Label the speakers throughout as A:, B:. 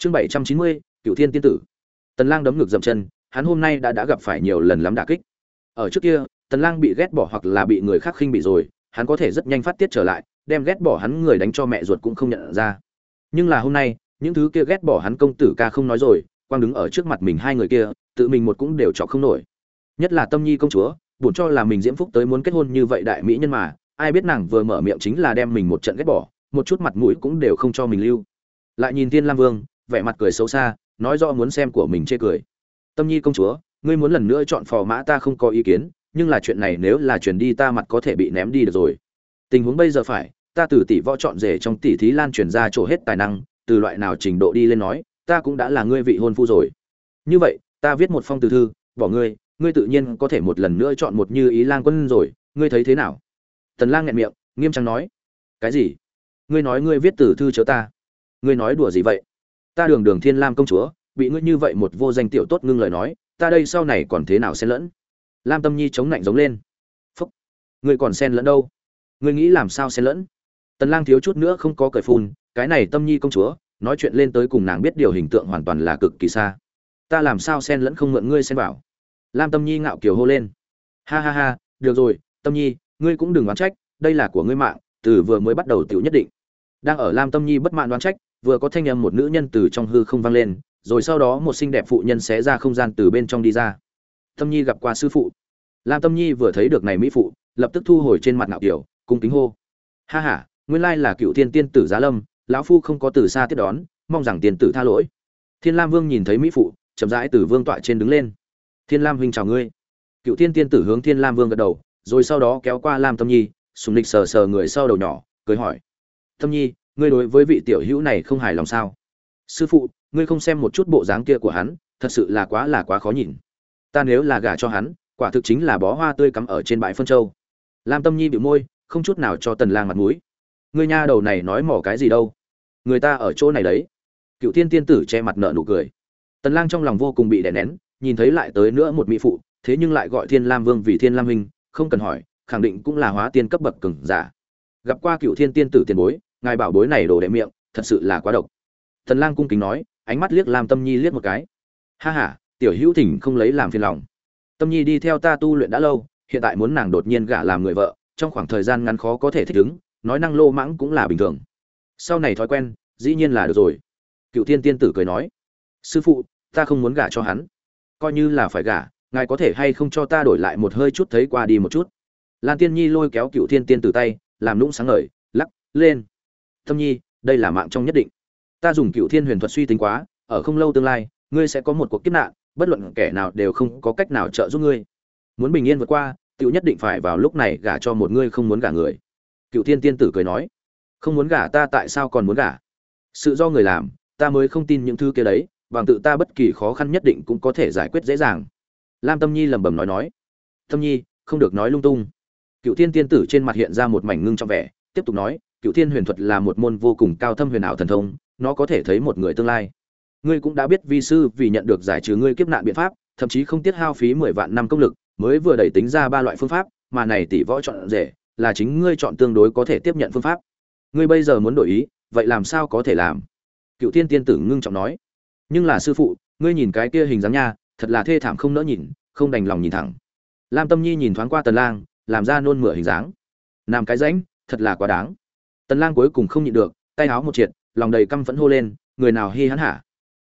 A: chương bảy trăm chín mươi cựu thiên tiên tử. Tần lang đấm ngược dậm chân, hắn hôm nay đã đã gặp phải nhiều lần lắm đả kích. Ở trước kia, tần lang bị ghét bỏ hoặc là bị người khác khinh bị rồi, hắn có thể rất nhanh phát tiết trở lại, đem ghét bỏ hắn người đánh cho mẹ ruột cũng không nhận ra. Nhưng là hôm nay, những thứ kia ghét bỏ hắn công tử ca không nói rồi, quang đứng ở trước mặt mình hai người kia, tự mình một cũng đều chọc không nổi. Nhất là tâm nhi công chúa, buồn cho là mình diễm phúc tới muốn kết hôn như vậy đại mỹ nhân mà, ai biết nàng vừa mở miệng chính là đem mình một trận ghét bỏ, một chút mặt mũi cũng đều không cho mình lưu. Lại nhìn Thiên lam vương vẻ mặt cười xấu xa, nói rõ muốn xem của mình chê cười. Tâm nhi công chúa, ngươi muốn lần nữa chọn phò mã ta không có ý kiến, nhưng là chuyện này nếu là chuyển đi ta mặt có thể bị ném đi được rồi. Tình huống bây giờ phải, ta từ tỷ võ chọn rể trong tỷ thí lan truyền ra chỗ hết tài năng, từ loại nào trình độ đi lên nói, ta cũng đã là ngươi vị hôn phu rồi. Như vậy, ta viết một phong từ thư, bỏ ngươi ngươi tự nhiên có thể một lần nữa chọn một như ý lang quân rồi, ngươi thấy thế nào? Tần lang nghẹn miệng, nghiêm trang nói. Cái gì? Ngươi nói ngươi viết từ thư chớ ta. Ngươi nói đùa gì vậy? Ta đường đường thiên lam công chúa, bị ngươi như vậy một vô danh tiểu tốt ngưng lời nói, ta đây sau này còn thế nào xen lẫn? Lam tâm nhi chống lạnh giống lên. Phúc, ngươi còn xen lẫn đâu? Ngươi nghĩ làm sao xen lẫn? Tần lang thiếu chút nữa không có cởi phun, cái này tâm nhi công chúa, nói chuyện lên tới cùng nàng biết điều hình tượng hoàn toàn là cực kỳ xa. Ta làm sao xen lẫn không mượn ngươi xen bảo lam tâm nhi ngạo kiều hô lên. Ha ha ha, được rồi, tâm nhi, ngươi cũng đừng oán trách, đây là của ngươi mạng, từ vừa mới bắt đầu tiểu nhất định. Đang ở lam tâm nhi bất mãn đoán trách vừa có thanh âm một nữ nhân từ trong hư không vang lên, rồi sau đó một xinh đẹp phụ nhân xé ra không gian từ bên trong đi ra. Tâm nhi gặp qua sư phụ. Lam tâm nhi vừa thấy được này mỹ phụ, lập tức thu hồi trên mặt ngạo kiểu, cung kính hô. Ha ha, nguyên lai là cựu thiên tiên tử giá lâm, lão phu không có từ xa tiếp đón, mong rằng tiên tử tha lỗi. Thiên lam vương nhìn thấy mỹ phụ, chậm rãi từ vương tọa trên đứng lên. Thiên lam huynh chào ngươi. Cựu thiên tiên tử hướng thiên lam vương gật đầu, rồi sau đó kéo qua lam tâm nhi, sùng lịch sờ sờ người sau đầu nhỏ, cười hỏi. Tâm nhi ngươi đối với vị tiểu hữu này không hài lòng sao? Sư phụ, ngươi không xem một chút bộ dáng kia của hắn, thật sự là quá là quá khó nhìn. Ta nếu là gả cho hắn, quả thực chính là bó hoa tươi cắm ở trên bãi phân châu. Lam tâm nhi bị môi, không chút nào cho tần lang mặt mũi. Ngươi nha đầu này nói mỏ cái gì đâu? Người ta ở chỗ này đấy. Cựu thiên tiên tử che mặt nợ nụ cười. Tần lang trong lòng vô cùng bị đè nén, nhìn thấy lại tới nữa một mỹ phụ, thế nhưng lại gọi thiên lam vương vì thiên lam huynh, không cần hỏi, khẳng định cũng là hóa tiên cấp bậc cường giả. Gặp qua cựu thiên tiên tử tiền bối ngài bảo bối này đổ đệ miệng, thật sự là quá độc. Thần lang cung kính nói, ánh mắt liếc lam tâm nhi liếc một cái. Ha ha, tiểu hữu thỉnh không lấy làm phiền lòng. Tâm nhi đi theo ta tu luyện đã lâu, hiện tại muốn nàng đột nhiên gả làm người vợ, trong khoảng thời gian ngắn khó có thể thích ứng, nói năng lô mãng cũng là bình thường. Sau này thói quen, dĩ nhiên là được rồi. Cựu tiên tiên tử cười nói, sư phụ, ta không muốn gả cho hắn. Coi như là phải gả, ngài có thể hay không cho ta đổi lại một hơi chút thấy qua đi một chút? Lan tiên nhi lôi kéo cựu thiên tiên tử tay, làm lũng sáng ngời, lắc lên tâm nhi, đây là mạng trong nhất định. Ta dùng cựu thiên huyền thuật suy tính quá, ở không lâu tương lai, ngươi sẽ có một cuộc kiếp nạn, bất luận kẻ nào đều không có cách nào trợ giúp ngươi. Muốn bình yên vượt qua cựu nhất định phải vào lúc này gả cho một ngươi không muốn gả người. Cựu thiên tiên tử cười nói. Không muốn gả ta tại sao còn muốn gả? Sự do người làm, ta mới không tin những thứ kia đấy, bằng tự ta bất kỳ khó khăn nhất định cũng có thể giải quyết dễ dàng. Lam tâm nhi lẩm bẩm nói nói. Tâm nhi, không được nói lung tung. Cựu thiên tiên tử trên mặt hiện ra một mảnh ngưng trong vẻ, tiếp tục nói cựu thiên huyền thuật là một môn vô cùng cao thâm huyền ảo thần thông, nó có thể thấy một người tương lai. Ngươi cũng đã biết vi sư vì nhận được giải trừ ngươi kiếp nạn biện pháp, thậm chí không tiết hao phí mười vạn năm công lực, mới vừa đẩy tính ra ba loại phương pháp, mà này tỷ võ chọn rể là chính ngươi chọn tương đối có thể tiếp nhận phương pháp. Ngươi bây giờ muốn đổi ý, vậy làm sao có thể làm? Cựu thiên tiên tử ngưng trọng nói. Nhưng là sư phụ, ngươi nhìn cái kia hình dáng nha, thật là thê thảm không nỡ nhìn, không đành lòng nhìn thẳng. Lam tâm nhi nhìn thoáng qua tần lang, làm ra nôn mửa hình dáng. Làm cái rãnh thật là quá đáng tần lang cuối cùng không nhịn được, tay áo một triệt, lòng đầy căm phẫn hô lên, người nào hi hắn hả?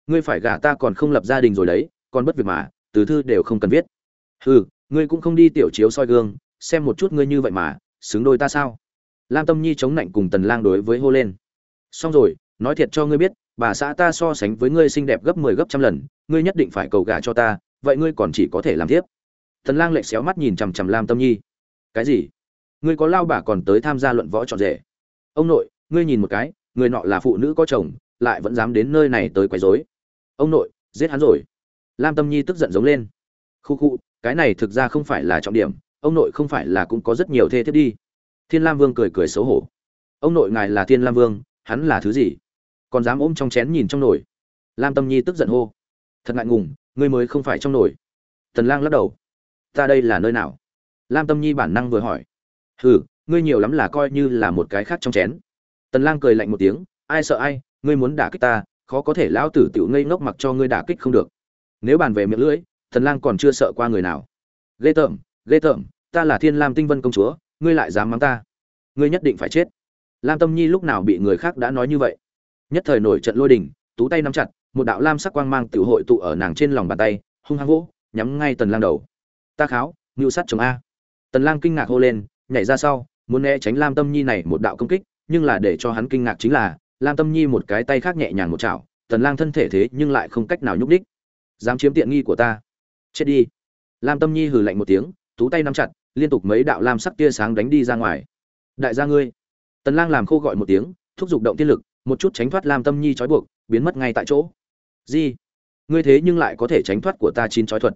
A: Ngươi phải gả ta còn không lập gia đình rồi đấy, còn bất việc mà, từ thư đều không cần viết. Hừ, ngươi cũng không đi tiểu chiếu soi gương, xem một chút ngươi như vậy mà, xứng đôi ta sao? Lam tâm nhi chống nạnh cùng tần lang đối với hô lên. Xong rồi, nói thiệt cho ngươi biết, bà xã ta so sánh với ngươi xinh đẹp gấp 10 gấp trăm lần, ngươi nhất định phải cầu gả cho ta, vậy ngươi còn chỉ có thể làm tiếp. Tần lang lệ xéo mắt nhìn chằm chằm lam tâm nhi. Cái gì? Ngươi có lao bà còn tới tham gia luận võ trọn rể? Ông nội, ngươi nhìn một cái, người nọ là phụ nữ có chồng, lại vẫn dám đến nơi này tới quấy rối. Ông nội, giết hắn rồi. Lam tâm nhi tức giận giống lên. Khu khu, cái này thực ra không phải là trọng điểm, ông nội không phải là cũng có rất nhiều thê thiết đi. Thiên lam vương cười cười xấu hổ. Ông nội ngài là thiên lam vương, hắn là thứ gì? Còn dám ôm trong chén nhìn trong nồi? Lam tâm nhi tức giận hô. Thật ngại ngùng, ngươi mới không phải trong nồi. Tần lang lắc đầu. Ta đây là nơi nào? Lam tâm nhi bản năng vừa hỏi. Hừ ngươi nhiều lắm là coi như là một cái khác trong chén. Tần lang cười lạnh một tiếng, ai sợ ai, ngươi muốn đả kích ta, khó có thể lão tử tiểu ngây ngốc mặc cho ngươi đả kích không được. Nếu bàn về miệng lưỡi, Tần lang còn chưa sợ qua người nào. Ghê tởm ghê tởm, ta là thiên lam tinh vân công chúa, ngươi lại dám mắng ta. Ngươi nhất định phải chết. Lam tâm nhi lúc nào bị người khác đã nói như vậy? Nhất thời nổi trận lôi đình, tú tay nắm chặt, một đạo lam sắc quang mang tiểu hội tụ ở nàng trên lòng bàn tay, hung hăng vỗ, nhắm ngay tần lang đầu. Ta kháo ngưu sắt chồng a. Tần lang kinh ngạc hô lên, nhảy ra sau muốn né tránh lam tâm nhi này một đạo công kích, nhưng là để cho hắn kinh ngạc chính là, lam tâm nhi một cái tay khác nhẹ nhàng một chảo, tần lang thân thể thế nhưng lại không cách nào nhúc đích dám chiếm tiện nghi của ta. Chết đi. Lam tâm nhi hừ lạnh một tiếng, tú tay nắm chặt, liên tục mấy đạo lam sắc tia sáng đánh đi ra ngoài. Đại gia ngươi. Tần lang làm khô gọi một tiếng, thúc giục động tiên lực, một chút tránh thoát lam tâm nhi trói buộc, biến mất ngay tại chỗ. Gì ngươi thế nhưng lại có thể tránh thoát của ta chín trói thuật.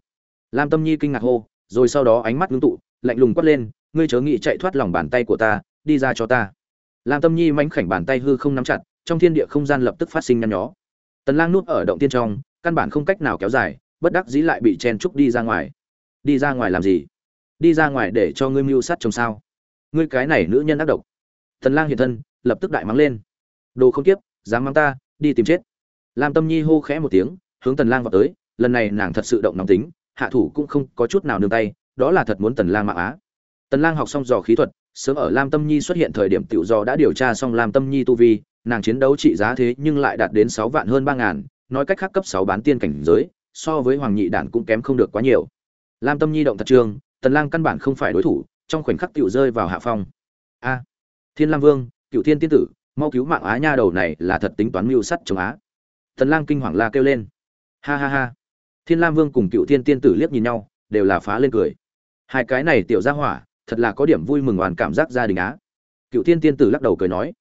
A: Lam tâm nhi kinh ngạc hô, rồi sau đó ánh mắt ngưng tụ, lạnh lùng quát lên ngươi chớ nghĩ chạy thoát lòng bàn tay của ta, đi ra cho ta. Lam tâm nhi mánh khảnh bàn tay hư không nắm chặt, trong thiên địa không gian lập tức phát sinh nhăn nhó. Tần lang nuốt ở động tiên trong, căn bản không cách nào kéo dài, bất đắc dĩ lại bị chen trúc đi ra ngoài. Đi ra ngoài làm gì? Đi ra ngoài để cho ngươi mưu sát chồng sao? Ngươi cái này nữ nhân ác độc. Tần lang hiện thân, lập tức đại mắng lên. Đồ không tiếp dám mắng ta, đi tìm chết. Lam tâm nhi hô khẽ một tiếng, hướng tần lang vào tới. Lần này nàng thật sự động nóng tính, hạ thủ cũng không có chút nào nương tay, đó là thật muốn tần lang mạng á tần lang học xong dò khí thuật, sớm ở lam tâm nhi xuất hiện thời điểm tiểu Dò đã điều tra xong lam tâm nhi tu vi, nàng chiến đấu trị giá thế nhưng lại đạt đến 6 vạn hơn 3 ngàn, nói cách khác cấp 6 bán tiên cảnh giới, so với hoàng nhị đản cũng kém không được quá nhiều. Lam tâm nhi động thật trường, tần lang căn bản không phải đối thủ, trong khoảnh khắc tiểu rơi vào hạ phong. A, thiên lam vương cựu thiên tiên tử, mau cứu mạng á nha đầu này là thật tính toán mưu sắt chống á. Tần lang kinh hoàng la kêu lên. Ha ha ha. Thiên lam vương cùng cựu thiên tiên tử liếc nhìn nhau, đều là phá lên cười. Hai cái này tiểu gia hỏa thật là có điểm vui mừng hoàn cảm giác gia đình á. Cựu thiên tiên tử lắc đầu cười nói,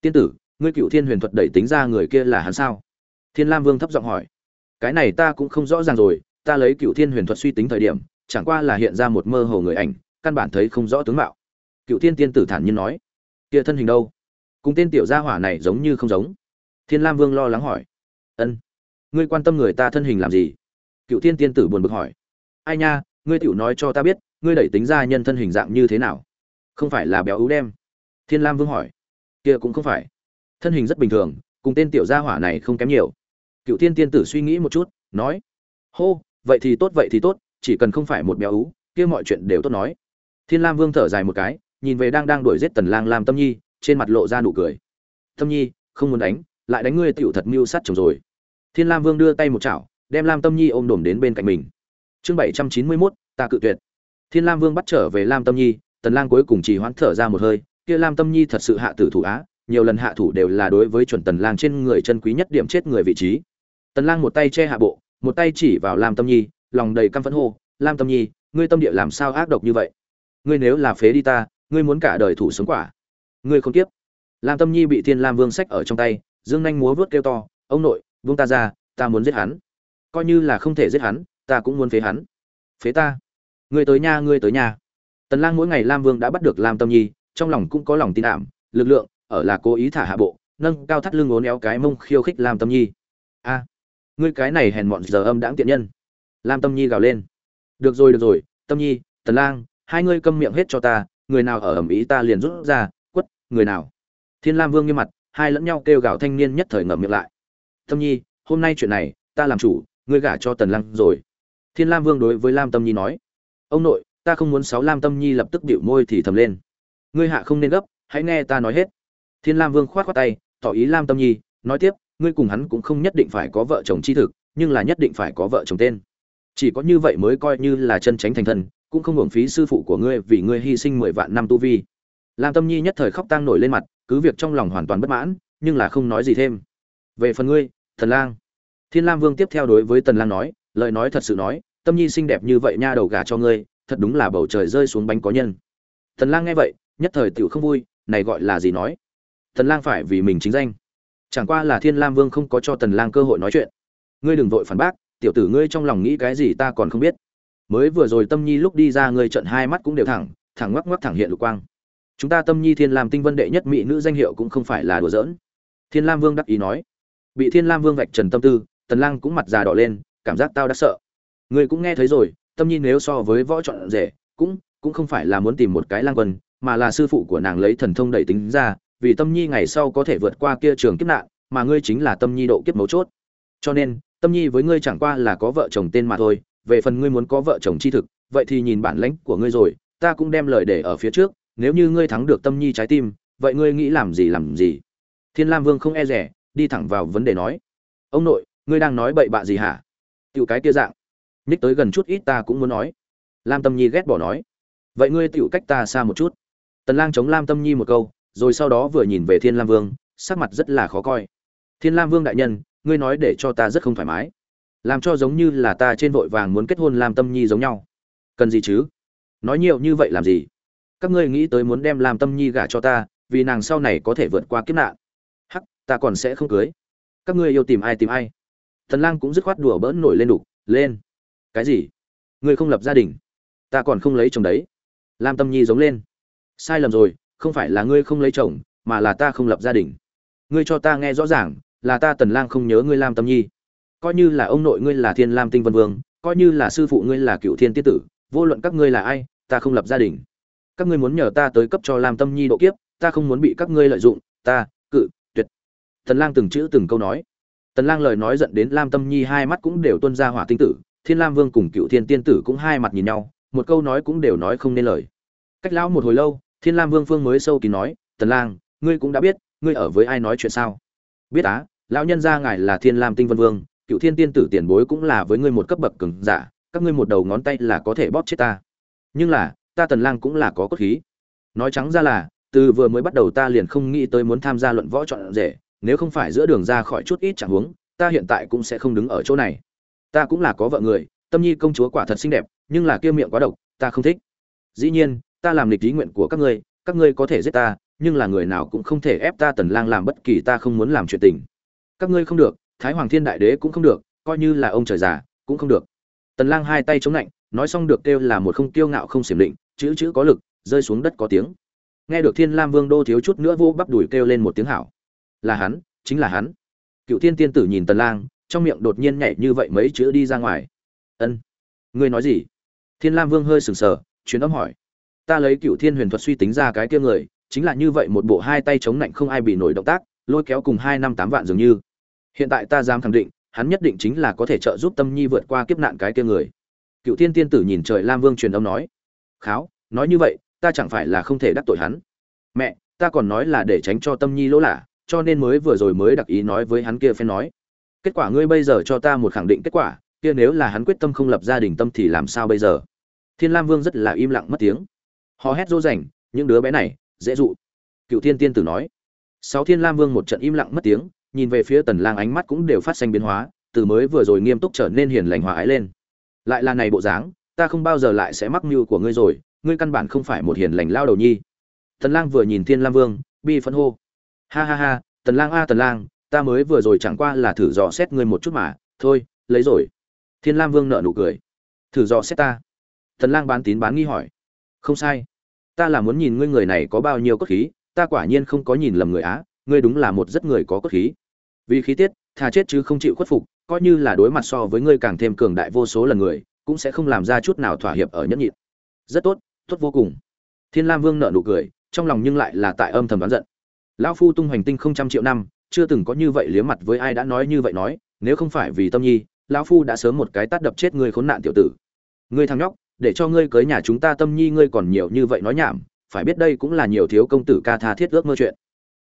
A: tiên tử, ngươi cựu thiên huyền thuật đẩy tính ra người kia là hắn sao? Thiên lam vương thấp giọng hỏi, cái này ta cũng không rõ ràng rồi, ta lấy cựu thiên huyền thuật suy tính thời điểm, chẳng qua là hiện ra một mơ hồ người ảnh, căn bản thấy không rõ tướng mạo. Cựu thiên tiên tử thản nhiên nói, kia thân hình đâu? Cùng tên tiểu gia hỏa này giống như không giống. Thiên lam vương lo lắng hỏi, ân, ngươi quan tâm người ta thân hình làm gì? Cựu thiên tiên tử buồn bực hỏi, ai nha, ngươi tiểu nói cho ta biết ngươi đẩy tính ra nhân thân hình dạng như thế nào? Không phải là béo ú đem. Thiên lam vương hỏi. Kia cũng không phải. Thân hình rất bình thường cùng tên tiểu gia hỏa này không kém nhiều. Cựu thiên tiên tử suy nghĩ một chút nói. Hô vậy thì tốt vậy thì tốt chỉ cần không phải một béo ú kia mọi chuyện đều tốt nói. Thiên lam vương thở dài một cái nhìn về đang đang đuổi giết tần lang lam tâm nhi trên mặt lộ ra nụ cười. Tâm nhi không muốn đánh lại đánh ngươi tiểu thật mưu sát chồng rồi. Thiên lam vương đưa tay một chảo đem lam tâm nhi ôm đổm đến bên cạnh mình. Chương bảy trăm chín mươi 791, ta cự tuyệt thiên lam vương bắt trở về lam tâm nhi, tần lang cuối cùng chỉ hoãn thở ra một hơi, kia lam tâm nhi thật sự hạ tử thủ á, nhiều lần hạ thủ đều là đối với chuẩn tần lang trên người chân quý nhất điểm chết người vị trí. Tần lang một tay che hạ bộ, một tay chỉ vào lam tâm nhi, lòng đầy căm phẫn hô, lam tâm nhi, ngươi tâm địa làm sao ác độc như vậy? Ngươi nếu là phế đi ta, ngươi muốn cả đời thủ sống quả. Ngươi không tiếp. Lam tâm nhi bị thiên lam vương sách ở trong tay, dương nhanh múa vớt kêu to, ông nội vương ta ra, ta muốn giết hắn. Coi như là không thể giết hắn, ta cũng muốn phế hắn. Phế ta ngươi tới nhà ngươi tới nhà tần lang mỗi ngày lam vương đã bắt được lam tâm nhi, trong lòng cũng có lòng tin ảm, lực lượng, ở là cố ý thả hạ bộ, nâng cao thắt lưng ốn éo cái mông khiêu khích lam tâm nhi. A, ngươi cái này hèn mọn giờ âm đãng tiện nhân. Lam tâm nhi gào lên. Được rồi được rồi, tâm nhi, tần lang, hai ngươi câm miệng hết cho ta, người nào ở ẩm ý ta liền rút ra, quất, người nào. Thiên lam vương nghiêm mặt, hai lẫn nhau kêu gào thanh niên nhất thời ngậm miệng lại. Tâm nhi, hôm nay chuyện này, ta làm chủ, ngươi gả cho tần lang rồi. Thiên lam vương đối với lam tâm nhi nói ông nội, ta không muốn sáu lam tâm nhi lập tức bịu môi thì thầm lên. Ngươi hạ không nên gấp, hãy nghe ta nói hết. Thiên lam vương khoát khoác tay, tỏ ý lam tâm nhi, nói tiếp, ngươi cùng hắn cũng không nhất định phải có vợ chồng chi thực, nhưng là nhất định phải có vợ chồng tên. Chỉ có như vậy mới coi như là chân tránh thành thần, cũng không hưởng phí sư phụ của ngươi vì ngươi hy sinh mười vạn năm tu vi. Lam tâm nhi nhất thời khóc tang nổi lên mặt, cứ việc trong lòng hoàn toàn bất mãn, nhưng là không nói gì thêm. Về phần ngươi, thần lang. Thiên lam vương tiếp theo đối với tần lang nói, lời nói thật sự nói tâm nhi xinh đẹp như vậy nha đầu gà cho ngươi, thật đúng là bầu trời rơi xuống bánh có nhân. Tần lang nghe vậy, nhất thời tiểu không vui, này gọi là gì nói? Tần lang phải vì mình chính danh. Chẳng qua là thiên lam vương không có cho tần lang cơ hội nói chuyện. Ngươi đừng vội phản bác, tiểu tử ngươi trong lòng nghĩ cái gì ta còn không biết. Mới vừa rồi tâm nhi lúc đi ra ngươi trận hai mắt cũng đều thẳng thẳng ngoắc ngoắc thẳng hiện lục quang. Chúng ta tâm nhi thiên lam tinh vân đệ nhất mỹ nữ danh hiệu cũng không phải là đùa giỡn. Thiên lam vương đắc ý nói. Bị thiên lam vương vạch trần tâm tư tần lang cũng mặt già đỏ lên, cảm giác tao đã sợ ngươi cũng nghe thấy rồi tâm nhi nếu so với võ chọn rể cũng cũng không phải là muốn tìm một cái lang quân mà là sư phụ của nàng lấy thần thông đẩy tính ra vì tâm nhi ngày sau có thể vượt qua kia trường kiếp nạn mà ngươi chính là tâm nhi độ kiếp mấu chốt. Cho nên tâm nhi với ngươi chẳng qua là có vợ chồng tên mà thôi về phần ngươi muốn có vợ chồng chi thực vậy thì nhìn bản lãnh của ngươi rồi ta cũng đem lời để ở phía trước nếu như ngươi thắng được tâm nhi trái tim vậy ngươi nghĩ làm gì làm gì? Thiên lam vương không e dè, đi thẳng vào vấn đề nói. Ông nội ngươi đang nói bậy bạ gì hả? Tiểu cái kia dạng nhích tới gần chút ít ta cũng muốn nói. Lam tâm nhi ghét bỏ nói. Vậy ngươi tựu cách ta xa một chút. Tần lang chống lam tâm nhi một câu, rồi sau đó vừa nhìn về thiên lam vương, sắc mặt rất là khó coi. Thiên lam vương đại nhân, ngươi nói để cho ta rất không thoải mái. Làm cho giống như là ta trên vội vàng muốn kết hôn lam tâm nhi giống nhau. Cần gì chứ? Nói nhiều như vậy làm gì? Các ngươi nghĩ tới muốn đem Lam tâm nhi gả cho ta, vì nàng sau này có thể vượt qua kiếp nạn. Hắc, ta còn sẽ không cưới. Các ngươi yêu tìm ai tìm ai. Thần lang cũng dứt khoát đùa bỡn nổi lên đục, lên cái gì? Ngươi không lập gia đình? Ta còn không lấy chồng đấy. Lam tâm nhi giống lên. Sai lầm rồi, không phải là ngươi không lấy chồng, mà là ta không lập gia đình. Ngươi cho ta nghe rõ ràng, là ta tần lang không nhớ ngươi lam tâm nhi. Coi như là ông nội ngươi là thiên lam tinh vân vương, coi như là sư phụ ngươi là cựu thiên tiết tử, vô luận các ngươi là ai, ta không lập gia đình. Các ngươi muốn nhờ ta tới cấp cho lam tâm nhi độ kiếp, ta không muốn bị các ngươi lợi dụng, ta, cự, tuyệt. Tần lang từng chữ từng câu nói. Tần lang lời nói giận đến lam tâm nhi hai mắt cũng đều tuôn ra hỏa tinh tử thiên lam vương cùng cựu thiên tiên tử cũng hai mặt nhìn nhau, một câu nói cũng đều nói không nên lời. Cách lão một hồi lâu, thiên lam vương phương mới sâu kín nói, tần lang, ngươi cũng đã biết, ngươi ở với ai nói chuyện sao? Biết á, lão nhân gia ngài là thiên lam tinh vân vương, cựu thiên tiên tử tiền bối cũng là với ngươi một cấp bậc cường giả, các ngươi một đầu ngón tay là có thể bóp chết ta. Nhưng là, ta tần lang cũng là có cốt khí. Nói trắng ra là, từ vừa mới bắt đầu ta liền không nghĩ tới muốn tham gia luận võ chọn rể, nếu không phải giữa đường ra khỏi chút ít chẳng huống, ta hiện tại cũng sẽ không đứng ở chỗ này ta cũng là có vợ người, tâm nhi công chúa quả thật xinh đẹp, nhưng là kia miệng quá độc, ta không thích. Dĩ nhiên, ta làm lịch ý nguyện của các ngươi các ngươi có thể giết ta, nhưng là người nào cũng không thể ép ta tần lang làm bất kỳ ta không muốn làm chuyện tình. Các ngươi không được, thái hoàng thiên đại đế cũng không được, coi như là ông trời già, cũng không được. Tần lang hai tay chống lạnh, nói xong được kêu là một không kiêu ngạo không xiểm định, chữ chữ có lực, rơi xuống đất có tiếng. Nghe được thiên lam vương đô thiếu chút nữa vô bắp đuổi kêu lên một tiếng hảo. Là hắn, chính là hắn. Cựu thiên tiên tử nhìn tần lang trong miệng đột nhiên nhảy như vậy mấy chữ đi ra ngoài. Ân, ngươi nói gì? Thiên lam vương hơi sừng sờ chuyến âm hỏi. Ta lấy cựu thiên huyền thuật suy tính ra cái kia người, chính là như vậy một bộ hai tay chống lạnh không ai bị nổi động tác, lôi kéo cùng hai năm tám vạn dường như. Hiện tại ta dám khẳng định, hắn nhất định chính là có thể trợ giúp tâm nhi vượt qua kiếp nạn cái kia người. Cựu thiên tiên tử nhìn trời lam vương truyền âm nói. Kháo, nói như vậy, ta chẳng phải là không thể đắc tội hắn? Mẹ, ta còn nói là để tránh cho tâm nhi lỗ lạ, cho nên mới vừa rồi mới đặc ý nói với hắn kia phen nói kết quả ngươi bây giờ cho ta một khẳng định kết quả, kia nếu là hắn quyết tâm không lập gia đình tâm thì làm sao bây giờ? Thiên lam vương rất là im lặng mất tiếng. Hò hét dỗ dành, những đứa bé này, dễ dụ. Cựu thiên tiên tử nói. Sáu thiên lam vương một trận im lặng mất tiếng, nhìn về phía tần lang ánh mắt cũng đều phát sinh biến hóa, từ mới vừa rồi nghiêm túc trở nên hiền lành hòa ái lên. Lại là này bộ dáng, ta không bao giờ lại sẽ mắc mưu của ngươi rồi, ngươi căn bản không phải một hiền lành lao đầu nhi. Tần lang vừa nhìn thiên lam vương, bi phân hô. Ha ha ha, tần lang a tần lang ta mới vừa rồi chẳng qua là thử dò xét ngươi một chút mà, thôi, lấy rồi. Thiên lam vương nở nụ cười. Thử dò xét ta. Tần lang bán tín bán nghi hỏi. Không sai. Ta là muốn nhìn ngươi người này có bao nhiêu cốt khí, ta quả nhiên không có nhìn lầm người á, ngươi đúng là một rất người có cốt khí. Vì khí tiết, thà chết chứ không chịu khuất phục, coi như là đối mặt so với ngươi càng thêm cường đại vô số lần người, cũng sẽ không làm ra chút nào thỏa hiệp ở nhẫn nhịn. Rất tốt tốt vô cùng. Thiên lam vương nợ nụ cười, trong lòng nhưng lại là tại âm thầm đoán giận. Lão phu tung hoành tinh không trăm triệu năm chưa từng có như vậy liếm mặt với ai đã nói như vậy nói, nếu không phải vì tâm nhi, lão phu đã sớm một cái tát đập chết ngươi khốn nạn tiểu tử. Ngươi thằng nhóc, để cho ngươi cưới nhà chúng ta tâm nhi ngươi còn nhiều như vậy nói nhảm, phải biết đây cũng là nhiều thiếu công tử ca tha thiết ước mơ chuyện.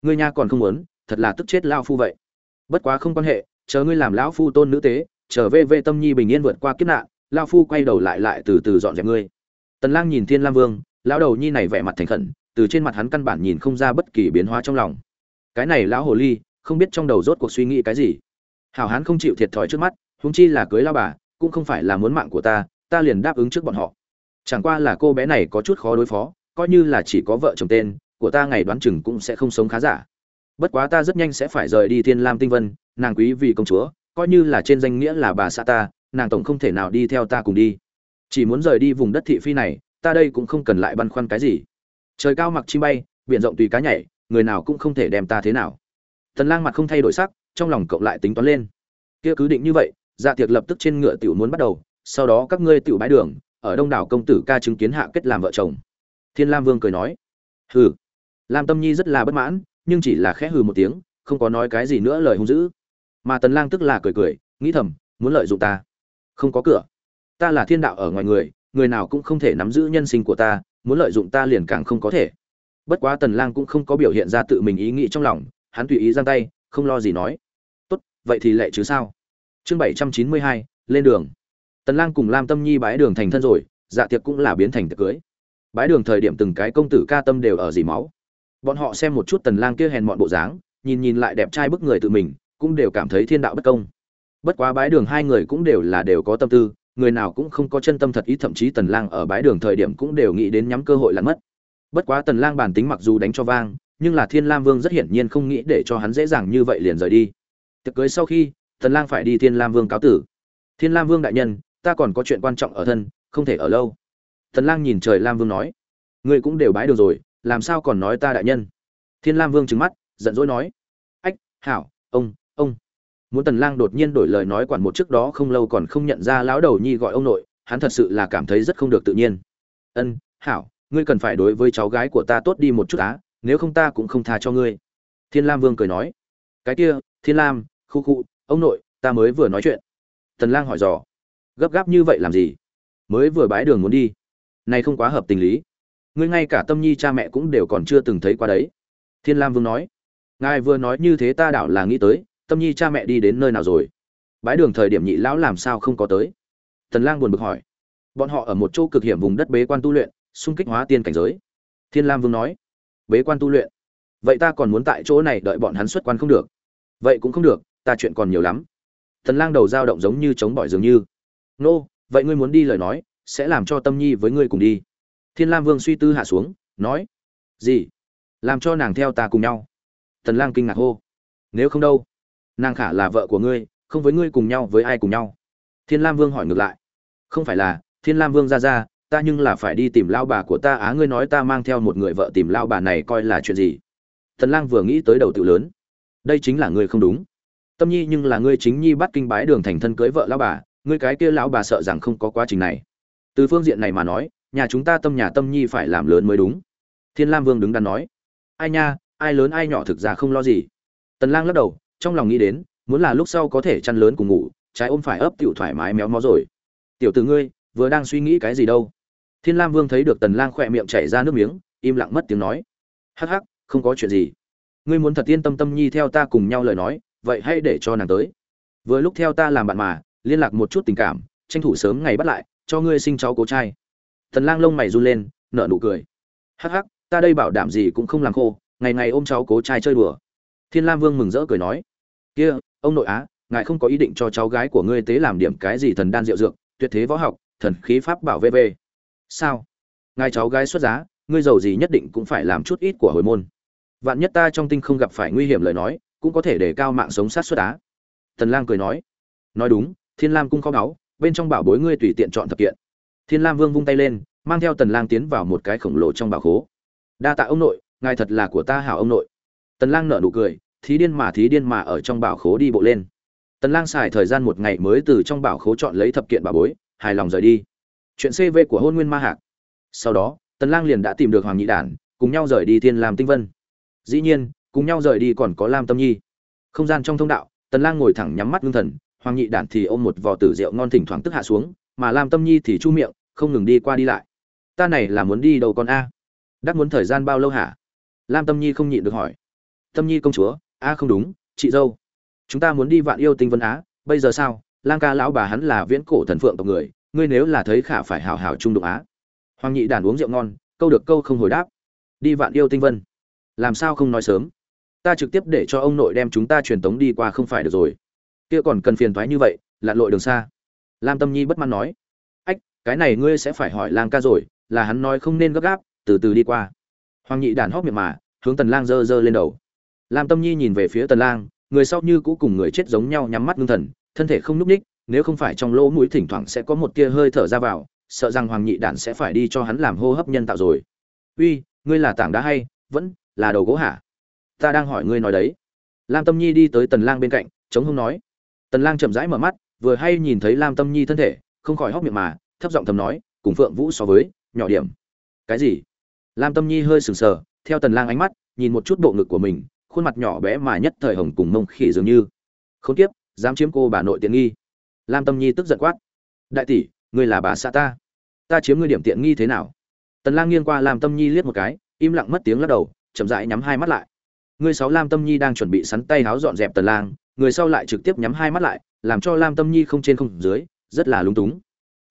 A: Ngươi nha còn không muốn, thật là tức chết lão phu vậy. Bất quá không quan hệ, chờ ngươi làm lão phu tôn nữ tế, chờ về về tâm nhi bình yên vượt qua kiếp nạn, lão phu quay đầu lại lại từ từ dọn dẹp ngươi. Tần lang nhìn thiên lam vương, lão đầu nhi này vẻ mặt thành khẩn, từ trên mặt hắn căn bản nhìn không ra bất kỳ biến hóa trong lòng. Cái này lão hồ ly không biết trong đầu rốt cuộc suy nghĩ cái gì. Hảo hán không chịu thiệt thòi trước mắt, huống chi là cưới lao bà, cũng không phải là muốn mạng của ta ta liền đáp ứng trước bọn họ. Chẳng qua là cô bé này có chút khó đối phó, coi như là chỉ có vợ chồng tên, của ta ngày đoán chừng cũng sẽ không sống khá giả. Bất quá ta rất nhanh sẽ phải rời đi thiên lam tinh vân, nàng quý vì công chúa, coi như là trên danh nghĩa là bà xã ta, nàng tổng không thể nào đi theo ta cùng đi. Chỉ muốn rời đi vùng đất thị phi này, ta đây cũng không cần lại băn khoăn cái gì. Trời cao mặc chim bay, biển rộng tùy cá nhảy, người nào cũng không thể đem ta thế nào tần lang mặt không thay đổi sắc, trong lòng cậu lại tính toán lên. Kia cứ định như vậy dạ tiệc lập tức trên ngựa tiểu muốn bắt đầu, sau đó các ngươi tiểu bãi đường, ở đông đảo công tử ca chứng kiến hạ kết làm vợ chồng. Thiên lam vương cười nói, hừ. Lam tâm nhi rất là bất mãn, nhưng chỉ là khẽ hừ một tiếng, không có nói cái gì nữa lời hung dữ. Mà tần lang tức là cười cười, nghĩ thầm, muốn lợi dụng ta? Không có cửa. Ta là thiên đạo ở ngoài người người nào cũng không thể nắm giữ nhân sinh của ta, muốn lợi dụng ta liền càng không có thể. Bất quá tần lang cũng không có biểu hiện ra tự mình ý nghĩ trong lòng hắn tùy ý giang tay không lo gì nói. Tốt vậy thì lệ chứ sao? Chương 792, lên đường. Tần lang cùng lam tâm nhi bái đường thành thân rồi dạ tiệc cũng là biến thành tiệc cưới. Bái đường thời điểm từng cái công tử ca tâm đều ở dì máu. Bọn họ xem một chút tần lang kia hèn mọn bộ dáng nhìn nhìn lại đẹp trai bức người tự mình cũng đều cảm thấy thiên đạo bất công. Bất quá bái đường hai người cũng đều là đều có tâm tư người nào cũng không có chân tâm thật ý thậm chí tần lang ở bái đường thời điểm cũng đều nghĩ đến nhắm cơ hội lặn mất. Bất quá tần lang bản tính mặc dù đánh cho vang nhưng là thiên lam vương rất hiển nhiên không nghĩ để cho hắn dễ dàng như vậy liền rời đi. Tiệc cưới sau khi, tần lang phải đi thiên lam vương cáo tử. Thiên lam vương đại nhân, ta còn có chuyện quan trọng ở thân, không thể ở lâu. Tần lang nhìn trời lam vương nói, ngươi cũng đều bái đường rồi, làm sao còn nói ta đại nhân? Thiên lam vương trừng mắt, giận dỗi nói, ách, hảo, ông ông. Muốn tần lang đột nhiên đổi lời nói quản một trước đó không lâu còn không nhận ra lão đầu nhi gọi ông nội, hắn thật sự là cảm thấy rất không được tự nhiên. Ân, hảo, ngươi cần phải đối với cháu gái của ta tốt đi một chút á nếu không ta cũng không tha cho ngươi. Thiên lam vương cười nói. Cái kia, thiên lam, khu khu, ông nội, ta mới vừa nói chuyện. Tần lang hỏi dò. Gấp gáp như vậy làm gì? Mới vừa bái đường muốn đi. Này không quá hợp tình lý. Ngươi ngay cả tâm nhi cha mẹ cũng đều còn chưa từng thấy qua đấy. Thiên lam vương nói. Ngài vừa nói như thế ta đảo là nghĩ tới, tâm nhi cha mẹ đi đến nơi nào rồi? Bái đường thời điểm nhị lão làm sao không có tới? Tần lang buồn bực hỏi. Bọn họ ở một chỗ cực hiểm vùng đất bế quan tu luyện, xung kích hóa tiên cảnh giới. Thiên lam vương nói bế quan tu luyện. Vậy ta còn muốn tại chỗ này đợi bọn hắn xuất quan không được. Vậy cũng không được, ta chuyện còn nhiều lắm. Thần lang đầu dao động giống như chống bỏi dường như. Nô, vậy ngươi muốn đi lời nói, sẽ làm cho tâm nhi với ngươi cùng đi. Thiên lam vương suy tư hạ xuống, nói. Gì? Làm cho nàng theo ta cùng nhau. Tần lang kinh ngạc hô. Nếu không đâu? Nàng khả là vợ của ngươi, không với ngươi cùng nhau với ai cùng nhau. Thiên lam vương hỏi ngược lại. Không phải là, thiên lam vương ra ra ta nhưng là phải đi tìm lao bà của ta, á, ngươi nói ta mang theo một người vợ tìm lao bà này coi là chuyện gì? Tần lang vừa nghĩ tới đầu tự lớn. Đây chính là ngươi không đúng. Tâm nhi nhưng là ngươi chính nhi bắt kinh bái đường thành thân cưới vợ lao bà, ngươi cái kia lão bà sợ rằng không có quá trình này. Từ phương diện này mà nói, nhà chúng ta tâm nhà tâm nhi phải làm lớn mới đúng. Thiên lam vương đứng đắn nói. Ai nha, ai lớn ai nhỏ thực ra không lo gì. Tần lang lắc đầu, trong lòng nghĩ đến, muốn là lúc sau có thể chăn lớn cùng ngủ, trái ôm phải ấp tiểu thoải mái méo mó rồi. Tiểu tử ngươi, vừa đang suy nghĩ cái gì đâu? Thiên lam vương thấy được tần lang khỏe miệng chảy ra nước miếng, im lặng mất tiếng nói. Hắc hắc, không có chuyện gì. Ngươi muốn thật yên tâm tâm nhi theo ta cùng nhau lời nói, vậy hãy để cho nàng tới. Vừa lúc theo ta làm bạn mà, liên lạc một chút tình cảm, tranh thủ sớm ngày bắt lại, cho ngươi sinh cháu cố trai. Tần lang lông mày run lên, nở nụ cười. Hắc hắc, ta đây bảo đảm gì cũng không làm khô, ngày ngày ôm cháu cố trai chơi đùa. Thiên lam vương mừng rỡ cười nói. Kia, ông nội á, ngài không có ý định cho cháu gái của ngươi tế làm điểm cái gì thần đan diệu dược, tuyệt thế võ học, thần khí pháp bảo vv sao? Ngài cháu gái xuất giá, ngươi giàu gì nhất định cũng phải làm chút ít của hồi môn. Vạn nhất ta trong tinh không gặp phải nguy hiểm lời nói, cũng có thể để cao mạng sống sát xuất á. Tần lang cười nói. Nói đúng, thiên lam cung kho báu bên trong bảo bối ngươi tùy tiện chọn thập kiện. Thiên lam vương vung tay lên, mang theo tần lang tiến vào một cái khổng lồ trong bảo khố. Đa tạ ông nội, ngài thật là của ta hảo ông nội. Tần lang nở nụ cười, thí điên mà thí điên mà ở trong bảo khố đi bộ lên. Tần lang xài thời gian một ngày mới từ trong bảo khố chọn lấy thập kiện bảo bối, hài lòng rời đi chuyện cv của hôn nguyên ma hạc. Sau đó, tần lang liền đã tìm được hoàng nhị đản, cùng nhau rời đi thiên làm tinh vân. Dĩ nhiên, cùng nhau rời đi còn có lam tâm nhi. Không gian trong thông đạo, tần lang ngồi thẳng nhắm mắt ngưng thần, hoàng nhị đản thì ôm một vò tử rượu ngon thỉnh thoảng tức hạ xuống, mà lam tâm nhi thì chu miệng, không ngừng đi qua đi lại. Ta này là muốn đi đâu con a? Đắc muốn thời gian bao lâu hả? Lam tâm nhi không nhịn được hỏi. Tâm nhi công chúa, a không đúng, chị dâu. Chúng ta muốn đi vạn yêu tinh vân á, bây giờ sao? Lang ca lão bà hắn là viễn cổ thần phượng tộc người ngươi nếu là thấy khả phải hào hào trung đụng á. Hoàng nhị đàn uống rượu ngon, câu được câu không hồi đáp. Đi vạn yêu tinh vân. Làm sao không nói sớm? Ta trực tiếp để cho ông nội đem chúng ta truyền tống đi qua không phải được rồi. Kia còn cần phiền thoái như vậy, lặn lội đường xa. Lam tâm nhi bất mãn nói. Ách, cái này ngươi sẽ phải hỏi lang ca rồi, là hắn nói không nên gấp gáp, từ từ đi qua. Hoàng nhị đàn hóc miệng mà, hướng tần lang giơ giơ lên đầu. Lam tâm nhi nhìn về phía tần lang, người sau như cũ cùng người chết giống nhau nhắm mắt ngưng thần, thân thể không núp ních nếu không phải trong lỗ mũi thỉnh thoảng sẽ có một tia hơi thở ra vào, sợ rằng hoàng nhị đản sẽ phải đi cho hắn làm hô hấp nhân tạo rồi. Uy, ngươi là tảng đá hay, vẫn là đầu gỗ hả? Ta đang hỏi ngươi nói đấy. Lam tâm nhi đi tới tần lang bên cạnh, chống không nói. Tần lang chậm rãi mở mắt, vừa hay nhìn thấy lam tâm nhi thân thể, không khỏi hốc miệng mà, thấp giọng thầm nói, cùng phượng vũ so với nhỏ điểm. Cái gì? Lam tâm nhi hơi sừng sờ, theo tần lang ánh mắt, nhìn một chút bộ ngực của mình, khuôn mặt nhỏ bé mà nhất thời hồng cùng mông khỉ dường như. Khốn kiếp, dám chiếm cô bà nội tiện nghi lam tâm nhi tức giận quát. Đại tỷ, ngươi là bà xã ta. Ta chiếm ngươi điểm tiện nghi thế nào? Tần lang nghiêng qua lam tâm nhi liếc một cái, im lặng mất tiếng lắc đầu, chậm rãi nhắm hai mắt lại. Người sáu lam tâm nhi đang chuẩn bị sắn tay háo dọn dẹp tần lang, người sau lại trực tiếp nhắm hai mắt lại, làm cho lam tâm nhi không trên không dưới, rất là lúng túng.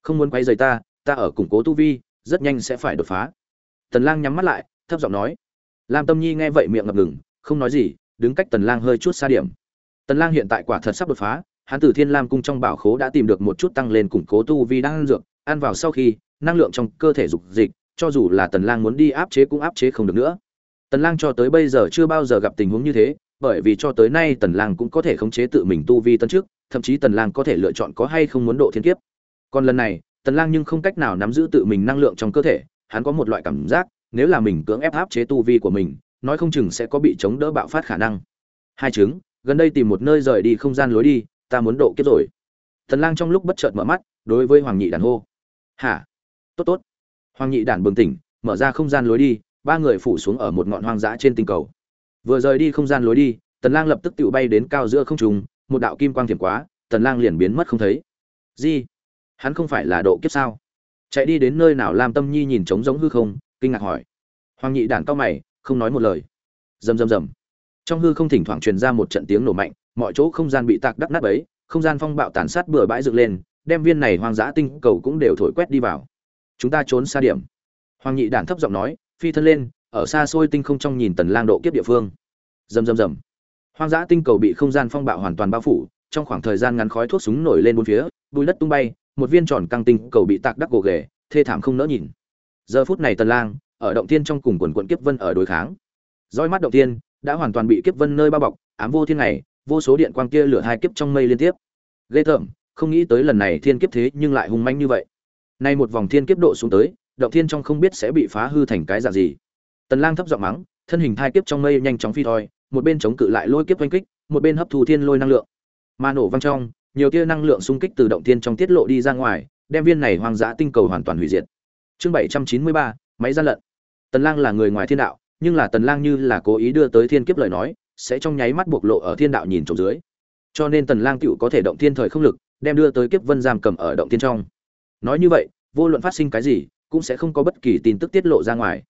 A: Không muốn quay rời ta ta ở củng cố tu vi, rất nhanh sẽ phải đột phá. Tần lang nhắm mắt lại, thấp giọng nói. Lam tâm nhi nghe vậy miệng ngập ngừng, không nói gì, đứng cách tần lang hơi chút xa điểm. Tần lang hiện tại quả thật sắp đột phá hắn từ thiên lam cung trong bảo khố đã tìm được một chút tăng lên củng cố tu vi đang dược, ăn vào sau khi, năng lượng trong cơ thể dục dịch, cho dù là tần lang muốn đi áp chế cũng áp chế không được nữa. Tần lang cho tới bây giờ chưa bao giờ gặp tình huống như thế, bởi vì cho tới nay tần lang cũng có thể khống chế tự mình tu vi tân trước thậm chí tần lang có thể lựa chọn có hay không muốn độ thiên kiếp. Còn lần này, tần lang nhưng không cách nào nắm giữ tự mình năng lượng trong cơ thể, hắn có một loại cảm giác, nếu là mình cưỡng ép áp chế tu vi của mình, nói không chừng sẽ có bị chống đỡ bạo phát khả năng. Hai chứng, gần đây tìm một nơi rời đi không gian lối đi ta muốn độ kiếp rồi. Thần lang trong lúc bất chợt mở mắt, đối với hoàng nhị đàn hô. Hả? Tốt tốt. Hoàng nhị đàn bừng tỉnh, mở ra không gian lối đi, ba người phủ xuống ở một ngọn hoang dã trên tinh cầu. Vừa rời đi không gian lối đi, tần lang lập tức tự bay đến cao giữa không trung, một đạo kim quang thiểm quá, tần lang liền biến mất không thấy. Gì? Hắn không phải là độ kiếp sao? Chạy đi đến nơi nào lam tâm nhi nhìn trống giống hư không, kinh ngạc hỏi. Hoàng nhị đản cao mày, không nói một lời. Rầm rầm rầm trong hư không thỉnh thoảng truyền ra một trận tiếng nổ mạnh, mọi chỗ không gian bị tạc đắc nát ấy không gian phong bạo tàn sát bừa bãi dựng lên, đem viên này hoang dã tinh cầu cũng đều thổi quét đi vào. Chúng ta trốn xa điểm. Hoàng nhị đản thấp giọng nói, phi thân lên, ở xa xôi tinh không trong nhìn tần lang độ kiếp địa phương. Rầm rầm rầm. Hoang dã tinh cầu bị không gian phong bạo hoàn toàn bao phủ, trong khoảng thời gian ngắn khói thuốc súng nổi lên bốn phía bùi đất tung bay, một viên tròn căng tinh cầu bị tạc đắc gồ ghề, thê thảm không nỡ nhìn. Giờ phút này tần lang, ở động thiên trong cùng quần quận kiếp vân ở đối kháng. Roi mắt động thiên đã hoàn toàn bị kiếp vân nơi bao bọc ám vô thiên này vô số điện quang kia lửa hai kiếp trong mây liên tiếp. Ghê tởm không nghĩ tới lần này thiên kiếp thế nhưng lại hung manh như vậy. Nay một vòng thiên kiếp độ xuống tới động thiên trong không biết sẽ bị phá hư thành cái dạng gì. Tần lang thấp giọng mắng thân hình thai kiếp trong mây nhanh chóng phi thoi một bên chống cự lại lôi kiếp oanh kích một bên hấp thu thiên lôi năng lượng. Mà nổ vang trong nhiều tia năng lượng xung kích từ động thiên trong tiết lộ đi ra ngoài đem viên này hoang dã tinh cầu hoàn toàn hủy diệt. Chương 793, máy gian lận. Tần lang là người ngoài thiên đạo nhưng là tần lang như là cố ý đưa tới thiên kiếp lời nói, sẽ trong nháy mắt bộc lộ ở thiên đạo nhìn trộm dưới. Cho nên tần lang tựu có thể động thiên thời không lực, đem đưa tới kiếp vân giam cầm ở động thiên trong. Nói như vậy, vô luận phát sinh cái gì, cũng sẽ không có bất kỳ tin tức tiết lộ ra ngoài.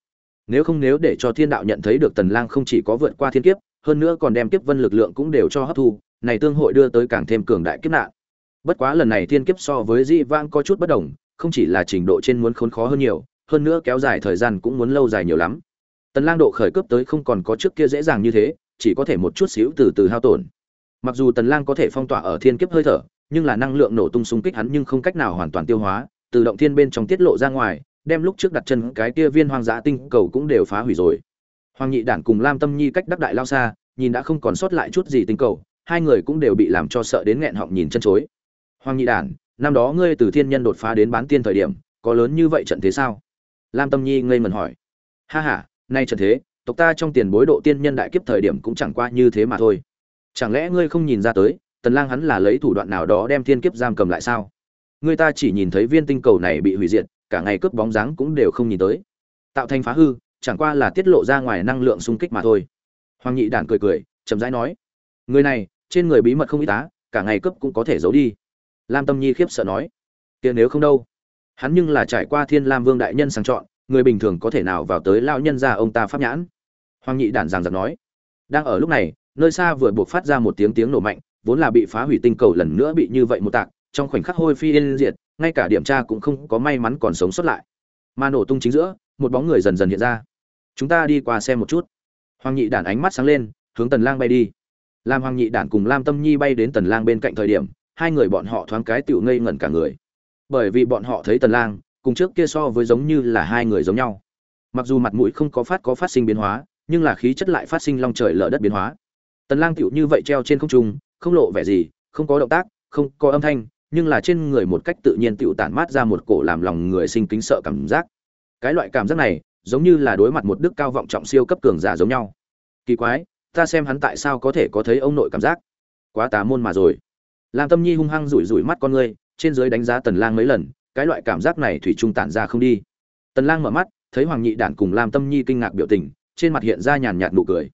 A: Nếu không nếu để cho thiên đạo nhận thấy được tần lang không chỉ có vượt qua thiên kiếp, hơn nữa còn đem kiếp vân lực lượng cũng đều cho hấp thu, này tương hội đưa tới càng thêm cường đại kiếp nạn. Bất quá lần này thiên kiếp so với dị vãng có chút bất đồng, không chỉ là trình độ trên muốn khốn khó hơn nhiều, hơn nữa kéo dài thời gian cũng muốn lâu dài nhiều lắm tần lang độ khởi cấp tới không còn có trước kia dễ dàng như thế, chỉ có thể một chút xíu từ từ hao tổn. Mặc dù tần lang có thể phong tỏa ở thiên kiếp hơi thở, nhưng là năng lượng nổ tung xung kích hắn nhưng không cách nào hoàn toàn tiêu hóa, từ động thiên bên trong tiết lộ ra ngoài, đem lúc trước đặt chân cái kia viên hoang dã tinh cầu cũng đều phá hủy rồi. Hoàng nhị đản cùng lam tâm nhi cách đắc đại lao xa, nhìn đã không còn sót lại chút gì tinh cầu, hai người cũng đều bị làm cho sợ đến nghẹn họng nhìn chân chối. Hoàng nhị đản, năm đó ngươi từ thiên nhân đột phá đến bán tiên thời điểm, có lớn như vậy trận thế sao? Lam tâm nhi ngây mẩn hỏi. Ha ha nay trần thế, tộc ta trong tiền bối độ tiên nhân đại kiếp thời điểm cũng chẳng qua như thế mà thôi. Chẳng lẽ ngươi không nhìn ra tới, tần lang hắn là lấy thủ đoạn nào đó đem thiên kiếp giam cầm lại sao? Người ta chỉ nhìn thấy viên tinh cầu này bị hủy diệt, cả ngày cướp bóng dáng cũng đều không nhìn tới. Tạo thành phá hư, chẳng qua là tiết lộ ra ngoài năng lượng xung kích mà thôi. Hoàng nhị đản cười cười, chậm rãi nói, người này, trên người bí mật không y tá cả ngày cướp cũng có thể giấu đi. Lam tâm nhi khiếp sợ nói, kia nếu không đâu? Hắn nhưng là trải qua thiên lam vương đại nhân sang chọn người bình thường có thể nào vào tới lão nhân gia ông ta pháp nhãn? Hoàng nhị đản giảng giặc nói. Đang ở lúc này, nơi xa vừa buộc phát ra một tiếng tiếng nổ mạnh, vốn là bị phá hủy tinh cầu lần nữa bị như vậy một tạc, trong khoảnh khắc hôi phi yên diệt, ngay cả điểm tra cũng không có may mắn còn sống sót lại. Mà nổ tung chính giữa, một bóng người dần dần hiện ra. Chúng ta đi qua xem một chút. Hoàng nhị đản ánh mắt sáng lên, hướng tần lang bay đi. Lam hoàng nhị đản cùng lam tâm nhi bay đến tần lang bên cạnh thời điểm, hai người bọn họ thoáng cái tiểu ngây ngẩn cả người. Bởi vì bọn họ thấy tần lang cùng trước kia so với giống như là hai người giống nhau. Mặc dù mặt mũi không có phát có phát sinh biến hóa, nhưng là khí chất lại phát sinh long trời lở đất biến hóa. Tần lang tựu như vậy treo trên không trung, không lộ vẻ gì, không có động tác, không có âm thanh, nhưng là trên người một cách tự nhiên tựu tản mát ra một cổ làm lòng người sinh kính sợ cảm giác. Cái loại cảm giác này, giống như là đối mặt một đức cao vọng trọng siêu cấp cường giả giống nhau. Kỳ quái, ta xem hắn tại sao có thể có thấy ông nội cảm giác. Quá tà môn mà rồi. Lam tâm nhi hung hăng rủi rủi mắt con ngươi, trên dưới đánh giá tần lang mấy lần cái loại cảm giác này thủy trung tản ra không đi. Tần lang mở mắt, thấy hoàng nhị đản cùng lam tâm nhi kinh ngạc biểu tình, trên mặt hiện ra nhàn nhạt nụ cười.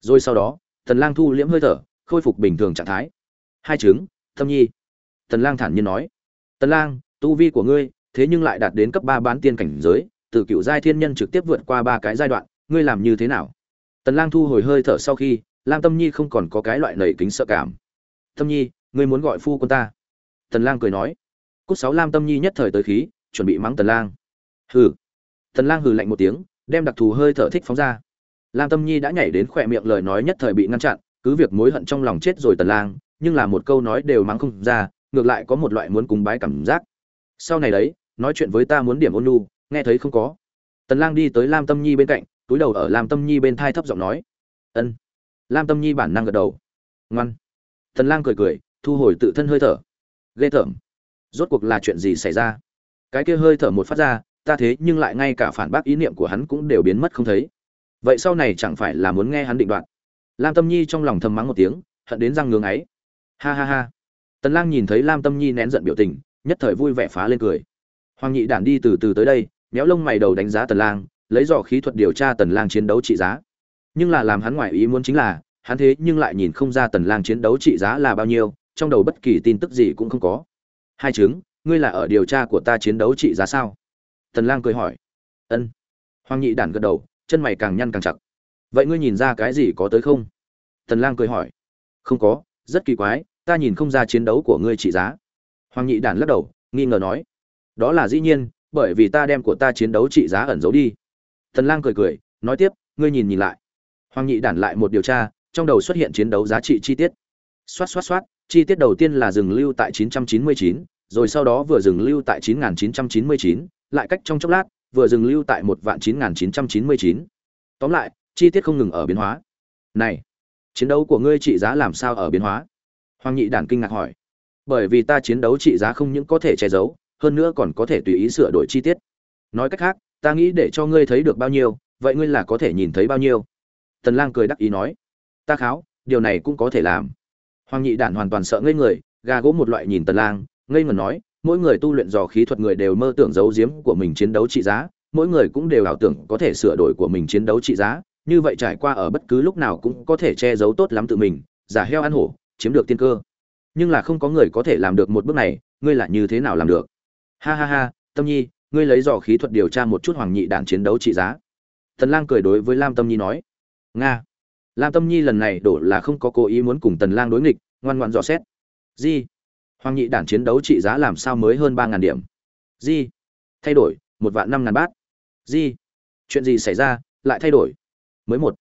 A: Rồi sau đó, tần lang thu liễm hơi thở, khôi phục bình thường trạng thái. Hai chứng, tâm nhi. Tần lang thản nhiên nói. Tần lang, tu vi của ngươi, thế nhưng lại đạt đến cấp ba bán tiên cảnh giới, từ cựu giai thiên nhân trực tiếp vượt qua ba cái giai đoạn, ngươi làm như thế nào? Tần lang thu hồi hơi thở sau khi, lam tâm nhi không còn có cái loại nảy kính sợ cảm. Tâm nhi, ngươi muốn gọi phu quân ta. Tần lang cười nói cúc sáu lam tâm nhi nhất thời tới khí, chuẩn bị mắng tần lang. Hừ. Tần lang hừ lạnh một tiếng, đem đặc thù hơi thở thích phóng ra. Lam tâm nhi đã nhảy đến khỏe miệng lời nói nhất thời bị ngăn chặn, cứ việc mối hận trong lòng chết rồi tần lang, nhưng là một câu nói đều mắng không ra, ngược lại có một loại muốn cúng bái cảm giác. Sau này đấy, nói chuyện với ta muốn điểm ôn nhu, nghe thấy không có. Tần lang đi tới lam tâm nhi bên cạnh, túi đầu ở lam tâm nhi bên thai thấp giọng nói. Ân. Lam tâm nhi bản năng gật đầu. Ngoan. Tần lang cười cười, thu hồi tự thân hơi thở. Ghê tởm rốt cuộc là chuyện gì xảy ra? Cái kia hơi thở một phát ra, ta thế nhưng lại ngay cả phản bác ý niệm của hắn cũng đều biến mất không thấy. Vậy sau này chẳng phải là muốn nghe hắn định đoạt? Lam tâm nhi trong lòng thầm mắng một tiếng, hận đến răng ngưỡng ấy ha ha ha. Tần lang nhìn thấy lam tâm nhi nén giận biểu tình, nhất thời vui vẻ phá lên cười. Hoàng nhị đản đi từ từ tới đây, méo lông mày đầu đánh giá tần lang, lấy dò khí thuật điều tra tần lang chiến đấu trị giá. Nhưng là làm hắn ngoại ý muốn chính là, hắn thế nhưng lại nhìn không ra tần lang chiến đấu trị giá là bao nhiêu, trong đầu bất kỳ tin tức gì cũng không có hai chứng ngươi là ở điều tra của ta chiến đấu trị giá sao? Tần lang cười hỏi. Ân. Hoàng nhị đản gật đầu, chân mày càng nhăn càng chặt. Vậy ngươi nhìn ra cái gì có tới không? Tần lang cười hỏi. Không có, rất kỳ quái, ta nhìn không ra chiến đấu của ngươi trị giá. Hoàng nhị đản lắc đầu, nghi ngờ nói. Đó là dĩ nhiên, bởi vì ta đem của ta chiến đấu trị giá ẩn giấu đi. Tần lang cười cười, nói tiếp, ngươi nhìn nhìn lại. Hoàng nhị đản lại một điều tra, trong đầu xuất hiện chiến đấu giá trị chi tiết. Xoát xoát xoát chi tiết đầu tiên là dừng lưu tại 999, rồi sau đó vừa dừng lưu tại 9999, lại cách trong chốc lát, vừa dừng lưu tại 19999. Tóm lại, chi tiết không ngừng ở biến hóa. Này, chiến đấu của ngươi trị giá làm sao ở biến hóa? Hoàng Nhị Đản kinh ngạc hỏi. Bởi vì ta chiến đấu trị giá không những có thể che giấu, hơn nữa còn có thể tùy ý sửa đổi chi tiết. Nói cách khác, ta nghĩ để cho ngươi thấy được bao nhiêu, vậy ngươi là có thể nhìn thấy bao nhiêu. Tần Lang cười đắc ý nói. Ta kháo, điều này cũng có thể làm. Hoàng Nhị Đản hoàn toàn sợ ngây người, gà gỗ một loại nhìn Tần Lang, ngây ngẩn nói, mỗi người tu luyện dò khí thuật người đều mơ tưởng giấu giếm của mình chiến đấu trị giá, mỗi người cũng đều ảo tưởng có thể sửa đổi của mình chiến đấu trị giá, như vậy trải qua ở bất cứ lúc nào cũng có thể che giấu tốt lắm tự mình, giả heo ăn hổ, chiếm được tiên cơ. Nhưng là không có người có thể làm được một bước này, ngươi là như thế nào làm được? Ha ha ha, Tâm Nhi, ngươi lấy dò khí thuật điều tra một chút hoàng nhị đạn chiến đấu trị giá. Tần Lang cười đối với Lam Tâm Nhi nói, "Nga." Lam Tâm Nhi lần này đổ là không có cố ý muốn cùng Tần Lang đối nghịch, ngoan ngoãn dò xét. "Gì?" Hoàng nhị đản chiến đấu trị giá làm sao mới hơn ba ngàn điểm? Gì? Thay đổi, một vạn năm ngàn bát. Gì? Chuyện gì xảy ra, lại thay đổi? Mới một.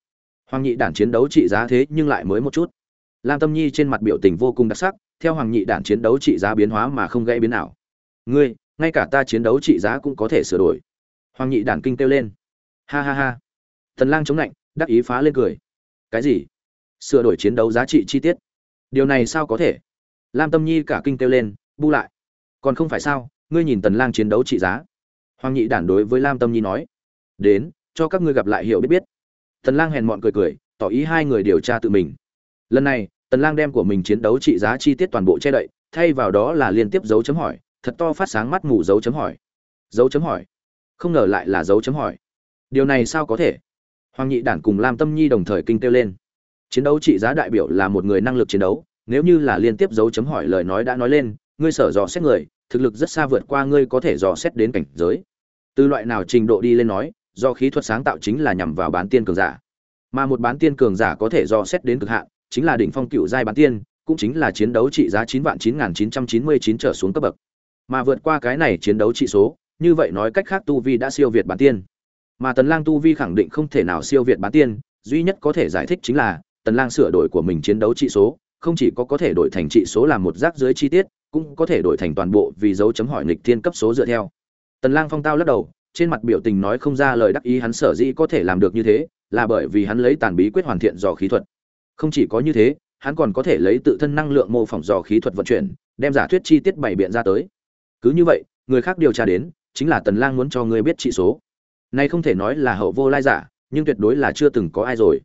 A: Hoàng nhị đản chiến đấu trị giá thế nhưng lại mới một chút. Lam Tâm Nhi trên mặt biểu tình vô cùng đặc sắc, theo Hoàng nhị đản chiến đấu trị giá biến hóa mà không gây biến nào. Ngươi, ngay cả ta chiến đấu trị giá cũng có thể sửa đổi. Hoàng nhị đản kinh kêu lên. Ha ha ha. Thần Lang chống lạnh, đắc ý phá lên cười. Cái gì? Sửa đổi chiến đấu giá trị chi tiết? Điều này sao có thể? lam tâm nhi cả kinh kêu lên, bu lại. Còn không phải sao? Ngươi nhìn tần lang chiến đấu trị giá. Hoàng nhị đản đối với lam tâm nhi nói, đến, cho các ngươi gặp lại hiểu biết biết. Tần lang hèn mọn cười cười, tỏ ý hai người điều tra tự mình. Lần này, tần lang đem của mình chiến đấu trị giá chi tiết toàn bộ che đậy, thay vào đó là liên tiếp dấu chấm hỏi, thật to phát sáng mắt mù dấu chấm hỏi. Dấu chấm hỏi. Không ngờ lại là dấu chấm hỏi. Điều này sao có thể? Hoàng nhị đản cùng lam tâm nhi đồng thời kinh kêu lên. Chiến đấu trị giá đại biểu là một người năng lực chiến đấu, nếu như là liên tiếp dấu chấm hỏi lời nói đã nói lên, ngươi sở dò xét người, thực lực rất xa vượt qua ngươi có thể dò xét đến cảnh giới. Từ loại nào trình độ đi lên nói, do khí thuật sáng tạo chính là nhằm vào bán tiên cường giả. Mà một bán tiên cường giả có thể dò xét đến cực hạn, chính là đỉnh phong cựu giai bán tiên, cũng chính là chiến đấu trị giá chín vạn chín nghìn chín trăm chín mươi chín trở xuống cấp bậc. Mà vượt qua cái này chiến đấu trị số, như vậy nói cách khác tu vi đã siêu việt bán tiên mà tần lang tu vi khẳng định không thể nào siêu việt bán tiên, duy nhất có thể giải thích chính là, tần lang sửa đổi của mình chiến đấu trị số, không chỉ có có thể đổi thành trị số làm một rác dưới chi tiết, cũng có thể đổi thành toàn bộ vì dấu chấm hỏi nghịch thiên cấp số dựa theo. Tần lang phong tao lắc đầu, trên mặt biểu tình nói không ra lời đắc ý hắn sở dĩ có thể làm được như thế, là bởi vì hắn lấy tàn bí quyết hoàn thiện dò khí thuật. Không chỉ có như thế, hắn còn có thể lấy tự thân năng lượng mô phỏng dò khí thuật vận chuyển, đem giả thuyết chi tiết bày biện ra tới. Cứ như vậy, người khác điều tra đến, chính là tần lang muốn cho ngươi biết trị số nay không thể nói là hậu vô lai giả nhưng tuyệt đối là chưa từng có ai rồi.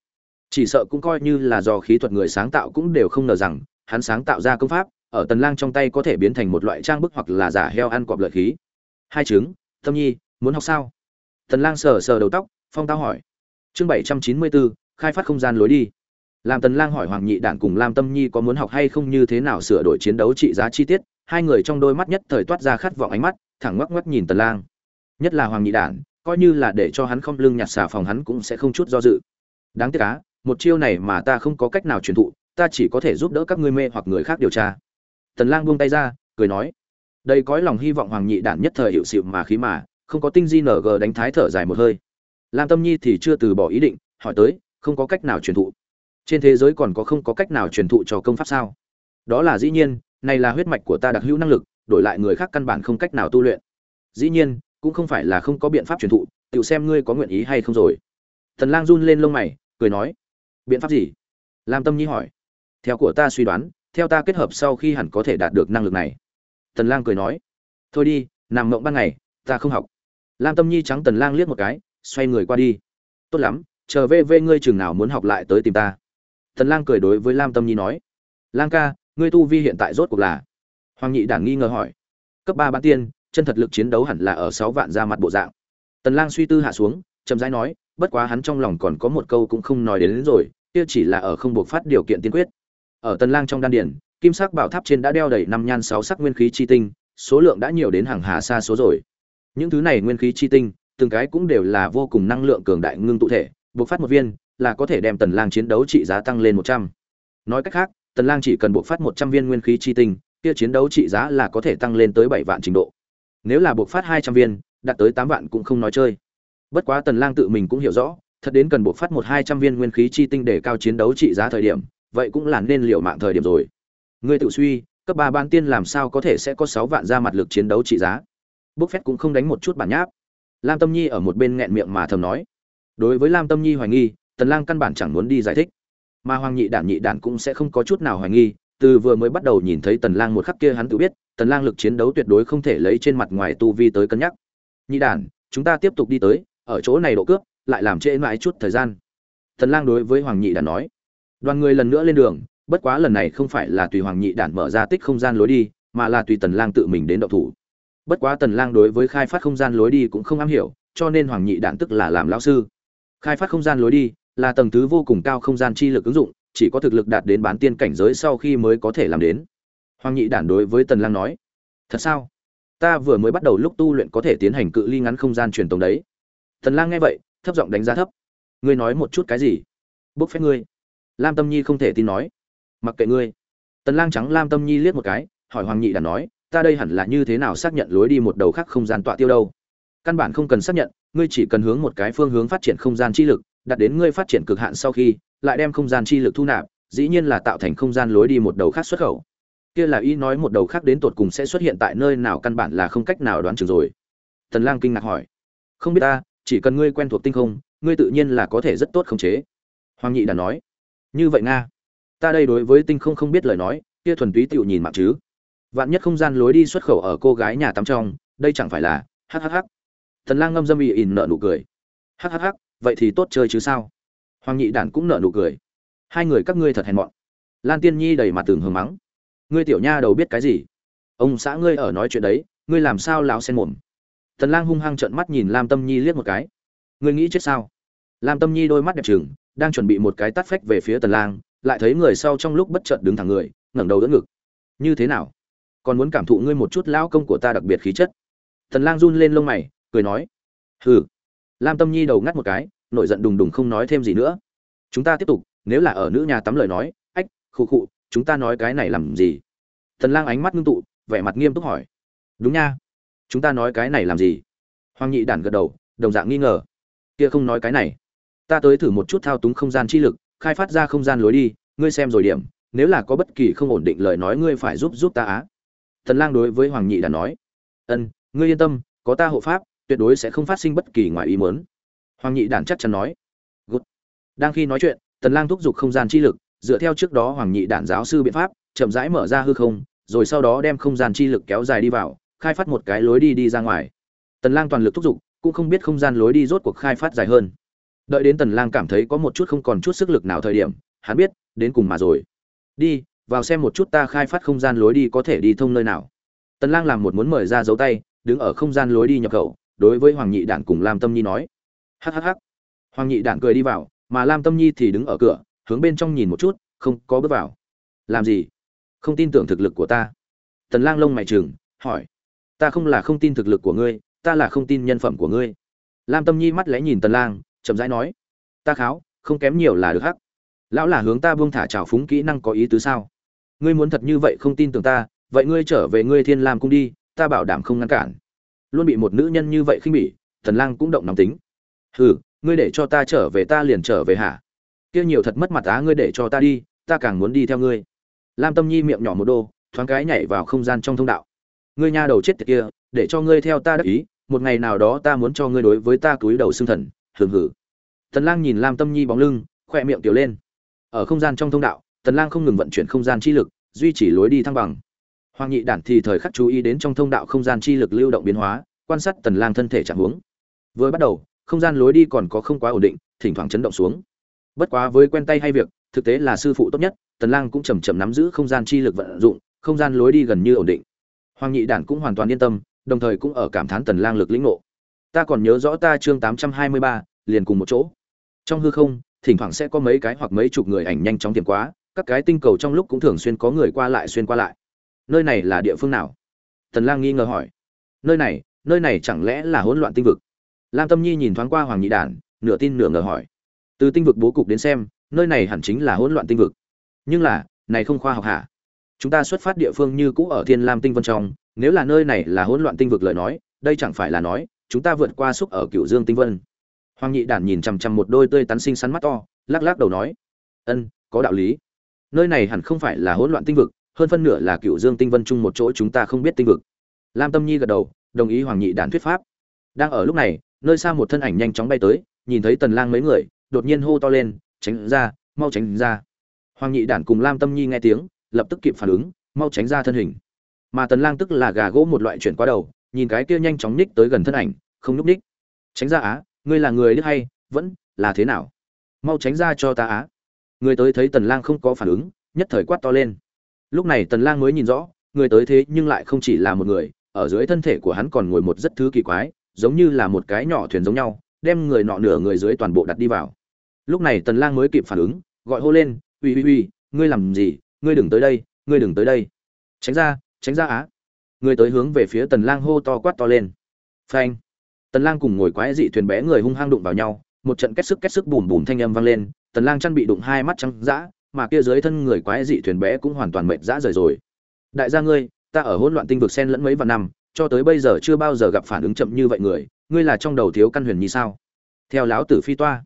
A: Chỉ sợ cũng coi như là do khí thuật người sáng tạo cũng đều không ngờ rằng hắn sáng tạo ra công pháp ở tần lang trong tay có thể biến thành một loại trang bức hoặc là giả heo ăn cọp lợi khí. Hai chứng tâm nhi muốn học sao? Tần lang sờ sờ đầu tóc phong tao hỏi. Chương 794, khai phát không gian lối đi. Làm tần lang hỏi hoàng nhị đản cùng lam tâm nhi có muốn học hay không như thế nào sửa đổi chiến đấu trị giá chi tiết hai người trong đôi mắt nhất thời toát ra khát vọng ánh mắt thẳng ngoắc ngoắc nhìn tần lang. Nhất là hoàng nhị đản coi như là để cho hắn không lưng nhặt xà phòng hắn cũng sẽ không chút do dự. Đáng tiếc á, một chiêu này mà ta không có cách nào truyền thụ, ta chỉ có thể giúp đỡ các ngươi mê hoặc người khác điều tra. Tần lang buông tay ra, cười nói, đây cõi lòng hy vọng hoàng nhị đản nhất thời hiệu sự mà khí mà, không có tinh di nở gờ đánh thái thở dài một hơi. Lam tâm nhi thì chưa từ bỏ ý định, hỏi tới, không có cách nào truyền thụ. Trên thế giới còn có không có cách nào truyền thụ cho công pháp sao? Đó là dĩ nhiên, này là huyết mạch của ta đặc hữu năng lực, đổi lại người khác căn bản không cách nào tu luyện. Dĩ nhiên cũng không phải là không có biện pháp truyền thụ, tự xem ngươi có nguyện ý hay không rồi. Thần lang run lên lông mày, cười nói, biện pháp gì? Lam tâm nhi hỏi. Theo của ta suy đoán, theo ta kết hợp sau khi hẳn có thể đạt được năng lực này. Tần lang cười nói, thôi đi, nằm mộng ban ngày, ta không học. Lam tâm nhi trắng tần lang liếc một cái, xoay người qua đi. Tốt lắm, chờ về về ngươi trường nào muốn học lại tới tìm ta. Tần lang cười đối với lam tâm nhi nói, lang ca, ngươi tu vi hiện tại rốt cuộc là? Hoàng nhị đản nghi ngờ hỏi, cấp ba bán tiên chân thật lực chiến đấu hẳn là ở 6 vạn ra mặt bộ dạng. Tần lang suy tư hạ xuống chậm rãi nói bất quá hắn trong lòng còn có một câu cũng không nói đến, đến rồi kia chỉ là ở không buộc phát điều kiện tiên quyết. Ở tần lang trong đan điển kim sắc bảo tháp trên đã đeo đầy năm nhan sáu sắc nguyên khí chi tinh số lượng đã nhiều đến hàng hà xa số rồi. Những thứ này nguyên khí chi tinh từng cái cũng đều là vô cùng năng lượng cường đại ngưng tụ thể buộc phát một viên là có thể đem tần lang chiến đấu trị giá tăng lên 100. nói cách khác tần lang chỉ cần buộc phát 100 viên nguyên khí chi tinh kia chiến đấu trị giá là có thể tăng lên tới 7 vạn trình độ nếu là buộc phát 200 viên, đạt tới 8 vạn cũng không nói chơi. Bất quá tần lang tự mình cũng hiểu rõ, thật đến cần buộc phát một hai trăm viên nguyên khí chi tinh để cao chiến đấu trị giá thời điểm, vậy cũng là nên liệu mạng thời điểm rồi. Ngươi tự suy, cấp ba ban tiên làm sao có thể sẽ có sáu vạn ra mặt lực chiến đấu trị giá? Bốc phép cũng không đánh một chút bản nháp. Lam tâm nhi ở một bên nghẹn miệng mà thầm nói. Đối với lam tâm nhi hoài nghi, tần lang căn bản chẳng muốn đi giải thích. Mà hoàng nhị đản nhị đản cũng sẽ không có chút nào hoài nghi, từ vừa mới bắt đầu nhìn thấy tần lang một khắc kia hắn tự biết tần lang lực chiến đấu tuyệt đối không thể lấy trên mặt ngoài tu vi tới cân nhắc. Nhị đản chúng ta tiếp tục đi tới, ở chỗ này độ cướp, lại làm trễ mãi chút thời gian. Tần lang đối với hoàng nhị đản nói. Đoàn người lần nữa lên đường, bất quá lần này không phải là tùy hoàng nhị đản mở ra tích không gian lối đi, mà là tùy tần lang tự mình đến động thủ. Bất quá tần lang đối với khai phát không gian lối đi cũng không am hiểu, cho nên hoàng nhị đản tức là làm lão sư. Khai phát không gian lối đi là tầng thứ vô cùng cao không gian chi lực ứng dụng, chỉ có thực lực đạt đến bán tiên cảnh giới sau khi mới có thể làm đến hoàng nhị đản đối với tần lang nói, thật sao? Ta vừa mới bắt đầu lúc tu luyện có thể tiến hành cự ly ngắn không gian truyền tống đấy. Tần lang nghe vậy, thấp giọng đánh giá thấp, ngươi nói một chút cái gì? Bốc phép ngươi. Lam tâm nhi không thể tin nói, mặc kệ ngươi. Tần lang trắng lam tâm nhi liếc một cái, hỏi hoàng nhị đản nói, ta đây hẳn là như thế nào xác nhận lối đi một đầu khác không gian tọa tiêu đâu? Căn bản không cần xác nhận, ngươi chỉ cần hướng một cái phương hướng phát triển không gian chi lực đạt đến ngươi phát triển cực hạn sau khi, lại đem không gian chi lực thu nạp, dĩ nhiên là tạo thành không gian lối đi một đầu khác xuất khẩu kia là ý nói một đầu khác đến tột cùng sẽ xuất hiện tại nơi nào căn bản là không cách nào đoán chừng rồi. Tần lang kinh ngạc hỏi. Không biết ta, chỉ cần ngươi quen thuộc tinh không, ngươi tự nhiên là có thể rất tốt khống chế. Hoàng nhị đã nói. Như vậy nga, ta đây đối với tinh không không biết lời nói, kia thuần túy tiểu nhìn mặt chứ. Vạn nhất không gian lối đi xuất khẩu ở cô gái nhà tắm trong, đây chẳng phải là hhh thần lang ngâm dâm ì ỉn nợ nụ cười. Hhh vậy thì tốt chơi chứ sao? Hoàng nhị đản cũng nợ nụ cười. Hai người các ngươi thật hèn mọn. Lan tiên nhi đầy mặt tường hờ mắng ngươi tiểu nha đầu biết cái gì? Ông xã ngươi ở nói chuyện đấy, ngươi làm sao lão sen mồm? Thần lang hung hăng trợn mắt nhìn lam tâm nhi liếc một cái. Ngươi nghĩ chết sao? Lam tâm nhi đôi mắt đẹp trừng, đang chuẩn bị một cái tát phách về phía tần lang, lại thấy người sau trong lúc bất chợt đứng thẳng người, ngẩng đầu đỡ ngực. Như thế nào? Còn muốn cảm thụ ngươi một chút lão công của ta đặc biệt khí chất. Tần lang run lên lông mày, cười nói. Hừ. Lam tâm nhi đầu ngắt một cái nội giận đùng đùng không nói thêm gì nữa. Chúng ta tiếp tục, nếu là ở nữ nhà tắm lời nói, ách, khụ khụ chúng ta nói cái này làm gì? Tần lang ánh mắt ngưng tụ, vẻ mặt nghiêm túc hỏi. Đúng nha. Chúng ta nói cái này làm gì? Hoàng nhị đản gật đầu, đồng dạng nghi ngờ. Kia không nói cái này. Ta tới thử một chút thao túng không gian chi lực, khai phát ra không gian lối đi, ngươi xem rồi điểm, nếu là có bất kỳ không ổn định lời nói ngươi phải giúp giúp ta á. Tần lang đối với hoàng nhị Đản nói. Ân, ngươi yên tâm, có ta hộ pháp, tuyệt đối sẽ không phát sinh bất kỳ ngoài ý muốn. Hoàng nhị đản chắc chắn nói. Good. đang khi nói chuyện tần lang thúc giục không gian chi lực dựa theo trước đó hoàng nhị đản giáo sư biện pháp, chậm rãi mở ra hư không, rồi sau đó đem không gian chi lực kéo dài đi vào, khai phát một cái lối đi đi ra ngoài. Tần lang toàn lực thúc giục, cũng không biết không gian lối đi rốt cuộc khai phát dài hơn. Đợi đến tần lang cảm thấy có một chút không còn chút sức lực nào thời điểm, hắn biết, đến cùng mà rồi. Đi, vào xem một chút ta khai phát không gian lối đi có thể đi thông nơi nào. Tần lang làm một muốn mời ra dấu tay, đứng ở không gian lối đi nhập khẩu, đối với hoàng nhị đản cùng lam tâm nhi nói. Hắc hắc hắc. Hoàng nhị đản cười đi vào, mà lam tâm nhi thì đứng ở cửa hướng bên trong nhìn một chút, không có bước vào. Làm gì? Không tin tưởng thực lực của ta. Tần lang lông mày trừng, hỏi. Ta không là không tin thực lực của ngươi, ta là không tin nhân phẩm của ngươi. Lam tâm nhi mắt lẽ nhìn tần lang, chậm rãi nói. Ta kháo, không kém nhiều là được hắc. Lão là hướng ta buông thả trào phúng kỹ năng có ý tứ sao? Ngươi muốn thật như vậy không tin tưởng ta, vậy ngươi trở về ngươi thiên lam cung đi, ta bảo đảm không ngăn cản. Luôn bị một nữ nhân như vậy khinh bỉ, tần lang cũng động nóng tính. Hừ, ngươi để cho ta trở về ta liền trở về hả? Kia nhiều thật mất mặt á, ngươi để cho ta đi, ta càng muốn đi theo ngươi. Lam tâm nhi miệng nhỏ một đô, thoáng cái nhảy vào không gian trong thông đạo. Ngươi nha đầu chết tiệt kia, để cho ngươi theo ta đắc ý, một ngày nào đó ta muốn cho ngươi đối với ta cúi đầu xương thần hưởng hử tần lang nhìn lam tâm nhi bóng lưng khoe miệng tiểu lên. Ở không gian trong thông đạo, tần lang không ngừng vận chuyển không gian chi lực, duy trì lối đi thăng bằng. Hoàng nhị đản thì thời khắc chú ý đến trong thông đạo không gian chi lực lưu động biến hóa, quan sát tần lang thân thể trạng huống. Vừa bắt đầu, không gian lối đi còn có không quá ổn định, thỉnh thoảng chấn động xuống bất quá với quen tay hay việc thực tế là sư phụ tốt nhất tần lang cũng chậm chậm nắm giữ không gian chi lực vận dụng không gian lối đi gần như ổn định. Hoàng nhị đản cũng hoàn toàn yên tâm đồng thời cũng ở cảm thán tần lang lực lĩnh ngộ. Ta còn nhớ rõ ta chương 823, liền cùng một chỗ. Trong hư không thỉnh thoảng sẽ có mấy cái hoặc mấy chục người ảnh nhanh chóng tiềm quá các cái tinh cầu trong lúc cũng thường xuyên có người qua lại xuyên qua lại. Nơi này là địa phương nào? Tần lang nghi ngờ hỏi. Nơi này nơi này chẳng lẽ là hỗn loạn tinh vực? Lam tâm nhi nhìn thoáng qua hoàng nhị đản nửa tin nửa ngờ hỏi từ tinh vực bố cục đến xem, nơi này hẳn chính là hỗn loạn tinh vực. Nhưng là, này không khoa học hả? Chúng ta xuất phát địa phương như cũ ở thiên lam tinh vân trong, nếu là nơi này là hỗn loạn tinh vực lời nói, đây chẳng phải là nói, chúng ta vượt qua xúc ở cựu dương tinh vân. Hoàng nhị đản nhìn chằm chằm một đôi tươi tắn xinh xắn mắt to, lắc lắc đầu nói, ân, có đạo lý. Nơi này hẳn không phải là hỗn loạn tinh vực, hơn phân nửa là cựu dương tinh vân chung một chỗ chúng ta không biết tinh vực. Lam tâm nhi gật đầu, đồng ý hoàng nhị đản thuyết pháp. Đang ở lúc này, nơi xa một thân ảnh nhanh chóng bay tới, nhìn thấy tần lang mấy người đột nhiên hô to lên, tránh ra, mau tránh ra. Hoàng nhị đản cùng lam tâm nhi nghe tiếng, lập tức kịp phản ứng, mau tránh ra thân hình. Mà tần lang tức là gà gỗ một loại chuyển qua đầu, nhìn cái kia nhanh chóng ních tới gần thân ảnh, không núp ních. Tránh ra á, ngươi là người đức hay, vẫn là thế nào? Mau tránh ra cho ta á. Người tới thấy tần lang không có phản ứng, nhất thời quát to lên. Lúc này tần lang mới nhìn rõ, người tới thế nhưng lại không chỉ là một người, ở dưới thân thể của hắn còn ngồi một rất thứ kỳ quái, giống như là một cái nhỏ thuyền giống nhau, đem người nọ nửa người dưới toàn bộ đặt đi vào lúc này tần lang mới kịp phản ứng, gọi hô lên, uy uy uy, ngươi làm gì? Ngươi đừng tới đây, ngươi đừng tới đây. Tránh ra tránh ra á. Người tới hướng về phía tần lang hô to quát to lên. Phanh. Tần lang cùng ngồi quái dị thuyền bé người hung hăng đụng vào nhau, một trận kết sức kết sức bùm bùm thanh âm vang lên, tần lang chăn bị đụng hai mắt trắng dã, mà kia dưới thân người quái dị thuyền bé cũng hoàn toàn mệt dã rời rồi. Đại gia ngươi, ta ở hỗn loạn tinh vực xen lẫn mấy vạn năm, cho tới bây giờ chưa bao giờ gặp phản ứng chậm như vậy người, ngươi là trong đầu thiếu căn huyền như sao? Theo lão tử phi toa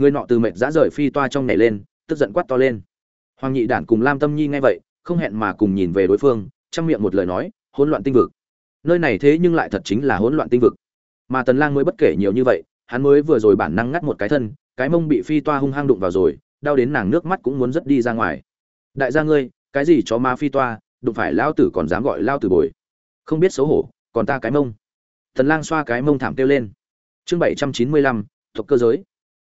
A: người nọ từ mệt dã rời phi toa trong nhảy lên tức giận quát to lên. Hoàng nhị đản cùng lam tâm nhi nghe vậy không hẹn mà cùng nhìn về đối phương trong miệng một lời nói hỗn loạn tinh vực. Nơi này thế nhưng lại thật chính là hỗn loạn tinh vực. Mà tần lang mới bất kể nhiều như vậy hắn mới vừa rồi bản năng ngắt một cái thân cái mông bị phi toa hung hăng đụng vào rồi đau đến nàng nước mắt cũng muốn rất đi ra ngoài. Đại gia ngươi cái gì cho ma phi toa đụng phải lao tử còn dám gọi lao tử bồi. Không biết xấu hổ còn ta cái mông. Tần lang xoa cái mông thảm kêu lên. Chương 795, thuộc cơ giới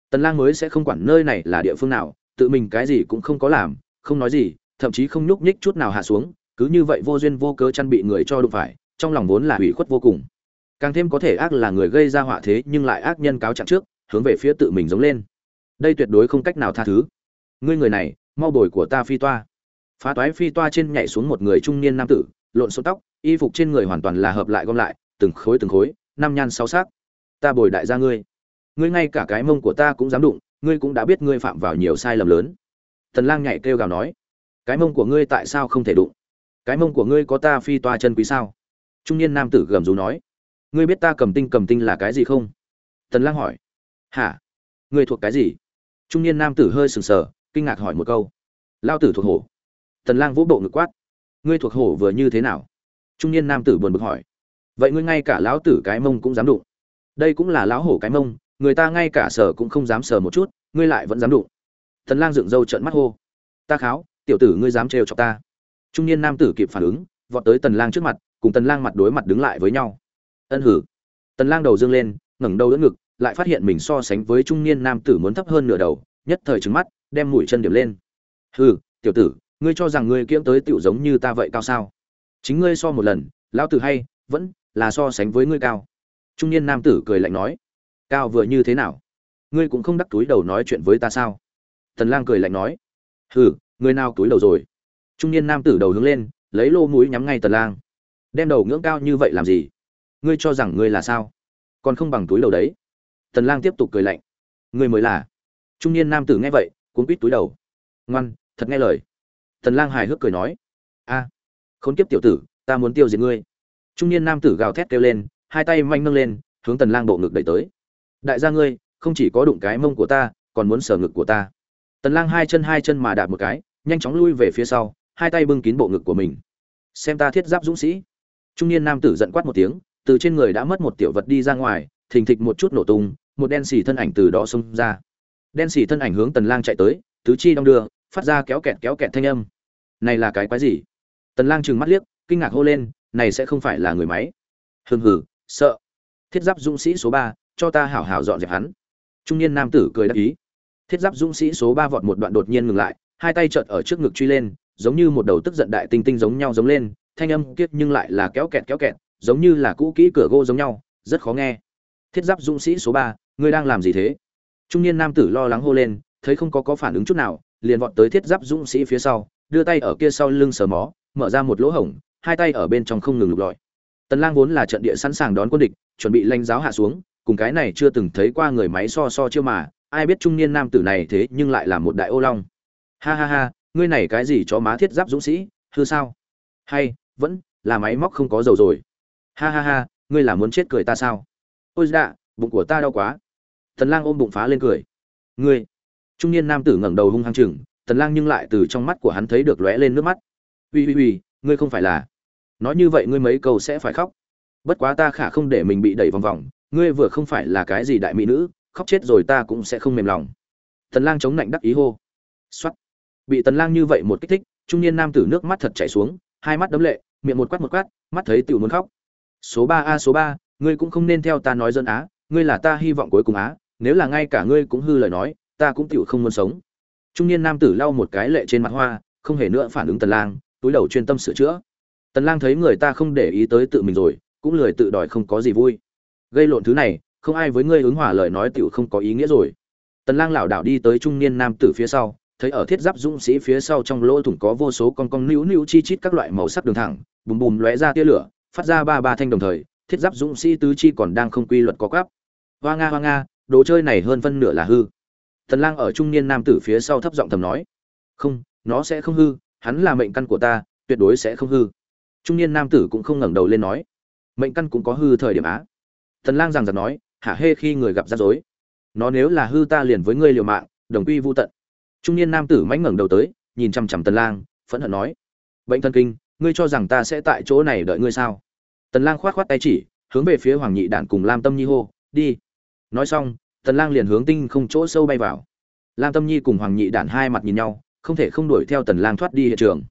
A: tần lang mới sẽ không quản nơi này là địa phương nào, tự mình cái gì cũng không có làm, không nói gì, thậm chí không nhúc nhích chút nào hạ xuống, cứ như vậy vô duyên vô cớ chăn bị người cho đụng phải, trong lòng vốn là hủy khuất vô cùng. Càng thêm có thể ác là người gây ra họa thế nhưng lại ác nhân cáo trạng trước, hướng về phía tự mình giống lên. Đây tuyệt đối không cách nào tha thứ. Ngươi người này, mau bồi của ta phi toa. Phá toái phi toa trên nhảy xuống một người trung niên nam tử, lộn xộn tóc, y phục trên người hoàn toàn là hợp lại gom lại, từng khối từng khối, năm nhan sáu sắc. Ta bồi đại gia ngươi ngươi ngay cả cái mông của ta cũng dám đụng, ngươi cũng đã biết ngươi phạm vào nhiều sai lầm lớn. Tần lang nhảy kêu gào nói, cái mông của ngươi tại sao không thể đụng? Cái mông của ngươi có ta phi toa chân quý sao? Trung niên nam tử gầm rú nói, ngươi biết ta cầm tinh cầm tinh là cái gì không? Tần lang hỏi, hả? Ngươi thuộc cái gì? Trung niên nam tử hơi sừng sờ, kinh ngạc hỏi một câu. Lao tử thuộc hổ. Tần lang vũ bộ ngực quát, ngươi thuộc hổ vừa như thế nào? Trung niên nam tử buồn bực hỏi, vậy ngươi ngay cả lão tử cái mông cũng dám đụng. Đây cũng là lão hổ cái mông người ta ngay cả sở cũng không dám sờ một chút, ngươi lại vẫn dám đụng. Tần lang dựng râu trợn mắt hô. Ta kháo, tiểu tử ngươi dám trêu chọc ta. Trung niên nam tử kịp phản ứng, vọt tới tần lang trước mặt, cùng tần lang mặt đối mặt đứng lại với nhau. Ân hử. Tần lang đầu dương lên, ngẩng đầu đỡ ngực, lại phát hiện mình so sánh với trung niên nam tử muốn thấp hơn nửa đầu, nhất thời trừng mắt, đem mũi chân điểm lên. Hừ, tiểu tử, ngươi cho rằng ngươi kiễng tới tiểu giống như ta vậy cao sao? Chính ngươi so một lần, lão tử hay, vẫn là so sánh với ngươi cao. Trung niên nam tử cười lạnh nói cao vừa như thế nào? Ngươi cũng không đắc túi đầu nói chuyện với ta sao? Tần lang cười lạnh nói. Hừ, người nào túi đầu rồi? Trung niên nam tử đầu hướng lên, lấy lô mũi nhắm ngay tần lang. Đem đầu ngưỡng cao như vậy làm gì? Ngươi cho rằng ngươi là sao? Còn không bằng túi đầu đấy. Tần lang tiếp tục cười lạnh. Ngươi mới là. Trung niên nam tử nghe vậy cuốn quít túi đầu. Ngoan, thật nghe lời. Tần lang hài hước cười nói. A, khốn kiếp tiểu tử, ta muốn tiêu diệt ngươi. Trung niên nam tử gào thét kêu lên, hai tay manh nâng lên, hướng tần lang bộ ngực đẩy tới đại gia ngươi không chỉ có đụng cái mông của ta còn muốn sờ ngực của ta. Tần lang hai chân hai chân mà đạp một cái nhanh chóng lui về phía sau hai tay bưng kín bộ ngực của mình. Xem ta thiết giáp dũng sĩ. Trung niên nam tử giận quát một tiếng từ trên người đã mất một tiểu vật đi ra ngoài thình thịch một chút nổ tung một đen xì thân ảnh từ đó xông ra. Đen xì thân ảnh hướng tần lang chạy tới tứ chi đong đưa phát ra kéo kẹt kéo kẹt thanh âm. Này là cái quái gì? Tần lang trừng mắt liếc kinh ngạc hô lên này sẽ không phải là người máy. Hừ hừ sợ. Thiết giáp dũng sĩ số 3, cho ta hảo hảo dọn dẹp hắn. Trung niên nam tử cười đáp ý. Thiết giáp dũng sĩ số 3 vọt một đoạn đột nhiên ngừng lại hai tay chợt ở trước ngực truy lên giống như một đầu tức giận đại tinh tinh giống nhau giống lên thanh âm kiết nhưng lại là kéo kẹt kéo kẹt giống như là cũ kỹ cửa gỗ giống nhau rất khó nghe. Thiết giáp dũng sĩ số 3, ngươi đang làm gì thế? Trung niên nam tử lo lắng hô lên thấy không có có phản ứng chút nào liền vọt tới thiết giáp dũng sĩ phía sau đưa tay ở kia sau lưng sờ mó mở ra một lỗ hổng hai tay ở bên trong không ngừng lục lọi. Tần lang vốn là trận địa sẵn sàng đón quân địch chuẩn bị lanh giáo hạ xuống cùng cái này chưa từng thấy qua người máy so so chưa mà, ai biết trung niên nam tử này thế nhưng lại là một đại ô long. Ha ha ha, ngươi này cái gì cho má thiết giáp dũng sĩ, hư sao? Hay, vẫn là máy móc không có dầu rồi. Ha ha ha, ngươi là muốn chết cười ta sao? Ôi dạ bụng của ta đau quá. Tần lang ôm bụng phá lên cười. Ngươi. Trung niên nam tử ngẩng đầu hung hăng chừng tần lang nhưng lại từ trong mắt của hắn thấy được lóe lên nước mắt. Uy uy uy, ngươi không phải là. Nói như vậy ngươi mấy câu sẽ phải khóc. Bất quá ta khả không để mình bị đẩy vòng vòng ngươi vừa không phải là cái gì đại mỹ nữ khóc chết rồi ta cũng sẽ không mềm lòng. Tần lang chống nạnh đắc ý hô. Xoát bị tần lang như vậy một kích thích trung niên nam tử nước mắt thật chảy xuống hai mắt đấm lệ miệng một quát một quát mắt thấy tiểu muốn khóc. Số 3 a số 3, ngươi cũng không nên theo ta nói dân á ngươi là ta hy vọng cuối cùng á nếu là ngay cả ngươi cũng hư lời nói ta cũng tiểu không muốn sống. Trung niên nam tử lau một cái lệ trên mặt hoa không hề nữa phản ứng tần lang túi đầu chuyên tâm sửa chữa. Tần lang thấy người ta không để ý tới tự mình rồi cũng lười tự đòi không có gì vui gây lộn thứ này, không ai với ngươi ứng hòa lời nói tiểu không có ý nghĩa rồi. Tần lang lảo đảo đi tới trung niên nam tử phía sau, thấy ở thiết giáp dũng sĩ phía sau trong lỗ thủng có vô số con con nữu nữu chi chít các loại màu sắc đường thẳng, bùm bùm lóe ra tia lửa, phát ra ba ba thanh đồng thời, thiết giáp dũng sĩ tứ chi còn đang không quy luật có quắp. Hoa nga hoa nga, đồ chơi này hơn phân nửa là hư. Tần lang ở trung niên nam tử phía sau thấp giọng thầm nói. Không, nó sẽ không hư, hắn là mệnh căn của ta, tuyệt đối sẽ không hư. Trung niên nam tử cũng không ngẩng đầu lên nói. Mệnh căn cũng có hư thời điểm á tần lang rằng giật nói, hả hê khi người gặp rắc rối. Nó nếu là hư ta liền với ngươi liều mạng, đồng quy vu tận. Trung niên nam tử mãnh ngẩng đầu tới, nhìn chăm chăm tần lang, phẫn hận nói, bệnh thần kinh, ngươi cho rằng ta sẽ tại chỗ này đợi ngươi sao? Tần lang khoát khoát tay chỉ, hướng về phía hoàng nhị đản cùng lam tâm nhi hô, đi. Nói xong, tần lang liền hướng tinh không chỗ sâu bay vào. Lam tâm nhi cùng hoàng nhị đản hai mặt nhìn nhau, không thể không đuổi theo tần lang thoát đi hiện trường.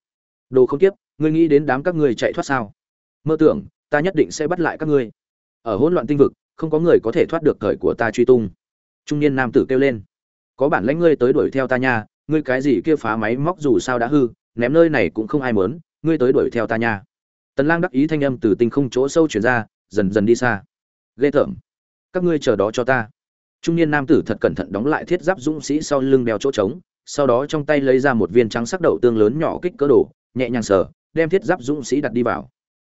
A: Đồ không tiếp ngươi nghĩ đến đám các ngươi chạy thoát sao? Mơ tưởng, ta nhất định sẽ bắt lại các ngươi ở hỗn loạn tinh vực, không có người có thể thoát được thời của ta truy tung. Trung niên nam tử kêu lên. Có bản lãnh ngươi tới đuổi theo ta nha, ngươi cái gì kia phá máy móc dù sao đã hư, ném nơi này cũng không ai muốn, ngươi tới đuổi theo ta nha. Tần lang đắc ý thanh âm từ tinh không chỗ sâu truyền ra, dần dần đi xa. Ghê tởm. Các ngươi chờ đó cho ta. Trung niên nam tử thật cẩn thận đóng lại thiết giáp dũng sĩ sau lưng đeo chỗ trống, sau đó trong tay lấy ra một viên trắng sắc đậu tương lớn nhỏ kích cỡ đồ, nhẹ nhàng sờ, đem thiết giáp dũng sĩ đặt đi vào.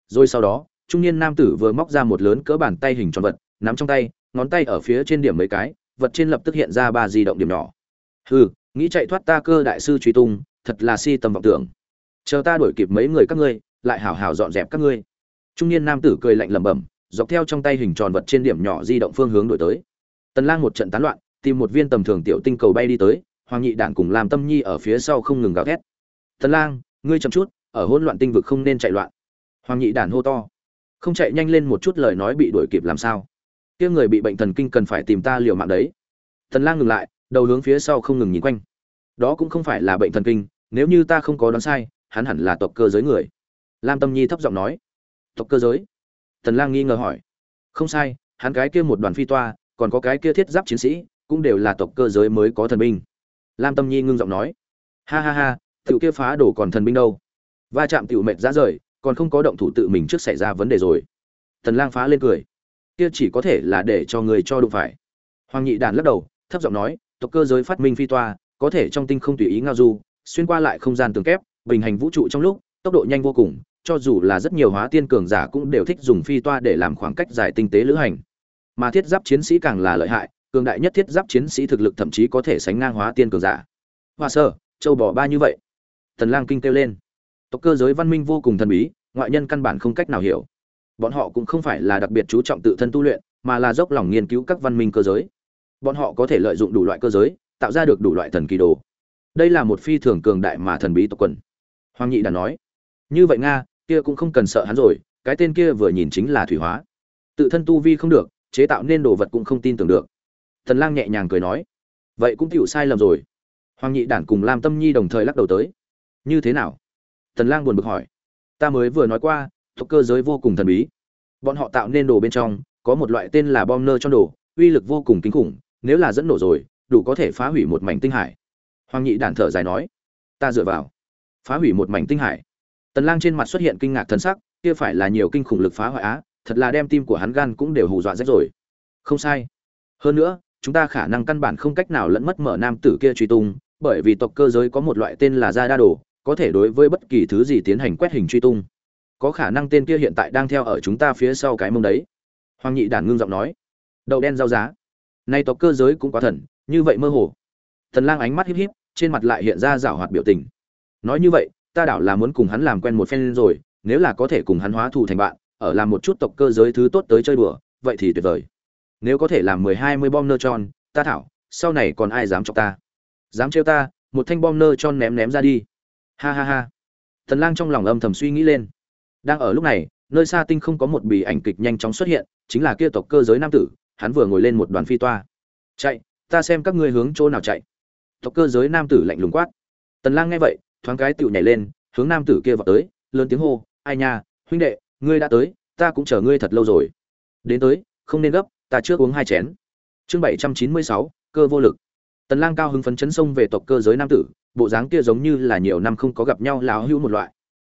A: Rồi sau đó trung niên nam tử vừa móc ra một lớn cỡ bàn tay hình tròn vật, nắm trong tay, ngón tay ở phía trên điểm mấy cái, vật trên lập tức hiện ra ba di động điểm nhỏ. Hừ, nghĩ chạy thoát ta cơ đại sư truy tung, thật là si tầm vọng tưởng. Chờ ta đuổi kịp mấy người các ngươi, lại hảo hảo dọn dẹp các ngươi. Trung niên nam tử cười lạnh lẩm bẩm, dọc theo trong tay hình tròn vật trên điểm nhỏ di động phương hướng đổi tới. Tần lang một trận tán loạn, tìm một viên tầm thường tiểu tinh cầu bay đi tới, hoàng nhị đản cùng làm tâm nhi ở phía sau không ngừng gào thét. Tần lang, ngươi chậm chút, ở hỗn loạn tinh vực không nên chạy loạn. Hoàng nhị đản hô to không chạy nhanh lên một chút lời nói bị đuổi kịp làm sao? Kia người bị bệnh thần kinh cần phải tìm ta liều mạng đấy. Thần lang ngừng lại, đầu hướng phía sau không ngừng nhìn quanh. Đó cũng không phải là bệnh thần kinh, nếu như ta không có đoán sai, hắn hẳn là tộc cơ giới người. Lam tâm nhi thấp giọng nói. Tộc cơ giới? Thần lang nghi ngờ hỏi. Không sai, hắn cái kia một đoàn phi toa, còn có cái kia thiết giáp chiến sĩ, cũng đều là tộc cơ giới mới có thần binh. Lam tâm nhi ngưng giọng nói. Ha ha ha, tiểu kia phá đổ còn thần binh đâu? Va chạm tiểu mệt ra rời còn không có động thủ tự mình trước xảy ra vấn đề rồi. Tần lang phá lên cười. Kia chỉ có thể là để cho người cho đụng phải. Hoàng nhị đàn lắc đầu, thấp giọng nói, tộc cơ giới phát minh phi toa, có thể trong tinh không tùy ý ngao du, xuyên qua lại không gian tường kép, bình hành vũ trụ trong lúc, tốc độ nhanh vô cùng, cho dù là rất nhiều hóa tiên cường giả cũng đều thích dùng phi toa để làm khoảng cách dài tinh tế lữ hành. Mà thiết giáp chiến sĩ càng là lợi hại, cường đại nhất thiết giáp chiến sĩ thực lực thậm chí có thể sánh ngang hóa tiên cường giả. Hoa sơ, châu bò ba như vậy. Tần lang kinh kêu lên tộc cơ giới văn minh vô cùng thần bí, ngoại nhân căn bản không cách nào hiểu. Bọn họ cũng không phải là đặc biệt chú trọng tự thân tu luyện, mà là dốc lòng nghiên cứu các văn minh cơ giới. Bọn họ có thể lợi dụng đủ loại cơ giới, tạo ra được đủ loại thần kỳ đồ. Đây là một phi thường cường đại mà thần bí tộc quần. Hoàng nhị đã nói, như vậy nga, kia cũng không cần sợ hắn rồi, cái tên kia vừa nhìn chính là thủy hóa. Tự thân tu vi không được, chế tạo nên đồ vật cũng không tin tưởng được. Thần lang nhẹ nhàng cười nói, vậy cũng chịu sai lầm rồi. Hoàng nhị đản cùng lam tâm nhi đồng thời lắc đầu tới, như thế nào? Tần lang buồn bực hỏi. Ta mới vừa nói qua, tộc cơ giới vô cùng thần bí. Bọn họ tạo nên đồ bên trong, có một loại tên là bom nơ cho đồ, uy lực vô cùng kinh khủng, nếu là dẫn nổ rồi, đủ có thể phá hủy một mảnh tinh hải. Hoàng nhị đản thở dài nói. Ta dựa vào. Phá hủy một mảnh tinh hải. Tần lang trên mặt xuất hiện kinh ngạc thần sắc, kia phải là nhiều kinh khủng lực phá hoại á, thật là đem tim của hắn gan cũng đều hù dọa rách rồi. Không sai. Hơn nữa, chúng ta khả năng căn bản không cách nào lẫn mất mở nam tử kia truy tung, bởi vì tộc cơ giới có một loại tên là gia đa đồ có thể đối với bất kỳ thứ gì tiến hành quét hình truy tung. Có khả năng tên kia hiện tại đang theo ở chúng ta phía sau cái mông đấy. Hoàng nhị đản ngưng giọng nói. Đậu đen rau giá. Nay tộc cơ giới cũng quá thần, như vậy mơ hồ. Thần lang ánh mắt híp híp, trên mặt lại hiện ra rảo hoạt biểu tình. Nói như vậy, ta đảo là muốn cùng hắn làm quen một phen rồi, nếu là có thể cùng hắn hóa thù thành bạn, ở làm một chút tộc cơ giới thứ tốt tới chơi đùa, vậy thì tuyệt vời. Nếu có thể làm mười hai mươi bom nơ tròn, ta thảo, sau này còn ai dám chọc ta? Dám trêu ta, một thanh bom nơ tròn ném ném ra đi ha ha ha. Thần lang trong lòng âm thầm suy nghĩ lên. Đang ở lúc này nơi xa tinh không có một bì ảnh kịch nhanh chóng xuất hiện chính là kia tộc cơ giới nam tử hắn vừa ngồi lên một đoàn phi toa. Chạy ta xem các ngươi hướng chỗ nào chạy. Tộc cơ giới nam tử lạnh lùng quát. Tần lang nghe vậy thoáng cái tựu nhảy lên hướng nam tử kia vọt tới lớn tiếng hô ai nha huynh đệ ngươi đã tới ta cũng chờ ngươi thật lâu rồi. Đến tới không nên gấp ta chưa uống hai chén. Chương 796, cơ vô lực. Tần lang cao hứng phấn chấn sông về tộc cơ giới nam tử bộ dáng kia giống như là nhiều năm không có gặp nhau láo hữu một loại.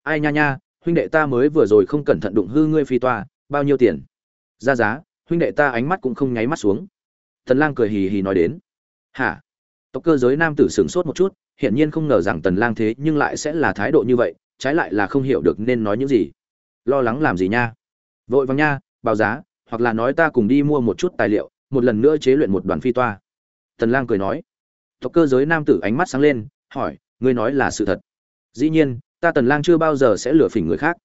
A: Ai nha nha, huynh đệ ta mới vừa rồi không cẩn thận đụng hư ngươi phi toa, bao nhiêu tiền? Ra giá, huynh đệ ta ánh mắt cũng không nháy mắt xuống. Tần lang cười hì hì nói đến. Hả? Tộc cơ giới nam tử sửng sốt một chút, hiển nhiên không ngờ rằng tần lang thế nhưng lại sẽ là thái độ như vậy, trái lại là không hiểu được nên nói những gì. Lo lắng làm gì nha? Vội vàng nha, báo giá, hoặc là nói ta cùng đi mua một chút tài liệu, một lần nữa chế luyện một đoàn phi toa. Tần lang cười nói. Tộc cơ giới nam tử ánh mắt sáng lên hỏi ngươi nói là sự thật? Dĩ nhiên ta tần lang chưa bao giờ sẽ lừa phỉnh người khác.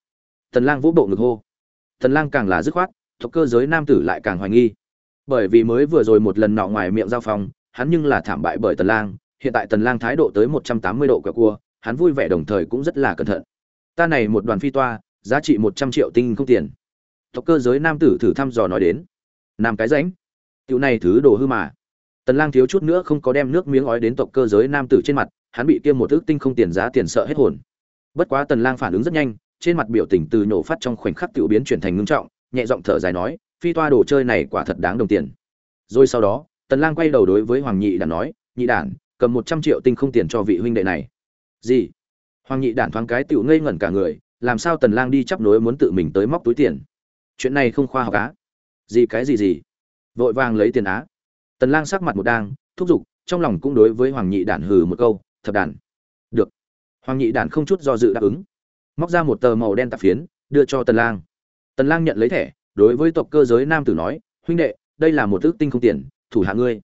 A: Tần lang vỗ bộ ngực hô. Tần lang càng là dứt khoát tộc cơ giới nam tử lại càng hoài nghi. Bởi vì mới vừa rồi một lần nọ ngoài miệng giao phòng, hắn nhưng là thảm bại bởi tần lang hiện tại tần lang thái độ tới 180 độ quẹo cua hắn vui vẻ đồng thời cũng rất là cẩn thận. Ta này một đoàn phi toa giá trị 100 triệu tinh không tiền. Tộc cơ giới nam tử thử thăm dò nói đến. Nam cái rãnh. Tiểu này thứ đồ hư mà. Tần lang thiếu chút nữa không có đem nước miếng ói đến tộc cơ giới nam tử trên mặt hắn bị kia một ước tinh không tiền giá tiền sợ hết hồn. Bất quá tần lang phản ứng rất nhanh, trên mặt biểu tình từ nhổ phát trong khoảnh khắc tiểu biến chuyển thành ngưng trọng, nhẹ giọng thở dài nói, phi toa đồ chơi này quả thật đáng đồng tiền. Rồi sau đó, tần lang quay đầu đối với hoàng nhị đản nói, nhị đản, cầm 100 triệu tinh không tiền cho vị huynh đệ này. Gì? Hoàng nhị đản thoáng cái tiểu ngây ngẩn cả người, làm sao tần lang đi chấp nối muốn tự mình tới móc túi tiền? Chuyện này không khoa học á? Gì cái gì gì? Vội vàng lấy tiền á. Tần lang sắc mặt một đang, thúc giục, trong lòng cũng đối với hoàng nhị đản hừ một câu thập đàn. Được. Hoàng nhị đàn không chút do dự đáp ứng. Móc ra một tờ màu đen tạp phiến, đưa cho tần lang. Tần lang nhận lấy thẻ, đối với tộc cơ giới nam tử nói, huynh đệ, đây là một ước tinh không tiền, thủ hạ ngươi.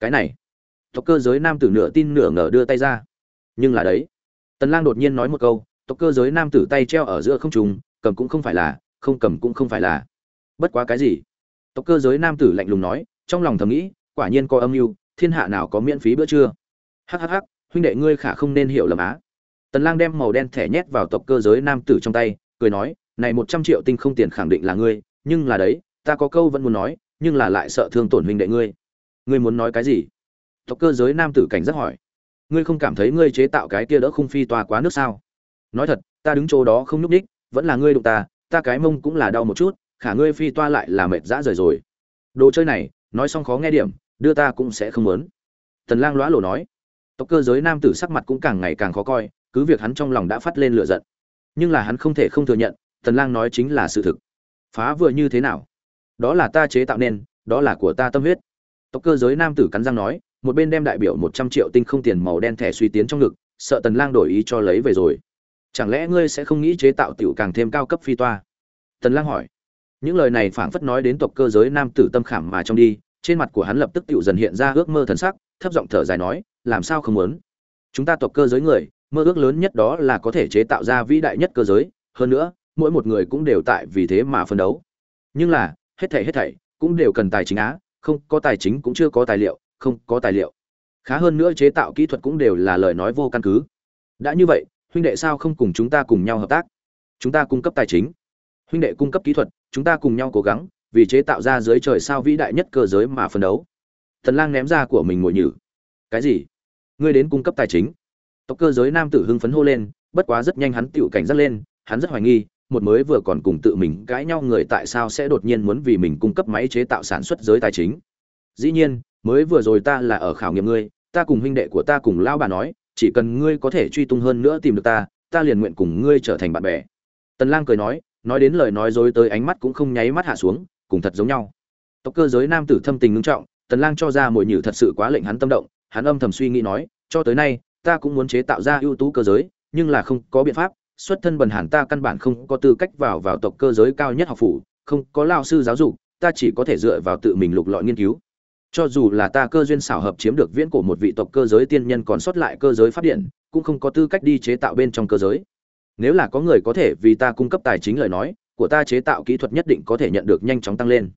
A: Cái này. Tộc cơ giới nam tử nửa tin nửa ngờ đưa tay ra. Nhưng là đấy. Tần lang đột nhiên nói một câu, tộc cơ giới nam tử tay treo ở giữa không trung, cầm cũng không phải là, không cầm cũng không phải là. Bất quá cái gì? Tộc cơ giới nam tử lạnh lùng nói, trong lòng thầm nghĩ, quả nhiên có âm mưu, thiên hạ nào có miễn phí bữa trưa. Hắc hắc hắc huynh đệ ngươi khả không nên hiểu lầm á. Tần lang đem màu đen thẻ nhét vào tộc cơ giới nam tử trong tay, cười nói, này 100 triệu tinh không tiền khẳng định là ngươi, nhưng là đấy, ta có câu vẫn muốn nói, nhưng là lại sợ thương tổn huynh đệ ngươi. Ngươi muốn nói cái gì? Tộc cơ giới nam tử cảnh giác hỏi. Ngươi không cảm thấy ngươi chế tạo cái kia đỡ không phi tòa quá nước sao? Nói thật, ta đứng chỗ đó không nhúc đích vẫn là ngươi đụng ta ta cái mông cũng là đau một chút, khả ngươi phi toa lại là mệt dã rời rồi. Đồ chơi này, nói xong khó nghe điểm, đưa ta cũng sẽ không muốn. Tần lang lóa lổ nói tộc cơ giới nam tử sắc mặt cũng càng ngày càng khó coi, cứ việc hắn trong lòng đã phát lên lửa giận, nhưng là hắn không thể không thừa nhận tần lang nói chính là sự thực. Phá vừa như thế nào? Đó là ta chế tạo nên, đó là của ta tâm huyết. Tộc cơ giới nam tử cắn răng nói, một bên đem đại biểu một trăm triệu tinh không tiền màu đen thẻ suy tiến trong ngực, sợ tần lang đổi ý cho lấy về rồi. Chẳng lẽ ngươi sẽ không nghĩ chế tạo tiểu càng thêm cao cấp phi toa? Tần lang hỏi. Những lời này phảng phất nói đến tộc cơ giới nam tử tâm khảm mà trong đi, trên mặt của hắn lập tức tiểu dần hiện ra ước mơ thần sắc, thấp giọng thở dài nói làm sao không muốn? Chúng ta tộc cơ giới người, mơ ước lớn nhất đó là có thể chế tạo ra vĩ đại nhất cơ giới, hơn nữa, mỗi một người cũng đều tại vì thế mà phân đấu. Nhưng là, hết thảy hết thảy cũng đều cần tài chính á, không có tài chính cũng chưa có tài liệu, không có tài liệu. Khá hơn nữa chế tạo kỹ thuật cũng đều là lời nói vô căn cứ. Đã như vậy, huynh đệ sao không cùng chúng ta cùng nhau hợp tác? Chúng ta cung cấp tài chính. Huynh đệ cung cấp kỹ thuật, chúng ta cùng nhau cố gắng, vì chế tạo ra dưới trời sao vĩ đại nhất cơ giới mà phân đấu. Thần lang ném ra của mình ngồi nhử. Cái gì? Ngươi đến cung cấp tài chính. Tộc cơ giới nam tử hưng phấn hô lên, bất quá rất nhanh hắn tựu cảnh giác lên, hắn rất hoài nghi, một mới vừa còn cùng tự mình cãi nhau người tại sao sẽ đột nhiên muốn vì mình cung cấp máy chế tạo sản xuất giới tài chính. Dĩ nhiên, mới vừa rồi ta là ở khảo nghiệm ngươi, ta cùng huynh đệ của ta cùng lao bà nói, chỉ cần ngươi có thể truy tung hơn nữa tìm được ta ta liền nguyện cùng ngươi trở thành bạn bè. Tần lang cười nói nói đến lời nói dối tới ánh mắt cũng không nháy mắt hạ xuống, cùng thật giống nhau. Tộc cơ giới nam tử thâm tình ngưng trọng, tần lang cho ra mồi nhử thật sự quá lệnh hắn tâm động hắn âm thầm suy nghĩ nói, cho tới nay, ta cũng muốn chế tạo ra ưu tú cơ giới, nhưng là không có biện pháp, xuất thân bần hàn ta căn bản không có tư cách vào vào tộc cơ giới cao nhất học phủ, không có lao sư giáo dục, ta chỉ có thể dựa vào tự mình lục lọi nghiên cứu. Cho dù là ta cơ duyên xảo hợp chiếm được viễn cổ một vị tộc cơ giới tiên nhân còn sót lại cơ giới phát điện, cũng không có tư cách đi chế tạo bên trong cơ giới. Nếu là có người có thể vì ta cung cấp tài chính lời nói, của ta chế tạo kỹ thuật nhất định có thể nhận được nhanh chóng tăng lên.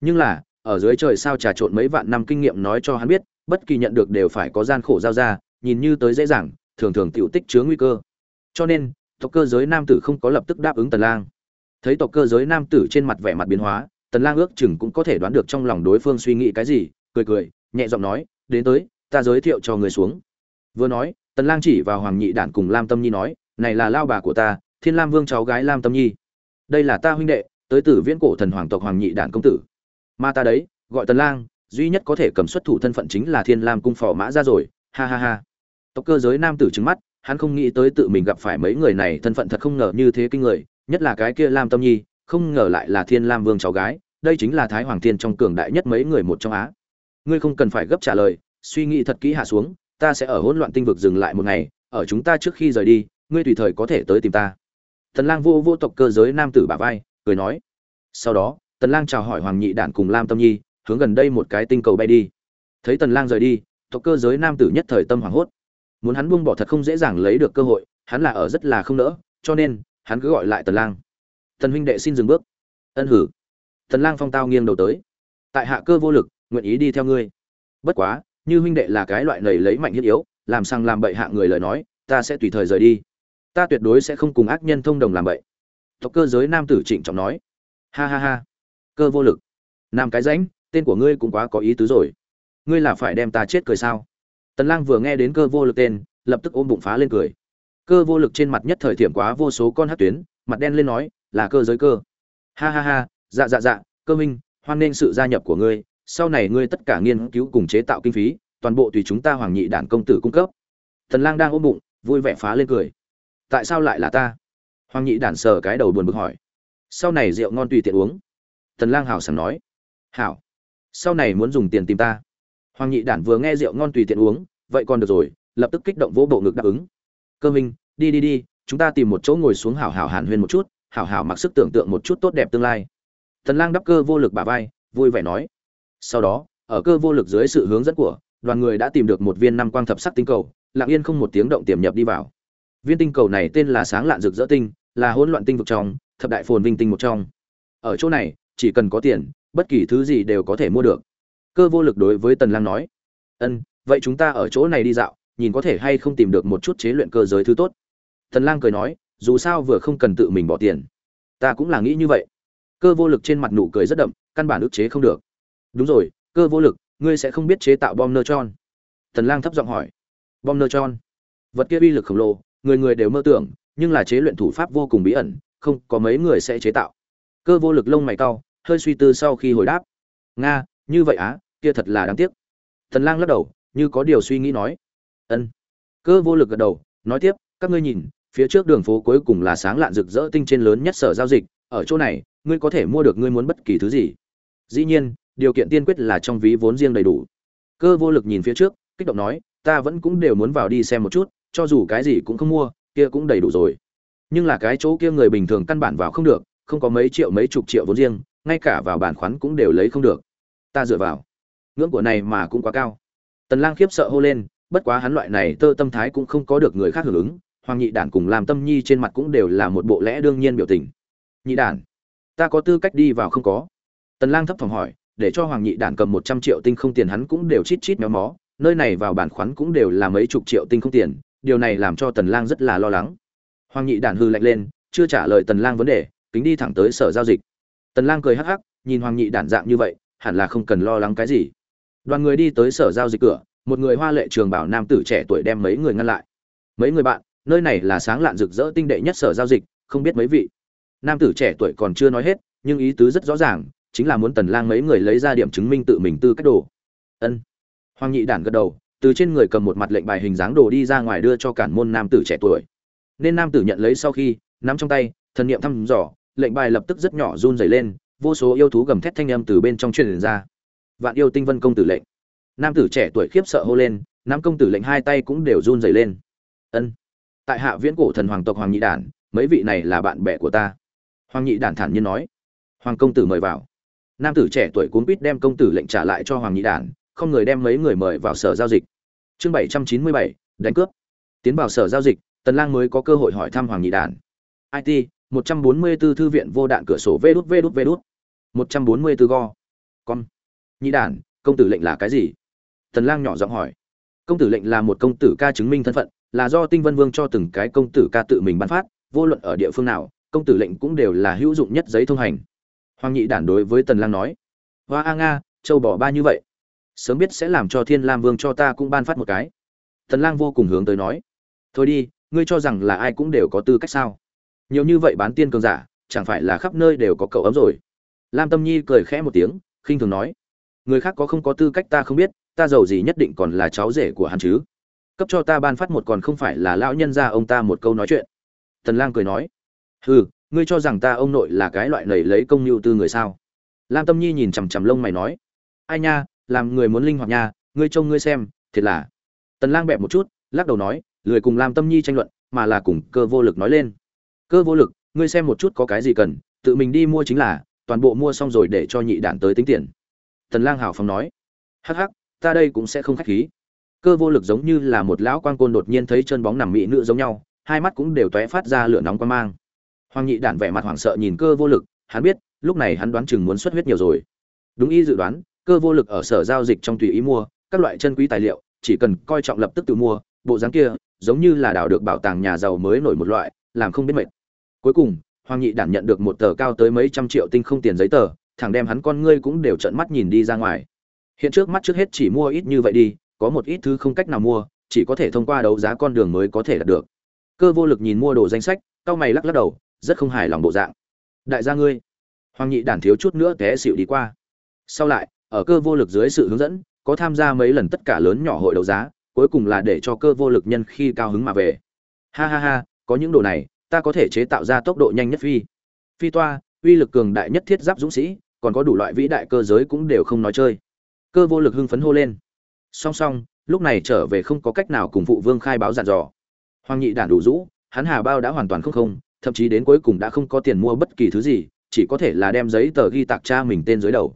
A: Nhưng là, ở dưới trời sao trà trộn mấy vạn năm kinh nghiệm nói cho hắn biết bất kỳ nhận được đều phải có gian khổ giao ra, nhìn như tới dễ dàng, thường thường tiểu tích chứa nguy cơ. Cho nên, tộc cơ giới nam tử không có lập tức đáp ứng tần lang. Thấy tộc cơ giới nam tử trên mặt vẻ mặt biến hóa, tần lang ước chừng cũng có thể đoán được trong lòng đối phương suy nghĩ cái gì, cười cười, nhẹ giọng nói, đến tới, ta giới thiệu cho người xuống. Vừa nói, tần lang chỉ vào hoàng nhị đản cùng lam tâm nhi nói, này là lao bà của ta, thiên lam vương cháu gái lam tâm nhi. Đây là ta huynh đệ, tới từ viễn cổ thần hoàng tộc hoàng nhị đản công tử. Mà ta đấy, gọi tần lang duy nhất có thể cầm xuất thủ thân phận chính là thiên lam cung phò mã ra rồi. Ha ha ha. Tộc cơ giới nam tử trứng mắt, hắn không nghĩ tới tự mình gặp phải mấy người này thân phận thật không ngờ như thế kinh người, nhất là cái kia lam tâm nhi, không ngờ lại là thiên lam vương cháu gái, đây chính là thái hoàng thiên trong cường đại nhất mấy người một trong á. Ngươi không cần phải gấp trả lời, suy nghĩ thật kỹ hạ xuống, ta sẽ ở hỗn loạn tinh vực dừng lại một ngày, ở chúng ta trước khi rời đi, ngươi tùy thời có thể tới tìm ta. Tần lang vô vô tộc cơ giới nam tử bả vai, cười nói. Sau đó, tần lang chào hỏi hoàng nhị đản cùng lam tâm nhi hướng gần đây một cái tinh cầu bay đi. Thấy tần lang rời đi, tộc cơ giới nam tử nhất thời tâm hoảng hốt. Muốn hắn buông bỏ thật không dễ dàng lấy được cơ hội, hắn là ở rất là không nỡ, cho nên, hắn cứ gọi lại tần lang. Tần huynh đệ xin dừng bước. Ân hử. Tần lang phong tao nghiêng đầu tới. Tại hạ cơ vô lực, nguyện ý đi theo ngươi. Bất quá, như huynh đệ là cái loại lầy lấy mạnh thiết yếu, làm sang làm bậy hạ người lời nói, ta sẽ tùy thời rời đi. Ta tuyệt đối sẽ không cùng ác nhân thông đồng làm bậy. Tộc cơ giới nam tử trịnh trọng nói. Ha ha ha. Cơ vô lực. Nam cái rãnh tên của ngươi cũng quá có ý tứ rồi. Ngươi là phải đem ta chết cười sao? Tần lang vừa nghe đến cơ vô lực tên, lập tức ôm bụng phá lên cười. Cơ vô lực trên mặt nhất thời thiểm quá vô số con hát tuyến, mặt đen lên nói, là cơ giới cơ. Ha ha ha dạ dạ dạ cơ minh, hoan nên sự gia nhập của ngươi, sau này ngươi tất cả nghiên cứu cùng chế tạo kinh phí, toàn bộ tùy chúng ta hoàng nhị đản công tử cung cấp. Tần lang đang ôm bụng, vui vẻ phá lên cười. Tại sao lại là ta? Hoàng nhị đản sờ cái đầu buồn bực hỏi. Sau này rượu ngon tùy tiện uống. Tần lang hảo sảng nói. Hảo sau này muốn dùng tiền tìm ta. Hoàng nhị đản vừa nghe rượu ngon tùy tiện uống, vậy còn được rồi, lập tức kích động vỗ bộ ngực đáp ứng. Cơ minh, đi đi đi, chúng ta tìm một chỗ ngồi xuống hảo hảo hàn huyên một chút, hảo hảo mặc sức tưởng tượng một chút tốt đẹp tương lai. Thần lang đắp cơ vô lực bả vai, vui vẻ nói. Sau đó, ở cơ vô lực dưới sự hướng dẫn của, đoàn người đã tìm được một viên năm quang thập sắc tinh cầu, lặng yên không một tiếng động tiềm nhập đi vào. Viên tinh cầu này tên là sáng lạn rực rỡ tinh, là hỗn loạn tinh vực trong, thập đại phồn vinh tinh một trong. Ở chỗ này chỉ cần có tiền, bất kỳ thứ gì đều có thể mua được. Cơ vô lực đối với tần lang nói, ân, vậy chúng ta ở chỗ này đi dạo, nhìn có thể hay không tìm được một chút chế luyện cơ giới thứ tốt. Tần lang cười nói, dù sao vừa không cần tự mình bỏ tiền. Ta cũng là nghĩ như vậy. Cơ vô lực trên mặt nụ cười rất đậm, căn bản ức chế không được. Đúng rồi, cơ vô lực, ngươi sẽ không biết chế tạo bom neutron tần lang thấp giọng hỏi. Bom neutron vật kia uy lực khổng lồ, người người đều mơ tưởng, nhưng là chế luyện thủ pháp vô cùng bí ẩn, không có mấy người sẽ chế tạo. Cơ vô lực lông mày cau hơi suy tư sau khi hồi đáp. Nga, như vậy á, kia thật là đáng tiếc. Thần lang lắc đầu, như có điều suy nghĩ nói. Ân. Cơ vô lực gật đầu, nói tiếp, các ngươi nhìn, phía trước đường phố cuối cùng là sáng lạn rực rỡ tinh trên lớn nhất sở giao dịch, ở chỗ này, ngươi có thể mua được ngươi muốn bất kỳ thứ gì. Dĩ nhiên, điều kiện tiên quyết là trong ví vốn riêng đầy đủ. Cơ vô lực nhìn phía trước, kích động nói, ta vẫn cũng đều muốn vào đi xem một chút, cho dù cái gì cũng không mua, kia cũng đầy đủ rồi. Nhưng là cái chỗ kia người bình thường căn bản vào không được, không có mấy triệu mấy chục triệu vốn riêng ngay cả vào bản khoán cũng đều lấy không được. Ta dựa vào. Ngưỡng của này mà cũng quá cao. Tần lang khiếp sợ hô lên, bất quá hắn loại này tơ tâm thái cũng không có được người khác hưởng ứng. Hoàng nhị đản cùng làm tâm nhi trên mặt cũng đều là một bộ lẽ đương nhiên biểu tình. Nhị đản, ta có tư cách đi vào không có? Tần lang thấp phòng hỏi, để cho hoàng nhị đản cầm 100 triệu tinh không tiền hắn cũng đều chít chít méo mó, nơi này vào bản khoán cũng đều là mấy chục triệu tinh không tiền, điều này làm cho tần lang rất là lo lắng. Hoàng nhị đản hư lạnh lên, chưa trả lời tần lang vấn đề, kính đi thẳng tới sở giao dịch tần lang cười hắc hắc, nhìn hoàng nhị đản dạng như vậy, hẳn là không cần lo lắng cái gì. Đoàn người đi tới sở giao dịch cửa, một người hoa lệ trường bảo nam tử trẻ tuổi đem mấy người ngăn lại. Mấy người bạn, nơi này là sáng lạn rực rỡ tinh đệ nhất sở giao dịch, không biết mấy vị. Nam tử trẻ tuổi còn chưa nói hết, nhưng ý tứ rất rõ ràng, chính là muốn tần lang mấy người lấy ra điểm chứng minh tự mình tư cách đồ. Ân. Hoàng nhị đản gật đầu, từ trên người cầm một mặt lệnh bài hình dáng đồ đi ra ngoài đưa cho cản môn nam tử trẻ tuổi. Nên nam tử nhận lấy sau khi, nắm trong tay, thần niệm thăm dò lệnh bài lập tức rất nhỏ run rẩy lên, vô số yêu thú gầm thét thanh âm từ bên trong truyền ra. Vạn yêu tinh vân công tử lệnh. Nam tử trẻ tuổi khiếp sợ hô lên, nam công tử lệnh hai tay cũng đều run rẩy lên. Ân. Tại hạ viễn cổ thần hoàng tộc hoàng nhị đản, mấy vị này là bạn bè của ta. Hoàng nhị đản thản nhiên nói. Hoàng công tử mời vào. Nam tử trẻ tuổi cuốn quýt đem công tử lệnh trả lại cho hoàng nhị đản, không người đem mấy người mời vào sở giao dịch. Chương bảy trăm chín mươi bảy, đánh cướp. Tiến vào sở giao dịch, tần lang mới có cơ hội hỏi thăm hoàng nhị đản. It 144 thư viện vô đạn cửa sổ vê đút vê đút vê đút. 144 go. Con nhị đản, công tử lệnh là cái gì? Tần lang nhỏ giọng hỏi. Công tử lệnh là một công tử ca chứng minh thân phận, là do tinh vân vương cho từng cái công tử ca tự mình ban phát, vô luận ở địa phương nào, công tử lệnh cũng đều là hữu dụng nhất giấy thông hành. Hoàng nhị đản đối với tần lang nói. Hoa a nga, châu bỏ ba như vậy. Sớm biết sẽ làm cho thiên lam vương cho ta cũng ban phát một cái. Tần lang vô cùng hướng tới nói. Thôi đi, ngươi cho rằng là ai cũng đều có tư cách sao? Nhiều như vậy bán tiên cường giả, chẳng phải là khắp nơi đều có cậu ấm rồi. Lam tâm nhi cười khẽ một tiếng, khinh thường nói, người khác có không có tư cách ta không biết, ta giàu gì nhất định còn là cháu rể của hắn chứ. Cấp cho ta ban phát một còn không phải là lão nhân gia ông ta một câu nói chuyện. Tần lang cười nói, hừ, ngươi cho rằng ta ông nội là cái loại nảy lấy công nhu tư người sao? Lam tâm nhi nhìn chằm chằm lông mày nói, ai nha, làm người muốn linh hoạt nha, ngươi trông ngươi xem, thiệt là. Tần lang bẹp một chút, lắc đầu nói, lười cùng lam tâm nhi tranh luận, mà là cùng cơ vô lực nói lên cơ vô lực, ngươi xem một chút có cái gì cần, tự mình đi mua chính là, toàn bộ mua xong rồi để cho nhị đản tới tính tiền. Tần lang hảo phóng nói. Hắc hắc, ta đây cũng sẽ không khách khí. Cơ vô lực giống như là một lão quan côn đột nhiên thấy chân bóng nằm mỹ nữ giống nhau, hai mắt cũng đều tóe phát ra lửa nóng quan mang. Hoàng nhị đản vẻ mặt hoảng sợ nhìn cơ vô lực, hắn biết, lúc này hắn đoán chừng muốn xuất huyết nhiều rồi. Đúng y dự đoán, cơ vô lực ở sở giao dịch trong tùy ý mua, các loại chân quý tài liệu, chỉ cần coi trọng lập tức tự mua, bộ dáng kia, giống như là đào được bảo tàng nhà giàu mới nổi một loại làm không biết mệt. Cuối cùng, hoàng nhị đản nhận được một tờ cao tới mấy trăm triệu tinh không tiền giấy tờ, thẳng đem hắn con ngươi cũng đều trợn mắt nhìn đi ra ngoài. Hiện trước mắt trước hết chỉ mua ít như vậy đi, có một ít thứ không cách nào mua, chỉ có thể thông qua đấu giá con đường mới có thể đạt được. Cơ vô lực nhìn mua đồ danh sách cao mày lắc lắc đầu, rất không hài lòng bộ dạng. Đại gia ngươi. Hoàng nhị đản thiếu chút nữa té xịu đi qua. Sau lại, ở cơ vô lực dưới sự hướng dẫn, có tham gia mấy lần tất cả lớn nhỏ hội đấu giá, cuối cùng là để cho cơ vô lực nhân khi cao hứng mà về. Ha ha ha có những đồ này, ta có thể chế tạo ra tốc độ nhanh nhất phi. Phi toa, uy lực cường đại nhất thiết giáp dũng sĩ, còn có đủ loại vĩ đại cơ giới cũng đều không nói chơi. Cơ vô lực hưng phấn hô lên. Song song, lúc này trở về không có cách nào cùng phụ vương khai báo dặn dò. Hoàng nhị đản đủ rũ, hắn hà bao đã hoàn toàn không không, thậm chí đến cuối cùng đã không có tiền mua bất kỳ thứ gì, chỉ có thể là đem giấy tờ ghi tạc cha mình tên dưới đầu.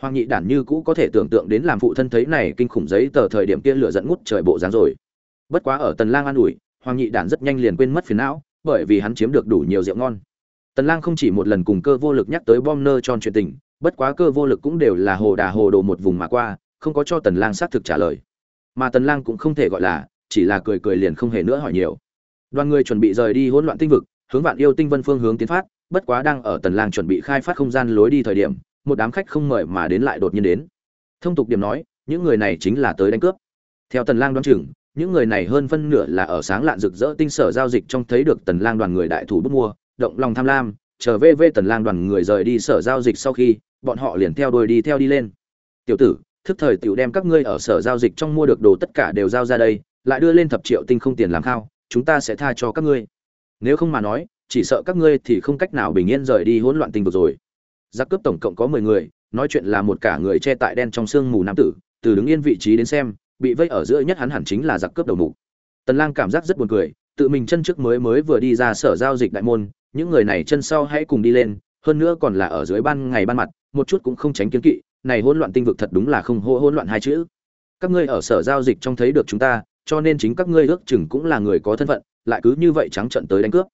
A: Hoàng nhị đản như cũ có thể tưởng tượng đến làm phụ thân thấy này kinh khủng giấy tờ thời điểm kia lửa dẫn ngút trời bộ dáng rồi. Bất quá ở tần lang an ủi hoàng nhị đản rất nhanh liền quên mất phiền não, bởi vì hắn chiếm được đủ nhiều rượu ngon. Tần lang không chỉ một lần cùng cơ vô lực nhắc tới bom nơ tròn chuyện tình, bất quá cơ vô lực cũng đều là hồ đà hồ đồ một vùng mà qua, không có cho tần lang xác thực trả lời. Mà tần lang cũng không thể gọi là, chỉ là cười cười liền không hề nữa hỏi nhiều. Đoàn người chuẩn bị rời đi hỗn loạn tinh vực, hướng vạn yêu tinh vân phương hướng tiến phát, bất quá đang ở tần lang chuẩn bị khai phát không gian lối đi thời điểm, một đám khách không mời mà đến lại đột nhiên đến. Thông tục điểm nói, những người này chính là tới đánh cướp. Theo tần lang đoán chừng những người này hơn phân nửa là ở sáng lạn rực rỡ tinh sở giao dịch trong thấy được tần lang đoàn người đại thủ bút mua, động lòng tham lam, chờ về về tần lang đoàn người rời đi sở giao dịch sau khi, bọn họ liền theo đuôi đi theo đi lên. Tiểu tử, thức thời tiểu đem các ngươi ở sở giao dịch trong mua được đồ tất cả đều giao ra đây, lại đưa lên thập triệu tinh không tiền làm khao, chúng ta sẽ tha cho các ngươi. Nếu không mà nói, chỉ sợ các ngươi thì không cách nào bình yên rời đi hỗn loạn tình vực rồi. Giặc cướp tổng cộng có mười người, nói chuyện là một cả người che tại đen trong sương mù nam tử, từ đứng yên vị trí đến xem bị vây ở giữa nhất hắn hẳn chính là giặc cướp đầu mục. Tần lang cảm giác rất buồn cười, tự mình chân trước mới mới vừa đi ra sở giao dịch đại môn, những người này chân sau hãy cùng đi lên, hơn nữa còn là ở dưới ban ngày ban mặt, một chút cũng không tránh kiến kỵ, này hỗn loạn tinh vực thật đúng là không hô hỗn loạn hai chữ. Các ngươi ở sở giao dịch trong thấy được chúng ta, cho nên chính các ngươi ước chừng cũng là người có thân phận, lại cứ như vậy trắng trận tới đánh cướp.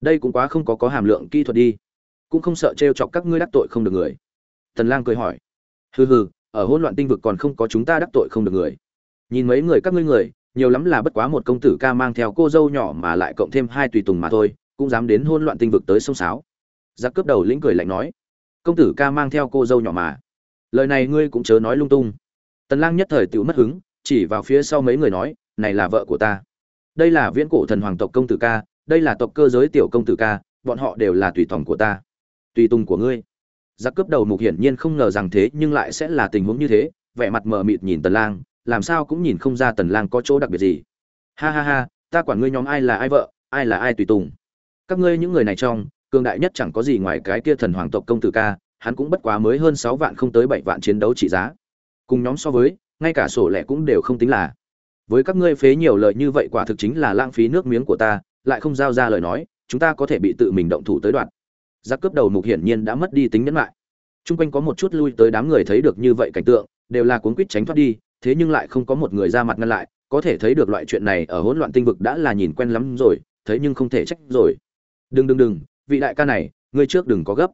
A: Đây cũng quá không có có hàm lượng kỹ thuật đi. Cũng không sợ trêu chọc các ngươi đắc tội không được người. Tần lang cười hỏi. Hừ hừ, ở hỗn loạn tinh vực còn không có chúng ta đắc tội không được người nhìn mấy người các ngươi người, nhiều lắm là bất quá một công tử ca mang theo cô dâu nhỏ mà lại cộng thêm hai tùy tùng mà thôi, cũng dám đến hôn loạn tinh vực tới sông sáo. Giặc cướp đầu lĩnh cười lạnh nói, công tử ca mang theo cô dâu nhỏ mà. Lời này ngươi cũng chớ nói lung tung. Tần lang nhất thời tiểu mất hứng, chỉ vào phía sau mấy người nói, này là vợ của ta. Đây là viễn cổ thần hoàng tộc công tử ca, đây là tộc cơ giới tiểu công tử ca, bọn họ đều là tùy tòng của ta. Tùy tùng của ngươi. Giặc cướp đầu mục hiển nhiên không ngờ rằng thế, nhưng lại sẽ là tình huống như thế, vẻ mặt mờ mịt nhìn tần lang làm sao cũng nhìn không ra tần lang có chỗ đặc biệt gì. Ha ha ha ta quản ngươi nhóm ai là ai vợ ai là ai tùy tùng. Các ngươi những người này trong cường đại nhất chẳng có gì ngoài cái kia thần hoàng tộc công tử ca hắn cũng bất quá mới hơn 6 vạn không tới 7 vạn chiến đấu trị giá. Cùng nhóm so với ngay cả sổ lẻ cũng đều không tính là. Với các ngươi phế nhiều lời như vậy quả thực chính là lãng phí nước miếng của ta lại không giao ra lời nói chúng ta có thể bị tự mình động thủ tới đoạn. Giặc cướp đầu mục hiển nhiên đã mất đi tính nhẫn lại. Trung quanh có một chút lui tới đám người thấy được như vậy cảnh tượng, đều là cuốn quýt tránh thoát đi, thế nhưng lại không có một người ra mặt ngăn lại, có thể thấy được loại chuyện này ở hỗn loạn tinh vực đã là nhìn quen lắm rồi, thấy nhưng không thể trách rồi. Đừng đừng đừng, vị đại ca này, ngươi trước đừng có gấp.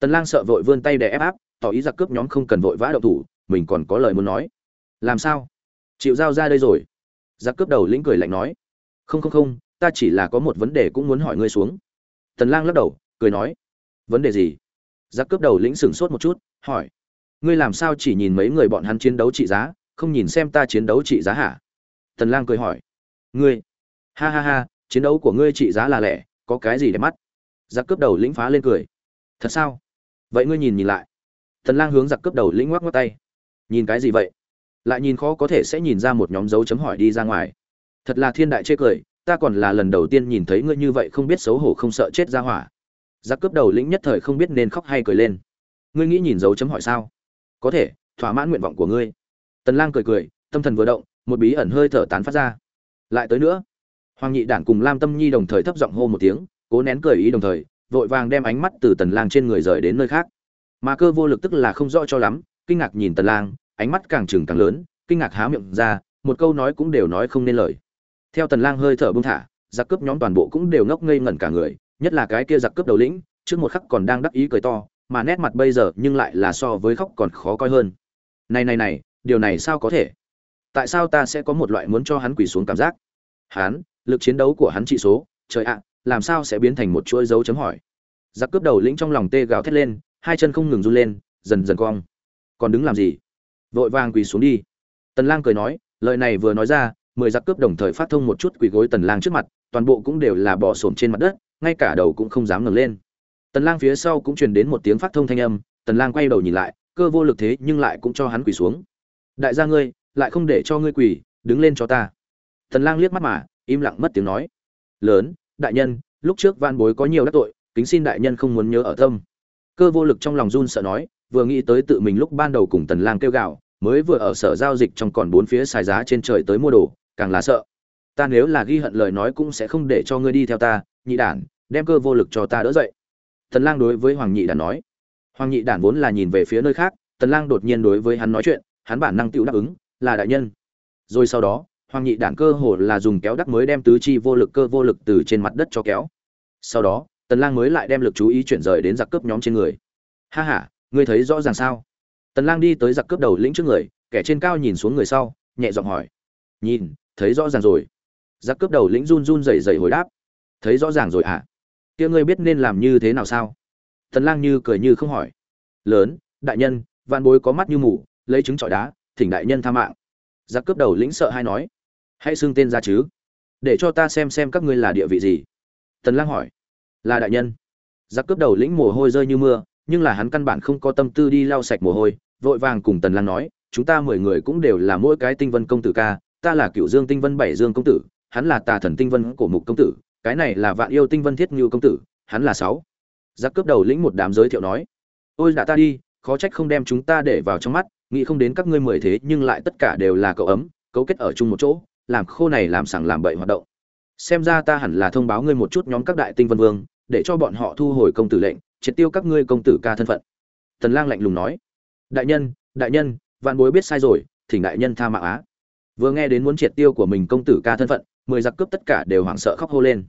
A: Tần Lang sợ vội vươn tay để ép áp, tỏ ý giặc cướp nhóm không cần vội vã động thủ, mình còn có lời muốn nói. Làm sao? Chịu giao ra đây rồi. Giặc cướp đầu lĩnh cười lạnh nói. Không không không, ta chỉ là có một vấn đề cũng muốn hỏi ngươi xuống. Tần Lang lắc đầu, cười nói. Vấn đề gì? giặc cướp đầu lĩnh sửng sốt một chút hỏi ngươi làm sao chỉ nhìn mấy người bọn hắn chiến đấu trị giá không nhìn xem ta chiến đấu trị giá hả? Tần lang cười hỏi. Ngươi? Ha ha ha, chiến đấu của ngươi trị giá là lẻ, có cái gì để mắt? Giặc cướp đầu lĩnh phá lên cười. Thật sao? Vậy ngươi nhìn nhìn lại. Tần lang hướng giặc cướp đầu lĩnh ngoắc ngoắc tay. Nhìn cái gì vậy? Lại nhìn khó có thể sẽ nhìn ra một nhóm dấu chấm hỏi đi ra ngoài. Thật là thiên đại chê cười, ta còn là lần đầu tiên nhìn thấy ngươi như vậy không biết xấu hổ không sợ chết ra hỏa. Giặc cướp đầu lĩnh nhất thời không biết nên khóc hay cười lên. Ngươi nghĩ nhìn dấu chấm hỏi sao? Có thể, thỏa mãn nguyện vọng của ngươi tần lang cười cười, tâm thần vừa động, một bí ẩn hơi thở tán phát ra. Lại tới nữa. Hoàng nhị đản cùng lam tâm nhi đồng thời thấp giọng hô một tiếng, cố nén cười ý đồng thời, vội vàng đem ánh mắt từ tần lang trên người rời đến nơi khác. Mà cơ vô lực tức là không rõ cho lắm, kinh ngạc nhìn tần lang, ánh mắt càng trừng càng lớn, kinh ngạc há miệng ra, một câu nói cũng đều nói không nên lời. Theo tần lang hơi thở buông thả, giặc cướp nhóm toàn bộ cũng đều ngốc ngây ngẩn cả người, nhất là cái kia giặc cướp đầu lĩnh, trước một khắc còn đang đắc ý cười to, mà nét mặt bây giờ nhưng lại là so với khóc còn khó coi hơn. Này này này điều này sao có thể? Tại sao ta sẽ có một loại muốn cho hắn quỳ xuống cảm giác? Hắn, lực chiến đấu của hắn trị số, trời ạ, làm sao sẽ biến thành một chuỗi dấu chấm hỏi? Giặc cướp đầu lĩnh trong lòng tê gào thét lên, hai chân không ngừng run lên, dần dần cong. Còn đứng làm gì? Vội vàng quỳ xuống đi. Tần lang cười nói, lời này vừa nói ra, mười giặc cướp đồng thời phát thông một chút quỳ gối tần lang trước mặt, toàn bộ cũng đều là bò xổm trên mặt đất, ngay cả đầu cũng không dám ngẩng lên. Tần lang phía sau cũng truyền đến một tiếng phát thông thanh âm, tần lang quay đầu nhìn lại, cơ vô lực thế nhưng lại cũng cho hắn quỳ xuống đại gia ngươi, lại không để cho ngươi quỳ, đứng lên cho ta. Thần lang liếc mắt mà, im lặng mất tiếng nói. Lớn, đại nhân, lúc trước van bối có nhiều đắc tội, kính xin đại nhân không muốn nhớ ở tâm. Cơ vô lực trong lòng run sợ nói, vừa nghĩ tới tự mình lúc ban đầu cùng tần lang kêu gào, mới vừa ở sở giao dịch trong còn bốn phía xài giá trên trời tới mua đồ, càng là sợ. Ta nếu là ghi hận lời nói cũng sẽ không để cho ngươi đi theo ta, nhị đản, đem cơ vô lực cho ta đỡ dậy. Tần lang đối với hoàng nhị đản nói. Hoàng nhị đản vốn là nhìn về phía nơi khác tần lang đột nhiên đối với hắn nói chuyện hắn bản năng tựu đáp ứng, là đại nhân. Rồi sau đó, hoàng nhị đản cơ hồ là dùng kéo đắc mới đem tứ chi vô lực cơ vô lực từ trên mặt đất cho kéo. Sau đó, tần lang mới lại đem lực chú ý chuyển rời đến giặc cướp nhóm trên người. Ha ha, ngươi thấy rõ ràng sao? Tần lang đi tới giặc cướp đầu lĩnh trước người, kẻ trên cao nhìn xuống người sau, nhẹ giọng hỏi. Nhìn, thấy rõ ràng rồi. Giặc cướp đầu lĩnh run run rẩy rẩy hồi đáp. Thấy rõ ràng rồi à kia ngươi biết nên làm như thế nào sao? Tần lang như cười như không hỏi. Lớn, đại nhân, vạn bối có mắt như mù lấy trứng trọi đá, thỉnh đại nhân tha mạng. Giặc cướp đầu lĩnh sợ hay nói, hãy xưng tên ra chứ, để cho ta xem xem các ngươi là địa vị gì. Tần lang hỏi, là đại nhân. Giặc cướp đầu lĩnh mồ hôi rơi như mưa, nhưng là hắn căn bản không có tâm tư đi lau sạch mồ hôi, vội vàng cùng tần lang nói, chúng ta mười người cũng đều là mỗi cái tinh vân công tử ca, ta là cựu dương tinh vân bảy dương công tử, hắn là tà thần tinh vân cổ mục công tử, cái này là vạn yêu tinh vân thiết như công tử, hắn là sáu. Giặc cướp đầu lĩnh một đám giới thiệu nói, ôi đã ta đi, khó trách không đem chúng ta để vào trong mắt nghĩ không đến các ngươi mười thế nhưng lại tất cả đều là cậu ấm, cấu kết ở chung một chỗ, làm khô này làm sảng làm bậy hoạt động. Xem ra ta hẳn là thông báo ngươi một chút nhóm các đại tinh vân vương, để cho bọn họ thu hồi công tử lệnh, triệt tiêu các ngươi công tử ca thân phận. Tần lang lạnh lùng nói. Đại nhân đại nhân, vạn bối biết sai rồi, thỉnh đại nhân tha mạng á. Vừa nghe đến muốn triệt tiêu của mình công tử ca thân phận, mười giặc cướp tất cả đều hoảng sợ khóc hô lên.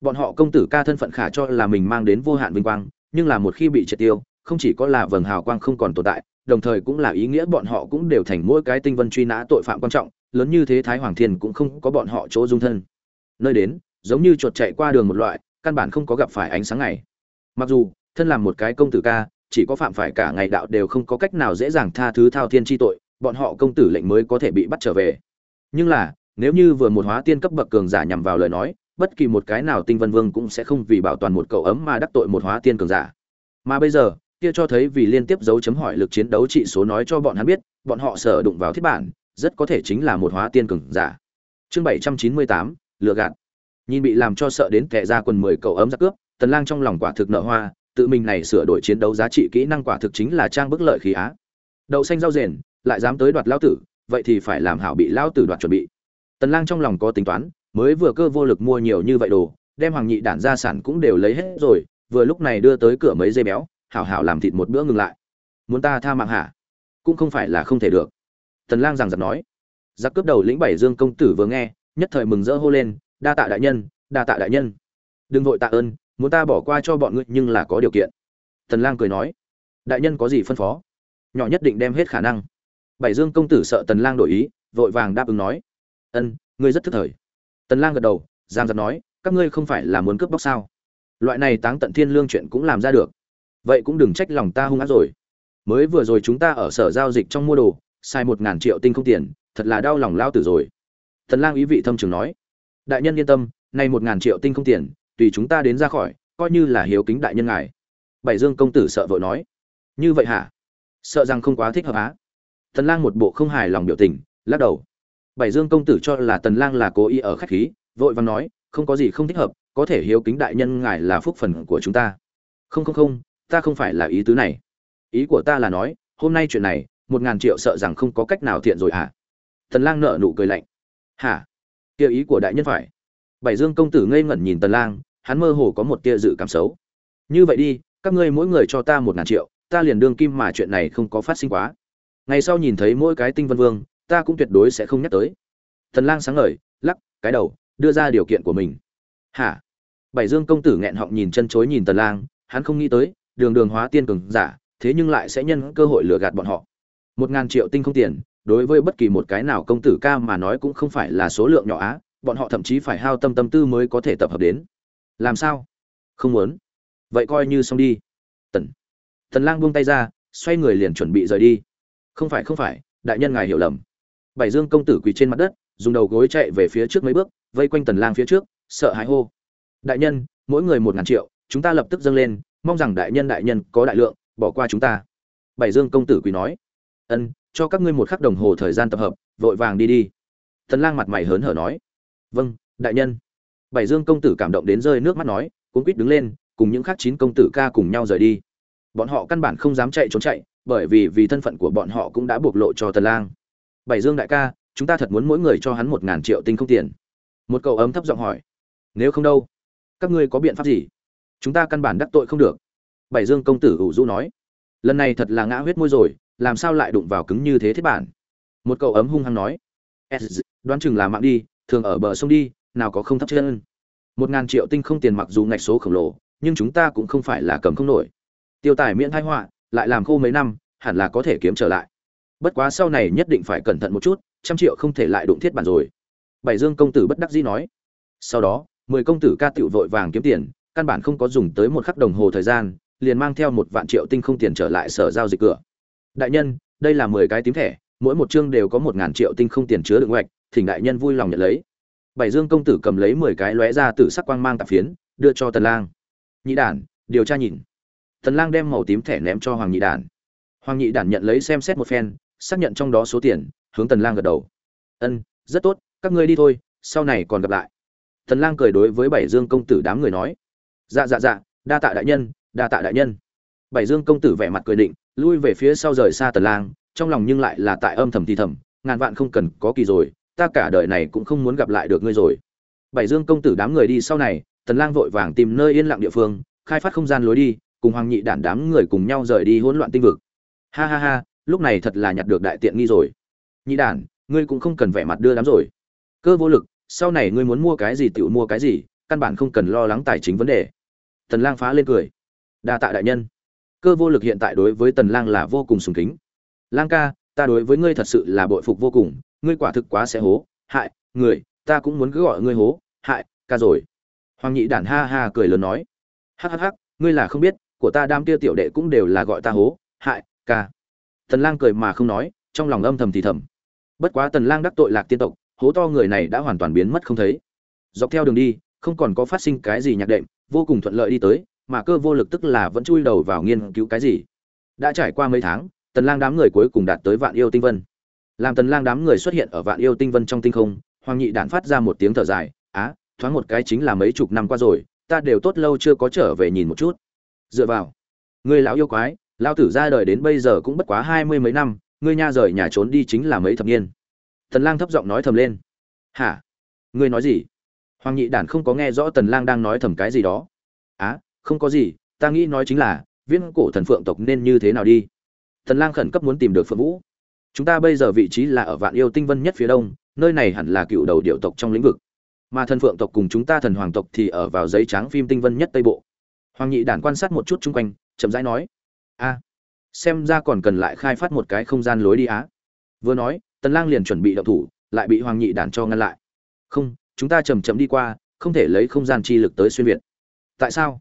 A: Bọn họ công tử ca thân phận khả cho là mình mang đến vô hạn vinh quang, nhưng là một khi bị triệt tiêu không chỉ có là vầng hào quang không còn tồn tại, đồng thời cũng là ý nghĩa bọn họ cũng đều thành mỗi cái tinh vân truy nã tội phạm quan trọng, lớn như thế thái hoàng thiên cũng không có bọn họ chỗ dung thân. Nơi đến, giống như chuột chạy qua đường một loại, căn bản không có gặp phải ánh sáng ngày. Mặc dù, thân làm một cái công tử ca, chỉ có phạm phải cả ngày đạo đều không có cách nào dễ dàng tha thứ thao thiên chi tội, bọn họ công tử lệnh mới có thể bị bắt trở về. Nhưng là, nếu như vừa một hóa tiên cấp bậc cường giả nhằm vào lời nói, bất kỳ một cái nào tinh vân vương cũng sẽ không vì bảo toàn một cậu ấm mà đắc tội một hóa tiên cường giả. Mà bây giờ kia cho thấy vì liên tiếp dấu chấm hỏi lực chiến đấu trị số nói cho bọn hắn biết, bọn họ sở đụng vào thiết bản, rất có thể chính là một hóa tiên cường giả. Chương bảy trăm chín mươi tám lựa gạt. Nhìn bị làm cho sợ đến kẻ ra quần mười cậu ấm giặc cướp, tần lang trong lòng quả thực nợ hoa, tự mình này sửa đổi chiến đấu giá trị kỹ năng quả thực chính là trang bức lợi khí á. Đậu xanh rau rền, lại dám tới đoạt lão tử, vậy thì phải làm hảo bị lão tử đoạt chuẩn bị. Tần lang trong lòng có tính toán, mới vừa cơ vô lực mua nhiều như vậy đồ, đem hoàng nhị đản gia sản cũng đều lấy hết rồi, vừa lúc này đưa tới cửa mấy dây béo hảo hảo làm thịt một bữa ngừng lại. Muốn ta tha mạng hả? Cũng không phải là không thể được. Tần lang rằng giật nói. Giặc cướp đầu lĩnh bảy dương công tử vừa nghe, nhất thời mừng rỡ hô lên, đa tạ đại nhân, đa tạ đại nhân. Đừng vội tạ ơn, muốn ta bỏ qua cho bọn ngươi nhưng là có điều kiện. Tần lang cười nói. Đại nhân có gì phân phó? Nhỏ nhất định đem hết khả năng. Bảy dương công tử sợ tần lang đổi ý, vội vàng đáp ứng nói. Ân, ngươi rất thức thời. Tần lang gật đầu, giang giật nói, các ngươi không phải là muốn cướp bóc sao? Loại này táng tận thiên lương chuyện cũng làm ra được vậy cũng đừng trách lòng ta hung ác rồi. Mới vừa rồi chúng ta ở sở giao dịch trong mua đồ sai một ngàn triệu tinh không tiền, thật là đau lòng lao tử rồi. Thần lang ý vị thâm trường nói. Đại nhân yên tâm, nay một ngàn triệu tinh không tiền, tùy chúng ta đến ra khỏi, coi như là hiếu kính đại nhân ngài. Bảy dương công tử sợ vội nói. Như vậy hả? Sợ rằng không quá thích hợp á. Thần lang một bộ không hài lòng biểu tình, lắc đầu. Bảy dương công tử cho là tần lang là cố ý ở khách khí, vội vàng nói, không có gì không thích hợp, có thể hiếu kính đại nhân ngài là phúc phần của chúng ta. Không không không ta không phải là ý tứ này. Ý của ta là nói, hôm nay chuyện này, một ngàn triệu sợ rằng không có cách nào thiện rồi hả? Tần lang nở nụ cười lạnh. Hả? Kia ý của đại nhân phải. Bảy dương công tử ngây ngẩn nhìn tần lang, hắn mơ hồ có một tia dự cảm xấu. Như vậy đi, các ngươi mỗi người cho ta một ngàn triệu, ta liền đương kim mà chuyện này không có phát sinh quá. Ngày sau nhìn thấy mỗi cái tinh vân vương, ta cũng tuyệt đối sẽ không nhắc tới. Tần lang sáng ngời, lắc, cái đầu, đưa ra điều kiện của mình. Hả? Bảy dương công tử nghẹn họng nhìn chân chối nhìn tần lang, hắn không nghĩ tới đường đường hóa tiên cường giả, thế nhưng lại sẽ nhân cơ hội lừa gạt bọn họ. Một ngàn triệu tinh không tiền, đối với bất kỳ một cái nào công tử ca mà nói cũng không phải là số lượng nhỏ á, bọn họ thậm chí phải hao tâm tâm tư mới có thể tập hợp đến. Làm sao? Không muốn. Vậy coi như xong đi. Tần. Tần lang buông tay ra, xoay người liền chuẩn bị rời đi. Không phải không phải, đại nhân ngài hiểu lầm. Bảy dương công tử quỳ trên mặt đất, dùng đầu gối chạy về phía trước mấy bước, vây quanh tần lang phía trước, sợ hãi hô. Đại nhân, mỗi người một ngàn triệu, chúng ta lập tức dâng lên mong rằng đại nhân đại nhân có đại lượng, bỏ qua chúng ta. Bảy dương công tử quỳ nói. Ân, cho các ngươi một khắc đồng hồ thời gian tập hợp, vội vàng đi đi. Thần lang mặt mày hớn hở nói. Vâng đại nhân. Bảy dương công tử cảm động đến rơi nước mắt nói, cuống quýt đứng lên, cùng những khác chín công tử ca cùng nhau rời đi. Bọn họ căn bản không dám chạy trốn chạy, bởi vì vì thân phận của bọn họ cũng đã bộc lộ cho tần lang. Bảy dương đại ca, chúng ta thật muốn mỗi người cho hắn một ngàn triệu tinh không tiền. Một cậu ấm thấp giọng hỏi. Nếu không đâu, các ngươi có biện pháp gì? Chúng ta căn bản đắc tội không được. Bảy dương công tử ủ rũ nói. Lần này thật là ngã huyết môi rồi, làm sao lại đụng vào cứng như thế thiết bản? Một cậu ấm hung hăng nói. Đoán chừng là mạng đi, thường ở bờ sông đi, nào có không thấp chân. Một ngàn triệu tinh không tiền mặc dù ngạch số khổng lồ, nhưng chúng ta cũng không phải là cầm không nổi. Tiêu tài miễn thái họa, lại làm khô mấy năm, hẳn là có thể kiếm trở lại. Bất quá sau này nhất định phải cẩn thận một chút, trăm triệu không thể lại đụng thiết bản rồi. Bảy dương công tử bất đắc dĩ nói. Sau đó, mười công tử ca tựu vội vàng kiếm tiền căn bản không có dùng tới một khắc đồng hồ thời gian, liền mang theo một vạn triệu tinh không tiền trở lại sở giao dịch cửa. Đại nhân, đây là mười cái tím thẻ, mỗi một chương đều có một ngàn triệu tinh không tiền chứa đựng hoạch, thỉnh đại nhân vui lòng nhận lấy. Bảy dương công tử cầm lấy mười cái lóe ra từ sắc quang mang tạp phiến, đưa cho tần lang. Nhị đản, điều tra nhìn. Tần lang đem màu tím thẻ ném cho hoàng nhị đản. Hoàng nhị đản nhận lấy xem xét một phen, xác nhận trong đó số tiền, hướng tần lang gật đầu. Ân, rất tốt, các ngươi đi thôi, sau này còn gặp lại. Tần lang cười đối với bảy dương công tử đám người nói dạ dạ dạ đa tạ đại nhân, đa tạ đại nhân. Bảy dương công tử vẻ mặt cười định, lui về phía sau rời xa tần lang, trong lòng nhưng lại là tại âm thầm thì thầm, ngàn vạn không cần có kỳ rồi, ta cả đời này cũng không muốn gặp lại được ngươi rồi. Bảy dương công tử đám người đi sau này, tần lang vội vàng tìm nơi yên lặng địa phương, khai phát không gian lối đi, cùng hoàng nhị đản đám người cùng nhau rời đi hỗn loạn tinh vực. Ha ha ha, lúc này thật là nhặt được đại tiện nghi rồi. Nhị đản, ngươi cũng không cần vẻ mặt đưa đám rồi. Cơ vô lực, sau này ngươi muốn mua cái gì tự mua cái gì, căn bản không cần lo lắng tài chính vấn đề tần lang phá lên cười. Đa tạ đại nhân. Cơ vô lực hiện tại đối với tần lang là vô cùng sùng kính. Lang ca, ta đối với ngươi thật sự là bội phục vô cùng, ngươi quả thực quá sẽ hố. Hại, người, ta cũng muốn cứ gọi ngươi hố. Hại, ca rồi. Hoàng nhị đản ha ha cười lớn nói. Hắc hắc hắc, ngươi là không biết, của ta đam kia tiểu đệ cũng đều là gọi ta hố. Hại, ca. Tần lang cười mà không nói, trong lòng âm thầm thì thầm. Bất quá tần lang đắc tội lạc tiên tộc, hố to người này đã hoàn toàn biến mất không thấy. Dọc theo đường đi không còn có phát sinh cái gì nhạc đệm, vô cùng thuận lợi đi tới, mà cơ vô lực tức là vẫn chui đầu vào nghiên cứu cái gì. Đã trải qua mấy tháng, tần lang đám người cuối cùng đạt tới vạn yêu tinh vân. Làm tần lang đám người xuất hiện ở vạn yêu tinh vân trong tinh không, hoàng nhị đản phát ra một tiếng thở dài, á, thoáng một cái chính là mấy chục năm qua rồi, ta đều tốt lâu chưa có trở về nhìn một chút. Dựa vào, ngươi lão yêu quái, lão tử ra đời đến bây giờ cũng bất quá hai mươi mấy năm, ngươi nha rời nhà trốn đi chính là mấy thập niên. Tần lang thấp giọng nói thầm lên, hả? Ngươi nói gì? Hoàng nhị đản không có nghe rõ tần lang đang nói thầm cái gì đó. Á, không có gì, ta nghĩ nói chính là viên cổ thần phượng tộc nên như thế nào đi? Tần lang khẩn cấp muốn tìm được phượng vũ. Chúng ta bây giờ vị trí là ở vạn yêu tinh vân nhất phía đông, nơi này hẳn là cựu đầu điệu tộc trong lĩnh vực. Mà thần phượng tộc cùng chúng ta thần hoàng tộc thì ở vào giấy trắng phim tinh vân nhất tây bộ. Hoàng nhị đản quan sát một chút chung quanh, chậm rãi nói a xem ra còn cần lại khai phát một cái không gian lối đi á. Vừa nói, tần lang liền chuẩn bị động thủ, lại bị hoàng nhị đản cho ngăn lại. Không chúng ta chậm chậm đi qua, không thể lấy không gian chi lực tới xuyên việt. Tại sao?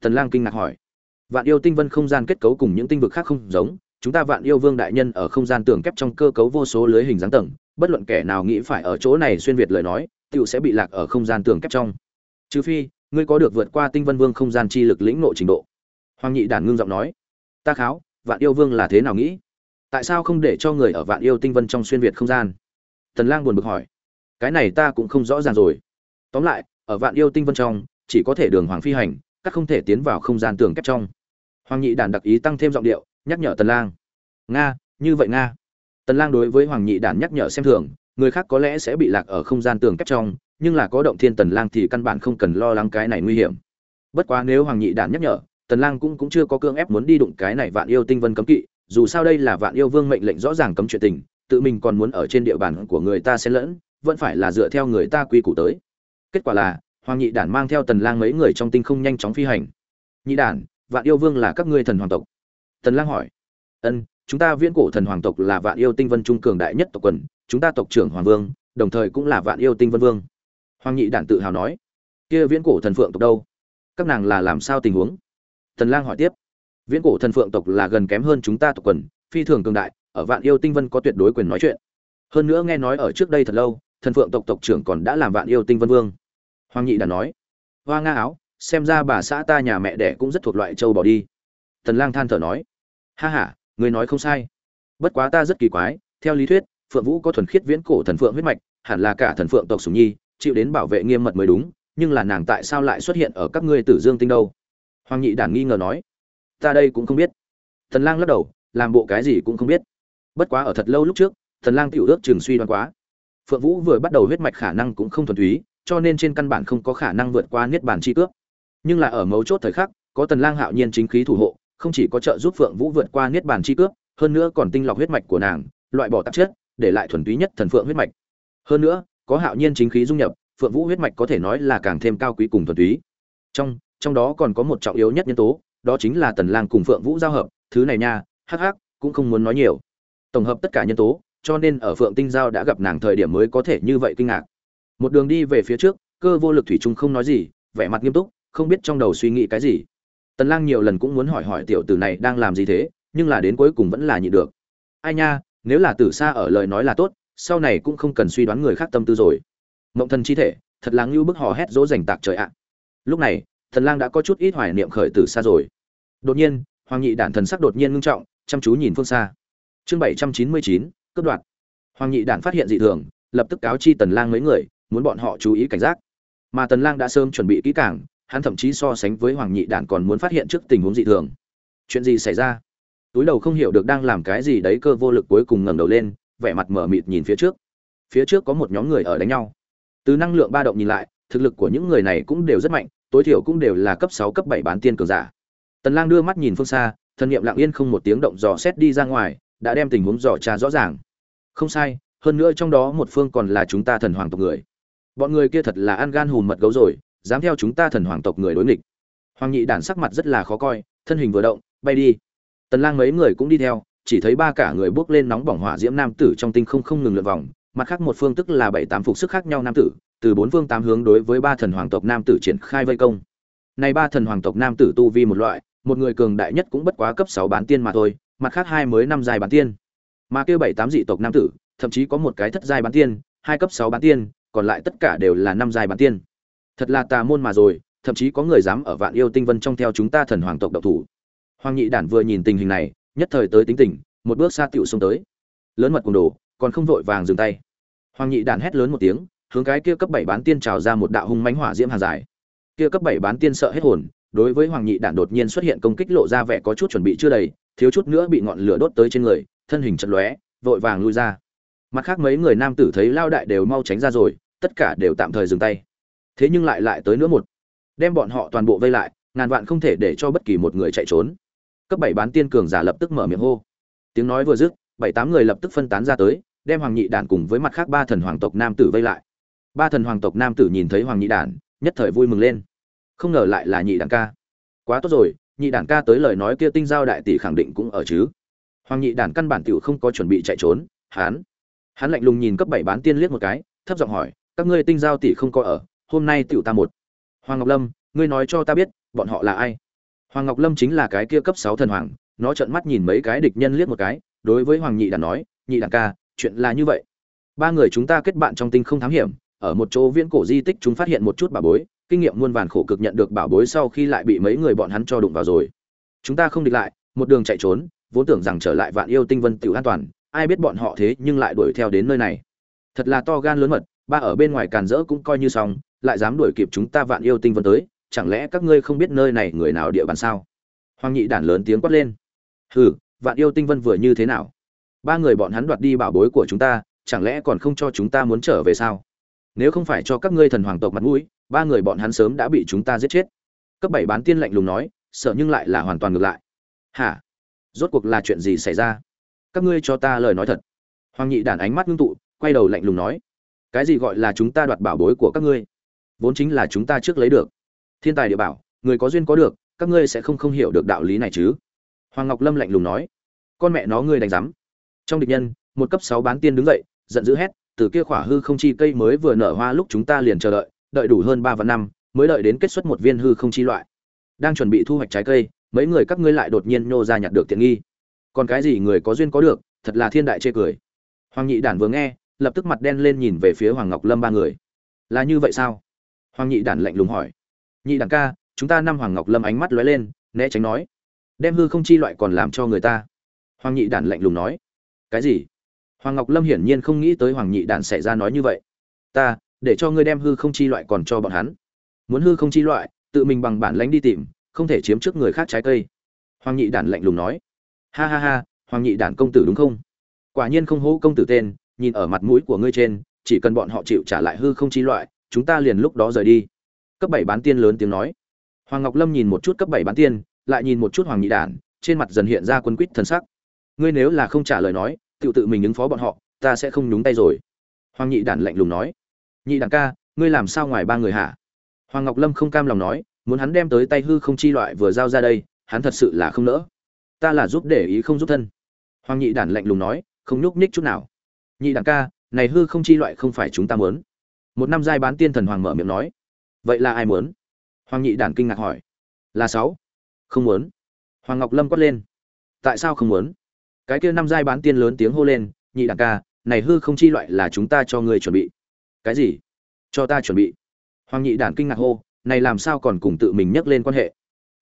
A: Tần lang kinh ngạc hỏi. Vạn yêu tinh vân không gian kết cấu cùng những tinh vực khác không giống, chúng ta vạn yêu vương đại nhân ở không gian tường kép trong cơ cấu vô số lưới hình dáng tầng, bất luận kẻ nào nghĩ phải ở chỗ này xuyên việt lời nói tựu sẽ bị lạc ở không gian tường kép trong. Trừ phi, ngươi có được vượt qua tinh vân vương không gian chi lực lĩnh nội trình độ. Hoàng nhị đản ngưng giọng nói. Ta kháo, vạn yêu vương là thế nào nghĩ? Tại sao không để cho người ở vạn yêu tinh vân trong xuyên việt không gian? Tần lang buồn bực hỏi cái này ta cũng không rõ ràng rồi. Tóm lại, ở vạn yêu tinh vân trong, chỉ có thể đường hoàng phi hành, các không thể tiến vào không gian tường kép trong. Hoàng nhị đản đặc ý tăng thêm giọng điệu, nhắc nhở tần lang. Nga, như vậy nga. Tần lang đối với hoàng nhị đản nhắc nhở xem thường, người khác có lẽ sẽ bị lạc ở không gian tường kép trong, nhưng là có động thiên tần lang thì căn bản không cần lo lắng cái này nguy hiểm. Bất quá nếu hoàng nhị đản nhắc nhở, tần lang cũng cũng chưa có cương ép muốn đi đụng cái này vạn yêu tinh vân cấm kỵ, dù sao đây là vạn yêu vương mệnh lệnh rõ ràng cấm chuyện tình, tự mình còn muốn ở trên địa bàn của người ta xen lẫn vẫn phải là dựa theo người ta quy củ tới. Kết quả là, hoàng nhị đản mang theo tần lang mấy người trong tinh không nhanh chóng phi hành. Nhị đản, vạn yêu vương là các ngươi thần hoàng tộc? Tần lang hỏi. Ân, chúng ta viễn cổ thần hoàng tộc là vạn yêu tinh vân trung cường đại nhất tộc quần, chúng ta tộc trưởng hoàng vương, đồng thời cũng là vạn yêu tinh vân vương. Hoàng nhị đản tự hào nói. Kia viễn cổ thần phượng tộc đâu? Các nàng là làm sao tình huống? Tần lang hỏi tiếp. Viễn cổ thần phượng tộc là gần kém hơn chúng ta tộc quần, phi thường cường đại, ở vạn yêu tinh vân có tuyệt đối quyền nói chuyện. Hơn nữa nghe nói ở trước đây thật lâu thần phượng tộc tộc trưởng còn đã làm vạn yêu tinh vân vương. Hoàng nhị đã nói, hoa nga áo, xem ra bà xã ta nhà mẹ đẻ cũng rất thuộc loại châu bỏ đi. Tần lang than thở nói, ha ha người nói không sai. Bất quá ta rất kỳ quái, theo lý thuyết, phượng vũ có thuần khiết viễn cổ thần phượng huyết mạch, hẳn là cả thần phượng tộc sủng nhi, chịu đến bảo vệ nghiêm mật mới đúng, nhưng là nàng tại sao lại xuất hiện ở các ngươi tử dương tinh đâu? Hoàng nhị đản nghi ngờ nói, ta đây cũng không biết. Thần lang lắc đầu, làm bộ cái gì cũng không biết. Bất quá ở thật lâu lúc trước, thần lang tiểu ước trường suy đoán quá phượng vũ vừa bắt đầu huyết mạch khả năng cũng không thuần túy cho nên trên căn bản không có khả năng vượt qua niết bàn chi cước. nhưng là ở mấu chốt thời khắc có tần lang hạo nhiên chính khí thủ hộ không chỉ có trợ giúp phượng vũ vượt qua niết bàn chi cước, hơn nữa còn tinh lọc huyết mạch của nàng loại bỏ tạp chất để lại thuần túy nhất thần phượng huyết mạch. Hơn nữa có hạo nhiên chính khí dung nhập phượng vũ huyết mạch có thể nói là càng thêm cao quý cùng thuần túy. Trong trong đó còn có một trọng yếu nhất nhân tố đó chính là tần lang cùng phượng vũ giao hợp thứ này nha hắc hắc cũng không muốn nói nhiều. Tổng hợp tất cả nhân tố cho nên ở phượng tinh giao đã gặp nàng thời điểm mới có thể như vậy kinh ngạc. Một đường đi về phía trước cơ vô lực thủy trung không nói gì vẻ mặt nghiêm túc không biết trong đầu suy nghĩ cái gì. Tần lang nhiều lần cũng muốn hỏi hỏi tiểu tử này đang làm gì thế nhưng là đến cuối cùng vẫn là nhịn được. Ai nha nếu là tử xa ở lời nói là tốt sau này cũng không cần suy đoán người khác tâm tư rồi. Mộng thần chi thể thật là ngưu bức hò hét dỗ dành tạc trời ạ. Lúc này thần lang đã có chút ít hoài niệm khởi tử xa rồi. Đột nhiên hoàng nhị đản thần sắc đột nhiên ngưng trọng chăm chú nhìn phương xa. Chương 799, cướp đoạt. Hoàng nhị đản phát hiện dị thường, lập tức cáo chi tần lang mấy người, muốn bọn họ chú ý cảnh giác. Mà tần lang đã sớm chuẩn bị kỹ càng, hắn thậm chí so sánh với hoàng nhị đản còn muốn phát hiện trước tình huống dị thường. Chuyện gì xảy ra? Túi đầu không hiểu được đang làm cái gì đấy, cơ vô lực cuối cùng ngẩng đầu lên, vẻ mặt mở mịt nhìn phía trước. Phía trước có một nhóm người ở đánh nhau. Từ năng lượng ba động nhìn lại, thực lực của những người này cũng đều rất mạnh, tối thiểu cũng đều là cấp sáu, cấp bảy bán tiên cường giả. Tần lang đưa mắt nhìn phương xa, thần niệm lặng yên không một tiếng động dò xét đi ra ngoài đã đem tình huống dò tra rõ ràng. Không sai, hơn nữa trong đó một phương còn là chúng ta thần hoàng tộc người. Bọn người kia thật là ăn gan hùm mật gấu rồi, dám theo chúng ta thần hoàng tộc người đối nghịch. Hoàng nhị đản sắc mặt rất là khó coi, thân hình vừa động, bay đi. Tần lang mấy người cũng đi theo, chỉ thấy ba cả người bước lên nóng bỏng hỏa diễm nam tử trong tinh không không ngừng lượn vòng, mặt khác một phương tức là bảy tám phục sức khác nhau nam tử, từ bốn phương tám hướng đối với ba thần hoàng tộc nam tử triển khai vây công. Này ba thần hoàng tộc nam tử tu vi một loại, một người cường đại nhất cũng bất quá cấp 6 bán tiên mà thôi mặt khác hai mới năm dài bán tiên. Mà kêu bảy tám dị tộc nam tử, thậm chí có một cái thất giai bán tiên, hai cấp sáu bán tiên, còn lại tất cả đều là năm dài bán tiên. Thật là tà môn mà rồi, thậm chí có người dám ở vạn yêu tinh vân trong theo chúng ta thần hoàng tộc độc thủ. Hoàng nhị đản vừa nhìn tình hình này, nhất thời tới tính tình, một bước xa tiểu xông tới. Lớn mật cùng đồ, còn không vội vàng dừng tay. Hoàng nhị đản hét lớn một tiếng, hướng cái kia cấp bảy bán tiên trào ra một đạo hung mãnh hỏa diễm hàng dài. Kia cấp bảy bán tiên sợ hết hồn, đối với hoàng nhị đản đột nhiên xuất hiện công kích lộ ra vẻ có chút chuẩn bị chưa đầy thiếu chút nữa bị ngọn lửa đốt tới trên người, thân hình chật lóe, vội vàng lui ra. Mặt khác mấy người nam tử thấy lao đại đều mau tránh ra rồi, tất cả đều tạm thời dừng tay. Thế nhưng lại lại tới nữa một. Đem bọn họ toàn bộ vây lại, ngàn vạn không thể để cho bất kỳ một người chạy trốn. Cấp bảy bán tiên cường giả lập tức mở miệng hô. Tiếng nói vừa dứt, bảy tám người lập tức phân tán ra tới, đem hoàng nhị đản cùng với mặt khác ba thần hoàng tộc nam tử vây lại. Ba thần hoàng tộc nam tử nhìn thấy hoàng nhị đản, nhất thời vui mừng lên. Không ngờ lại là nhị đản ca. Quá tốt rồi nhị đản ca tới lời nói kia tinh giao đại tỷ khẳng định cũng ở chứ. Hoàng nhị đản căn bản tiểu không có chuẩn bị chạy trốn, hắn hắn lạnh lùng nhìn cấp bảy bán tiên liếc một cái, thấp giọng hỏi, các ngươi tinh giao tỷ không có ở, hôm nay tiểu ta một. Hoàng ngọc lâm, ngươi nói cho ta biết, bọn họ là ai? Hoàng ngọc lâm chính là cái kia cấp sáu thần hoàng, nó trợn mắt nhìn mấy cái địch nhân liếc một cái, đối với hoàng nhị đản nói, nhị đản ca, chuyện là như vậy. Ba người chúng ta kết bạn trong tinh không thám hiểm, ở một chỗ viễn cổ di tích chúng phát hiện một chút bà bối kinh nghiệm muôn vàn khổ cực nhận được bảo bối sau khi lại bị mấy người bọn hắn cho đụng vào rồi. Chúng ta không địch lại, một đường chạy trốn, vốn tưởng rằng trở lại vạn yêu tinh vân tiểu an toàn, ai biết bọn họ thế nhưng lại đuổi theo đến nơi này. Thật là to gan lớn mật, ba ở bên ngoài càn rỡ cũng coi như xong, lại dám đuổi kịp chúng ta vạn yêu tinh vân tới, chẳng lẽ các ngươi không biết nơi này người nào địa bàn sao? Hoàng nhị đản lớn tiếng quát lên. Hừ, vạn yêu tinh vân vừa như thế nào? Ba người bọn hắn đoạt đi bảo bối của chúng ta, chẳng lẽ còn không cho chúng ta muốn trở về sao? Nếu không phải cho các ngươi thần hoàng tộc mặt mũi, ba người bọn hắn sớm đã bị chúng ta giết chết. Cấp bảy bán tiên lạnh lùng nói, sợ nhưng lại là hoàn toàn ngược lại. Hả? Rốt cuộc là chuyện gì xảy ra? Các ngươi cho ta lời nói thật. Hoàng nhị đản ánh mắt ngưng tụ, quay đầu lạnh lùng nói, cái gì gọi là chúng ta đoạt bảo bối của các ngươi? Vốn chính là chúng ta trước lấy được. Thiên tài địa bảo, người có duyên có được, các ngươi sẽ không không hiểu được đạo lý này chứ? Hoàng ngọc lâm lạnh lùng nói, con mẹ nó ngươi đánh rắm trong địch nhân, một cấp sáu bán tiên đứng dậy, giận dữ hét từ kia khỏa hư không chi cây mới vừa nở hoa lúc chúng ta liền chờ đợi đợi đủ hơn ba vạn năm, mới đợi đến kết xuất một viên hư không chi loại. Đang chuẩn bị thu hoạch trái cây, mấy người các ngươi lại đột nhiên nhô ra nhặt được tiện nghi. Còn cái gì người có duyên có được, thật là thiên đại chê cười. Hoàng nhị đản vừa nghe, lập tức mặt đen lên nhìn về phía hoàng ngọc lâm ba người. Là như vậy sao? Hoàng nhị đản lạnh lùng hỏi. Nhị đản ca, chúng ta năm hoàng ngọc lâm ánh mắt lóe lên, né tránh nói. Đem hư không chi loại còn làm cho người ta. Hoàng nhị đản lạnh lùng nói. Cái gì? Hoàng ngọc lâm hiển nhiên không nghĩ tới hoàng nhị đản xảy ra nói như vậy. Ta, để cho ngươi đem hư không chi loại còn cho bọn hắn. Muốn hư không chi loại, tự mình bằng bản lãnh đi tìm, không thể chiếm trước người khác trái cây. Hoàng nhị đản lạnh lùng nói. Ha ha ha, hoàng nhị đản công tử đúng không? Quả nhiên không hổ công tử tên, nhìn ở mặt mũi của ngươi trên, chỉ cần bọn họ chịu trả lại hư không chi loại, chúng ta liền lúc đó rời đi. Cấp bảy bán tiên lớn tiếng nói. Hoàng ngọc lâm nhìn một chút cấp bảy bán tiên, lại nhìn một chút hoàng nhị đản, trên mặt dần hiện ra quân quýt thần sắc. Ngươi nếu là không trả lời nói tự tự mình ứng phó bọn họ, ta sẽ không nhúng tay rồi. Hoàng nhị đản lạnh lùng nói. Nhị đản ca, ngươi làm sao ngoài ba người hả? Hoàng ngọc lâm không cam lòng nói, muốn hắn đem tới tay hư không chi loại vừa giao ra đây, hắn thật sự là không nỡ. Ta là giúp để ý không giúp thân. Hoàng nhị đản lạnh lùng nói, không nhúc nhích chút nào. Nhị đản ca, này hư không chi loại không phải chúng ta muốn. Một năm giai bán tiên thần hoàng mở miệng nói. Vậy là ai muốn? Hoàng nhị đản kinh ngạc hỏi. Là sáu. Không muốn. Hoàng ngọc lâm quát lên. Tại sao không muốn? Cái kia năm giai bán tiên lớn tiếng hô lên, nhị đản ca, này hư không chi loại là chúng ta cho người chuẩn bị. Cái gì? Cho ta chuẩn bị? Hoàng nhị đản kinh ngạc hô, này làm sao còn cùng tự mình nhắc lên quan hệ?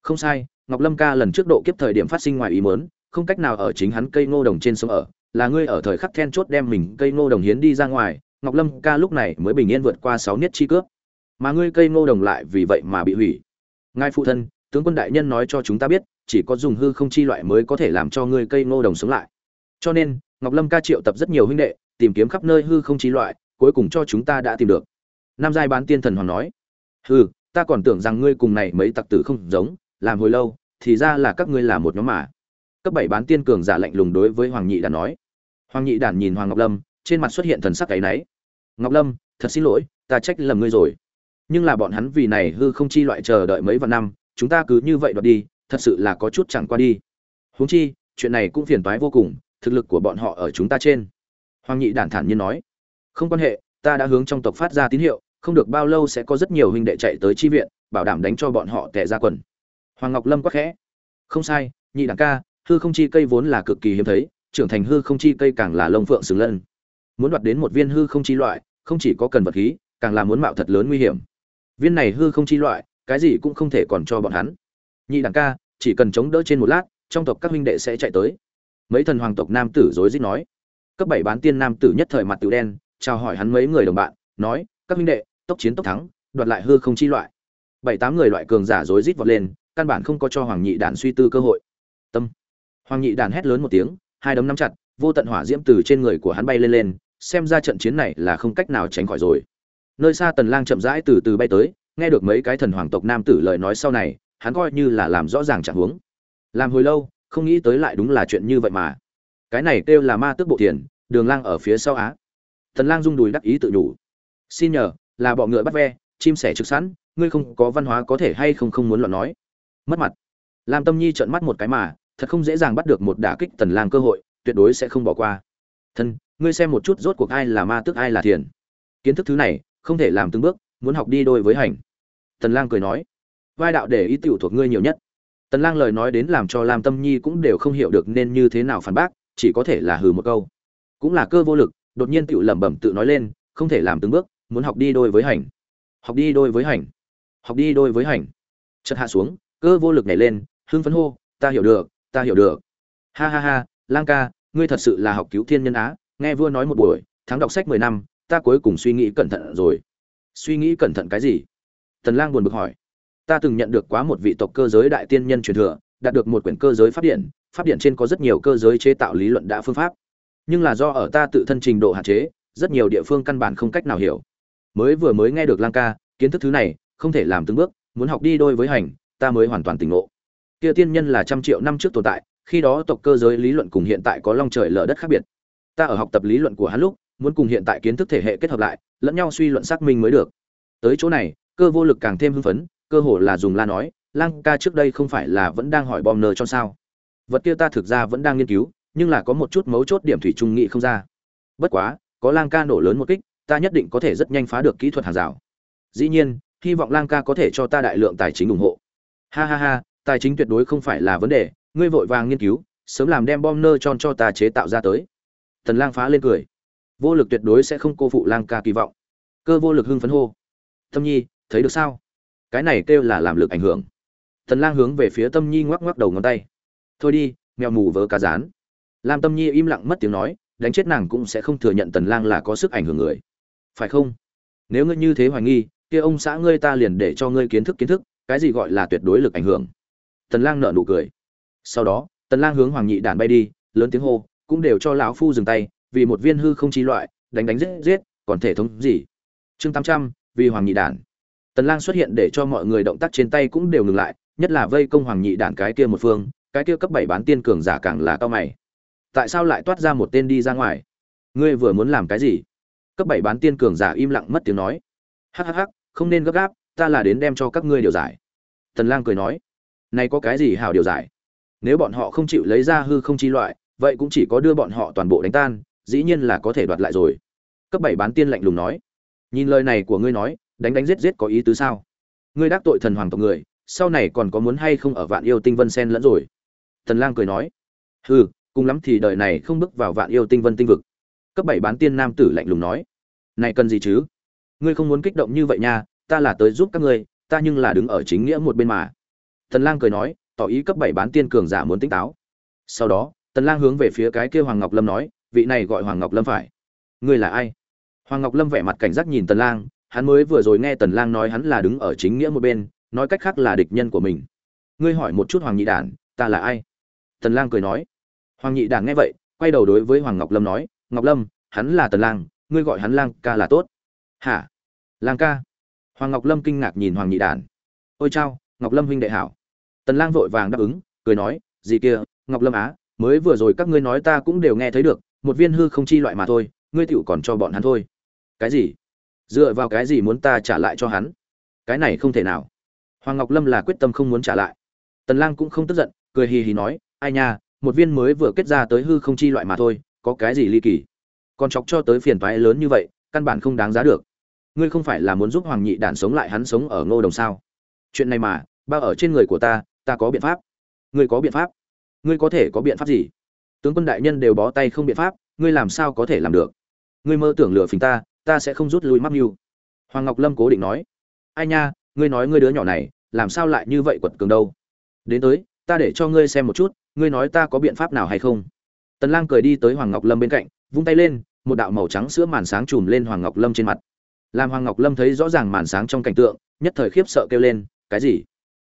A: Không sai, ngọc lâm ca lần trước độ kiếp thời điểm phát sinh ngoài ý mớn không cách nào ở chính hắn cây ngô đồng trên sông ở, là ngươi ở thời khắc then chốt đem mình cây ngô đồng hiến đi ra ngoài, ngọc lâm ca lúc này mới bình yên vượt qua sáu niết chi cướp mà ngươi cây ngô đồng lại vì vậy mà bị hủy. Ngài phụ thân, tướng quân đại nhân nói cho chúng ta biết chỉ có dùng hư không chi loại mới có thể làm cho ngươi cây ngô đồng sống lại. Cho nên, ngọc lâm ca triệu tập rất nhiều huynh đệ, tìm kiếm khắp nơi hư không chi loại, cuối cùng cho chúng ta đã tìm được. Nam giai bán tiên thần hoàng nói hư ta còn tưởng rằng ngươi cùng này mấy tặc tử không giống, làm hồi lâu, thì ra là các ngươi là một nhóm mà. Cấp bảy bán tiên cường giả lạnh lùng đối với hoàng nhị đản nói. Hoàng nhị đản nhìn hoàng ngọc lâm, trên mặt xuất hiện thần sắc cái náy ngọc lâm, thật xin lỗi, ta trách lầm ngươi rồi. Nhưng là bọn hắn vì này hư không chi loại chờ đợi mấy vạn năm, chúng ta cứ như vậy đoạt đi thật sự là có chút chẳng qua đi. Huống chi, chuyện này cũng phiền toái vô cùng, thực lực của bọn họ ở chúng ta trên. Hoàng nhị đản thản nhiên nói, không quan hệ, ta đã hướng trong tộc phát ra tín hiệu, không được bao lâu sẽ có rất nhiều huynh đệ chạy tới chi viện, bảo đảm đánh cho bọn họ tẻ ra quần. Hoàng ngọc lâm quắc khẽ, không sai, nhị Đản ca, hư không chi cây vốn là cực kỳ hiếm thấy, trưởng thành hư không chi cây càng là lông phượng xứng lân. Muốn đoạt đến một viên hư không chi loại, không chỉ có cần vật khí, càng là muốn mạo thật lớn nguy hiểm. Viên này hư không chi loại, cái gì cũng không thể còn cho bọn hắn. Nhị đẳng ca chỉ cần chống đỡ trên một lát, trong tộc các huynh đệ sẽ chạy tới. Mấy thần hoàng tộc nam tử rối rít nói. Cấp bảy bán tiên nam tử nhất thời mặt tiểu đen, chào hỏi hắn mấy người đồng bạn, nói, các huynh đệ, tốc chiến tốc thắng, đoạt lại hư không chi loại. Bảy tám người loại cường giả rối rít vọt lên, căn bản không có cho hoàng nhị đản suy tư cơ hội. Tâm. Hoàng nhị đản hét lớn một tiếng, hai đấm nắm chặt, vô tận hỏa diễm từ trên người của hắn bay lên lên, xem ra trận chiến này là không cách nào tránh khỏi rồi. Nơi xa tần lang chậm rãi từ từ bay tới, nghe được mấy cái thần hoàng tộc nam tử lời nói sau này hắn coi như là làm rõ ràng trạng huống. Làm hồi lâu, không nghĩ tới lại đúng là chuyện như vậy mà. Cái này kêu là ma tước bộ tiền đường lang ở phía sau á. Tần lang rung đùi đắc ý tự nhủ. Xin nhờ, là bọ ngựa bắt ve, chim sẻ trực sẵn, ngươi không có văn hóa có thể hay không không muốn loạn nói. Mất mặt. Lam tâm nhi trợn mắt một cái mà, thật không dễ dàng bắt được một đả kích tần lang cơ hội, tuyệt đối sẽ không bỏ qua. Thân ngươi xem một chút rốt cuộc ai là ma tước, ai là thiền. Kiến thức thứ này, không thể làm từng bước, muốn học đi đôi với hành. Tần lang cười nói vai đạo để ý tiểu thuộc ngươi nhiều nhất. Tần lang lời nói đến làm cho lam tâm nhi cũng đều không hiểu được nên như thế nào phản bác, chỉ có thể là hừ một câu. Cũng là cơ vô lực, đột nhiên tiểu lẩm bẩm tự nói lên, không thể làm từng bước, muốn học đi đôi với hành. Học đi đôi với hành. Học đi đôi với hành. Chợt hạ xuống, cơ vô lực nhảy lên, hưng phấn hô, ta hiểu được, ta hiểu được. Ha ha ha, lang ca, ngươi thật sự là học cứu thiên nhân á, nghe vua nói một buổi, thắng đọc sách mười năm, ta cuối cùng suy nghĩ cẩn thận rồi. Suy nghĩ cẩn thận cái gì? Tần lang buồn bực hỏi ta từng nhận được quá một vị tộc cơ giới đại tiên nhân truyền thừa, đạt được một quyển cơ giới phát điện Phát điện trên có rất nhiều cơ giới chế tạo lý luận đã phương pháp. Nhưng là do ở ta tự thân trình độ hạn chế, rất nhiều địa phương căn bản không cách nào hiểu. Mới vừa mới nghe được lang ca, kiến thức thứ này, không thể làm từng bước, muốn học đi đôi với hành, ta mới hoàn toàn tỉnh ngộ. Kia tiên nhân là trăm triệu năm trước tồn tại, khi đó tộc cơ giới lý luận cùng hiện tại có long trời lở đất khác biệt. Ta ở học tập lý luận của hắn lúc, muốn cùng hiện tại kiến thức thể hệ kết hợp lại, lẫn nhau suy luận xác minh mới được. Tới chỗ này, cơ vô lực càng thêm hưng phấn cơ hồ là dùng la nói lang ca trước đây không phải là vẫn đang hỏi bom nơ cho sao? Vật kia ta thực ra vẫn đang nghiên cứu, nhưng là có một chút mấu chốt điểm thủy trung nghị không ra. Bất quá, có lang ca nổ lớn một kích, ta nhất định có thể rất nhanh phá được kỹ thuật hàng rào. Dĩ nhiên, hy vọng lang ca có thể cho ta đại lượng tài chính ủng hộ. Ha ha ha, tài chính tuyệt đối không phải là vấn đề, ngươi vội vàng nghiên cứu, sớm làm đem bom nơ tròn cho ta chế tạo ra tới. Tần lang phá lên cười. Vô lực tuyệt đối sẽ không cô phụ lang ca kỳ vọng. Cơ vô lực hưng phấn hô. Tâm nhi, thấy được sao? Cái này kêu là làm lực ảnh hưởng. Tần lang hướng về phía tâm nhi ngoắc ngoắc đầu ngón tay. Thôi đi mèo mù vớ cá rán. Lam tâm nhi im lặng mất tiếng nói đánh chết nàng cũng sẽ không thừa nhận tần lang là có sức ảnh hưởng người. Phải không? Nếu ngươi như thế hoài nghi kia ông xã ngươi ta liền để cho ngươi kiến thức kiến thức cái gì gọi là tuyệt đối lực ảnh hưởng? Tần lang nở nụ cười. Sau đó tần lang hướng hoàng nhị đàn bay đi lớn tiếng hô cũng đều cho lão phu dừng tay vì một viên hư không chi loại đánh đánh giết giết còn thể thống gì? Chương 800, vì hoàng nhị đàn tần lang xuất hiện để cho mọi người động tác trên tay cũng đều ngừng lại, nhất là vây công hoàng nhị đản cái kia một phương, cái kia cấp bảy bán tiên cường giả càng là cao mày. Tại sao lại toát ra một tên đi ra ngoài? Ngươi vừa muốn làm cái gì? Cấp bảy bán tiên cường giả im lặng mất tiếng nói. Hắc hắc hắc, không nên gấp gáp, ta là đến đem cho các ngươi điều giải. Tần lang cười nói. Này có cái gì hảo điều giải? Nếu bọn họ không chịu lấy ra hư không chi loại, vậy cũng chỉ có đưa bọn họ toàn bộ đánh tan, dĩ nhiên là có thể đoạt lại rồi. Cấp bảy bán tiên lạnh lùng nói. Nhìn lời này của ngươi nói đánh đánh giết giết có ý tứ sao? Ngươi đắc tội thần hoàng tộc người, sau này còn có muốn hay không ở vạn yêu tinh vân sen lẫn rồi? Tần lang cười nói. Hừ, cùng lắm thì đời này không bước vào vạn yêu tinh vân tinh vực. Cấp bảy bán tiên nam tử lạnh lùng nói. Này cần gì chứ? Ngươi không muốn kích động như vậy nha, ta là tới giúp các ngươi, ta nhưng là đứng ở chính nghĩa một bên mà. Tần lang cười nói, tỏ ý cấp bảy bán tiên cường giả muốn tỉnh táo. Sau đó tần lang hướng về phía cái kia hoàng ngọc lâm nói, vị này gọi hoàng ngọc lâm phải. Ngươi là ai? Hoàng ngọc lâm vẻ mặt cảnh giác nhìn tần lang hắn mới vừa rồi nghe tần lang nói hắn là đứng ở chính nghĩa một bên, nói cách khác là địch nhân của mình. Ngươi hỏi một chút hoàng nhị đản, ta là ai? Tần lang cười nói. Hoàng nhị đàn nghe vậy, quay đầu đối với hoàng ngọc lâm nói, ngọc lâm, hắn là tần lang, ngươi gọi hắn lang ca là tốt. Hả? Lang ca? Hoàng ngọc lâm kinh ngạc nhìn hoàng nhị đàn ôi chao, ngọc lâm huynh đệ hảo. Tần lang vội vàng đáp ứng, cười nói, gì kia, ngọc lâm á, mới vừa rồi các ngươi nói ta cũng đều nghe thấy được, một viên hư không chi loại mà thôi, ngươi tựu còn cho bọn hắn thôi. Cái gì? Dựa vào cái gì muốn ta trả lại cho hắn? Cái này không thể nào. Hoàng ngọc lâm là quyết tâm không muốn trả lại. Tần lang cũng không tức giận, cười hì hì nói, ai nha, một viên mới vừa kết ra tới hư không chi loại mà thôi, có cái gì ly kỳ? Còn chọc cho tới phiền toái lớn như vậy, căn bản không đáng giá được. Ngươi không phải là muốn giúp hoàng nhị đản sống lại hắn sống ở ngô đồng sao? Chuyện này mà, bao ở trên người của ta ta có biện pháp. Ngươi có biện pháp? Ngươi có thể có biện pháp gì? Tướng quân đại nhân đều bó tay không biện pháp, ngươi làm sao có thể làm được? Ngươi mơ tưởng lừa phình ta ta sẽ không rút lui mắc mưu hoàng ngọc lâm cố định nói. Ai nha, ngươi nói ngươi đứa nhỏ này, làm sao lại như vậy quật cường đâu? Đến tới, ta để cho ngươi xem một chút, ngươi nói ta có biện pháp nào hay không? Tần lang cười đi tới hoàng ngọc lâm bên cạnh, vung tay lên, một đạo màu trắng sữa màn sáng trùm lên hoàng ngọc lâm trên mặt. Làm hoàng ngọc lâm thấy rõ ràng màn sáng trong cảnh tượng, nhất thời khiếp sợ kêu lên, cái gì?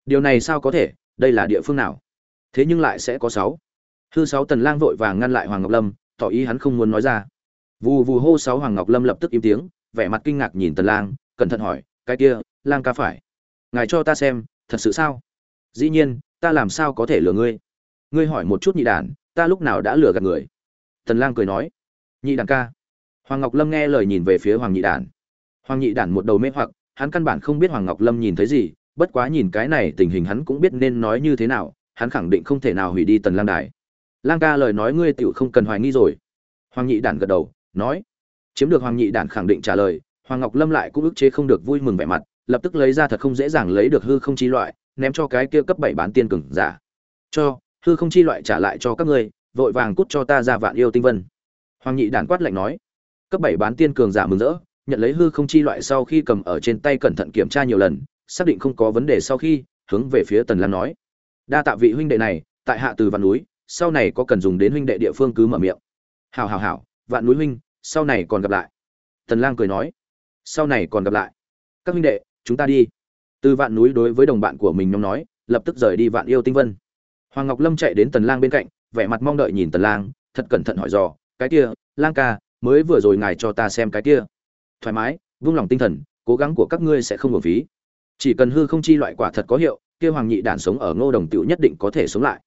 A: Điều này sao có thể? Đây là địa phương nào? Thế nhưng lại sẽ có sáu. Hư sáu tần lang vội vàng ngăn lại hoàng ngọc lâm, tỏ ý hắn không muốn nói ra vù vù hô sáu hoàng ngọc lâm lập tức im tiếng, vẻ mặt kinh ngạc nhìn tần lang, cẩn thận hỏi, cái kia, lang ca phải? Ngài cho ta xem, thật sự sao? Dĩ nhiên, ta làm sao có thể lừa ngươi? Ngươi hỏi một chút nhị đàn, ta lúc nào đã lừa gạt người? Tần lang cười nói, nhị đàn ca. Hoàng ngọc lâm nghe lời nhìn về phía hoàng nhị đàn. Hoàng nhị đàn một đầu mê hoặc, hắn căn bản không biết hoàng ngọc lâm nhìn thấy gì, bất quá nhìn cái này tình hình hắn cũng biết nên nói như thế nào, hắn khẳng định không thể nào hủy đi tần lang đài. Lang ca lời nói ngươi tiểu không cần hoài nghi rồi. Hoàng nhị đản gật đầu nói. Chiếm được hoàng nhị đản khẳng định trả lời, hoàng ngọc lâm lại cũng ức chế không được vui mừng vẻ mặt, lập tức lấy ra thật không dễ dàng lấy được hư không chi loại, ném cho cái kia cấp bảy bán tiên cường giả. Cho, hư không chi loại trả lại cho các ngươi, vội vàng cút cho ta ra vạn yêu tinh vân. Hoàng nhị đản quát lạnh nói. Cấp bảy bán tiên cường giả mừng rỡ, nhận lấy hư không chi loại sau khi cầm ở trên tay cẩn thận kiểm tra nhiều lần, xác định không có vấn đề sau khi, hướng về phía tần lan nói. Đa tạ vị huynh đệ này, tại hạ từ vạn núi, sau này có cần dùng đến huynh đệ địa phương cứ mở miệng. Hào hào hào vạn núi huynh, sau này còn gặp lại. Tần lang cười nói, sau này còn gặp lại. Các huynh đệ, chúng ta đi. Từ vạn núi đối với đồng bạn của mình nhóm nói, lập tức rời đi vạn yêu tinh vân. Hoàng ngọc lâm chạy đến tần lang bên cạnh, vẻ mặt mong đợi nhìn tần lang, thật cẩn thận hỏi dò, cái kia, lang ca, mới vừa rồi ngài cho ta xem cái kia. Thoải mái, vung lòng tinh thần, cố gắng của các ngươi sẽ không uổng phí. Chỉ cần hư không chi loại quả thật có hiệu, kia hoàng nhị đản sống ở ngô đồng tiểu nhất định có thể sống lại.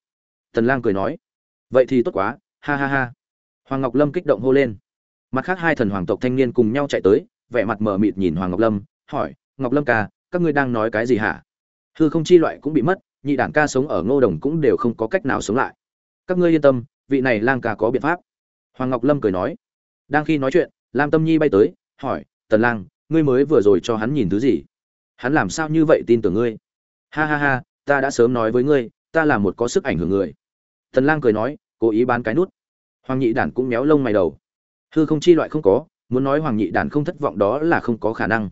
A: Tần lang cười nói, vậy thì tốt quá, ha ha ha hoàng ngọc lâm kích động hô lên. Mặt khác hai thần hoàng tộc thanh niên cùng nhau chạy tới, vẻ mặt mờ mịt nhìn hoàng ngọc lâm, hỏi, ngọc lâm ca, các ngươi đang nói cái gì hả? Hư không chi loại cũng bị mất, nhị đản ca sống ở ngô đồng cũng đều không có cách nào sống lại. Các ngươi yên tâm, vị này lang ca có biện pháp. Hoàng ngọc lâm cười nói. Đang khi nói chuyện, lam tâm nhi bay tới, hỏi, tần lang, ngươi mới vừa rồi cho hắn nhìn thứ gì? Hắn làm sao như vậy tin tưởng ngươi? Ha ha ha, ta đã sớm nói với ngươi, ta là một có sức ảnh hưởng người. Tần lang cười nói, cố ý bán cái nút hoàng nhị đản cũng méo lông mày đầu. Hư không chi loại không có, muốn nói hoàng nhị đản không thất vọng đó là không có khả năng.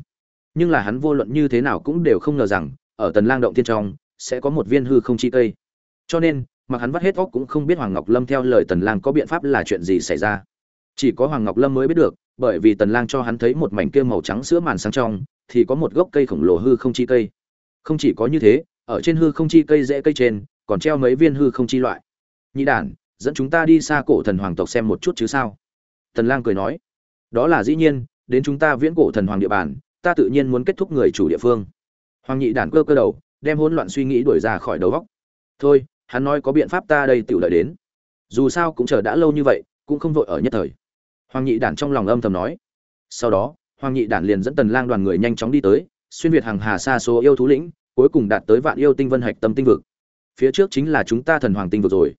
A: Nhưng là hắn vô luận như thế nào cũng đều không ngờ rằng, ở tần lang động thiên trong, sẽ có một viên hư không chi cây. Cho nên, mặc hắn vắt hết óc cũng không biết hoàng ngọc lâm theo lời tần lang có biện pháp là chuyện gì xảy ra. Chỉ có hoàng ngọc lâm mới biết được, bởi vì tần lang cho hắn thấy một mảnh kia màu trắng sữa màn sáng trong, thì có một gốc cây khổng lồ hư không chi cây. Không chỉ có như thế, ở trên hư không chi cây rễ cây trên, còn treo mấy viên hư không chi loại. Nhị đản dẫn chúng ta đi xa cổ thần hoàng tộc xem một chút chứ sao? Tần lang cười nói. Đó là dĩ nhiên, đến chúng ta viễn cổ thần hoàng địa bàn, ta tự nhiên muốn kết thúc người chủ địa phương. Hoàng nhị đản cơ cơ đầu, đem hỗn loạn suy nghĩ đuổi ra khỏi đầu óc. Thôi, hắn nói có biện pháp ta đây tự đợi đến. Dù sao cũng chờ đã lâu như vậy, cũng không vội ở nhất thời. Hoàng nhị đản trong lòng âm thầm nói. Sau đó, hoàng nhị đản liền dẫn tần lang đoàn người nhanh chóng đi tới, xuyên việt hàng hà xa số yêu thú lĩnh, cuối cùng đạt tới vạn yêu tinh vân hạch tâm tinh vực. Phía trước chính là chúng ta thần hoàng tinh vực rồi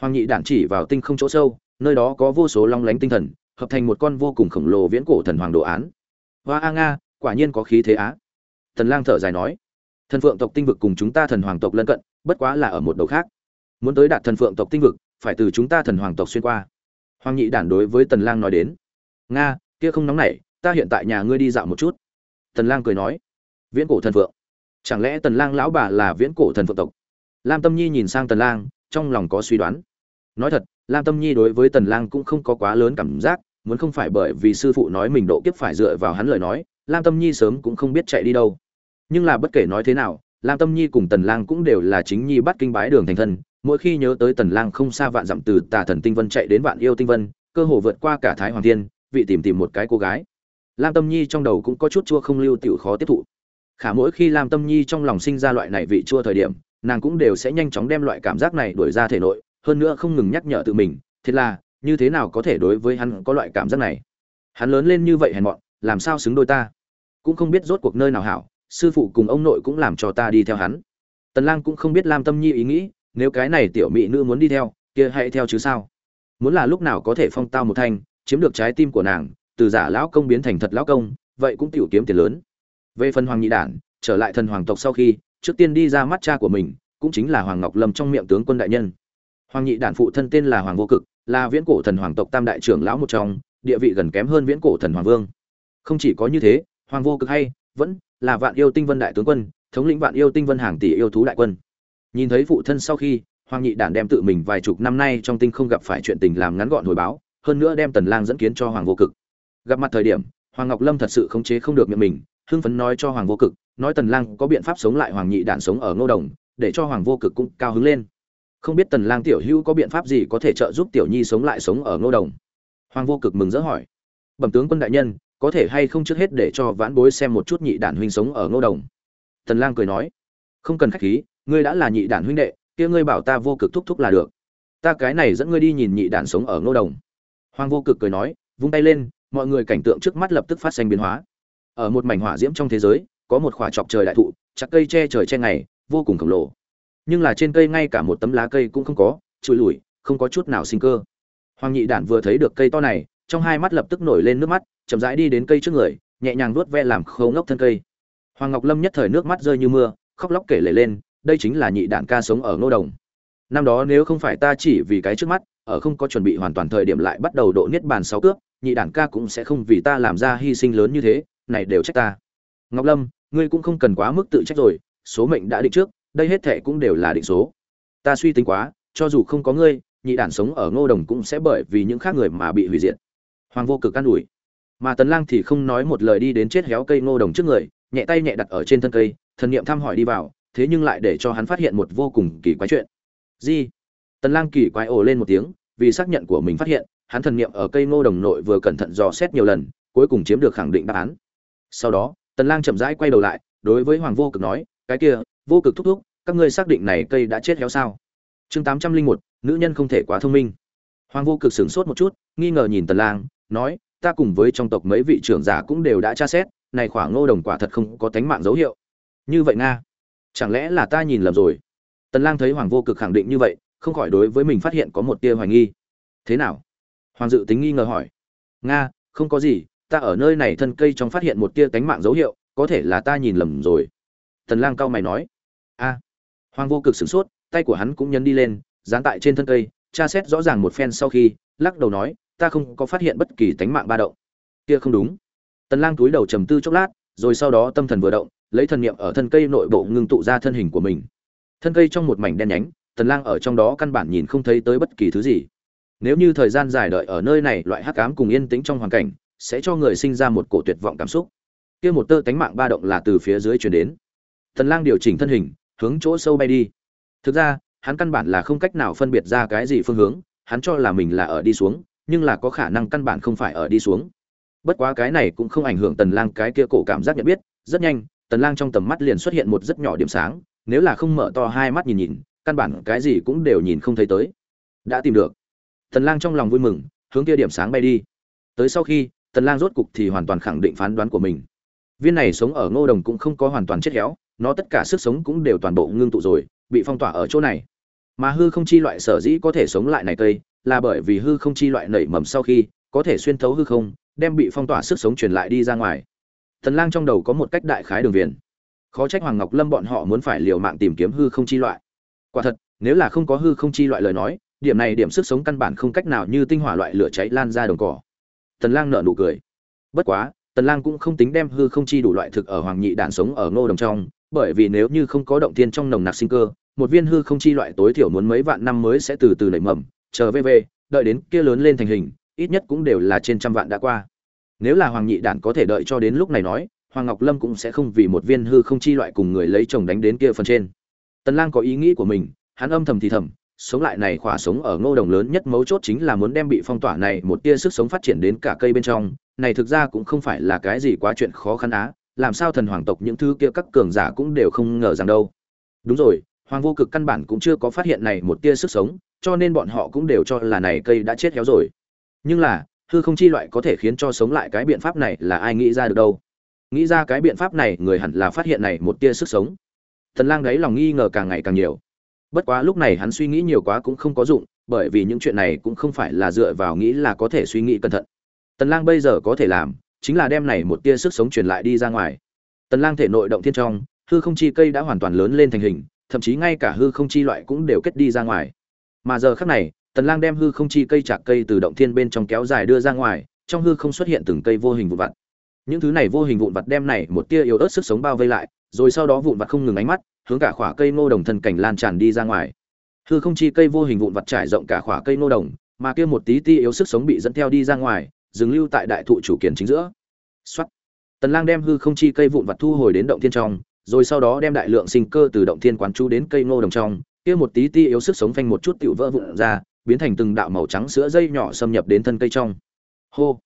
A: hoàng nhị đản chỉ vào tinh không chỗ sâu, nơi đó có vô số long lánh tinh thần, hợp thành một con vô cùng khổng lồ viễn cổ thần hoàng đồ án. Hoa a nga, quả nhiên có khí thế á. Thần lang thở dài nói, thần phượng tộc tinh vực cùng chúng ta thần hoàng tộc lân cận, bất quá là ở một đầu khác. Muốn tới đạt thần phượng tộc tinh vực, phải từ chúng ta thần hoàng tộc xuyên qua. Hoàng nhị đản đối với tần lang nói đến, nga, kia không nóng nảy, ta hiện tại nhà ngươi đi dạo một chút. Tần lang cười nói, viễn cổ thần phượng. Chẳng lẽ tần lang lão bà là viễn cổ thần phượng tộc? Lam tâm nhi nhìn sang tần lang, trong lòng có suy đoán nói thật, lam tâm nhi đối với tần lang cũng không có quá lớn cảm giác, muốn không phải bởi vì sư phụ nói mình độ kiếp phải dựa vào hắn lời nói, lam tâm nhi sớm cũng không biết chạy đi đâu. Nhưng là bất kể nói thế nào, lam tâm nhi cùng tần lang cũng đều là chính nhi bắt kinh bái đường thành thân, mỗi khi nhớ tới tần lang không xa vạn dặm từ tà thần tinh vân chạy đến vạn yêu tinh vân, cơ hồ vượt qua cả thái hoàng thiên, vị tìm tìm một cái cô gái. Lam tâm nhi trong đầu cũng có chút chua không lưu tiểu khó tiếp thụ. Khả mỗi khi lam tâm nhi trong lòng sinh ra loại này vị chua thời điểm, nàng cũng đều sẽ nhanh chóng đem loại cảm giác này đuổi ra thể nội hơn nữa không ngừng nhắc nhở tự mình thế là, như thế nào có thể đối với hắn có loại cảm giác này? Hắn lớn lên như vậy hèn mọn, làm sao xứng đôi ta? Cũng không biết rốt cuộc nơi nào hảo, sư phụ cùng ông nội cũng làm cho ta đi theo hắn. Tần lang cũng không biết lam tâm nhi ý nghĩ, nếu cái này tiểu mỹ nữ muốn đi theo, kia hãy theo chứ sao? Muốn là lúc nào có thể phong tao một thanh chiếm được trái tim của nàng, từ giả lão công biến thành thật lão công, vậy cũng tiểu kiếm tiền lớn. Về phần hoàng nhị đản, trở lại thần hoàng tộc sau khi, trước tiên đi ra mắt cha của mình, cũng chính là hoàng ngọc lâm trong miệng tướng quân đại nhân hoàng nhị đản phụ thân tên là hoàng vô cực, là viễn cổ thần hoàng tộc tam đại trưởng lão một trong, địa vị gần kém hơn viễn cổ thần hoàng vương. Không chỉ có như thế, hoàng vô cực hay, vẫn là vạn yêu tinh vân đại tướng quân, thống lĩnh vạn yêu tinh vân hàng tỷ yêu thú đại quân. Nhìn thấy phụ thân sau khi, hoàng nhị đản đem tự mình vài chục năm nay trong tinh không gặp phải chuyện tình làm ngắn gọn hồi báo, hơn nữa đem tần lang dẫn kiến cho hoàng vô cực. Gặp mặt thời điểm, hoàng ngọc lâm thật sự khống chế không được miệng mình, hưng phấn nói cho hoàng vô cực, nói tần lang có biện pháp sống lại hoàng nhị đản sống ở ngô đồng, để cho hoàng vô cực cũng cao hứng lên không biết tần lang tiểu hữu có biện pháp gì có thể trợ giúp tiểu nhi sống lại sống ở ngô đồng? Hoàng vô cực mừng rỡ hỏi. Bẩm tướng quân đại nhân, có thể hay không trước hết để cho vãn bối xem một chút nhị đản huynh sống ở ngô đồng? Tần lang cười nói. Không cần khách khí, ngươi đã là nhị đản huynh đệ, kia ngươi bảo ta vô cực thúc thúc là được. Ta cái này dẫn ngươi đi nhìn nhị đản sống ở ngô đồng. Hoàng vô cực cười nói, vung tay lên, mọi người cảnh tượng trước mắt lập tức phát sinh biến hóa. Ở một mảnh hỏa diễm trong thế giới, có một khỏa chọc trời đại thụ, chặt cây che trời che ngày, vô cùng khổng lồ nhưng là trên cây ngay cả một tấm lá cây cũng không có, trụi lủi, không có chút nào sinh cơ. Hoàng nhị đản vừa thấy được cây to này, trong hai mắt lập tức nổi lên nước mắt, chậm rãi đi đến cây trước người, nhẹ nhàng vuốt ve làm khâu ngốc thân cây. Hoàng ngọc lâm nhất thời nước mắt rơi như mưa, khóc lóc kể lể lên, đây chính là nhị đản ca sống ở ngô đồng. Năm đó nếu không phải ta chỉ vì cái trước mắt, ở không có chuẩn bị hoàn toàn thời điểm lại bắt đầu độ niết bàn sáu cước, nhị đản ca cũng sẽ không vì ta làm ra hy sinh lớn như thế, này đều trách ta. Ngọc lâm, ngươi cũng không cần quá mức tự trách rồi, số mệnh đã định trước đây hết thệ cũng đều là định số. Ta suy tính quá, cho dù không có ngươi, nhị đản sống ở ngô đồng cũng sẽ bởi vì những khác người mà bị hủy diệt. Hoàng vô cực căn ủi. Mà tần lang thì không nói một lời đi đến chết héo cây ngô đồng trước người, nhẹ tay nhẹ đặt ở trên thân cây, thần niệm thăm hỏi đi vào, thế nhưng lại để cho hắn phát hiện một vô cùng kỳ quái chuyện. Gì? Tần lang kỳ quái ồ lên một tiếng, vì xác nhận của mình phát hiện, hắn thần niệm ở cây ngô đồng nội vừa cẩn thận dò xét nhiều lần, cuối cùng chiếm được khẳng định đáp án. Sau đó, tần lang chậm rãi quay đầu lại, đối với hoàng vô cực nói, cái kia vô cực thúc thúc các ngươi xác định này cây đã chết héo sao? Chương 801, nữ nhân không thể quá thông minh. Hoàng vô cực sửng sốt một chút nghi ngờ nhìn tần lang nói ta cùng với trong tộc mấy vị trưởng giả cũng đều đã tra xét này khoảng ngô đồng quả thật không có tánh mạng dấu hiệu. Như vậy nga chẳng lẽ là ta nhìn lầm rồi? Tần lang thấy hoàng vô cực khẳng định như vậy không khỏi đối với mình phát hiện có một tia hoài nghi. Thế nào? Hoàng dự tính nghi ngờ hỏi. Nga không có gì ta ở nơi này thân cây trong phát hiện một tia tánh mạng dấu hiệu có thể là ta nhìn lầm rồi tần lang cao mày nói, a. Hoàng vô cực sửng sốt, tay của hắn cũng nhấn đi lên, dán tại trên thân cây, tra xét rõ ràng một phen sau khi, lắc đầu nói, ta không có phát hiện bất kỳ tánh mạng ba động. Kia không đúng. Tần lang túi đầu trầm tư chốc lát, rồi sau đó tâm thần vừa động, lấy thần niệm ở thân cây nội bộ ngưng tụ ra thân hình của mình. Thân cây trong một mảnh đen nhánh, tần lang ở trong đó căn bản nhìn không thấy tới bất kỳ thứ gì. Nếu như thời gian dài đợi ở nơi này, loại hắc ám cùng yên tĩnh trong hoàn cảnh, sẽ cho người sinh ra một cổ tuyệt vọng cảm xúc. Kia một tơ tánh mạng ba động là từ phía dưới truyền đến tần lang điều chỉnh thân hình, hướng chỗ sâu bay đi. Thực ra, hắn căn bản là không cách nào phân biệt ra cái gì phương hướng, hắn cho là mình là ở đi xuống, nhưng là có khả năng căn bản không phải ở đi xuống. Bất quá cái này cũng không ảnh hưởng tần lang cái kia cổ cảm giác nhận biết. Rất nhanh, tần lang trong tầm mắt liền xuất hiện một rất nhỏ điểm sáng, nếu là không mở to hai mắt nhìn nhìn, căn bản cái gì cũng đều nhìn không thấy tới. Đã tìm được. Tần lang trong lòng vui mừng, hướng kia điểm sáng bay đi. Tới sau khi, tần lang rốt cục thì hoàn toàn khẳng định phán đoán của mình. Viên này sống ở ngô đồng cũng không có hoàn toàn chết héo nó tất cả sức sống cũng đều toàn bộ ngưng tụ rồi bị phong tỏa ở chỗ này mà hư không chi loại sở dĩ có thể sống lại này cây là bởi vì hư không chi loại nảy mầm sau khi có thể xuyên thấu hư không đem bị phong tỏa sức sống truyền lại đi ra ngoài thần Lang trong đầu có một cách đại khái đường viền. Khó trách Hoàng Ngọc Lâm bọn họ muốn phải liều mạng tìm kiếm hư không chi loại. Quả thật, nếu là không có hư không chi loại lời nói, điểm này điểm sức sống căn bản không cách nào như tinh hỏa loại lửa cháy lan ra đồng cỏ. Tần Lang nở nụ cười. Bất quá, Tần Lang cũng không tính đem hư không chi đủ loại thực ở Hoàng Nhị đạn sống ở Ngô Đồng trong, bởi vì nếu như không có động thiên trong nồng nặc sinh cơ, một viên hư không chi loại tối thiểu muốn mấy vạn năm mới sẽ từ từ nảy mầm, chờ về về, đợi đến kia lớn lên thành hình, ít nhất cũng đều là trên trăm vạn đã qua. Nếu là hoàng nhị đản có thể đợi cho đến lúc này nói hoàng ngọc lâm cũng sẽ không vì một viên hư không chi loại cùng người lấy chồng đánh đến kia phần trên. Tần lang có ý nghĩ của mình hắn âm thầm thì thầm sống lại này khỏa sống ở ngô đồng lớn nhất mấu chốt chính là muốn đem bị phong tỏa này một tia sức sống phát triển đến cả cây bên trong này thực ra cũng không phải là cái gì quá chuyện khó khăn á làm sao thần hoàng tộc những thứ kia các cường giả cũng đều không ngờ rằng đâu. Đúng rồi, hoàng vô cực căn bản cũng chưa có phát hiện này một tia sức sống, cho nên bọn họ cũng đều cho là này cây đã chết héo rồi. Nhưng là, hư không chi loại có thể khiến cho sống lại cái biện pháp này là ai nghĩ ra được đâu? Nghĩ ra cái biện pháp này, người hẳn là phát hiện này một tia sức sống. Thần lang đấy lòng nghi ngờ càng ngày càng nhiều. Bất quá lúc này hắn suy nghĩ nhiều quá cũng không có dụng, bởi vì những chuyện này cũng không phải là dựa vào nghĩ là có thể suy nghĩ cẩn thận. Tần lang bây giờ có thể làm chính là đem này một tia sức sống truyền lại đi ra ngoài. Tần lang thể nội động thiên trong, hư không chi cây đã hoàn toàn lớn lên thành hình, thậm chí ngay cả hư không chi loại cũng đều kết đi ra ngoài. Mà giờ khắc này, tần lang đem hư không chi cây chạc cây từ động thiên bên trong kéo dài đưa ra ngoài, trong hư không xuất hiện từng cây vô hình vụn vặt. Những thứ này vô hình vụn vặt đem này một tia yếu ớt sức sống bao vây lại, rồi sau đó vụn vặt không ngừng ánh mắt, hướng cả khỏa cây ngô đồng thân cảnh lan tràn đi ra ngoài. Hư không chi cây vô hình vụn vặt trải rộng cả khỏa cây ngô đồng, mà kia một tí ti yếu sức sống bị dẫn theo đi ra ngoài dừng lưu tại đại thụ chủ kiền chính giữa. Soát. tần lang đem hư không chi cây vụn vặt thu hồi đến động thiên trong, rồi sau đó đem đại lượng sinh cơ từ động thiên quán chú đến cây ngô đồng trong, kia một tí ti yếu sức sống phanh một chút tiểu vỡ vụn ra, biến thành từng đạo màu trắng sữa dây nhỏ xâm nhập đến thân cây trong. Hô.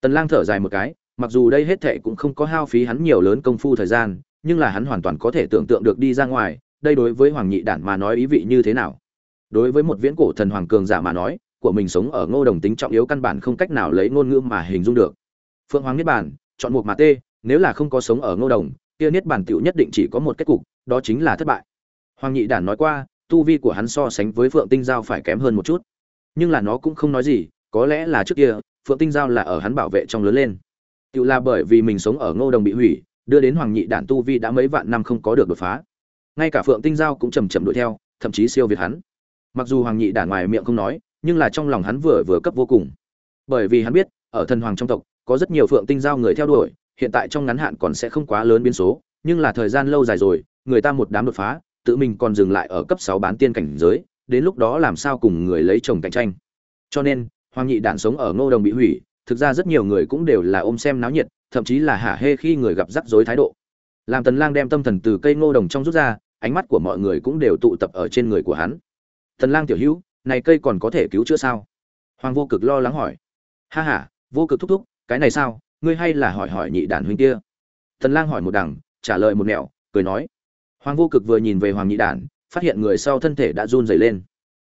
A: Tần lang thở dài một cái, mặc dù đây hết thệ cũng không có hao phí hắn nhiều lớn công phu thời gian, nhưng là hắn hoàn toàn có thể tưởng tượng được đi ra ngoài, đây đối với hoàng nhị đản mà nói ý vị như thế nào. Đối với một viễn cổ thần hoàng cường giả mà nói của mình sống ở ngô đồng tính trọng yếu căn bản không cách nào lấy ngôn ngữ mà hình dung được. Phượng hoàng niết bản chọn một mà tê, nếu là không có sống ở ngô đồng, kia niết bản tiểu nhất định chỉ có một kết cục, đó chính là thất bại. Hoàng nhị đản nói qua, tu vi của hắn so sánh với phượng tinh giao phải kém hơn một chút. Nhưng là nó cũng không nói gì, có lẽ là trước kia, phượng tinh giao là ở hắn bảo vệ trong lớn lên. Tự là bởi vì mình sống ở ngô đồng bị hủy, đưa đến hoàng nhị đản tu vi đã mấy vạn năm không có được đột phá. Ngay cả phượng tinh giao cũng chầm chậm đuổi theo, thậm chí siêu việt hắn. Mặc dù hoàng nhị đản ngoài miệng không nói nhưng là trong lòng hắn vừa vừa cấp vô cùng. Bởi vì hắn biết, ở thần hoàng trong tộc, có rất nhiều phượng tinh giao người theo đuổi, hiện tại trong ngắn hạn còn sẽ không quá lớn biến số, nhưng là thời gian lâu dài rồi, người ta một đám đột phá, tự mình còn dừng lại ở cấp sáu bán tiên cảnh giới, đến lúc đó làm sao cùng người lấy chồng cạnh tranh. Cho nên, hoàng nhị đản sống ở ngô đồng bị hủy, thực ra rất nhiều người cũng đều là ôm xem náo nhiệt, thậm chí là hả hê khi người gặp rắc rối thái độ. Làm tần lang đem tâm thần từ cây ngô đồng trong rút ra, ánh mắt của mọi người cũng đều tụ tập ở trên người của hắn. Tần lang tiểu hữu này cây còn có thể cứu chữa sao? Hoàng vô cực lo lắng hỏi. Ha ha, vô cực thúc thúc, cái này sao? Ngươi hay là hỏi hỏi nhị đản huynh kia? Thần lang hỏi một đằng, trả lời một nẻo, cười nói. Hoàng vô cực vừa nhìn về hoàng nhị đản, phát hiện người sau thân thể đã run rẩy lên.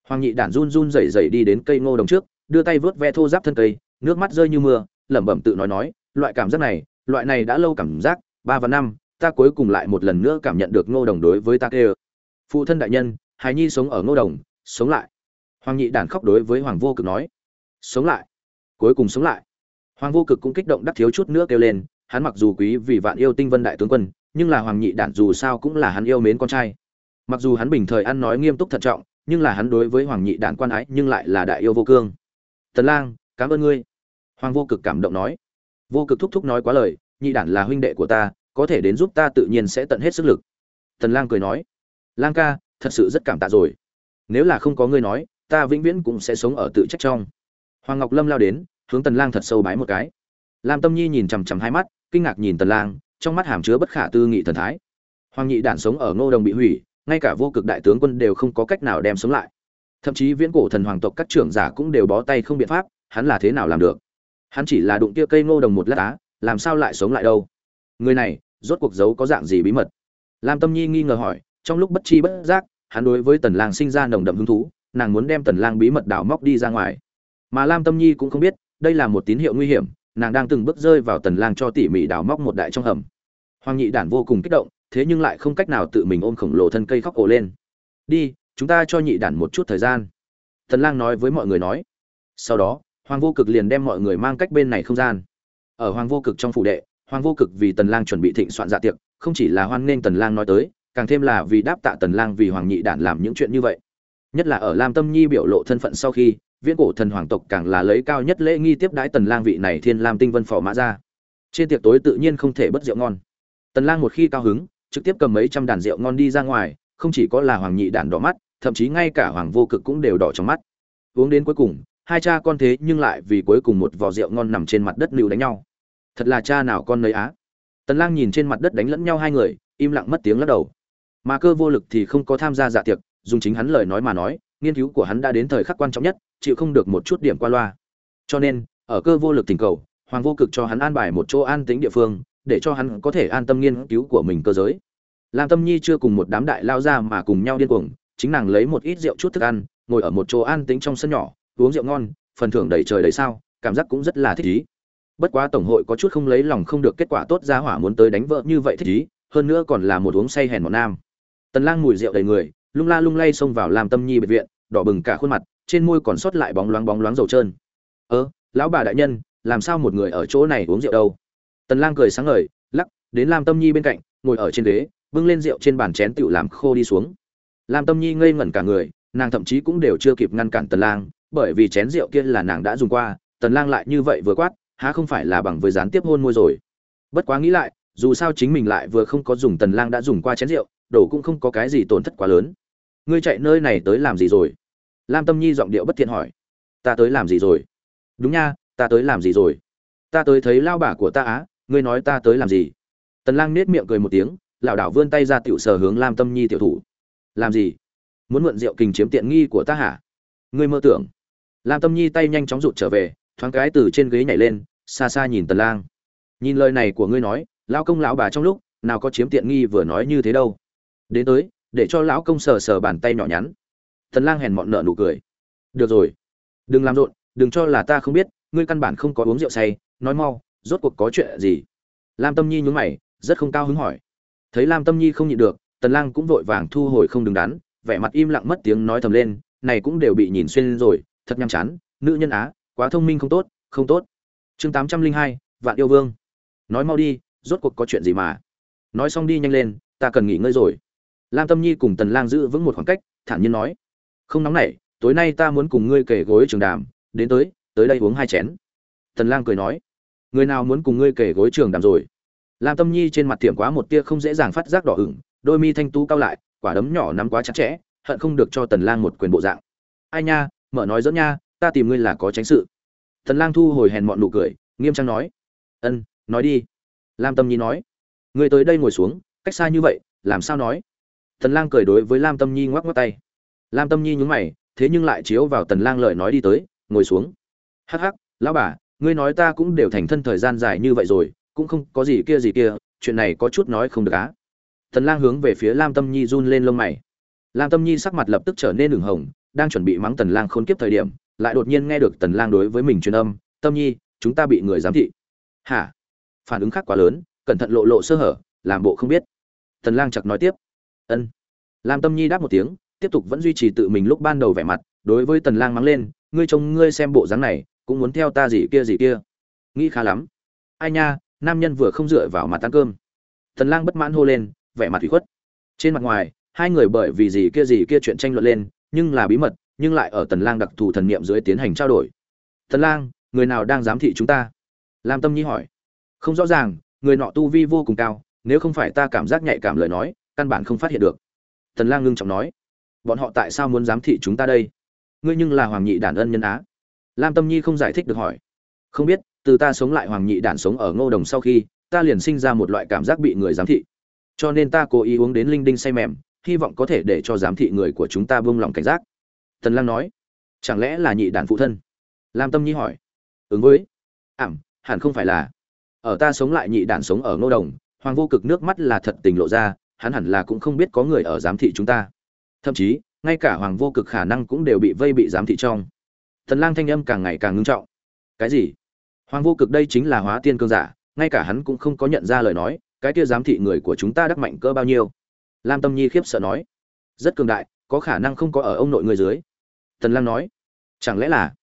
A: Hoàng nhị đản run run rẩy rẩy đi đến cây ngô đồng trước, đưa tay vớt ve thô giáp thân cây, nước mắt rơi như mưa, lẩm bẩm tự nói nói, loại cảm giác này, loại này đã lâu cảm giác, ba và năm, ta cuối cùng lại một lần nữa cảm nhận được ngô đồng đối với ta kêu. Phụ thân đại nhân, hài nhi sống ở ngô đồng, sống lại hoàng nhị đản khóc đối với hoàng vô cực nói, sống lại, cuối cùng sống lại. Hoàng vô cực cũng kích động đắc thiếu chút nữa kêu lên, hắn mặc dù quý vì vạn yêu tinh vân đại tướng quân, nhưng là hoàng nhị đản dù sao cũng là hắn yêu mến con trai. Mặc dù hắn bình thời ăn nói nghiêm túc thận trọng, nhưng là hắn đối với hoàng nhị đản quan ái nhưng lại là đại yêu vô cương. Tần lang, cảm ơn ngươi. Hoàng vô cực cảm động nói. Vô cực thúc thúc nói quá lời, nhị đản là huynh đệ của ta, có thể đến giúp ta tự nhiên sẽ tận hết sức lực. Tần lang cười nói, lang ca, thật sự rất cảm tạ rồi. Nếu là không có ngươi nói ta vĩnh viễn cũng sẽ sống ở tự trách trong. Hoàng ngọc lâm lao đến, hướng tần lang thật sâu bái một cái. Lam tâm nhi nhìn chằm chằm hai mắt, kinh ngạc nhìn tần lang, trong mắt hàm chứa bất khả tư nghị thần thái. Hoàng nhị đản sống ở ngô đồng bị hủy, ngay cả vô cực đại tướng quân đều không có cách nào đem sống lại. Thậm chí viễn cổ thần hoàng tộc các trưởng giả cũng đều bó tay không biện pháp, hắn là thế nào làm được? Hắn chỉ là đụng kia cây ngô đồng một lát á, làm sao lại sống lại đâu? Người này, rốt cuộc giấu có dạng gì bí mật? Lam tâm nhi nghi ngờ hỏi, trong lúc bất chi bất giác, hắn đối với tần lang sinh ra nồng đậm hứng thú nàng muốn đem tần lang bí mật đào móc đi ra ngoài. Mà lam tâm nhi cũng không biết, đây là một tín hiệu nguy hiểm, nàng đang từng bước rơi vào tần lang cho tỉ mỉ đào móc một đại trong hầm. Hoàng nhị đản vô cùng kích động, thế nhưng lại không cách nào tự mình ôm khổng lồ thân cây khóc ồ lên. Đi, chúng ta cho nhị đản một chút thời gian. Tần lang nói với mọi người nói. Sau đó, hoàng vô cực liền đem mọi người mang cách bên này không gian. Ở hoàng vô cực trong phủ đệ, hoàng vô cực vì tần lang chuẩn bị thịnh soạn dạ tiệc, không chỉ là hoan nghênh tần lang nói tới, càng thêm là vì đáp tạ tần lang vì hoàng nhị đản làm những chuyện như vậy nhất là ở lam tâm nhi biểu lộ thân phận sau khi, viễn cổ thần hoàng tộc càng là lấy cao nhất lễ nghi tiếp đãi tần lang vị này thiên lam tinh vân phò mã ra. Trên tiệc tối tự nhiên không thể bất rượu ngon. Tần lang một khi cao hứng, trực tiếp cầm mấy trăm đàn rượu ngon đi ra ngoài, không chỉ có là hoàng nhị đàn đỏ mắt, thậm chí ngay cả hoàng vô cực cũng đều đỏ trong mắt. Uống đến cuối cùng, hai cha con thế nhưng lại vì cuối cùng một vò rượu ngon nằm trên mặt đất lưu đánh nhau. Thật là cha nào con nấy á. Tần lang nhìn trên mặt đất đánh lẫn nhau hai người, im lặng mất tiếng lắc đầu. Mà cơ vô lực thì không có tham gia dạ tiệc dùng chính hắn lời nói mà nói, nghiên cứu của hắn đã đến thời khắc quan trọng nhất, chịu không được một chút điểm qua loa. Cho nên, ở cơ vô lực tình cầu, hoàng vô cực cho hắn an bài một chỗ an tĩnh địa phương, để cho hắn có thể an tâm nghiên cứu của mình cơ giới. Lam tâm nhi chưa cùng một đám đại lao ra mà cùng nhau điên cuồng, chính nàng lấy một ít rượu chút thức ăn, ngồi ở một chỗ an tĩnh trong sân nhỏ, uống rượu ngon, phần thưởng đầy trời đầy sao, cảm giác cũng rất là thích ý. Bất quá tổng hội có chút không lấy lòng không được kết quả tốt ra hỏa muốn tới đánh vợ như vậy thích ý, hơn nữa còn là một uống say hèn một nam. Tần lang mùi rượu đầy người lung la lung lay xông vào làm tâm nhi biệt viện, đỏ bừng cả khuôn mặt, trên môi còn sót lại bóng loáng bóng loáng dầu trơn. Ơ, lão bà đại nhân, làm sao một người ở chỗ này uống rượu đâu? Tần lang cười sáng ngời, lắc, đến lam tâm nhi bên cạnh, ngồi ở trên ghế, bưng lên rượu trên bàn chén tiểu làm khô đi xuống. Lam tâm nhi ngây ngẩn cả người, nàng thậm chí cũng đều chưa kịp ngăn cản tần lang, bởi vì chén rượu kia là nàng đã dùng qua, tần lang lại như vậy vừa quát, há không phải là bằng với gián tiếp hôn môi rồi? Bất quá nghĩ lại, dù sao chính mình lại vừa không có dùng tần lang đã dùng qua chén rượu đổ cũng không có cái gì tổn thất quá lớn ngươi chạy nơi này tới làm gì rồi? Lam tâm nhi giọng điệu bất thiện hỏi. Ta tới làm gì rồi? Đúng nha, ta tới làm gì rồi? Ta tới thấy lao bà của ta á, ngươi nói ta tới làm gì? Tần lang nết miệng cười một tiếng lão đảo vươn tay ra tiểu sở hướng lam tâm nhi tiểu thủ. Làm gì? Muốn mượn rượu kình chiếm tiện nghi của ta hả? Ngươi mơ tưởng. Lam tâm nhi tay nhanh chóng rụt trở về, thoáng cái từ trên ghế nhảy lên, xa xa nhìn tần lang. Nhìn lời này của ngươi nói lão công lão bà trong lúc, nào có chiếm tiện nghi vừa nói như thế đâu. Đến tới để cho lão công sờ sờ bàn tay nhỏ nhắn. Tần lang hèn mọn nợ nụ cười. Được rồi. Đừng làm rộn đừng cho là ta không biết ngươi căn bản không có uống rượu say nói mau rốt cuộc có chuyện gì? Lam tâm nhi nhún mày rất không cao hứng hỏi. Thấy lam tâm nhi không nhịn được tần lang cũng vội vàng thu hồi không đứng đắn vẻ mặt im lặng mất tiếng nói thầm lên này cũng đều bị nhìn xuyên rồi thật nhăm chán nữ nhân á quá thông minh không tốt không tốt. Chương 802, vạn yêu vương. Nói mau đi rốt cuộc có chuyện gì mà? Nói xong đi nhanh lên ta cần nghỉ ngơi rồi lam tâm nhi cùng tần lang giữ vững một khoảng cách, thản nhiên nói, không nóng nảy, tối nay ta muốn cùng ngươi kể gối trường đàm, đến tới tới đây uống hai chén. Tần lang cười nói, người nào muốn cùng ngươi kể gối trường đàm rồi? Lam tâm nhi trên mặt tiệm quá một tia không dễ dàng phát giác đỏ ửng, đôi mi thanh tú cao lại, quả đấm nhỏ nắm quá chặt chẽ, hận không được cho tần lang một quyền bộ dạng. Ai nha, mở nói dẫn nha, ta tìm ngươi là có tránh sự. Tần lang thu hồi hèn mọn nụ cười, nghiêm trang nói, ân, nói đi. Lam tâm nhi nói, ngươi tới đây ngồi xuống, cách xa như vậy, làm sao nói? Tần lang cười đối với lam tâm nhi ngoắc ngoắc tay. Lam tâm nhi nhướng mày, thế nhưng lại chiếu vào tần lang lời nói đi tới, ngồi xuống. Hắc hắc, lão bà, ngươi nói ta cũng đều thành thân thời gian dài như vậy rồi, cũng không có gì kia gì kia, chuyện này có chút nói không được á. Tần lang hướng về phía lam tâm nhi run lên lông mày. Lam tâm nhi sắc mặt lập tức trở nên ửng hồng, đang chuẩn bị mắng tần lang khốn kiếp thời điểm, lại đột nhiên nghe được tần lang đối với mình truyền âm, tâm nhi, chúng ta bị người giám thị. Hả? Phản ứng khác quá lớn, cẩn thận lộ lộ sơ hở, làm bộ không biết. Tần lang chặt nói tiếp ân. Lam tâm nhi đáp một tiếng, tiếp tục vẫn duy trì tự mình lúc ban đầu vẻ mặt, đối với tần lang mắng lên, ngươi trông ngươi xem bộ dáng này, cũng muốn theo ta gì kia gì kia. Nghĩ khá lắm. Ai nha, nam nhân vừa không dựa vào mặt ăn cơm. Tần lang bất mãn hô lên, vẻ mặt ủy khuất. Trên mặt ngoài, hai người bởi vì gì kia gì kia chuyện tranh luận lên, nhưng là bí mật, nhưng lại ở tần lang đặc thù thần niệm dưới tiến hành trao đổi. Tần lang, người nào đang giám thị chúng ta? Lam tâm nhi hỏi. Không rõ ràng, người nọ tu vi vô cùng cao, nếu không phải ta cảm giác nhạy cảm lời nói căn bản không phát hiện được. Tần lang ngưng trọng nói, bọn họ tại sao muốn giám thị chúng ta đây? Ngươi nhưng là hoàng nhị đản ân nhân á? Lam tâm nhi không giải thích được hỏi, không biết, từ ta sống lại hoàng nhị đản sống ở ngô đồng sau khi, ta liền sinh ra một loại cảm giác bị người giám thị. Cho nên ta cố ý uống đến linh đinh say mềm, hy vọng có thể để cho giám thị người của chúng ta buông lòng cảnh giác. Tần lang nói, chẳng lẽ là nhị đản phụ thân? Lam tâm nhi hỏi, ứng với. Ảm, hẳn không phải là. Ở ta sống lại nhị đản sống ở ngô đồng, hoàng vô cực nước mắt là thật tình lộ ra hắn hẳn là cũng không biết có người ở giám thị chúng ta. Thậm chí, ngay cả hoàng vô cực khả năng cũng đều bị vây bị giám thị trong. Thần lang thanh âm càng ngày càng ngưng trọng. Cái gì? Hoàng vô cực đây chính là hóa tiên cương giả, ngay cả hắn cũng không có nhận ra lời nói, cái kia giám thị người của chúng ta đắc mạnh cỡ bao nhiêu? Lam tâm nhi khiếp sợ nói. Rất cường đại, có khả năng không có ở ông nội người dưới. Thần lang nói. Chẳng lẽ là?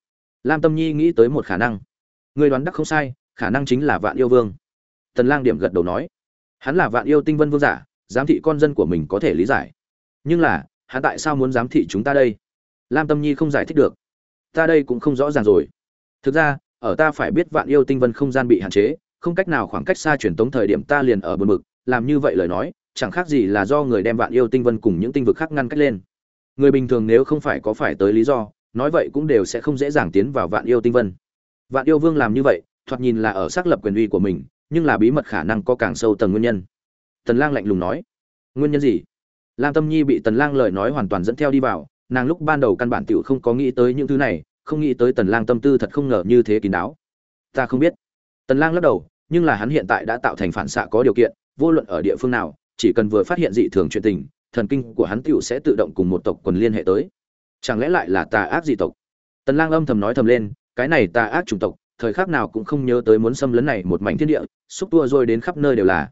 A: Lam tâm nhi nghĩ tới một khả năng. Người đoán đắc không sai, khả năng chính là vạn yêu vương. Thần lang điểm gật đầu nói. Hắn là vạn yêu tinh vân vương giả giám thị con dân của mình có thể lý giải. Nhưng là, hắn tại sao muốn giám thị chúng ta đây? Lam tâm nhi không giải thích được. Ta đây cũng không rõ ràng rồi. Thực ra, ở ta phải biết vạn yêu tinh vân không gian bị hạn chế, không cách nào khoảng cách xa truyền tống thời điểm ta liền ở bờ mực, làm như vậy lời nói, chẳng khác gì là do người đem vạn yêu tinh vân cùng những tinh vực khác ngăn cách lên. Người bình thường nếu không phải có phải tới lý do, nói vậy cũng đều sẽ không dễ dàng tiến vào vạn yêu tinh vân. Vạn yêu vương làm như vậy, thoạt nhìn là ở xác lập quyền uy của mình, nhưng là bí mật khả năng có càng sâu tầng nguyên nhân tần lang lạnh lùng nói, nguyên nhân gì? Lam tâm nhi bị tần lang lời nói hoàn toàn dẫn theo đi vào, nàng lúc ban đầu căn bản tiểu không có nghĩ tới những thứ này, không nghĩ tới tần lang tâm tư thật không ngờ như thế kín đáo. Ta không biết. Tần lang lắc đầu, nhưng là hắn hiện tại đã tạo thành phản xạ có điều kiện, vô luận ở địa phương nào, chỉ cần vừa phát hiện dị thường chuyện tình, thần kinh của hắn tiểu sẽ tự động cùng một tộc quần liên hệ tới. Chẳng lẽ lại là tà ác dị tộc? Tần lang âm thầm nói thầm lên, cái này tà ác chủng tộc, thời khắc nào cũng không nhớ tới muốn xâm lấn này một mảnh thiên địa, xúc tua rồi đến khắp nơi đều là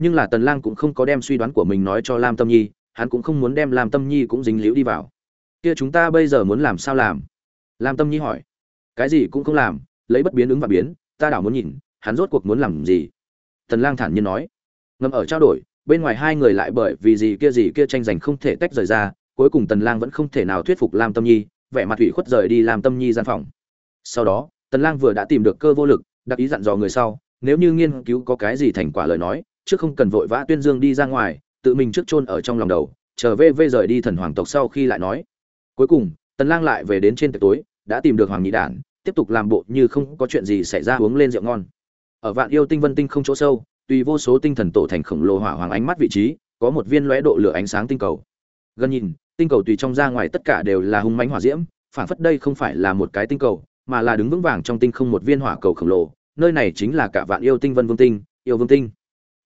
A: nhưng là tần lang cũng không có đem suy đoán của mình nói cho lam tâm nhi, hắn cũng không muốn đem lam tâm nhi cũng dính liễu đi vào. Kia chúng ta bây giờ muốn làm sao làm? Lam tâm nhi hỏi. Cái gì cũng không làm, lấy bất biến ứng và biến, ta đảo muốn nhìn, hắn rốt cuộc muốn làm gì? Tần lang thản nhiên nói. Ngầm ở trao đổi, bên ngoài hai người lại bởi vì gì kia gì kia tranh giành không thể tách rời ra, cuối cùng tần lang vẫn không thể nào thuyết phục lam tâm nhi, vẻ mặt ủy khuất rời đi Lam tâm nhi gian phòng. Sau đó, tần lang vừa đã tìm được cơ vô lực, đặc ý dặn dò người sau, nếu như nghiên cứu có cái gì thành quả lời nói trước không cần vội vã tuyên dương đi ra ngoài, tự mình trước chôn ở trong lòng đầu, chờ vê vê rời đi thần hoàng tộc sau khi lại nói. Cuối cùng, tần lang lại về đến trên tiệc tối, đã tìm được hoàng nhị đản, tiếp tục làm bộ như không có chuyện gì xảy ra uống lên rượu ngon. Ở vạn yêu tinh vân tinh không chỗ sâu, tùy vô số tinh thần tổ thành khổng lồ hỏa hoàng ánh mắt vị trí, có một viên lóe độ lửa ánh sáng tinh cầu. Gần nhìn, tinh cầu tùy trong ra ngoài tất cả đều là hung mãnh hỏa diễm phản phất đây không phải là một cái tinh cầu, mà là đứng vững vàng trong tinh không một viên hỏa cầu khổng lồ, nơi này chính là cả vạn yêu tinh vân vương tinh, yêu vương tinh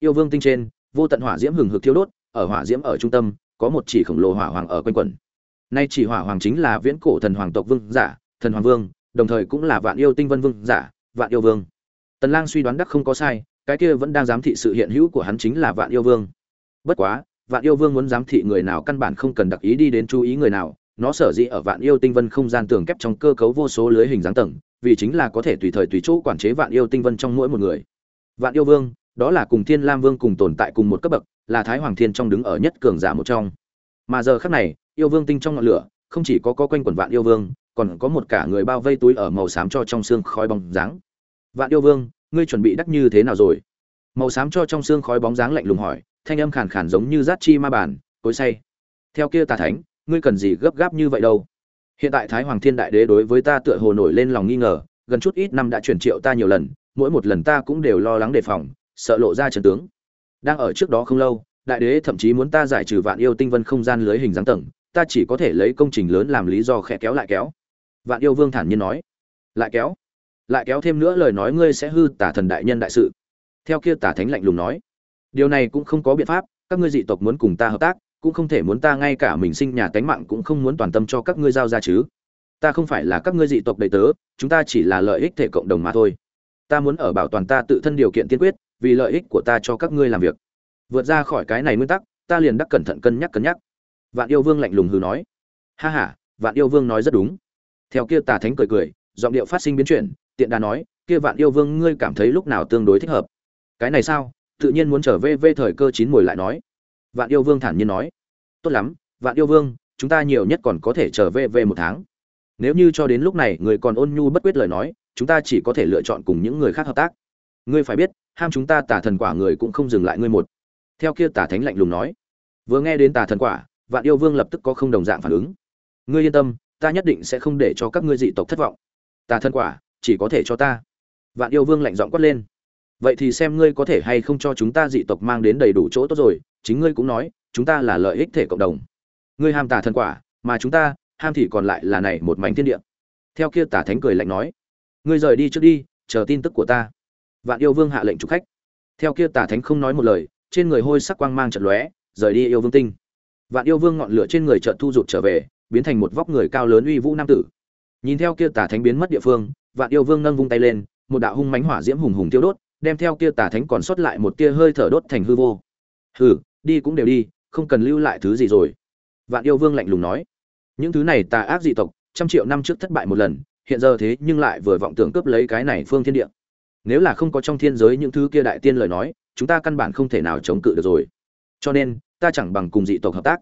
A: yêu vương tinh trên, vô tận hỏa diễm hừng hực thiêu đốt, ở hỏa diễm ở trung tâm, có một chỉ khổng lồ hỏa hoàng ở quanh quẩn. Nay chỉ hỏa hoàng chính là viễn cổ thần hoàng tộc vương giả, thần hoàng vương, đồng thời cũng là vạn yêu tinh vân vương giả, vạn yêu vương. Tần lang suy đoán đắc không có sai, cái kia vẫn đang giám thị sự hiện hữu của hắn chính là vạn yêu vương. Bất quá, vạn yêu vương muốn giám thị người nào căn bản không cần đặc ý đi đến chú ý người nào, nó sở dĩ ở vạn yêu tinh vân không gian tường kép trong cơ cấu vô số lưới hình dáng tầng, vì chính là có thể tùy thời tùy chỗ quản chế vạn yêu tinh vân trong mỗi một người. Vạn yêu vương đó là cùng thiên lam vương cùng tồn tại cùng một cấp bậc, là thái hoàng thiên trong đứng ở nhất cường giả một trong. Mà giờ khắc này, yêu vương tinh trong ngọn lửa, không chỉ có có quanh quần vạn yêu vương, còn có một cả người bao vây túi ở màu xám cho trong xương khói bóng dáng. Vạn yêu vương, ngươi chuẩn bị đắc như thế nào rồi? Màu xám cho trong xương khói bóng dáng lạnh lùng hỏi, thanh âm khàn khàn giống như rát chi ma bản cối say. Theo kia tà thánh, ngươi cần gì gấp gáp như vậy đâu? Hiện tại thái hoàng thiên đại đế đối với ta tựa hồ nổi lên lòng nghi ngờ, gần chút ít năm đã chuyển triệu ta nhiều lần, mỗi một lần ta cũng đều lo lắng đề phòng sợ lộ ra trần tướng. Đang ở trước đó không lâu, đại đế thậm chí muốn ta giải trừ vạn yêu tinh vân không gian lưới hình dáng tầng, ta chỉ có thể lấy công trình lớn làm lý do khẽ kéo lại kéo. Vạn yêu vương thản nhiên nói, lại kéo? Lại kéo thêm nữa lời nói ngươi sẽ hư tả thần đại nhân đại sự. Theo kia tả thánh lạnh lùng nói, điều này cũng không có biện pháp, các ngươi dị tộc muốn cùng ta hợp tác, cũng không thể muốn ta ngay cả mình sinh nhà tánh mạng cũng không muốn toàn tâm cho các ngươi giao ra chứ. Ta không phải là các ngươi dị tộc đầy tớ, chúng ta chỉ là lợi ích thể cộng đồng mà thôi. Ta muốn ở bảo toàn ta tự thân điều kiện tiên quyết vì lợi ích của ta cho các ngươi làm việc. Vượt ra khỏi cái này nguyên tắc, ta liền đắc cẩn thận cân nhắc cân nhắc. Vạn yêu vương lạnh lùng hừ nói. Ha ha, vạn yêu vương nói rất đúng. Theo kia tà thánh cười cười, giọng điệu phát sinh biến chuyển, tiện đà nói, kia vạn yêu vương ngươi cảm thấy lúc nào tương đối thích hợp? Cái này sao? Tự nhiên muốn trở về về thời cơ chín mùi lại nói. Vạn yêu vương thản nhiên nói. Tốt lắm, vạn yêu vương, chúng ta nhiều nhất còn có thể trở về về một tháng. Nếu như cho đến lúc này người còn ôn nhu bất quyết lời nói, chúng ta chỉ có thể lựa chọn cùng những người khác hợp tác. Ngươi phải biết ham chúng ta tả thần quả người cũng không dừng lại ngươi một. Theo kia tả thánh lạnh lùng nói. Vừa nghe đến tả thần quả, vạn yêu vương lập tức có không đồng dạng phản ứng. Ngươi yên tâm, ta nhất định sẽ không để cho các ngươi dị tộc thất vọng. Tà thần quả, chỉ có thể cho ta. Vạn yêu vương lạnh giọng quát lên. Vậy thì xem ngươi có thể hay không cho chúng ta dị tộc mang đến đầy đủ chỗ tốt rồi, chính ngươi cũng nói, chúng ta là lợi ích thể cộng đồng. Ngươi ham tà thần quả, mà chúng ta, ham thì còn lại là này một mảnh thiên địa. Theo kia tà thánh cười lạnh nói. Ngươi rời đi trước đi, chờ tin tức của ta vạn yêu vương hạ lệnh trục khách. Theo kia tà thánh không nói một lời, trên người hôi sắc quang mang trận lóe, rời đi yêu vương tinh. Vạn yêu vương ngọn lửa trên người chợt thu rụt trở về, biến thành một vóc người cao lớn uy vũ nam tử. Nhìn theo kia tà thánh biến mất địa phương, vạn yêu vương nâng vung tay lên, một đạo hung mãnh hỏa diễm hùng hùng tiêu đốt, đem theo kia tà thánh còn sót lại một tia hơi thở đốt thành hư vô. Hừ, đi cũng đều đi, không cần lưu lại thứ gì rồi. Vạn yêu vương lạnh lùng nói. Những thứ này tà ác dị tộc, trăm triệu năm trước thất bại một lần, hiện giờ thế nhưng lại vừa vọng tưởng cướp lấy cái này phương thiên địa nếu là không có trong thiên giới những thứ kia đại tiên lời nói, chúng ta căn bản không thể nào chống cự được rồi. Cho nên, ta chẳng bằng cùng dị tộc hợp tác.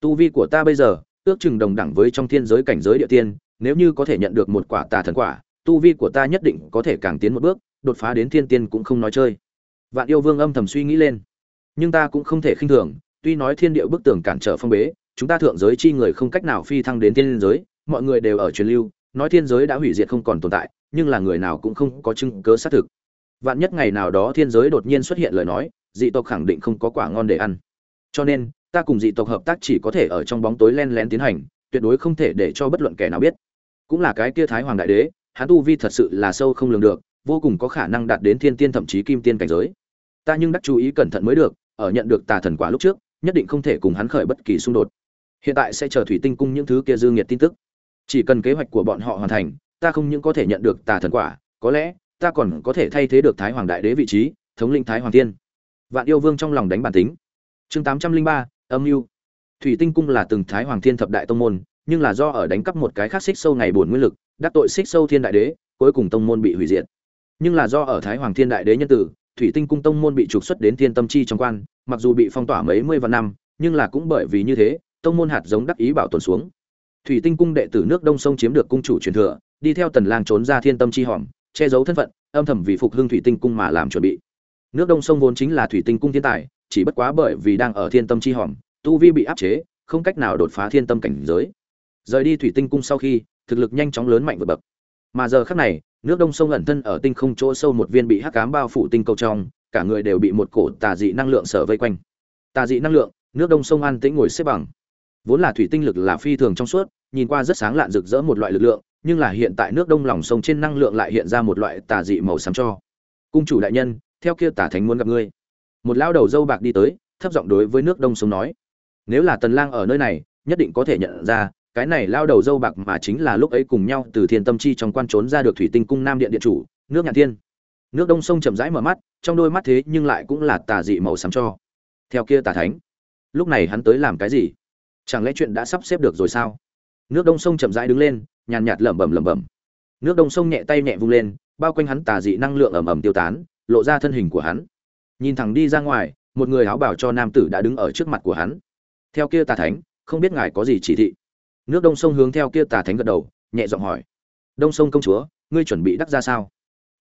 A: Tu vi của ta bây giờ, ước chừng đồng đẳng với trong thiên giới cảnh giới địa tiên, nếu như có thể nhận được một quả tà thần quả, tu vi của ta nhất định có thể càng tiến một bước, đột phá đến thiên tiên cũng không nói chơi. Vạn yêu vương âm thầm suy nghĩ lên. Nhưng ta cũng không thể khinh thường, tuy nói thiên địa bức tường cản trở phong bế, chúng ta thượng giới chi người không cách nào phi thăng đến thiên giới, mọi người đều ở truyền lưu nói thiên giới đã hủy diệt không còn tồn tại, nhưng là người nào cũng không có chứng cớ xác thực. Vạn nhất ngày nào đó thiên giới đột nhiên xuất hiện lời nói, dị tộc khẳng định không có quả ngon để ăn. Cho nên, ta cùng dị tộc hợp tác chỉ có thể ở trong bóng tối len lén tiến hành, tuyệt đối không thể để cho bất luận kẻ nào biết. Cũng là cái kia thái hoàng đại đế, hắn tu vi thật sự là sâu không lường được, vô cùng có khả năng đạt đến thiên tiên thậm chí kim tiên cảnh giới. Ta nhưng đắc chú ý cẩn thận mới được, ở nhận được tà thần quả lúc trước, nhất định không thể cùng hắn khởi bất kỳ xung đột. Hiện tại sẽ chờ thủy tinh cung những thứ kia dư nghiệt tin tức chỉ cần kế hoạch của bọn họ hoàn thành, ta không những có thể nhận được tà thần quả, có lẽ, ta còn có thể thay thế được thái hoàng đại đế vị trí, thống linh thái hoàng tiên. Vạn yêu vương trong lòng đánh bản tính. Chương tám trăm linh ba, âm mưu. Thủy tinh cung là từng thái hoàng thiên thập đại tông môn, nhưng là do ở đánh cắp một cái khác xích sâu ngày buồn nguyên lực, đắc tội xích sâu thiên đại đế, cuối cùng tông môn bị hủy diệt. Nhưng là do ở thái hoàng thiên đại đế nhân tử, thủy tinh cung tông môn bị trục xuất đến thiên tâm chi trong quan, mặc dù bị phong tỏa mấy mươi vạn năm, nhưng là cũng bởi vì như thế, tông môn hạt giống đắc ý bảo tồn xuống thủy tinh cung đệ tử nước đông sông chiếm được cung chủ truyền thừa, đi theo tần lang trốn ra thiên tâm chi hòm, che giấu thân phận, âm thầm vì phục hưng thủy tinh cung mà làm chuẩn bị. Nước đông sông vốn chính là thủy tinh cung thiên tài, chỉ bất quá bởi vì đang ở thiên tâm chi hòm, tu vi bị áp chế, không cách nào đột phá thiên tâm cảnh giới. Rời đi thủy tinh cung sau khi, thực lực nhanh chóng lớn mạnh vượt bậc. Mà giờ khắc này, nước đông sông ẩn thân ở tinh không chỗ sâu một viên bị hắc cám bao phủ tinh cầu trong, cả người đều bị một cổ tà dị năng lượng sở vây quanh. Tà dị năng lượng, nước đông sông an tĩnh ngồi xếp bằng vốn là thủy tinh lực là phi thường trong suốt, nhìn qua rất sáng lạn rực rỡ một loại lực lượng, nhưng là hiện tại nước đông lòng sông trên năng lượng lại hiện ra một loại tà dị màu xám cho. Cung chủ đại nhân, theo kia tà thánh muốn gặp ngươi. Một lão đầu dâu bạc đi tới, thấp giọng đối với nước đông sông nói. Nếu là tần lang ở nơi này, nhất định có thể nhận ra, cái này lao đầu dâu bạc mà chính là lúc ấy cùng nhau từ thiên tâm chi trong quan trốn ra được thủy tinh cung nam điện điện chủ, nước nhạn thiên. Nước đông sông chậm rãi mở mắt, trong đôi mắt thế nhưng lại cũng là tà dị màu xám cho. Theo kia tà thánh, lúc này hắn tới làm cái gì? Chẳng lẽ chuyện đã sắp xếp được rồi sao? Nước đông sông chậm rãi đứng lên, nhàn nhạt lẩm bẩm lẩm bẩm. Nước đông sông nhẹ tay nhẹ vung lên, bao quanh hắn tà dị năng lượng ẩm ẩm tiêu tán, lộ ra thân hình của hắn. Nhìn thẳng đi ra ngoài, một người áo bảo cho nam tử đã đứng ở trước mặt của hắn. Theo kia tà thánh, không biết ngài có gì chỉ thị? Nước đông sông hướng theo kia tà thánh gật đầu, nhẹ giọng hỏi. Đông sông công chúa, ngươi chuẩn bị đắc ra sao?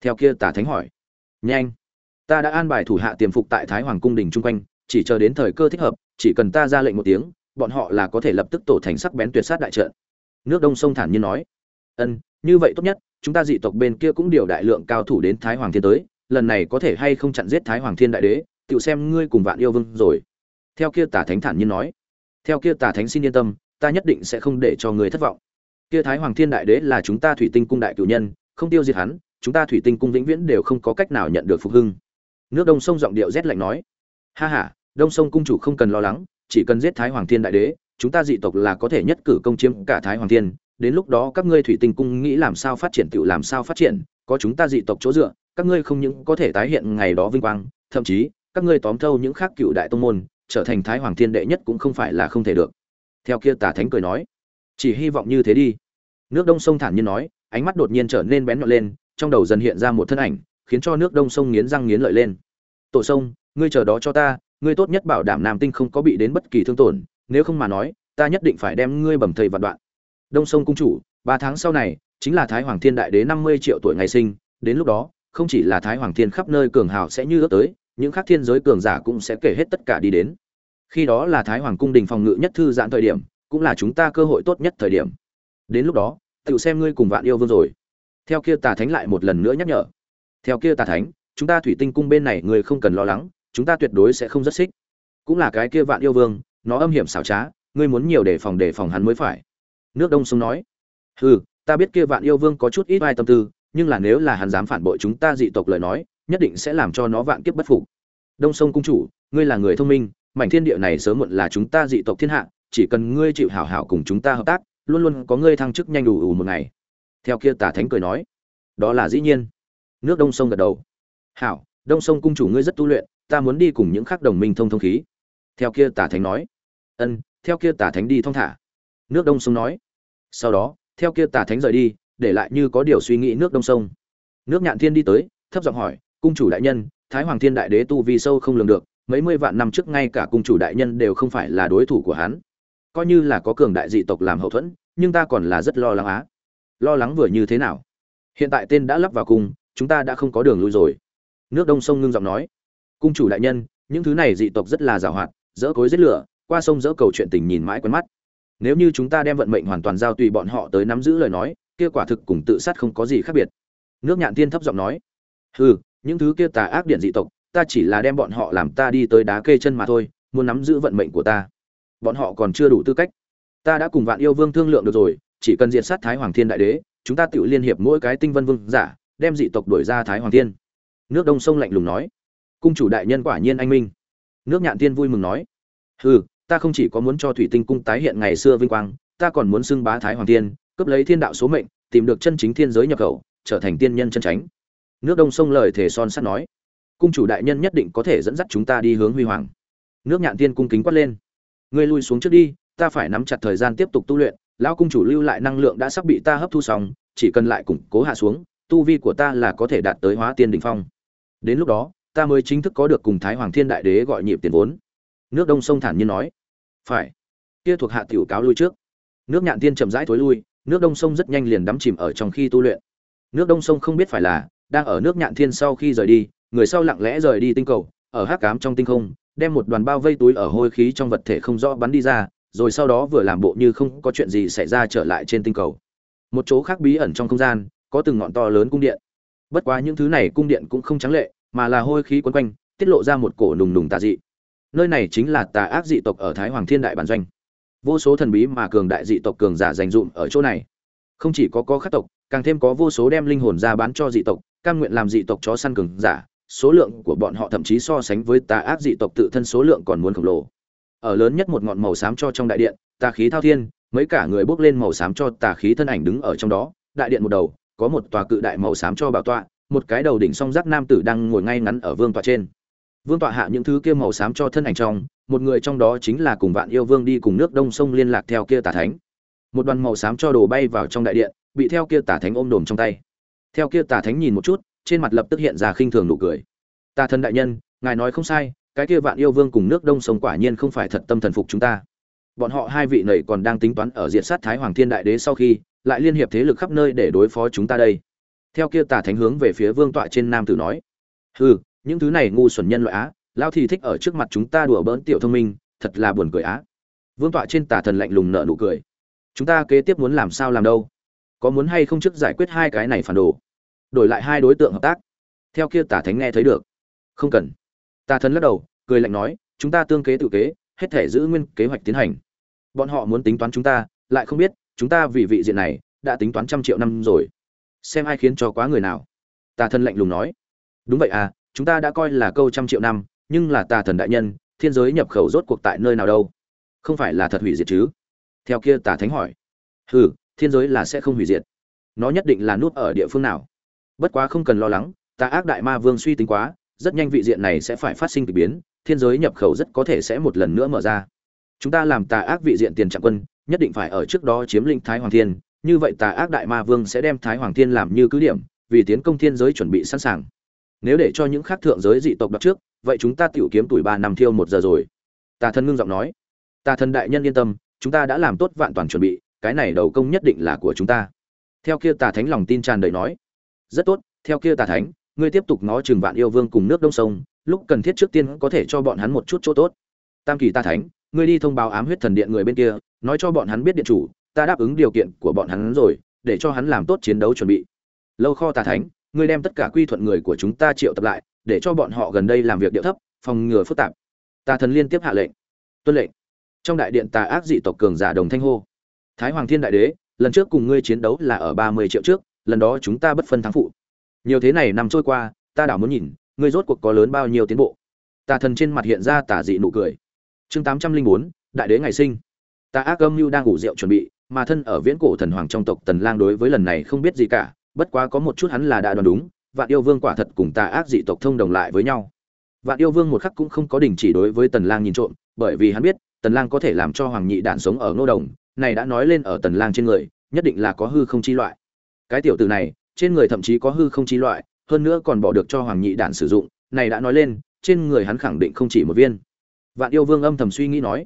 A: Theo kia tà thánh hỏi. Nhanh, ta đã an bài thủ hạ tiềm phục tại thái hoàng cung đình chung quanh, chỉ chờ đến thời cơ thích hợp, chỉ cần ta ra lệnh một tiếng bọn họ là có thể lập tức tổ thành sắc bén tuyệt sát đại trận. Nước đông sông thản nhiên nói, ân, như vậy tốt nhất, chúng ta dị tộc bên kia cũng điều đại lượng cao thủ đến thái hoàng thiên tới, lần này có thể hay không chặn giết thái hoàng thiên đại đế tự xem ngươi cùng vạn yêu vương rồi. Theo kia tả thánh thản nhiên nói, theo kia tả thánh xin yên tâm, ta nhất định sẽ không để cho người thất vọng. Kia thái hoàng thiên đại đế là chúng ta thủy tinh cung đại cử nhân, không tiêu diệt hắn, chúng ta thủy tinh cung vĩnh viễn đều không có cách nào nhận được phục hưng. Nước đông sông giọng điệu rét lạnh nói, ha ha, đông sông cung chủ không cần lo lắng chỉ cần giết thái hoàng thiên đại đế, chúng ta dị tộc là có thể nhất cử công chiếm cả thái hoàng thiên. Đến lúc đó các ngươi thủy tinh cung nghĩ làm sao phát triển tự làm sao phát triển, có chúng ta dị tộc chỗ dựa, các ngươi không những có thể tái hiện ngày đó vinh quang, thậm chí, các ngươi tóm thâu những khác cựu đại tông môn, trở thành thái hoàng thiên đệ nhất cũng không phải là không thể được. Theo kia Tả thánh cười nói, chỉ hy vọng như thế đi. Nước đông sông thản nhiên nói, ánh mắt đột nhiên trở nên bén nhọn lên, trong đầu dần hiện ra một thân ảnh, khiến cho nước đông sông nghiến răng nghiến lợi lên. Tổ sông, ngươi chờ đó cho ta ngươi tốt nhất bảo đảm nam tinh không có bị đến bất kỳ thương tổn, nếu không mà nói, ta nhất định phải đem ngươi bầm thầy vạn đoạn. Đông sông cung chủ, ba tháng sau này, chính là thái hoàng thiên đại đế năm mươi triệu tuổi ngày sinh, đến lúc đó, không chỉ là thái hoàng thiên khắp nơi cường hào sẽ như ước tới, những khác thiên giới cường giả cũng sẽ kể hết tất cả đi đến. Khi đó là thái hoàng cung đình phòng ngự nhất thư giãn thời điểm, cũng là chúng ta cơ hội tốt nhất thời điểm. Đến lúc đó, tự xem ngươi cùng vạn yêu vương rồi. Theo kia tà thánh lại một lần nữa nhắc nhở. Theo kia tà thánh, chúng ta thủy tinh cung bên này ngươi không cần lo lắng chúng ta tuyệt đối sẽ không rất xích. Cũng là cái kia vạn yêu vương, nó âm hiểm xảo trá, ngươi muốn nhiều đề phòng đề phòng hắn mới phải. Nước đông sông nói. Hừ, ta biết kia vạn yêu vương có chút ít vai tâm tư, nhưng là nếu là hắn dám phản bội chúng ta dị tộc lời nói, nhất định sẽ làm cho nó vạn kiếp bất phục. Đông sông cung chủ, ngươi là người thông minh, mảnh thiên địa này sớm muộn là chúng ta dị tộc thiên hạ, chỉ cần ngươi chịu hảo hảo cùng chúng ta hợp tác, luôn luôn có ngươi thăng chức nhanh đủ ủ một ngày. Theo kia tà thánh cười nói. Đó là dĩ nhiên. Nước đông sông gật đầu. Hảo, đông sông cung chủ ngươi rất tu luyện ta muốn đi cùng những khác đồng minh thông thông khí. Theo kia tả thánh nói. Ân, theo kia tả thánh đi thông thả. Nước đông sông nói. Sau đó, theo kia tả thánh rời đi, để lại như có điều suy nghĩ nước đông sông. Nước nhạn thiên đi tới, thấp giọng hỏi, cung chủ đại nhân, thái hoàng thiên đại đế tu vi sâu không lường được, mấy mươi vạn năm trước ngay cả cung chủ đại nhân đều không phải là đối thủ của hắn. Coi như là có cường đại dị tộc làm hậu thuẫn, nhưng ta còn là rất lo lắng á. Lo lắng vừa như thế nào? Hiện tại tên đã lắp vào cung, chúng ta đã không có đường lui rồi. Nước đông sông ngưng giọng nói cung chủ đại nhân, những thứ này dị tộc rất là giàu hoạt, dỡ cối giết lửa, qua sông dỡ cầu chuyện tình nhìn mãi quen mắt. Nếu như chúng ta đem vận mệnh hoàn toàn giao tùy bọn họ tới nắm giữ lời nói, kia quả thực cùng tự sát không có gì khác biệt. Nước nhạn tiên thấp giọng nói, hừ, những thứ kia tà ác điện dị tộc, ta chỉ là đem bọn họ làm ta đi tới đá kê chân mà thôi, muốn nắm giữ vận mệnh của ta. Bọn họ còn chưa đủ tư cách. Ta đã cùng vạn yêu vương thương lượng được rồi, chỉ cần diệt sát thái hoàng thiên đại đế, chúng ta tự liên hiệp mỗi cái tinh vân vương giả, đem dị tộc đuổi ra thái hoàng thiên. Nước đông sông lạnh lùng nói cung chủ đại nhân quả nhiên anh minh. Nước nhạn tiên vui mừng nói hừ ta không chỉ có muốn cho thủy tinh cung tái hiện ngày xưa vinh quang ta còn muốn xưng bá thái hoàng tiên, cướp lấy thiên đạo số mệnh tìm được chân chính thiên giới nhập khẩu trở thành tiên nhân chân tránh nước đông sông lời thể son sắt nói cung chủ đại nhân nhất định có thể dẫn dắt chúng ta đi hướng huy hoàng. Nước nhạn tiên cung kính quát lên ngươi lui xuống trước đi ta phải nắm chặt thời gian tiếp tục tu luyện lão cung chủ lưu lại năng lượng đã sắp bị ta hấp thu xong chỉ cần lại củng cố hạ xuống tu vi của ta là có thể đạt tới hóa tiên đỉnh phong. Đến lúc đó ta mới chính thức có được cùng thái hoàng thiên đại đế gọi nhịp tiền vốn. Nước đông sông thản nhiên nói. Phải. Kia thuộc hạ tiểu cáo lui trước. Nước nhạn tiên chậm rãi thối lui, nước đông sông rất nhanh liền đắm chìm ở trong khi tu luyện. Nước đông sông không biết phải là, đang ở nước nhạn thiên sau khi rời đi, người sau lặng lẽ rời đi tinh cầu, ở hắc cám trong tinh không, đem một đoàn bao vây túi ở hôi khí trong vật thể không rõ bắn đi ra, rồi sau đó vừa làm bộ như không có chuyện gì xảy ra trở lại trên tinh cầu. Một chỗ khác bí ẩn trong không gian, có từng ngọn to lớn cung điện. Bất quá những thứ này cung điện cũng không trắng lệ mà là hôi khí quấn quanh, tiết lộ ra một cổ nùng nùng tà dị. Nơi này chính là tà ác dị tộc ở thái hoàng thiên đại bản doanh. Vô số thần bí mà cường đại dị tộc cường giả dành dụm ở chỗ này. Không chỉ có có khắc tộc, càng thêm có vô số đem linh hồn ra bán cho dị tộc, cam nguyện làm dị tộc chó săn cường giả, số lượng của bọn họ thậm chí so sánh với tà ác dị tộc tự thân số lượng còn muốn khổng lồ. Ở lớn nhất một ngọn màu xám cho trong đại điện, tà khí thao thiên, mấy cả người bước lên màu xám cho tà khí thân ảnh đứng ở trong đó. Đại điện một đầu, có một tòa cự đại màu xám cho bảo tọa một cái đầu đỉnh song giác nam tử đang ngồi ngay ngắn ở vương tọa trên. Vương tọa hạ những thứ kia màu xám cho thân ảnh trong, một người trong đó chính là cùng vạn yêu vương đi cùng nước đông sông liên lạc theo kia tà thánh. Một đoàn màu xám cho đồ bay vào trong đại điện, bị theo kia tà thánh ôm đồm trong tay. Theo kia tà thánh nhìn một chút, trên mặt lập tức hiện ra khinh thường nụ cười. Tà thần đại nhân, ngài nói không sai, cái kia vạn yêu vương cùng nước đông sông quả nhiên không phải thật tâm thần phục chúng ta. Bọn họ hai vị này còn đang tính toán ở diện sát thái hoàng thiên đại đế sau khi, lại liên hiệp thế lực khắp nơi để đối phó chúng ta đây theo kia tà thánh hướng về phía vương tọa trên nam tử nói, hừ, những thứ này ngu xuẩn nhân loại á lao thì thích ở trước mặt chúng ta đùa bỡn tiểu thông minh, thật là buồn cười á. Vương tọa trên tà thần lạnh lùng nợ nụ cười, chúng ta kế tiếp muốn làm sao làm đâu? Có muốn hay không trước giải quyết hai cái này phản đồ? Đổi lại hai đối tượng hợp tác. Theo kia tà thánh nghe thấy được, không cần. Tà thần lắc đầu, cười lạnh nói, chúng ta tương kế tự kế, hết thể giữ nguyên kế hoạch tiến hành. Bọn họ muốn tính toán chúng ta, lại không biết, chúng ta vì vị diện này đã tính toán trăm triệu năm rồi xem ai khiến cho quá người nào. Tà thần lạnh lùng nói. Đúng vậy à chúng ta đã coi là câu trăm triệu năm, nhưng là tà thần đại nhân, thiên giới nhập khẩu rốt cuộc tại nơi nào đâu? Không phải là thật hủy diệt chứ? Theo kia tà thánh hỏi. Hừ, thiên giới là sẽ không hủy diệt. Nó nhất định là nút ở địa phương nào? Bất quá không cần lo lắng, tà ác đại ma vương suy tính quá, rất nhanh vị diện này sẽ phải phát sinh k ỳ biến, thiên giới nhập khẩu rất có thể sẽ một lần nữa mở ra. Chúng ta làm tà ác vị diện tiền trạng quân, nhất định phải ở trước đó chiếm lĩnh thái hoàng thiên như vậy tà ác đại ma vương sẽ đem thái hoàng thiên làm như cứ điểm, vì tiến công thiên giới chuẩn bị sẵn sàng. Nếu để cho những khác thượng giới dị tộc đặt trước, vậy chúng ta tiểu kiếm tuổi ba năm thiêu một giờ rồi. Tà thần ngưng giọng nói. Tà thần đại nhân yên tâm, chúng ta đã làm tốt vạn toàn chuẩn bị, cái này đầu công nhất định là của chúng ta. Theo kia tà thánh lòng tin tràn đầy nói. Rất tốt, theo kia tà thánh, ngươi tiếp tục ngó chừng vạn yêu vương cùng nước đông sông, lúc cần thiết trước tiên có thể cho bọn hắn một chút chỗ tốt. Tam kỳ tà thánh, ngươi đi thông báo ám huyết thần điện người bên kia, nói cho bọn hắn biết điện chủ ta đáp ứng điều kiện của bọn hắn rồi, để cho hắn làm tốt chiến đấu chuẩn bị. Lâu kho tà thánh, ngươi đem tất cả quy thuận người của chúng ta triệu tập lại, để cho bọn họ gần đây làm việc điệu thấp, phòng ngừa phức tạp. Tà thần liên tiếp hạ lệnh. Tuân lệnh. Trong đại điện tà ác dị tộc cường giả đồng thanh hô. Thái hoàng thiên đại đế, lần trước cùng ngươi chiến đấu là ở ba mươi triệu trước, lần đó chúng ta bất phân thắng phụ. Nhiều thế này nằm trôi qua, ta đảo muốn nhìn, ngươi rốt cuộc có lớn bao nhiêu tiến bộ. Tà thần trên mặt hiện ra tà dị nụ cười. Chương tám trăm linh bốn, đại đế ngày sinh. Tà ác âm mưu đang ngủ rượu chuẩn bị mà thân ở viễn cổ thần hoàng trong tộc tần lang đối với lần này không biết gì cả, bất quá có một chút hắn là đã đoán đúng, vạn yêu vương quả thật cùng tà ác dị tộc thông đồng lại với nhau. Vạn yêu vương một khắc cũng không có đình chỉ đối với tần lang nhìn trộm, bởi vì hắn biết, tần lang có thể làm cho hoàng nhị đản sống ở nô đồng, này đã nói lên ở tần lang trên người, nhất định là có hư không chi loại. Cái tiểu tử này, trên người thậm chí có hư không chi loại, hơn nữa còn bỏ được cho hoàng nhị đản sử dụng, này đã nói lên, trên người hắn khẳng định không chỉ một viên. Vạn yêu vương âm thầm suy nghĩ nói,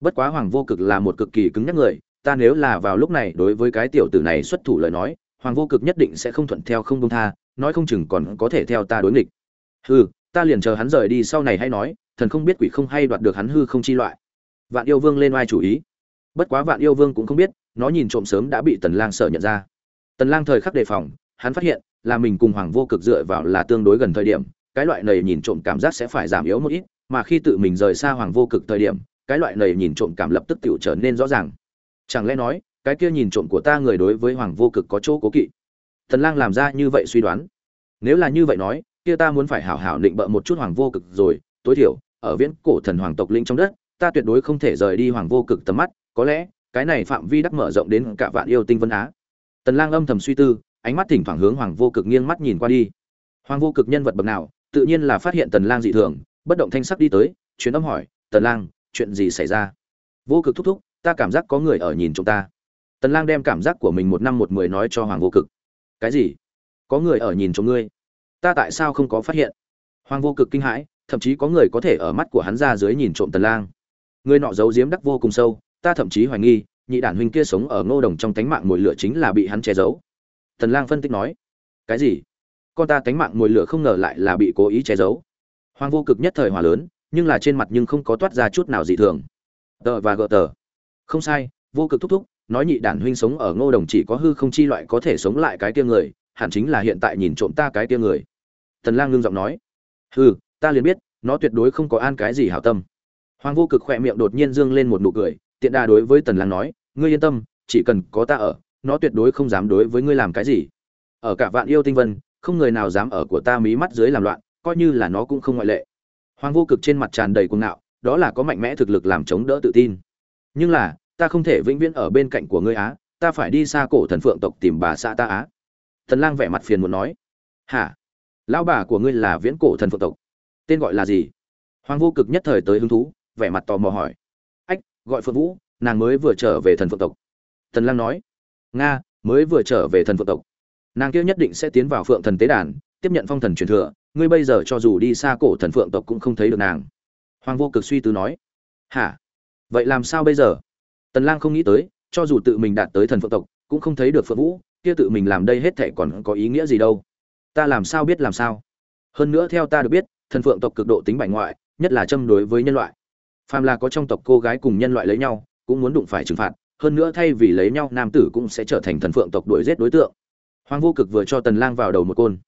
A: bất quá hoàng vô cực là một cực kỳ cứng nhắc người ta nếu là vào lúc này đối với cái tiểu tử này xuất thủ lời nói, hoàng vô cực nhất định sẽ không thuận theo không công tha, nói không chừng còn có thể theo ta đối nghịch. Hư ta liền chờ hắn rời đi sau này hay nói, thần không biết quỷ không hay đoạt được hắn hư không chi loại. Vạn yêu vương lên oai chủ ý. Bất quá vạn yêu vương cũng không biết, nó nhìn trộm sớm đã bị tần lang sợ nhận ra. Tần lang thời khắc đề phòng, hắn phát hiện, là mình cùng hoàng vô cực dựa vào là tương đối gần thời điểm, cái loại này nhìn trộm cảm giác sẽ phải giảm yếu một ít, mà khi tự mình rời xa hoàng vô cực thời điểm, cái loại này nhìn trộm cảm lập tức tiểu trở nên rõ ràng chẳng lẽ nói, cái kia nhìn trộm của ta người đối với hoàng vô cực có chỗ cố kỵ? Tần lang làm ra như vậy suy đoán. Nếu là như vậy nói, kia ta muốn phải hảo hảo định bợ một chút hoàng vô cực rồi. Tối thiểu, ở viễn cổ thần hoàng tộc linh trong đất, ta tuyệt đối không thể rời đi hoàng vô cực tầm mắt. Có lẽ, cái này phạm vi đắc mở rộng đến cả vạn yêu tinh vân á. Tần lang âm thầm suy tư, ánh mắt thỉnh thoảng hướng hoàng vô cực nghiêng mắt nhìn qua đi. Hoàng vô cực nhân vật bậc nào, tự nhiên là phát hiện tần lang dị thường, bất động thanh sắc đi tới chuyến âm hỏi, tần lang, chuyện gì xảy ra? Vô cực thúc thúc ta cảm giác có người ở nhìn chúng ta. Tần lang đem cảm giác của mình một năm một mười nói cho hoàng vô cực. Cái gì? Có người ở nhìn chúng ngươi? Ta tại sao không có phát hiện? Hoàng vô cực kinh hãi, thậm chí có người có thể ở mắt của hắn ra dưới nhìn trộm tần lang. Người nọ giấu giếm đắc vô cùng sâu, ta thậm chí hoài nghi, nhị đản huynh kia sống ở ngô đồng trong tánh mạng mồi lửa chính là bị hắn che giấu. Tần lang phân tích nói, cái gì? Con ta tánh mạng mồi lửa không ngờ lại là bị cố ý che giấu. Hoàng vô cực nhất thời hòa lớn, nhưng là trên mặt nhưng không có toát ra chút nào dị thường. Tờ và gợ tờ không sai, vô cực thúc thúc, nói nhị đản huynh sống ở ngô đồng chỉ có hư không chi loại có thể sống lại cái tia người, hẳn chính là hiện tại nhìn trộm ta cái tia người. Tần lang ngưng giọng nói. Hư ta liền biết, nó tuyệt đối không có an cái gì hảo tâm. Hoàng vô cực khỏe miệng đột nhiên dương lên một nụ cười, tiện đà đối với tần lang nói, ngươi yên tâm, chỉ cần có ta ở, nó tuyệt đối không dám đối với ngươi làm cái gì. Ở cả vạn yêu tinh vân, không người nào dám ở của ta mí mắt dưới làm loạn, coi như là nó cũng không ngoại lệ. Hoàng vô cực trên mặt tràn đầy cuồng ngạo, đó là có mạnh mẽ thực lực làm chống đỡ tự tin nhưng là, ta không thể vĩnh viễn ở bên cạnh của ngươi á, ta phải đi xa cổ thần phượng tộc tìm bà xã ta á. Thần lang vẻ mặt phiền muốn nói. Hả? Lão bà của ngươi là viễn cổ thần phượng tộc? Tên gọi là gì? Hoàng vô cực nhất thời tới hứng thú, vẻ mặt tò mò hỏi. Ách, gọi phượng vũ, nàng mới vừa trở về thần phượng tộc. Thần lang nói. Nga, mới vừa trở về thần phượng tộc. Nàng kia nhất định sẽ tiến vào phượng thần tế đàn, tiếp nhận phong thần truyền thừa, ngươi bây giờ cho dù đi xa cổ thần phượng tộc cũng không thấy được nàng. Hoàng vô cực suy tư nói. Hả? Vậy làm sao bây giờ? Tần lang không nghĩ tới, cho dù tự mình đạt tới thần phượng tộc, cũng không thấy được phượng vũ, kia tự mình làm đây hết thảy còn có ý nghĩa gì đâu. Ta làm sao biết làm sao? Hơn nữa theo ta được biết, thần phượng tộc cực độ tính bảnh ngoại, nhất là châm đối với nhân loại. Phàm là có trong tộc cô gái cùng nhân loại lấy nhau, cũng muốn đụng phải trừng phạt, hơn nữa thay vì lấy nhau, nam tử cũng sẽ trở thành thần phượng tộc đuổi giết đối tượng. Hoàng vô cực vừa cho tần lang vào đầu một côn.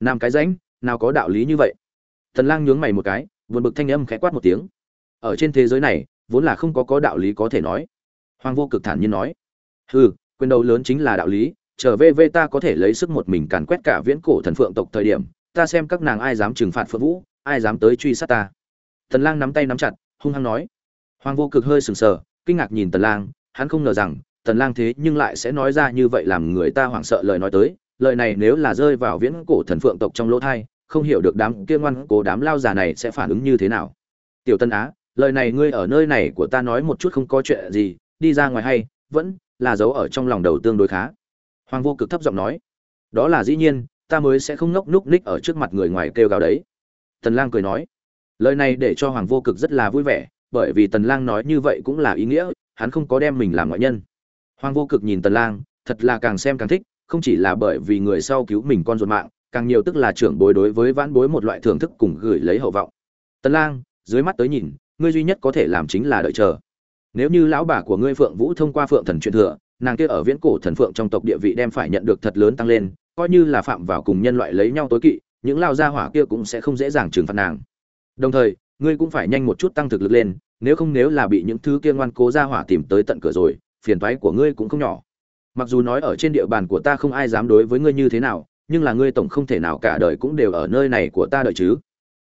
A: Nam cái rãnh, nào có đạo lý như vậy? Tần lang nhướng mày một cái vượt bực thanh âm khẽ quát một tiếng. Ở trên thế giới này vốn là không có có đạo lý có thể nói. Hoàng vô cực thản nhiên nói, hừ, quyền đầu lớn chính là đạo lý, trở về về ta có thể lấy sức một mình càn quét cả viễn cổ thần phượng tộc thời điểm, ta xem các nàng ai dám trừng phạt phượng vũ, ai dám tới truy sát ta. Tần lang nắm tay nắm chặt, hung hăng nói. Hoàng vô cực hơi sừng sờ, kinh ngạc nhìn tần lang, hắn không ngờ rằng, tần lang thế nhưng lại sẽ nói ra như vậy làm người ta hoảng sợ lời nói tới, lời này nếu là rơi vào viễn cổ thần phượng tộc trong lỗ thai, không hiểu được đám kia ngoan cố đám lao già này sẽ phản ứng như thế nào. Tiểu tân á lời này ngươi ở nơi này của ta nói một chút không có chuyện gì, đi ra ngoài hay, vẫn là giấu ở trong lòng đầu tương đối khá. Hoàng vô cực thấp giọng nói, đó là dĩ nhiên, ta mới sẽ không ngốc núc ních ở trước mặt người ngoài kêu gào đấy. Tần lang cười nói, lời này để cho hoàng vô cực rất là vui vẻ, bởi vì tần lang nói như vậy cũng là ý nghĩa, hắn không có đem mình làm ngoại nhân. Hoàng vô cực nhìn tần lang, thật là càng xem càng thích, không chỉ là bởi vì người sau cứu mình con ruột mạng, càng nhiều tức là trưởng bối đối với vãn bối một loại thưởng thức cùng gửi lấy hậu vọng. Tần lang, dưới mắt tới nhìn ngươi duy nhất có thể làm chính là đợi chờ. Nếu như lão bà của ngươi phượng vũ thông qua phượng thần truyền thừa, nàng kia ở viễn cổ thần phượng trong tộc địa vị đem phải nhận được thật lớn tăng lên, coi như là phạm vào cùng nhân loại lấy nhau tối kỵ, những lao gia hỏa kia cũng sẽ không dễ dàng trừng phạt nàng. Đồng thời, ngươi cũng phải nhanh một chút tăng thực lực lên, nếu không nếu là bị những thứ kia ngoan cố gia hỏa tìm tới tận cửa rồi, phiền toái của ngươi cũng không nhỏ. Mặc dù nói ở trên địa bàn của ta không ai dám đối với ngươi như thế nào, nhưng là ngươi tổng không thể nào cả đời cũng đều ở nơi này của ta đợi chứ.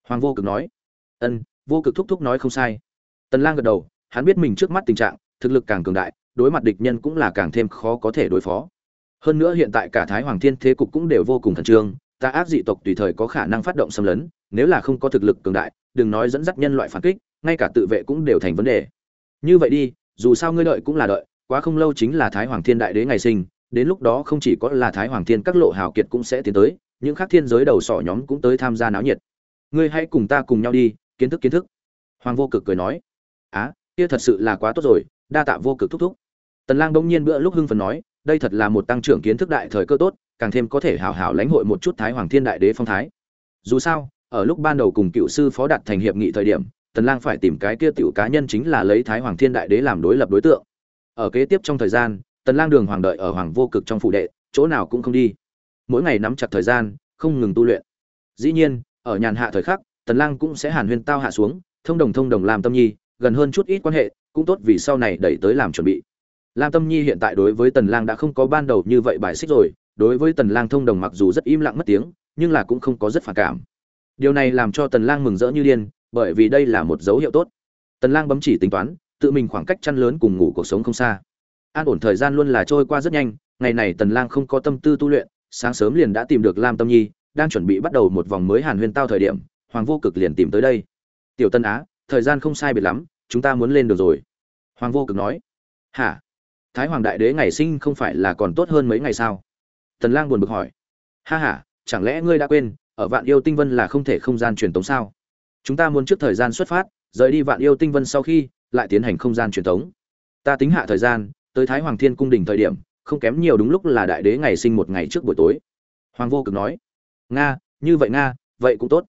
A: Hoàng vô cực nói. Ân vô cực thúc thúc nói không sai. Tần lang gật đầu, hắn biết mình trước mắt tình trạng, thực lực càng cường đại, đối mặt địch nhân cũng là càng thêm khó có thể đối phó. Hơn nữa hiện tại cả thái hoàng thiên thế cục cũng đều vô cùng thần trương, ta ác dị tộc tùy thời có khả năng phát động xâm lấn, nếu là không có thực lực cường đại, đừng nói dẫn dắt nhân loại phản kích, ngay cả tự vệ cũng đều thành vấn đề. Như vậy đi, dù sao ngươi đợi cũng là đợi, quá không lâu chính là thái hoàng thiên đại đế ngày sinh, đến lúc đó không chỉ có là thái hoàng thiên các lộ hào kiệt cũng sẽ tiến tới, những khác thiên giới đầu sỏ nhóm cũng tới tham gia náo nhiệt. Ngươi hãy cùng ta cùng nhau đi kiến thức kiến thức. Hoàng vô cực cười nói, á, kia thật sự là quá tốt rồi, đa tạ vô cực thúc thúc. Tần lang đông nhiên bữa lúc hưng phấn nói, đây thật là một tăng trưởng kiến thức đại thời cơ tốt, càng thêm có thể hảo hảo lãnh hội một chút thái hoàng thiên đại đế phong thái. Dù sao, ở lúc ban đầu cùng cựu sư phó đạt thành hiệp nghị thời điểm, tần lang phải tìm cái kia tiểu cá nhân chính là lấy thái hoàng thiên đại đế làm đối lập đối tượng. Ở kế tiếp trong thời gian, tần lang đường hoàng đợi ở hoàng vô cực trong phủ đệ, chỗ nào cũng không đi. Mỗi ngày nắm chặt thời gian, không ngừng tu luyện. Dĩ nhiên, ở nhàn hạ thời khắc tần lang cũng sẽ hàn huyên tao hạ xuống, thông đồng thông đồng làm tâm nhi, gần hơn chút ít quan hệ, cũng tốt vì sau này đẩy tới làm chuẩn bị. Lam tâm nhi hiện tại đối với tần lang đã không có ban đầu như vậy bài xích rồi, đối với tần lang thông đồng mặc dù rất im lặng mất tiếng, nhưng là cũng không có rất phản cảm. Điều này làm cho tần lang mừng rỡ như điên, bởi vì đây là một dấu hiệu tốt. Tần lang bấm chỉ tính toán, tự mình khoảng cách chăn lớn cùng ngủ cuộc sống không xa. An ổn thời gian luôn là trôi qua rất nhanh, ngày này tần lang không có tâm tư tu luyện, sáng sớm liền đã tìm được lam tâm nhi, đang chuẩn bị bắt đầu một vòng mới hàn huyên tao thời điểm hoàng vô cực liền tìm tới đây. Tiểu tân á, thời gian không sai biệt lắm, chúng ta muốn lên được rồi. Hoàng vô cực nói. Hả? Thái hoàng đại đế ngày sinh không phải là còn tốt hơn mấy ngày sao? Tần lang buồn bực hỏi. Ha ha, chẳng lẽ ngươi đã quên, ở vạn yêu tinh vân là không thể không gian truyền tống sao? Chúng ta muốn trước thời gian xuất phát, rời đi vạn yêu tinh vân sau khi, lại tiến hành không gian truyền tống. Ta tính hạ thời gian, tới thái hoàng thiên cung đình thời điểm, không kém nhiều đúng lúc là đại đế ngày sinh một ngày trước buổi tối. Hoàng vô cực nói. Nga, như vậy nga, vậy cũng tốt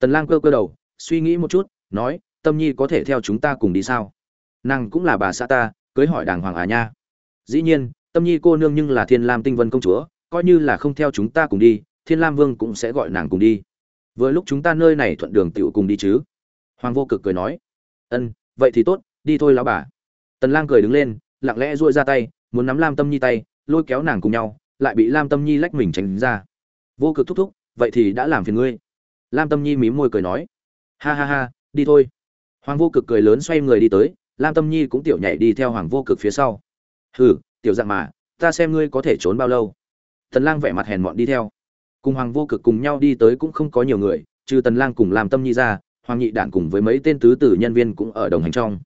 A: tần lang cơ cơ đầu, suy nghĩ một chút, nói, tâm nhi có thể theo chúng ta cùng đi sao? Nàng cũng là bà xã ta, cưới hỏi đàng hoàng à nha. Dĩ nhiên, tâm nhi cô nương nhưng là thiên lam tinh vân công chúa, coi như là không theo chúng ta cùng đi, thiên lam vương cũng sẽ gọi nàng cùng đi. Vừa lúc chúng ta nơi này thuận đường tựu cùng đi chứ? Hoàng vô cực cười nói, ân, vậy thì tốt, đi thôi lão bà. Tần lang cười đứng lên, lặng lẽ duỗi ra tay, muốn nắm lam tâm nhi tay, lôi kéo nàng cùng nhau, lại bị lam tâm nhi lách mình tránh ra. Vô cực thúc thúc, vậy thì đã làm phiền ngươi lam tâm nhi mím môi cười nói. Ha ha ha, đi thôi. Hoàng vô cực cười lớn xoay người đi tới, lam tâm nhi cũng tiểu nhảy đi theo hoàng vô cực phía sau. Hừ, tiểu dạng mà, ta xem ngươi có thể trốn bao lâu. Tần lang vẻ mặt hèn mọn đi theo. Cùng hoàng vô cực cùng nhau đi tới cũng không có nhiều người, trừ tần lang cùng lam tâm nhi ra, hoàng nhị đản cùng với mấy tên tứ tử nhân viên cũng ở đồng hành trong.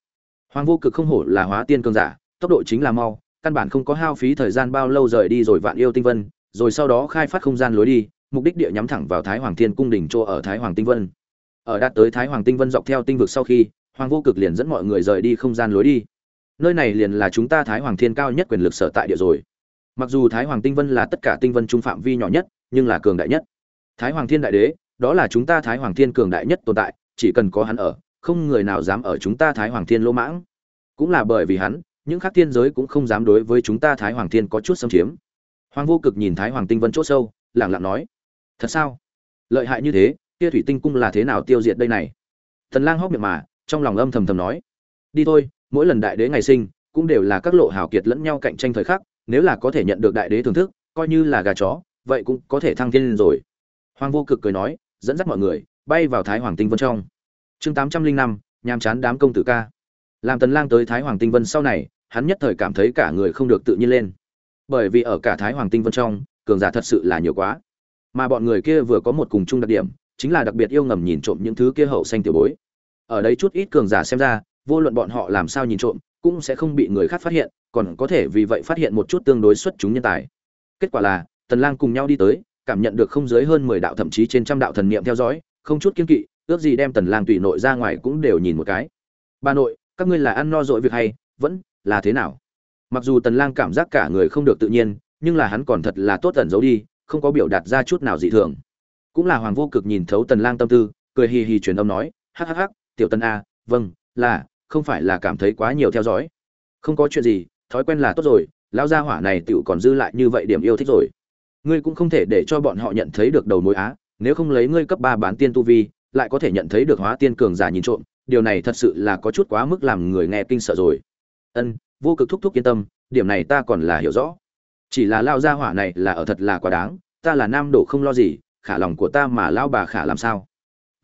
A: Hoàng vô cực không hổ là hóa tiên cương giả, tốc độ chính là mau, căn bản không có hao phí thời gian bao lâu rời đi rồi vạn yêu tinh vân, rồi sau đó khai phát không gian lối đi mục đích địa nhắm thẳng vào thái hoàng thiên cung đỉnh chỗ ở thái hoàng tinh vân ở đạt tới thái hoàng tinh vân dọc theo tinh vực sau khi hoàng vô cực liền dẫn mọi người rời đi không gian lối đi nơi này liền là chúng ta thái hoàng thiên cao nhất quyền lực sở tại địa rồi mặc dù thái hoàng tinh vân là tất cả tinh vân trung phạm vi nhỏ nhất nhưng là cường đại nhất thái hoàng thiên đại đế đó là chúng ta thái hoàng thiên cường đại nhất tồn tại chỉ cần có hắn ở không người nào dám ở chúng ta thái hoàng thiên lỗ mãng cũng là bởi vì hắn những khác thiên giới cũng không dám đối với chúng ta thái hoàng thiên có chút xâm chiếm hoàng vô cực nhìn thái hoàng tinh vân c h ỗ sâu lẳng lặng nói thật sao? Lợi hại như thế, kia thủy tinh cung là thế nào tiêu diệt đây này? Thần lang hốc miệng mà, trong lòng âm thầm thầm nói. Đi thôi, mỗi lần đại đế ngày sinh, cũng đều là các lộ hào kiệt lẫn nhau cạnh tranh thời khắc, nếu là có thể nhận được đại đế thưởng thức, coi như là gà chó, vậy cũng có thể thăng thiên lên rồi. Hoàng vô cực cười nói, dẫn dắt mọi người, bay vào thái hoàng tinh vân trong. Chương tám trăm linh năm, nhàm chán đám công tử ca. Làm tần lang tới thái hoàng tinh vân sau này, hắn nhất thời cảm thấy cả người không được tự nhiên lên. Bởi vì ở cả thái hoàng tinh vân trong, cường giả thật sự là nhiều quá mà bọn người kia vừa có một cùng chung đặc điểm, chính là đặc biệt yêu ngầm nhìn trộm những thứ kia hậu xanh tiểu bối. Ở đây chút ít cường giả xem ra, vô luận bọn họ làm sao nhìn trộm, cũng sẽ không bị người khác phát hiện, còn có thể vì vậy phát hiện một chút tương đối xuất chúng nhân tài. Kết quả là, tần lang cùng nhau đi tới, cảm nhận được không dưới hơn 10 đạo thậm chí trên trăm đạo thần niệm theo dõi, không chút kiên kỵ, ước gì đem tần lang tùy nội ra ngoài cũng đều nhìn một cái. Bà nội, các ngươi là ăn no dội việc hay, vẫn là thế nào? Mặc dù tần lang cảm giác cả người không được tự nhiên, nhưng là hắn còn thật là tốt tẩn giấu đi không có biểu đạt ra chút nào dị thường. Cũng là hoàng vô cực nhìn thấu tần lang tâm tư, cười hì hì truyền âm nói, hắc hắc hắc, tiểu tần a vâng là, không phải là cảm thấy quá nhiều theo dõi. Không có chuyện gì, thói quen là tốt rồi, lão gia hỏa này tiểu còn dư lại như vậy điểm yêu thích rồi. Ngươi cũng không thể để cho bọn họ nhận thấy được đầu mối á, nếu không lấy ngươi cấp ba bán tiên tu vi, lại có thể nhận thấy được hóa tiên cường giả nhìn trộm, điều này thật sự là có chút quá mức làm người nghe kinh sợ rồi. Ân, vô cực thúc thúc yên tâm, điểm này ta còn là hiểu rõ chỉ là lao gia hỏa này là ở thật là quá đáng, ta là nam đổ không lo gì, khả lòng của ta mà lao bà khả làm sao?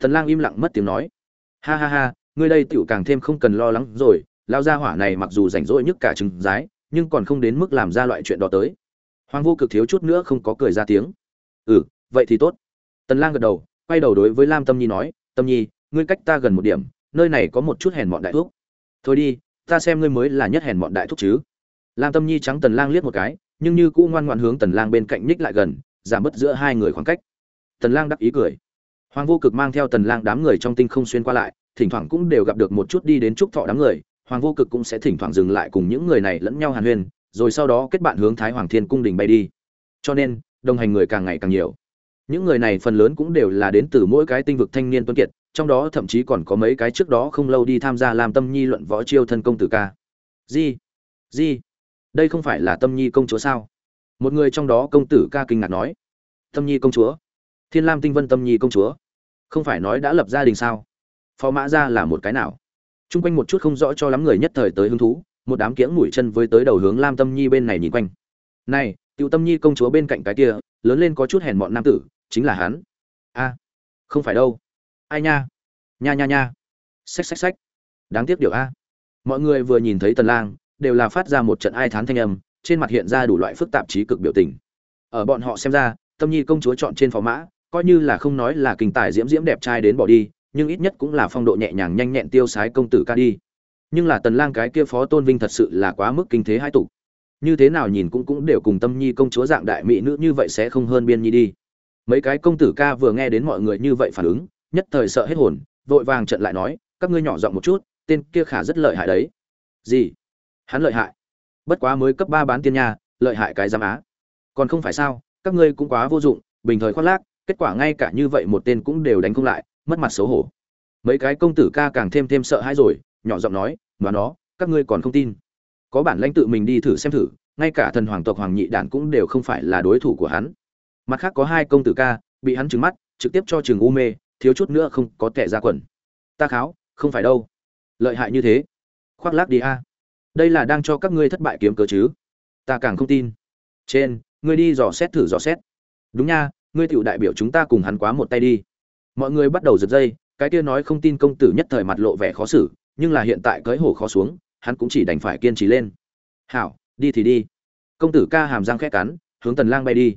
A: Thần lang im lặng mất tiếng nói. Ha ha ha, ngươi đây tiểu càng thêm không cần lo lắng rồi, lao gia hỏa này mặc dù rảnh rỗi nhất cả trứng rái, nhưng còn không đến mức làm ra loại chuyện đó tới. Hoàng vô cực thiếu chút nữa không có cười ra tiếng. Ừ vậy thì tốt. Tần lang gật đầu, quay đầu đối với lam tâm nhi nói, tâm nhi, ngươi cách ta gần một điểm, nơi này có một chút hèn mọn đại thuốc thôi đi, ta xem ngươi mới là nhất hèn mọn đại thuốc chứ. Lam tâm nhi trắng tần lang liếc một cái nhưng như cũ ngoan ngoãn hướng tần lang bên cạnh nhích lại gần, giảm bớt giữa hai người khoảng cách. Tần lang đắc ý cười. Hoàng vô cực mang theo tần lang đám người trong tinh không xuyên qua lại, thỉnh thoảng cũng đều gặp được một chút đi đến trúc thọ đám người, hoàng vô cực cũng sẽ thỉnh thoảng dừng lại cùng những người này lẫn nhau hàn huyên, rồi sau đó kết bạn hướng thái hoàng thiên cung đình bay đi. Cho nên, đồng hành người càng ngày càng nhiều. Những người này phần lớn cũng đều là đến từ mỗi cái tinh vực thanh niên tuấn kiệt, trong đó thậm chí còn có mấy cái trước đó không lâu đi tham gia làm tâm nhi luận võ chiêu thân công tử ca. Gì gì đây không phải là tâm nhi công chúa sao? Một người trong đó công tử ca kinh ngạc nói. Tâm nhi công chúa? Thiên lam tinh vân tâm nhi công chúa? Không phải nói đã lập gia đình sao? Phó mã ra là một cái nào? T r u n g quanh một chút không rõ cho lắm người nhất thời tới hứng thú, một đám kiếng mũi chân với tới đầu hướng lam tâm nhi bên này nhìn quanh. Này, tiểu tâm nhi công chúa bên cạnh cái kia, lớn lên có chút hèn mọn nam tử, chính là hắn. A, không phải đâu. Ai nha? Nha nha nha. Xách xách xách. Đáng tiếc điều a. Mọi người vừa nhìn thấy tần lang đều là phát ra một trận ai thán thanh âm, trên mặt hiện ra đủ loại phức tạp trí cực biểu tình. Ở bọn họ xem ra, tâm nhi công chúa chọn trên phó mã, coi như là không nói là kinh tài diễm diễm đẹp trai đến bỏ đi, nhưng ít nhất cũng là phong độ nhẹ nhàng nhanh nhẹn tiêu sái công tử ca đi. Nhưng là tần lang cái kia phó tôn vinh thật sự là quá mức kinh thế hai tục như thế nào nhìn cũng cũng đều cùng tâm nhi công chúa dạng đại mỹ nữ như vậy sẽ không hơn biên nhi đi. Mấy cái công tử ca vừa nghe đến mọi người như vậy phản ứng, nhất thời sợ hết hồn, vội vàng trận lại nói, các ngươi nhỏ giọng một chút, tên kia khả rất lợi hại đấy. Gì? Hắn lợi hại. Bất quá mới cấp ba bán tiên nha lợi hại cái giám á. Còn không phải sao, các ngươi cũng quá vô dụng, bình thời khoác lác, kết quả ngay cả như vậy một tên cũng đều đánh không lại, mất mặt xấu hổ. Mấy cái công tử ca càng thêm thêm sợ hãi rồi, nhỏ giọng nói mà nó, các ngươi còn không tin. Có bản lãnh tự mình đi thử xem thử, ngay cả thần hoàng tộc hoàng nhị đản cũng đều không phải là đối thủ của hắn. Mặt khác có hai công tử ca, bị hắn trừng mắt, trực tiếp cho trường u mê, thiếu chút nữa không có tệ ra quần. Ta kháo, không phải đâu. Lợi hại như thế. Khoác lác đi a đây là đang cho các ngươi thất bại kiếm cớ chứ? Ta càng không tin. Trên, ngươi đi dò xét thử dò xét. Đúng nha, ngươi tựu đại biểu chúng ta cùng hắn quá một tay đi. Mọi người bắt đầu giật dây, cái kia nói không tin công tử nhất thời mặt lộ vẻ khó xử, nhưng là hiện tại cưới hổ khó xuống, hắn cũng chỉ đành phải kiên trì lên. Hảo, đi thì đi. Công tử ca hàm răng khẽ cắn, hướng tần lang bay đi.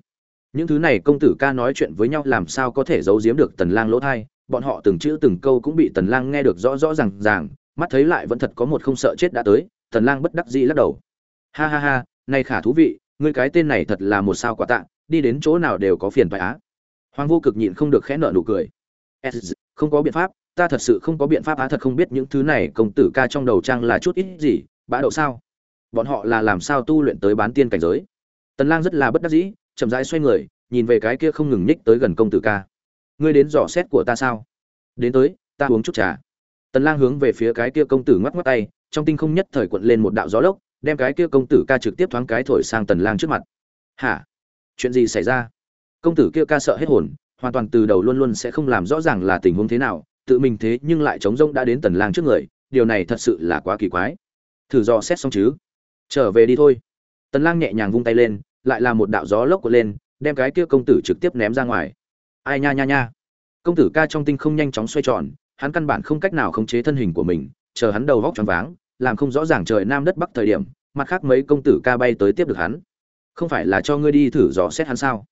A: Những thứ này công tử ca nói chuyện với nhau làm sao có thể giấu giếm được tần lang lỗ thay bọn họ từng chữ từng câu cũng bị tần lang nghe được rõ rõ ràng ràng, mắt thấy lại vẫn thật có một không sợ chết đã tới tần lang bất đắc dĩ lắc đầu. Ha ha ha, này khả thú vị, ngươi cái tên này thật là một sao quả tạ, đi đến chỗ nào đều có phiền phải á. Hoàng vô cực nhịn không được khẽ nở nụ cười. Không có biện pháp, ta thật sự không có biện pháp á, thật không biết những thứ này, công tử ca trong đầu trang là chút ít gì, bã đậu sao? Bọn họ là làm sao tu luyện tới bán tiên cảnh giới? Tần lang rất là bất đắc dĩ, chậm rãi xoay người, nhìn về cái kia không ngừng nhích tới gần công tử ca. Ngươi đến dò xét của ta sao? Đến tới, ta uống chút trà tần lang hướng về phía cái kia công tử ngoắc ngoắc tay, trong tinh không nhất thời cuộn lên một đạo gió lốc, đem cái kia công tử ca trực tiếp thoáng cái thổi sang tần lang trước mặt. Hả? Chuyện gì xảy ra? Công tử kia ca sợ hết hồn, hoàn toàn từ đầu luôn luôn sẽ không làm rõ ràng là tình huống thế nào, tự mình thế nhưng lại chống rông đã đến tần lang trước người, điều này thật sự là quá kỳ quái. Thử dò xét xong chứ? Trở về đi thôi. Tần lang nhẹ nhàng vung tay lên, lại là một đạo gió lốc cuộn lên, đem cái kia công tử trực tiếp ném ra ngoài. Ai nha nha nha. Công tử ca trong tinh không nhanh chóng xoay tròn hắn căn bản không cách nào khống chế thân hình của mình, chờ hắn đầu vóc choáng váng, làm không rõ ràng trời nam đất bắc thời điểm, mặt khác mấy công tử ca bay tới tiếp được hắn. Không phải là cho ngươi đi thử dò xét hắn sao?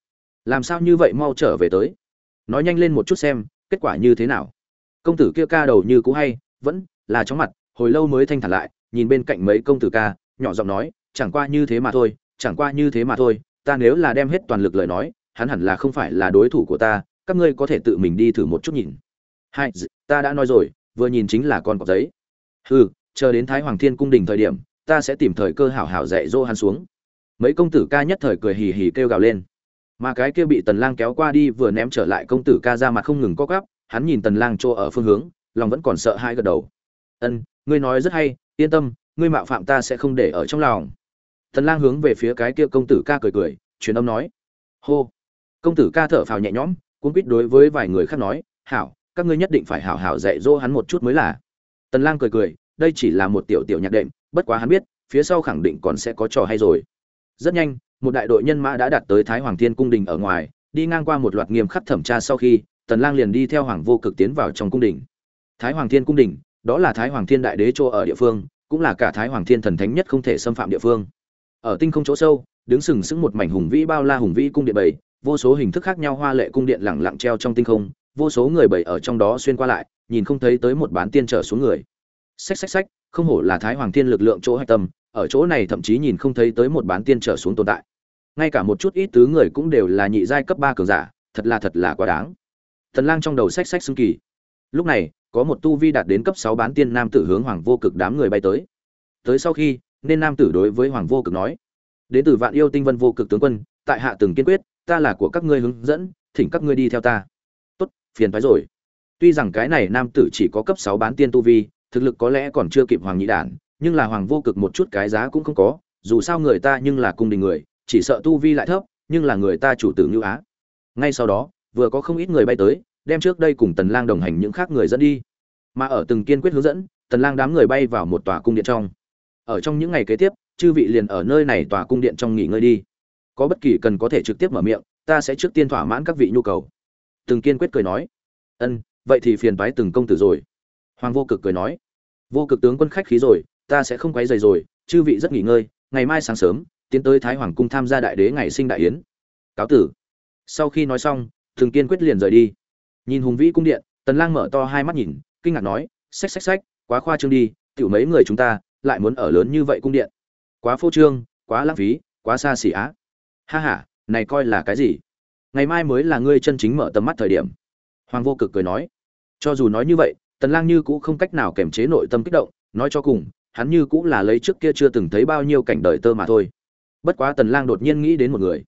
A: Làm sao như vậy mau trở về tới? Nói nhanh lên một chút xem, kết quả như thế nào? Công tử kia ca đầu như cũ hay, vẫn là chóng mặt, hồi lâu mới thanh thản lại, nhìn bên cạnh mấy công tử ca, nhỏ giọng nói, chẳng qua như thế mà thôi, chẳng qua như thế mà thôi, ta nếu là đem hết toàn lực lời nói, hắn hẳn là không phải là đối thủ của ta, các ngươi có thể tự mình đi thử một chút nhìn. Hai ta đã nói rồi, vừa nhìn chính là con cọp giấy. Hừ, chờ đến thái hoàng thiên cung đình thời điểm, ta sẽ tìm thời cơ hảo hảo dạy dỗ hắn xuống. Mấy công tử ca nhất thời cười hì hì kêu gào lên. Mà cái kia bị tần lang kéo qua đi vừa ném trở lại công tử ca ra mặt không ngừng co quắp, hắn nhìn tần lang chỗ ở phương hướng, lòng vẫn còn sợ hai gật đầu. Ân, ngươi nói rất hay, yên tâm, ngươi mạo phạm ta sẽ không để ở trong lòng. Tần lang hướng về phía cái kia công tử ca cười cười, truyền âm nói. Hô. Công tử ca thở phào nhẹ nhõm cũng biết đối với vài người khác nói, hảo các ngươi nhất định phải hảo hảo dạy dỗ hắn một chút mới là. Tần lang cười cười, đây chỉ là một tiểu tiểu nhạc đệm, bất quá hắn biết, phía sau khẳng định còn sẽ có trò hay rồi. Rất nhanh, một đại đội nhân mã đã đạt tới thái hoàng thiên cung đình ở ngoài, đi ngang qua một loạt nghiêm khắc thẩm tra sau khi, tần lang liền đi theo hoàng vô cực tiến vào trong cung đình thái hoàng thiên cung đình đó là thái hoàng thiên đại đế chỗ ở địa phương, cũng là cả thái hoàng thiên thần thánh nhất không thể xâm phạm địa phương. Ở tinh không chỗ sâu, đứng sừng sững một mảnh hùng vĩ bao la hùng vĩ cung điện bảy, vô số hình thức khác nhau hoa lệ cung điện lẳng lặng treo trong tinh không vô số người bầy ở trong đó xuyên qua lại, nhìn không thấy tới một bán tiên trở xuống người. Xách xách xách, không hổ là thái hoàng thiên lực lượng chỗ hạch tâm, ở chỗ này thậm chí nhìn không thấy tới một bán tiên trở xuống tồn tại. Ngay cả một chút ít tứ người cũng đều là nhị giai cấp ba cường giả, thật là thật là quá đáng. Thần lang trong đầu xách xách xưng kỳ. Lúc này, có một tu vi đạt đến cấp sáu bán tiên nam tử hướng hoàng vô cực đám người bay tới. Tới sau khi, nên nam tử đối với hoàng vô cực nói, đến từ vạn yêu tinh vân vô cực tướng quân, tại hạ từng kiên quyết, ta là của các ngươi hướng dẫn, thỉnh các ngươi đi theo ta phiền phái rồi. Tuy rằng cái này nam tử chỉ có cấp sáu bán tiên tu vi, thực lực có lẽ còn chưa kịp hoàng nhị đản, nhưng là hoàng vô cực một chút cái giá cũng không có, dù sao người ta nhưng là cung đình người, chỉ sợ tu vi lại thấp, nhưng là người ta chủ tử như á. Ngay sau đó, vừa có không ít người bay tới, đem trước đây cùng tần lang đồng hành những khác người dẫn đi. Mà ở từng kiên quyết hướng dẫn, tần lang đám người bay vào một tòa cung điện trong. Ở trong những ngày kế tiếp, chư vị liền ở nơi này tòa cung điện trong nghỉ ngơi đi. Có bất kỳ cần có thể trực tiếp mở miệng, ta sẽ trước tiên thỏa mãn các vị nhu cầu từng kiên quyết cười nói, ân, vậy thì phiền toái từng công tử rồi. Hoàng vô cực cười nói, vô cực tướng quân khách khí rồi, ta sẽ không quấy rầy rồi, chư vị rất nghỉ ngơi, ngày mai sáng sớm, tiến tới thái hoàng cung tham gia đại đế ngày sinh đại yến. Cáo tử. Sau khi nói xong, thường kiên quyết liền rời đi. Nhìn hùng vĩ cung điện, tần lang mở to hai mắt nhìn, kinh ngạc nói, xách xách xách, quá khoa trương đi, tiểu mấy người chúng ta lại muốn ở lớn như vậy cung điện. Quá phô trương, quá lãng phí, quá xa xỉ á. Ha ha, này coi là cái gì? Ngày mai mới là ngươi chân chính mở tầm mắt thời điểm. Hoàng vô cực cười nói. Cho dù nói như vậy, tần lang như cũ không cách nào kềm chế nội tâm kích động, nói cho cùng, hắn như cũng là lấy trước kia chưa từng thấy bao nhiêu cảnh đời tơ mà thôi. Bất quá tần lang đột nhiên nghĩ đến một người.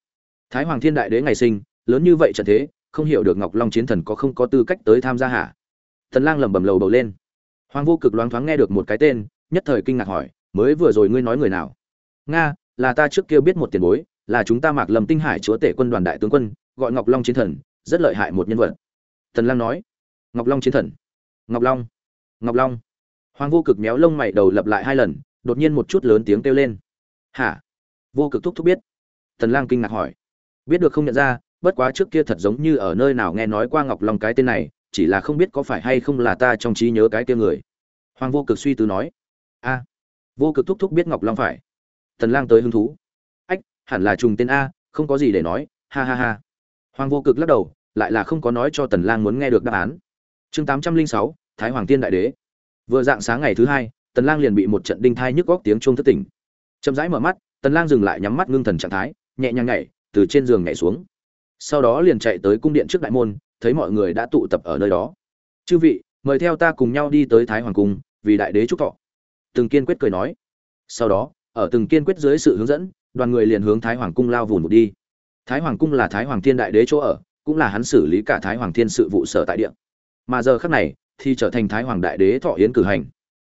A: Thái hoàng thiên đại đế ngày sinh, lớn như vậy trận thế, không hiểu được ngọc long chiến thần có không có tư cách tới tham gia hả? Tần lang lẩm bẩm lầu bầu lên. Hoàng vô cực loáng thoáng nghe được một cái tên, nhất thời kinh ngạc hỏi, mới vừa rồi ngươi nói người nào? Nga, là ta trước kia biết một tiền bối, là chúng ta mạc lâm tinh hải chúa tể quân đoàn đại tướng quân gọi ngọc long chiến thần, rất lợi hại một nhân vật. Tần lang nói, ngọc long chiến thần. Ngọc long ngọc long. Hoàng vô cực méo lông mày đầu lặp lại hai lần, đột nhiên một chút lớn tiếng kêu lên. Hả? Vô cực thúc thúc biết. Tần lang kinh ngạc hỏi. Biết được không nhận ra, bất quá trước kia thật giống như ở nơi nào nghe nói qua ngọc long cái tên này, chỉ là không biết có phải hay không là ta trong trí nhớ cái kia người. Hoàng vô cực suy tư nói. A. Vô cực thúc thúc biết ngọc long phải. Tần lang tới hứng thú. Ách, hẳn là trùng tên a, không có gì để nói. Ha ha ha hoàng vô cực lắc đầu lại là không có nói cho tần lang muốn nghe được đáp án. Chương 806, thái hoàng tiên đại đế. Vừa dạng sáng ngày thứ hai tần lang liền bị một trận đinh thai nhức góc tiếng chuông thức tỉnh. Chậm rãi mở mắt tần lang dừng lại nhắm mắt ngưng thần trạng thái nhẹ nhàng nhảy từ trên giường nhảy xuống. Sau đó liền chạy tới cung điện trước đại môn thấy mọi người đã tụ tập ở nơi đó. Chư vị mời theo ta cùng nhau đi tới thái hoàng cung vì đại đế chúc thọ. Từng kiên quyết cười nói. Sau đó ở từng kiên quyết dưới sự hướng dẫn đoàn người liền hướng thái hoàng cung lao vùn một đi thái hoàng cung là thái hoàng thiên đại đế chỗ ở, cũng là hắn xử lý cả thái hoàng thiên sự vụ sở tại địa. Mà giờ khắc này, thì trở thành thái hoàng đại đế thọ yến cử hành.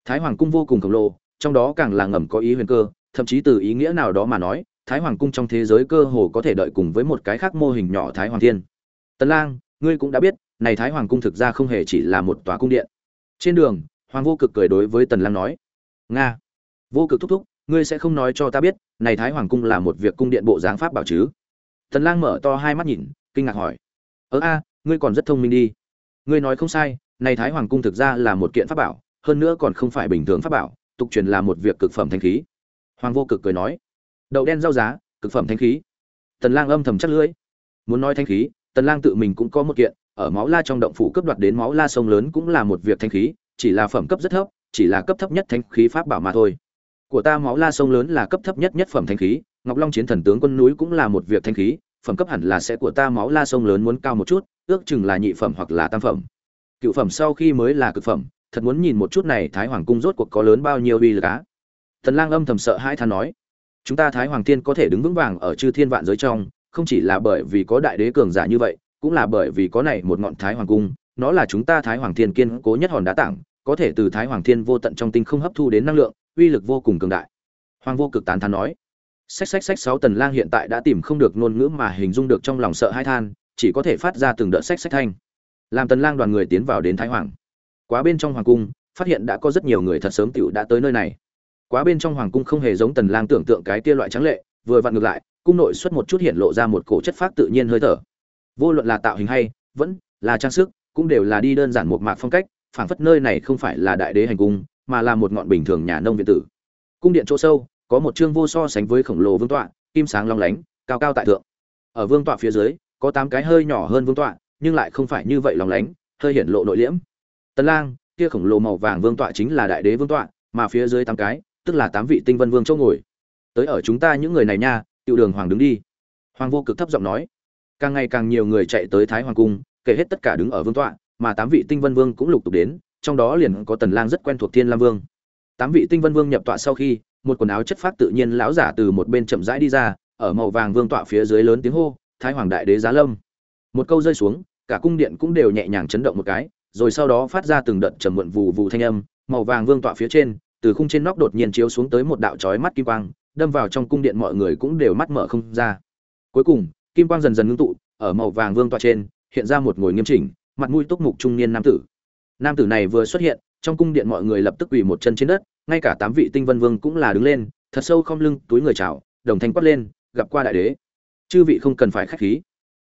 A: Thái hoàng cung vô cùng khổng lồ, trong đó càng là ngầm có ý huyền cơ, thậm chí từ ý nghĩa nào đó mà nói, thái hoàng cung trong thế giới cơ hồ có thể đợi cùng với một cái khác mô hình nhỏ thái hoàng thiên. Tần lang, ngươi cũng đã biết, này thái hoàng cung thực ra không hề chỉ là một tòa cung điện. Trên đường, hoàng vô cực cười đối với tần lang nói, nga, vô cực thúc thúc, ngươi sẽ không nói cho ta biết, này thái hoàng cung là một việc cung điện bộ dáng pháp bảo chứ? Tần lang mở to hai mắt nhìn, kinh ngạc hỏi. Ơ a, ngươi còn rất thông minh đi. Ngươi nói không sai, này thái hoàng cung thực ra là một kiện pháp bảo, hơn nữa còn không phải bình thường pháp bảo, tục truyền là một việc cực phẩm thanh khí. Hoàng vô cực cười nói. Đậu đen rau giá, cực phẩm thanh khí. Tần lang âm thầm chắc lưỡi. Muốn nói thanh khí, tần lang tự mình cũng có một kiện, ở máu la trong động phủ cấp đoạt đến máu la sông lớn cũng là một việc thanh khí, chỉ là phẩm cấp rất thấp, chỉ là cấp thấp nhất thanh khí pháp bảo mà thôi. Của ta máu la sông lớn là cấp thấp nhất nhất phẩm thanh khí, ngọc long chiến thần tướng quân núi cũng là một việc thanh khí phẩm cấp hẳn là sẽ của ta máu la sông lớn muốn cao một chút, ước chừng là nhị phẩm hoặc là tam phẩm. Cựu phẩm sau khi mới là cực phẩm, thật muốn nhìn một chút này, thái hoàng cung rốt cuộc có lớn bao nhiêu uy lực á? Tần lang âm thầm sợ hai than nói, chúng ta thái hoàng thiên có thể đứng vững vàng ở chư thiên vạn giới trong, không chỉ là bởi vì có đại đế cường giả như vậy, cũng là bởi vì có này một ngọn thái hoàng cung, nó là chúng ta thái hoàng thiên kiên cố nhất hòn đá tảng, có thể từ thái hoàng thiên vô tận trong tinh không hấp thu đến năng lượng, uy lực vô cùng cường đại. Hoàng vô cực tán thán nói sách sách sách sáu tần lang hiện tại đã tìm không được ngôn ngữ mà hình dung được trong lòng sợ hai than, chỉ có thể phát ra từng đợt sách sách thanh. Làm tần lang đoàn người tiến vào đến thái hoàng. Quá bên trong hoàng cung, phát hiện đã có rất nhiều người thật sớm tiểu đã tới nơi này. Quá bên trong hoàng cung không hề giống tần lang tưởng tượng cái kia loại trắng lệ, vừa vặn ngược lại, cung nội xuất một chút hiện lộ ra một cổ chất phát tự nhiên hơi thở. Vô luận là tạo hình hay, vẫn là trang sức, cũng đều là đi đơn giản một mạc phong cách, phảng phất nơi này không phải là đại đế hành cung, mà là một ngọn bình thường nhà nông viện tử. Cung điện chỗ sâu có một chương vô so sánh với khổng lồ vương tọa, kim sáng long lánh, cao cao tại thượng. Ở vương tọa phía dưới, có tám cái hơi nhỏ hơn vương tọa, nhưng lại không phải như vậy lòng lánh, hơi hiển lộ nội liễm. Tần lang, kia khổng lồ màu vàng vương tọa chính là đại đế vương tọa, mà phía dưới tám cái, tức là tám vị tinh vân vương châu ngồi. Tới ở chúng ta những người này nha, tiểu đường hoàng đứng đi. Hoàng vô cực thấp giọng nói. Càng ngày càng nhiều người chạy tới thái hoàng cung, kể hết tất cả đứng ở vương tọa, mà tám vị tinh vân vương cũng lục tục đến, trong đó liền có tần lang rất quen thuộc thiên lam vương. Tám vị tinh vân vương nhập tọa sau khi một quần áo chất phát tự nhiên lão giả từ một bên chậm rãi đi ra, ở màu vàng vương tọa phía dưới lớn tiếng hô, thái hoàng đại đế giá lâm. Một câu rơi xuống, cả cung điện cũng đều nhẹ nhàng chấn động một cái, rồi sau đó phát ra từng đợt trầm muộn vù vù thanh âm, màu vàng vương tọa phía trên, từ khung trên nóc đột nhiên chiếu xuống tới một đạo chói mắt kim quang, đâm vào trong cung điện mọi người cũng đều mắt mở không ra. Cuối cùng, kim quang dần dần ngưng tụ, ở màu vàng vương tọa trên, hiện ra một ngồi nghiêm chỉnh, mặt mũi túc mục trung niên nam tử. Nam tử này vừa xuất hiện, trong cung điện mọi người lập tức quỳ một chân trên đất ngay cả tám vị tinh vân vương cũng là đứng lên, thật sâu không lưng, túi người chào, đồng thanh quát lên, gặp qua đại đế. Chư vị không cần phải khách khí.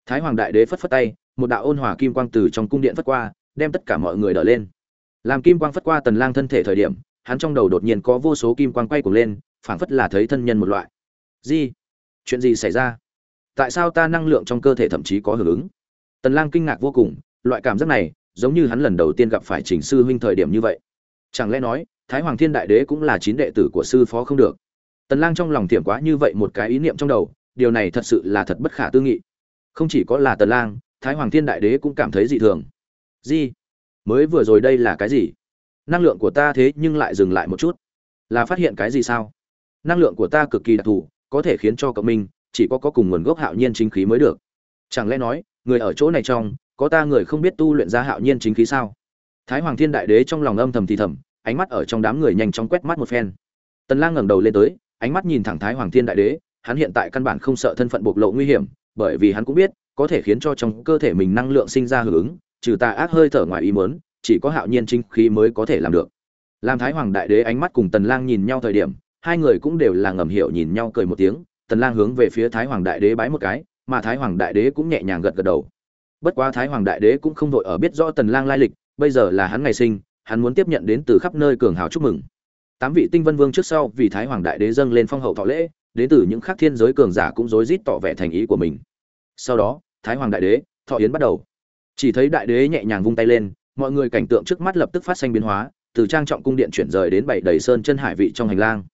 A: Thái hoàng đại đế phất phất tay, một đạo ôn hòa kim quang từ trong cung điện phất qua, đem tất cả mọi người đỡ lên. Làm kim quang phất qua tần lang thân thể thời điểm, hắn trong đầu đột nhiên có vô số kim quang quay cuồng lên, phảng phất là thấy thân nhân một loại. Gì? Chuyện gì xảy ra? Tại sao ta năng lượng trong cơ thể thậm chí có hưởng ứng? Tần lang kinh ngạc vô cùng, loại cảm giác này, giống như hắn lần đầu tiên gặp phải trình sư huynh thời điểm như vậy. Chẳng lẽ nói thái hoàng thiên đại đế cũng là chín đệ tử của sư phó không được. Tần lang trong lòng tiệm quá như vậy một cái ý niệm trong đầu, điều này thật sự là thật bất khả tư nghị. Không chỉ có là tần lang, thái hoàng thiên đại đế cũng cảm thấy dị thường. Gì? Mới vừa rồi đây là cái gì? Năng lượng của ta thế nhưng lại dừng lại một chút. Là phát hiện cái gì sao? Năng lượng của ta cực kỳ đặc thù, có thể khiến cho cậu minh chỉ có có cùng nguồn gốc hạo nhiên chính khí mới được. Chẳng lẽ nói, người ở chỗ này trong, có ta người không biết tu luyện ra hạo nhiên chính khí sao? Thái hoàng thiên đại đế trong lòng âm thầm thì thầm ánh mắt ở trong đám người nhanh chóng quét mắt một phen. Tần lang ngẩng đầu lên tới, ánh mắt nhìn thẳng thái hoàng thiên đại đế, hắn hiện tại căn bản không sợ thân phận bộc lộ nguy hiểm, bởi vì hắn cũng biết, có thể khiến cho trong cơ thể mình năng lượng sinh ra hưởng ứng, trừ tà ác hơi thở ngoài ý muốn, chỉ có hạo nhiên chính khí mới có thể làm được. Làm thái hoàng đại đế ánh mắt cùng tần lang nhìn nhau thời điểm, hai người cũng đều là ngầm hiểu nhìn nhau cười một tiếng, tần lang hướng về phía thái hoàng đại đế bái một cái, mà thái hoàng đại đế cũng nhẹ nhàng gật gật đầu. Bất quá thái hoàng đại đế cũng không vội ở biết rõ tần lang lai lịch, bây giờ là hắn ngày sinh hắn muốn tiếp nhận đến từ khắp nơi cường hào chúc mừng. Tám vị tinh vân vương trước sau vì thái hoàng đại đế dâng lên phong hậu thọ lễ, đến từ những khác thiên giới cường giả cũng rối rít tỏ vẻ thành ý của mình. Sau đó, thái hoàng đại đế, thọ yến bắt đầu. Chỉ thấy đại đế nhẹ nhàng vung tay lên, mọi người cảnh tượng trước mắt lập tức phát sinh biến hóa, từ trang trọng cung điện chuyển rời đến bảy đầy sơn chân hải vị trong hành lang.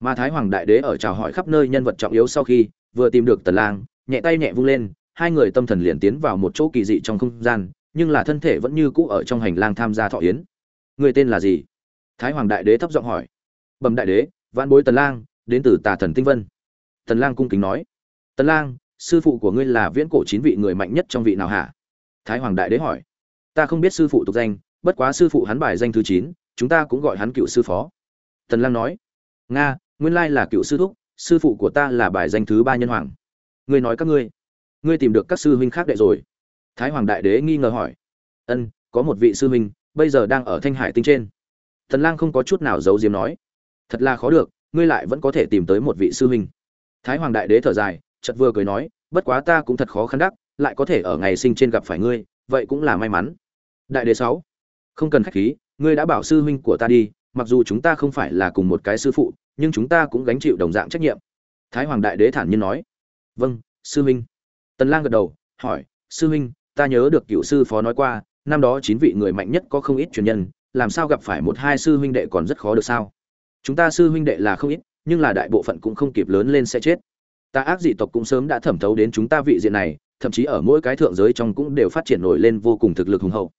A: Mà thái hoàng đại đế ở chào hỏi khắp nơi nhân vật trọng yếu sau khi, vừa tìm được tần lang, nhẹ tay nhẹ vung lên, hai người tâm thần liền tiến vào một chỗ kỳ dị trong không gian, nhưng là thân thể vẫn như cũ ở trong hành lang tham gia thọ yến người tên là gì? Thái hoàng đại đế thấp giọng hỏi. Bẩm đại đế, vạn bối tần lang, đến từ tà thần tinh vân. Tần lang cung kính nói. Tần lang, sư phụ của ngươi là viễn cổ chín vị người mạnh nhất trong vị nào hả? Thái hoàng đại đế hỏi. Ta không biết sư phụ tục danh, bất quá sư phụ hắn bài danh thứ chín, chúng ta cũng gọi hắn cựu sư phó. Tần lang nói. Nga, nguyên lai là cựu sư thúc, sư phụ của ta là bài danh thứ ba nhân hoàng. Ngươi nói các ngươi ngươi tìm được các sư huynh khác đệ rồi. Thái hoàng đại đế nghi ngờ hỏi. Ân, có một vị sư huynh bây giờ đang ở thanh hải tinh trên. Thần lang không có chút nào giấu diếm nói. Thật là khó được, ngươi lại vẫn có thể tìm tới một vị sư huynh. Thái hoàng đại đế thở dài, chợt vừa cười nói, bất quá ta cũng thật khó khăn đắc, lại có thể ở ngày sinh trên gặp phải ngươi, vậy cũng là may mắn. Đại đế sáu, không cần khách khí, ngươi đã bảo sư huynh của ta đi, mặc dù chúng ta không phải là cùng một cái sư phụ, nhưng chúng ta cũng gánh chịu đồng dạng trách nhiệm. Thái hoàng đại đế thản nhiên nói. Vâng sư huynh. Tần lang gật đầu, hỏi, sư huynh, ta nhớ được cựu sư phó nói qua năm đó chín vị người mạnh nhất có không ít truyền nhân, làm sao gặp phải một hai sư huynh đệ còn rất khó được sao? Chúng ta sư huynh đệ là không ít, nhưng là đại bộ phận cũng không kịp lớn lên sẽ chết. Ta ác dị tộc cũng sớm đã thẩm thấu đến chúng ta vị diện này, thậm chí ở mỗi cái thượng giới trong cũng đều phát triển nổi lên vô cùng thực lực hùng hậu.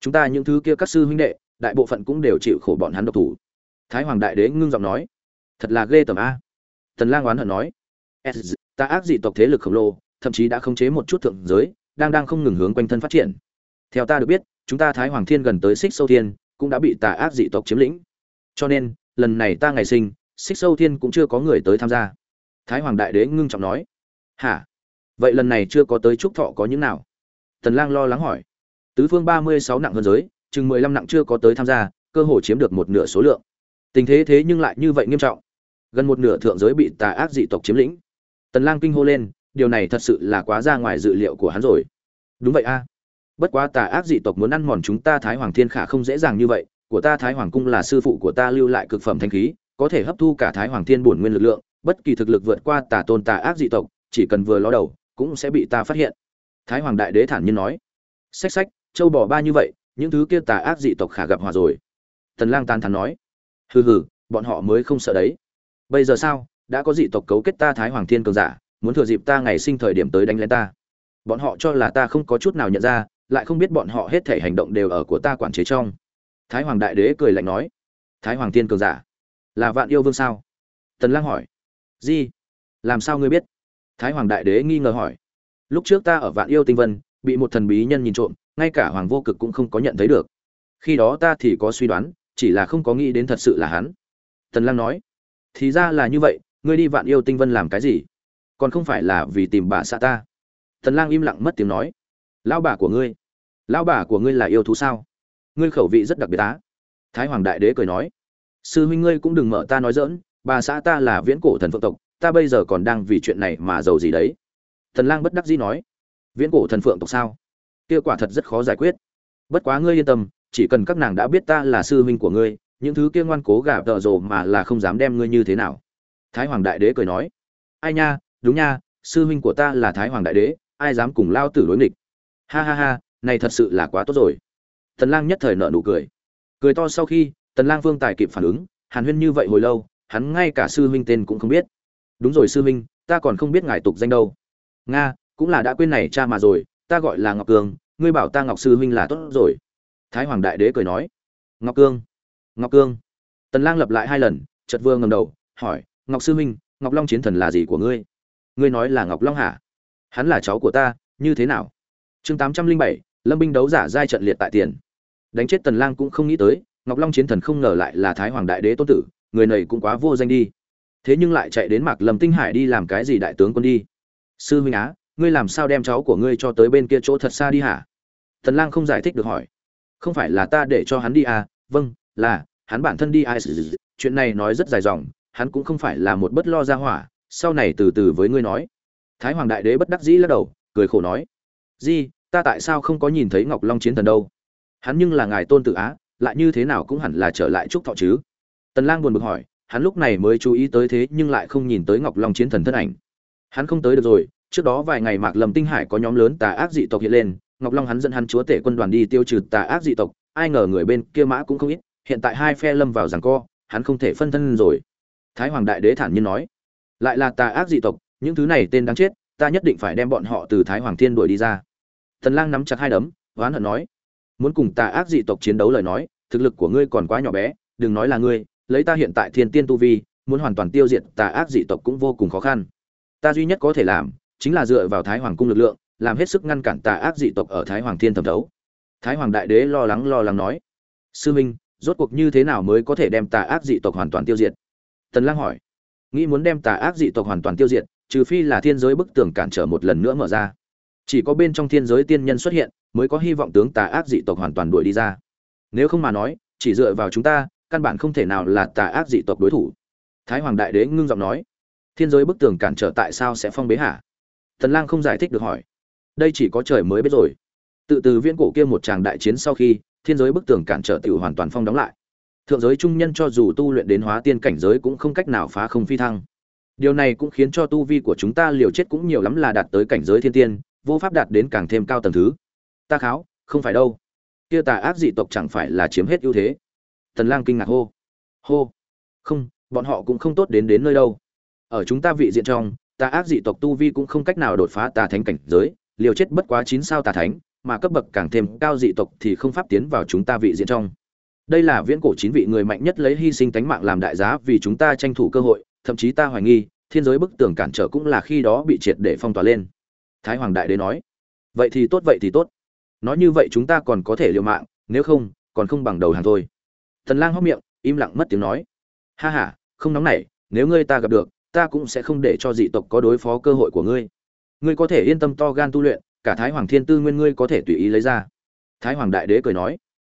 A: Chúng ta những thứ kia các sư huynh đệ, đại bộ phận cũng đều chịu khổ bọn hắn độc thủ. Thái hoàng đại đế ngưng giọng nói, thật là ghê tởm a. Tần lang oán hận nói ta ác dị tộc thế lực khổng lồ, thậm chí đã khống chế một chút thượng giới, đang đang không ngừng hướng quanh thân phát triển theo ta được biết, chúng ta thái hoàng thiên gần tới xích sâu thiên, cũng đã bị tà ác dị tộc chiếm lĩnh. Cho nên, lần này ta ngày sinh, xích sâu thiên cũng chưa có người tới tham gia. Thái hoàng đại đế ngưng trọng nói. Hả? Vậy lần này chưa có tới trúc thọ có những nào? Tần lang lo lắng hỏi. Tứ phương ba mươi sáu nặng hơn giới, chừng mười lăm nặng chưa có tới tham gia, cơ hội chiếm được một nửa số lượng. Tình thế thế nhưng lại như vậy nghiêm trọng. Gần một nửa thượng giới bị tà ác dị tộc chiếm lĩnh. Tần lang kinh hô lên. Điều này thật sự là quá ra ngoài dự liệu của hắn rồi. Đúng vậy a bất quá tà ác dị tộc muốn ăn mòn chúng ta thái hoàng thiên khả không dễ dàng như vậy, của ta thái hoàng cung là sư phụ của ta lưu lại cực phẩm thanh khí, có thể hấp thu cả thái hoàng thiên bổn nguyên lực lượng, bất kỳ thực lực vượt qua tà tôn tà ác dị tộc, chỉ cần vừa ló đầu, cũng sẽ bị ta phát hiện. Thái hoàng đại đế thản nhiên nói. Xách xách, châu bò ba như vậy, những thứ kia tà ác dị tộc khả gặp hòa rồi. Tần lang tan thản nói. Hừ hừ, bọn họ mới không sợ đấy. Bây giờ sao? Đã có dị tộc cấu kết ta thái hoàng thiên cường giả, muốn thừa dịp ta ngày sinh thời điểm tới đánh lên ta. Bọn họ cho là ta không có chút nào nhận ra lại không biết bọn họ hết thể hành động đều ở của ta quản chế trong. Thái hoàng đại đế cười lạnh nói, thái hoàng Tiên cường giả, là vạn yêu vương sao? Tần lang hỏi gì làm sao ngươi biết? Thái hoàng đại đế nghi ngờ hỏi, lúc trước ta ở vạn yêu tinh vân, bị một thần bí nhân nhìn trộm, ngay cả hoàng vô cực cũng không có nhận thấy được. Khi đó ta thì có suy đoán, chỉ là không có nghĩ đến thật sự là hắn. Tần lang nói, thì ra là như vậy, ngươi đi vạn yêu tinh vân làm cái gì? Còn không phải là vì tìm bà xã ta? Tần lang im lặng mất tiếng nói lão bà của ngươi. Lão bà của ngươi là yêu thú sao? Ngươi khẩu vị rất đặc biệt á. Thái hoàng đại đế cười nói. Sư huynh ngươi cũng đừng mở ta nói dỡn bà xã ta là viễn cổ thần phượng tộc, ta bây giờ còn đang vì chuyện này mà giàu gì đấy. Thần lang bất đắc dĩ nói. Viễn cổ thần phượng tộc sao? Kia quả thật rất khó giải quyết. Bất quá ngươi yên tâm, chỉ cần các nàng đã biết ta là sư huynh của ngươi, những thứ kia ngoan cố gà tợ rồ mà là không dám đem ngươi như thế nào. Thái hoàng đại đế cười nói. Ai nha, đúng nha, sư huynh của ta là thái hoàng đại đế, ai dám cùng lao tử đối nghịch? Ha ha ha, này thật sự là quá tốt rồi. Tần lang nhất thời nở nụ cười. Cười to sau khi, tần lang vương tài kịp phản ứng, hàn huyên như vậy hồi lâu, hắn ngay cả sư huynh tên cũng không biết. Đúng rồi sư huynh, ta còn không biết ngài tục danh đâu. Nga, cũng là đã quên này cha mà rồi, ta gọi là ngọc cường, ngươi bảo ta ngọc sư huynh là tốt rồi. Thái hoàng đại đế cười nói. Ngọc cương ngọc cương tần lang lặp lại hai lần, chợt vương ngầm đầu, hỏi, ngọc sư huynh, ngọc long chiến thần là gì của ngươi? Ngươi nói là ngọc long hả? Hắn là cháu của ta, như thế nào? Chương tám trăm linh bảy, lâm binh đấu giả giai trận liệt tại tiền. Đánh chết tần lang cũng không nghĩ tới, ngọc long chiến thần không ngờ lại là thái hoàng đại đế tôn tử, người này cũng quá vô danh đi. Thế nhưng lại chạy đến mạc lâm tinh hải đi làm cái gì đại tướng quân đi? Sư huynh á, ngươi làm sao đem cháu của ngươi cho tới bên kia chỗ thật xa đi hả? Tần lang không giải thích được hỏi. Không phải là ta để cho hắn đi à? Vâng là, hắn bản thân đi ai? Chuyện này nói rất dài dòng, hắn cũng không phải là một bất lo ra hỏa, sau này từ từ với ngươi nói. Thái hoàng đại đế bất đắc dĩ lắc đầu, cười khổ nói. Di ta tại sao không có nhìn thấy ngọc long chiến thần đâu? Hắn nhưng là ngài tôn tự á, lại như thế nào cũng hẳn là trở lại chúc thọ chứ? Tần lang buồn bực hỏi, hắn lúc này mới chú ý tới thế nhưng lại không nhìn tới ngọc long chiến thần thân ảnh. Hắn không tới được rồi, trước đó vài ngày mạc lầm tinh hải có nhóm lớn tà ác dị tộc hiện lên, ngọc long hắn dẫn hắn chúa tể quân đoàn đi tiêu trừ tà ác dị tộc, ai ngờ người bên kia mã cũng không ít, hiện tại hai phe lâm vào giằng co, hắn không thể phân thân rồi. Thái hoàng đại đế thản nhiên nói, lại là tà ác dị tộc, những thứ này tên đáng chết, ta nhất định phải đem bọn họ từ thái hoàng thiên đuổi đi ra tần lang nắm chặt hai đấm, oán hận nói, muốn cùng tà ác dị tộc chiến đấu lời nói, thực lực của ngươi còn quá nhỏ bé, đừng nói là ngươi, lấy ta hiện tại thiên tiên tu vi, muốn hoàn toàn tiêu diệt tà ác dị tộc cũng vô cùng khó khăn. Ta duy nhất có thể làm, chính là dựa vào thái hoàng cung lực lượng, làm hết sức ngăn cản tà ác dị tộc ở thái hoàng thiên thẩm đấu. thái hoàng đại đế lo lắng lo lắng nói, sư minh, rốt cuộc như thế nào mới có thể đem tà ác dị tộc hoàn toàn tiêu diệt? Tần lang hỏi, nghĩ muốn đem tà ác dị tộc hoàn toàn tiêu diệt, trừ phi là thiên giới bức tường cản trở một lần nữa mở ra chỉ có bên trong thiên giới tiên nhân xuất hiện, mới có hy vọng tướng tà ác dị tộc hoàn toàn đuổi đi ra. Nếu không mà nói, chỉ dựa vào chúng ta, căn bản không thể nào là tà ác dị tộc đối thủ. Thái hoàng đại đế ngưng giọng nói, thiên giới bức tường cản trở tại sao sẽ phong bế hả? Tần lang không giải thích được hỏi, đây chỉ có trời mới biết rồi. Tự từ viễn cổ kia một tràng đại chiến sau khi, thiên giới bức tường cản trở tiểu hoàn toàn phong đóng lại. Thượng giới trung nhân cho dù tu luyện đến hóa tiên cảnh giới cũng không cách nào phá không phi thăng. Điều này cũng khiến cho tu vi của chúng ta liều chết cũng nhiều lắm là đạt tới cảnh giới thiên tiên vô pháp đạt đến càng thêm cao tầng thứ. Ta kháo, không phải đâu. Kia tà ác dị tộc chẳng phải là chiếm hết ưu thế. Tần lang kinh ngạc hô. Hô. Không, bọn họ cũng không tốt đến đến nơi đâu. Ở chúng ta vị diện trong, tà ác dị tộc tu vi cũng không cách nào đột phá tà thánh cảnh giới, liều chết bất quá chín sao tà thánh, mà cấp bậc càng thêm cao dị tộc thì không pháp tiến vào chúng ta vị diện trong. Đây là viễn cổ chín vị người mạnh nhất lấy hy sinh tánh mạng làm đại giá vì chúng ta tranh thủ cơ hội, thậm chí ta hoài nghi, thiên giới bức tường cản trở cũng là khi đó bị triệt để phong tỏa lên thái hoàng đại đế nói. Vậy thì tốt, vậy thì tốt. Nói như vậy chúng ta còn có thể liều mạng, nếu không, còn không bằng đầu hàng thôi. Thần lang hóc miệng, im lặng mất tiếng nói. Ha ha, không nóng nảy, nếu ngươi ta gặp được, ta cũng sẽ không để cho dị tộc có đối phó cơ hội của ngươi. Ngươi có thể yên tâm to gan tu luyện, cả thái hoàng thiên tư nguyên ngươi có thể tùy ý lấy ra. Thái hoàng đại đế cười nói.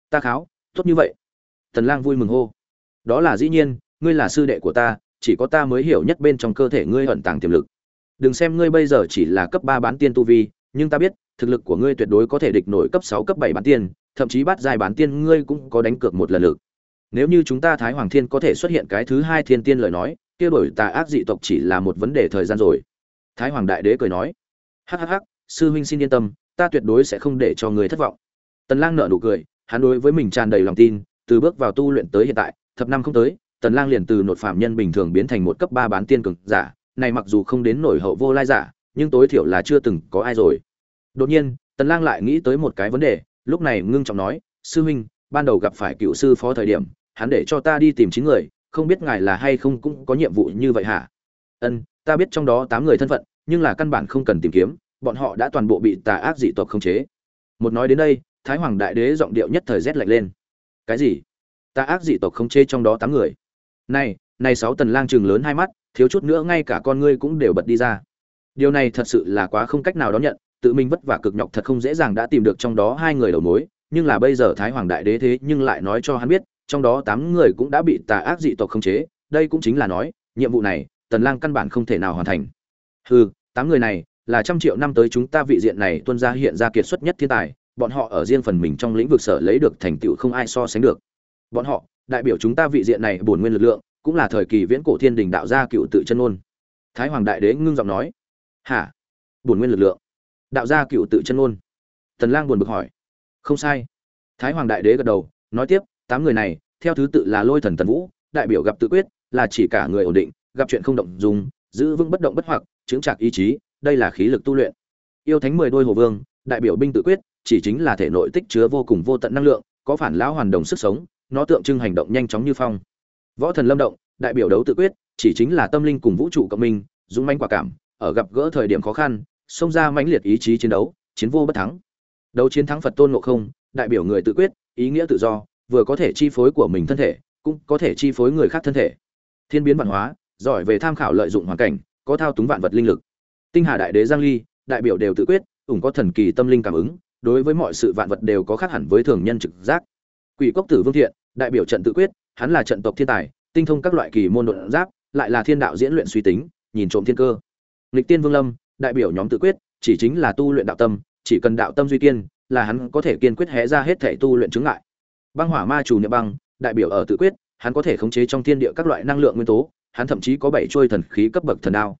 A: Ta kháo, tốt như vậy. Tần lang vui mừng hô. Đó là dĩ nhiên, ngươi là sư đệ của ta, chỉ có ta mới hiểu nhất bên trong cơ thể ngươi ẩn tàng tiềm lực đừng xem ngươi bây giờ chỉ là cấp ba bán tiên tu vi, nhưng ta biết, thực lực của ngươi tuyệt đối có thể địch nổi cấp sáu, cấp bảy bán tiên, thậm chí bắt giai bán tiên ngươi cũng có đánh cược một lần lực. Nếu như chúng ta thái hoàng thiên có thể xuất hiện cái thứ hai thiên tiên lời nói, kia đổi tà ác dị tộc chỉ là một vấn đề thời gian rồi. Thái hoàng đại đế cười nói. Hắc hắc hắc, sư huynh xin yên tâm, ta tuyệt đối sẽ không để cho người thất vọng. Tần lang nở nụ cười, hắn đối với mình tràn đầy lòng tin, từ bước vào tu luyện tới hiện tại, thập năm không tới, tần lang liền từ nột phạm nhân bình thường biến thành một cấp ba bán tiên cường giả này mặc dù không đến nổi hậu vô lai giả, nhưng tối thiểu là chưa từng có ai rồi. Đột nhiên, tần lang lại nghĩ tới một cái vấn đề, lúc này ngưng trọng nói, sư huynh, ban đầu gặp phải cựu sư phó thời điểm, hắn để cho ta đi tìm chín người, không biết ngài là hay không cũng có nhiệm vụ như vậy hả? Ân, ta biết trong đó tám người thân phận, nhưng là căn bản không cần tìm kiếm, bọn họ đã toàn bộ bị tà ác dị tộc khống chế. Một nói đến đây, thái hoàng đại đế giọng điệu nhất thời rét lạnh lên. Cái gì? Tà ác dị tộc khống chế trong đó tám người? Này này sáu tần lang trường lớn hai mắt, thiếu chút nữa ngay cả con ngươi cũng đều bật đi ra. Điều này thật sự là quá không cách nào đón nhận, tự mình vất vả cực nhọc thật không dễ dàng đã tìm được trong đó hai người đầu mối, nhưng là bây giờ thái hoàng đại đế thế nhưng lại nói cho hắn biết, trong đó tám người cũng đã bị tà ác dị tộc khống chế, đây cũng chính là nói, nhiệm vụ này, tần lang căn bản không thể nào hoàn thành. Hừ, tám người này, là trăm triệu năm tới chúng ta vị diện này tuân ra hiện ra kiệt xuất nhất thiên tài, bọn họ ở riêng phần mình trong lĩnh vực sở lấy được thành tựu không ai so sánh được. Bọn họ, đại biểu chúng ta vị diện này bổn nguyên lực lượng cũng là thời kỳ viễn cổ thiên đình đạo gia cựu tự chân ngôn. Thái hoàng đại đế ngưng giọng nói, hả? Bổn nguyên lực lượng. Đạo gia cựu tự chân ngôn. Tần lang buồn bực hỏi, không sai. Thái hoàng đại đế gật đầu, nói tiếp, tám người này, theo thứ tự là lôi thần tần vũ, đại biểu gặp tự quyết, là chỉ cả người ổn định, gặp chuyện không động dùng, giữ vững bất động bất hoặc, chứng trạc ý chí, đây là khí lực tu luyện. Yêu thánh mười đôi hồ vương, đại biểu binh tự quyết, chỉ chính là thể nội tích chứa vô cùng vô tận năng lượng, có phản lão hoàn đồng sức sống, nó tượng trưng hành động nhanh chóng như phong võ thần lâm động, đại biểu đấu tự quyết, chỉ chính là tâm linh cùng vũ trụ cộng minh, dũng manh quả cảm, ở gặp gỡ thời điểm khó khăn, xông ra mãnh liệt ý chí chiến đấu, chiến vô bất thắng. Đấu chiến thắng phật tôn ngộ không, đại biểu người tự quyết, ý nghĩa tự do, vừa có thể chi phối của mình thân thể, cũng có thể chi phối người khác thân thể. Thiên biến văn hóa, giỏi về tham khảo lợi dụng hoàn cảnh, có thao túng vạn vật linh lực. Tinh hà đại đế giang ly, đại biểu đều tự quyết, ủng có thần kỳ tâm linh cảm ứng, đối với mọi sự vạn vật đều có khác hẳn với thường nhân trực giác. Quỷ cốc tử vương thiện đại biểu trận tự quyết, hắn là trận tộc thiên tài, tinh thông các loại kỳ môn đột giáp, lại là thiên đạo diễn luyện suy tính, nhìn trộm thiên cơ. Lịch tiên vương lâm, đại biểu nhóm tự quyết, chỉ chính là tu luyện đạo tâm, chỉ cần đạo tâm duy kiên, là hắn có thể kiên quyết hé ra hết thể tu luyện chứng ngại. Băng hỏa ma chủ niệm băng, đại biểu ở tự quyết, hắn có thể khống chế trong thiên địa các loại năng lượng nguyên tố, hắn thậm chí có bảy trôi thần khí cấp bậc thần đao.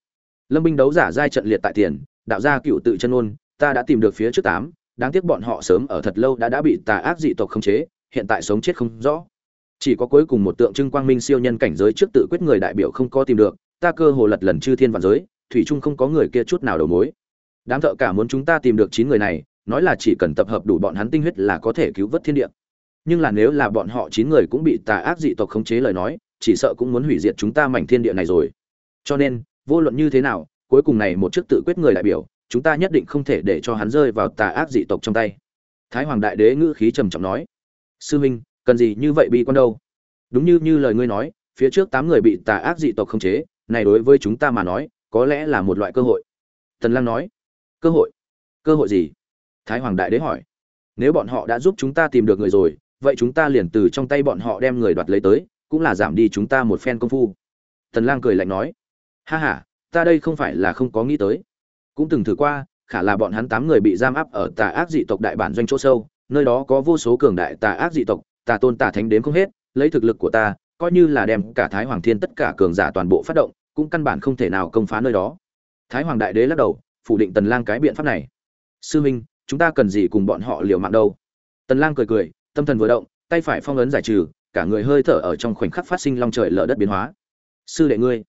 A: Lâm binh đấu giả giai trận liệt tại tiền, đạo gia cựu tự chân ôn, ta đã tìm được phía trước tám, đáng tiếc bọn họ sớm ở thật lâu đã đã bị tà ác dị tộc khống chế hiện tại sống chết không rõ. Chỉ có cuối cùng một tượng trưng quang minh siêu nhân cảnh giới trước tự quyết người đại biểu không có tìm được, ta cơ hồ lật lần chư thiên vạn giới, thủy trung không có người kia chút nào đầu mối. Đám thợ cả muốn chúng ta tìm được chín người này, nói là chỉ cần tập hợp đủ bọn hắn tinh huyết là có thể cứu vớt thiên địa. Nhưng là nếu là bọn họ chín người cũng bị tà ác dị tộc khống chế lời nói, chỉ sợ cũng muốn hủy diệt chúng ta mảnh thiên địa này rồi. Cho nên, vô luận như thế nào, cuối cùng này một trước tự quyết người đại biểu, chúng ta nhất định không thể để cho hắn rơi vào tà ác dị tộc trong tay. Thái hoàng đại đế ngữ khí trầm trọng nói sư huynh, cần gì như vậy bị quan đâu? Đúng như như lời ngươi nói, phía trước tám người bị tà ác dị tộc khống chế, này đối với chúng ta mà nói, có lẽ là một loại cơ hội. Tần lang nói, cơ hội? Cơ hội gì? Thái hoàng đại đế hỏi. Nếu bọn họ đã giúp chúng ta tìm được người rồi, vậy chúng ta liền từ trong tay bọn họ đem người đoạt lấy tới, cũng là giảm đi chúng ta một phen công phu. Tần lang cười lạnh nói, ha ha, ta đây không phải là không có nghĩ tới. Cũng từng thử qua, khả là bọn hắn tám người bị giam áp ở tà ác dị tộc đại bản doanh chỗ sâu nơi đó có vô số cường đại tà ác dị tộc, tà tôn tà thánh đến không hết, lấy thực lực của ta, coi như là đem cả thái hoàng thiên tất cả cường giả toàn bộ phát động, cũng căn bản không thể nào công phá nơi đó. Thái hoàng đại đế lắc đầu, phủ định tần lang cái biện pháp này. Sư minh, chúng ta cần gì cùng bọn họ liều mạng đâu? Tần lang cười cười, tâm thần vừa động, tay phải phong ấn giải trừ, cả người hơi thở ở trong khoảnh khắc phát sinh long trời lở đất biến hóa. Sư đệ ngươi.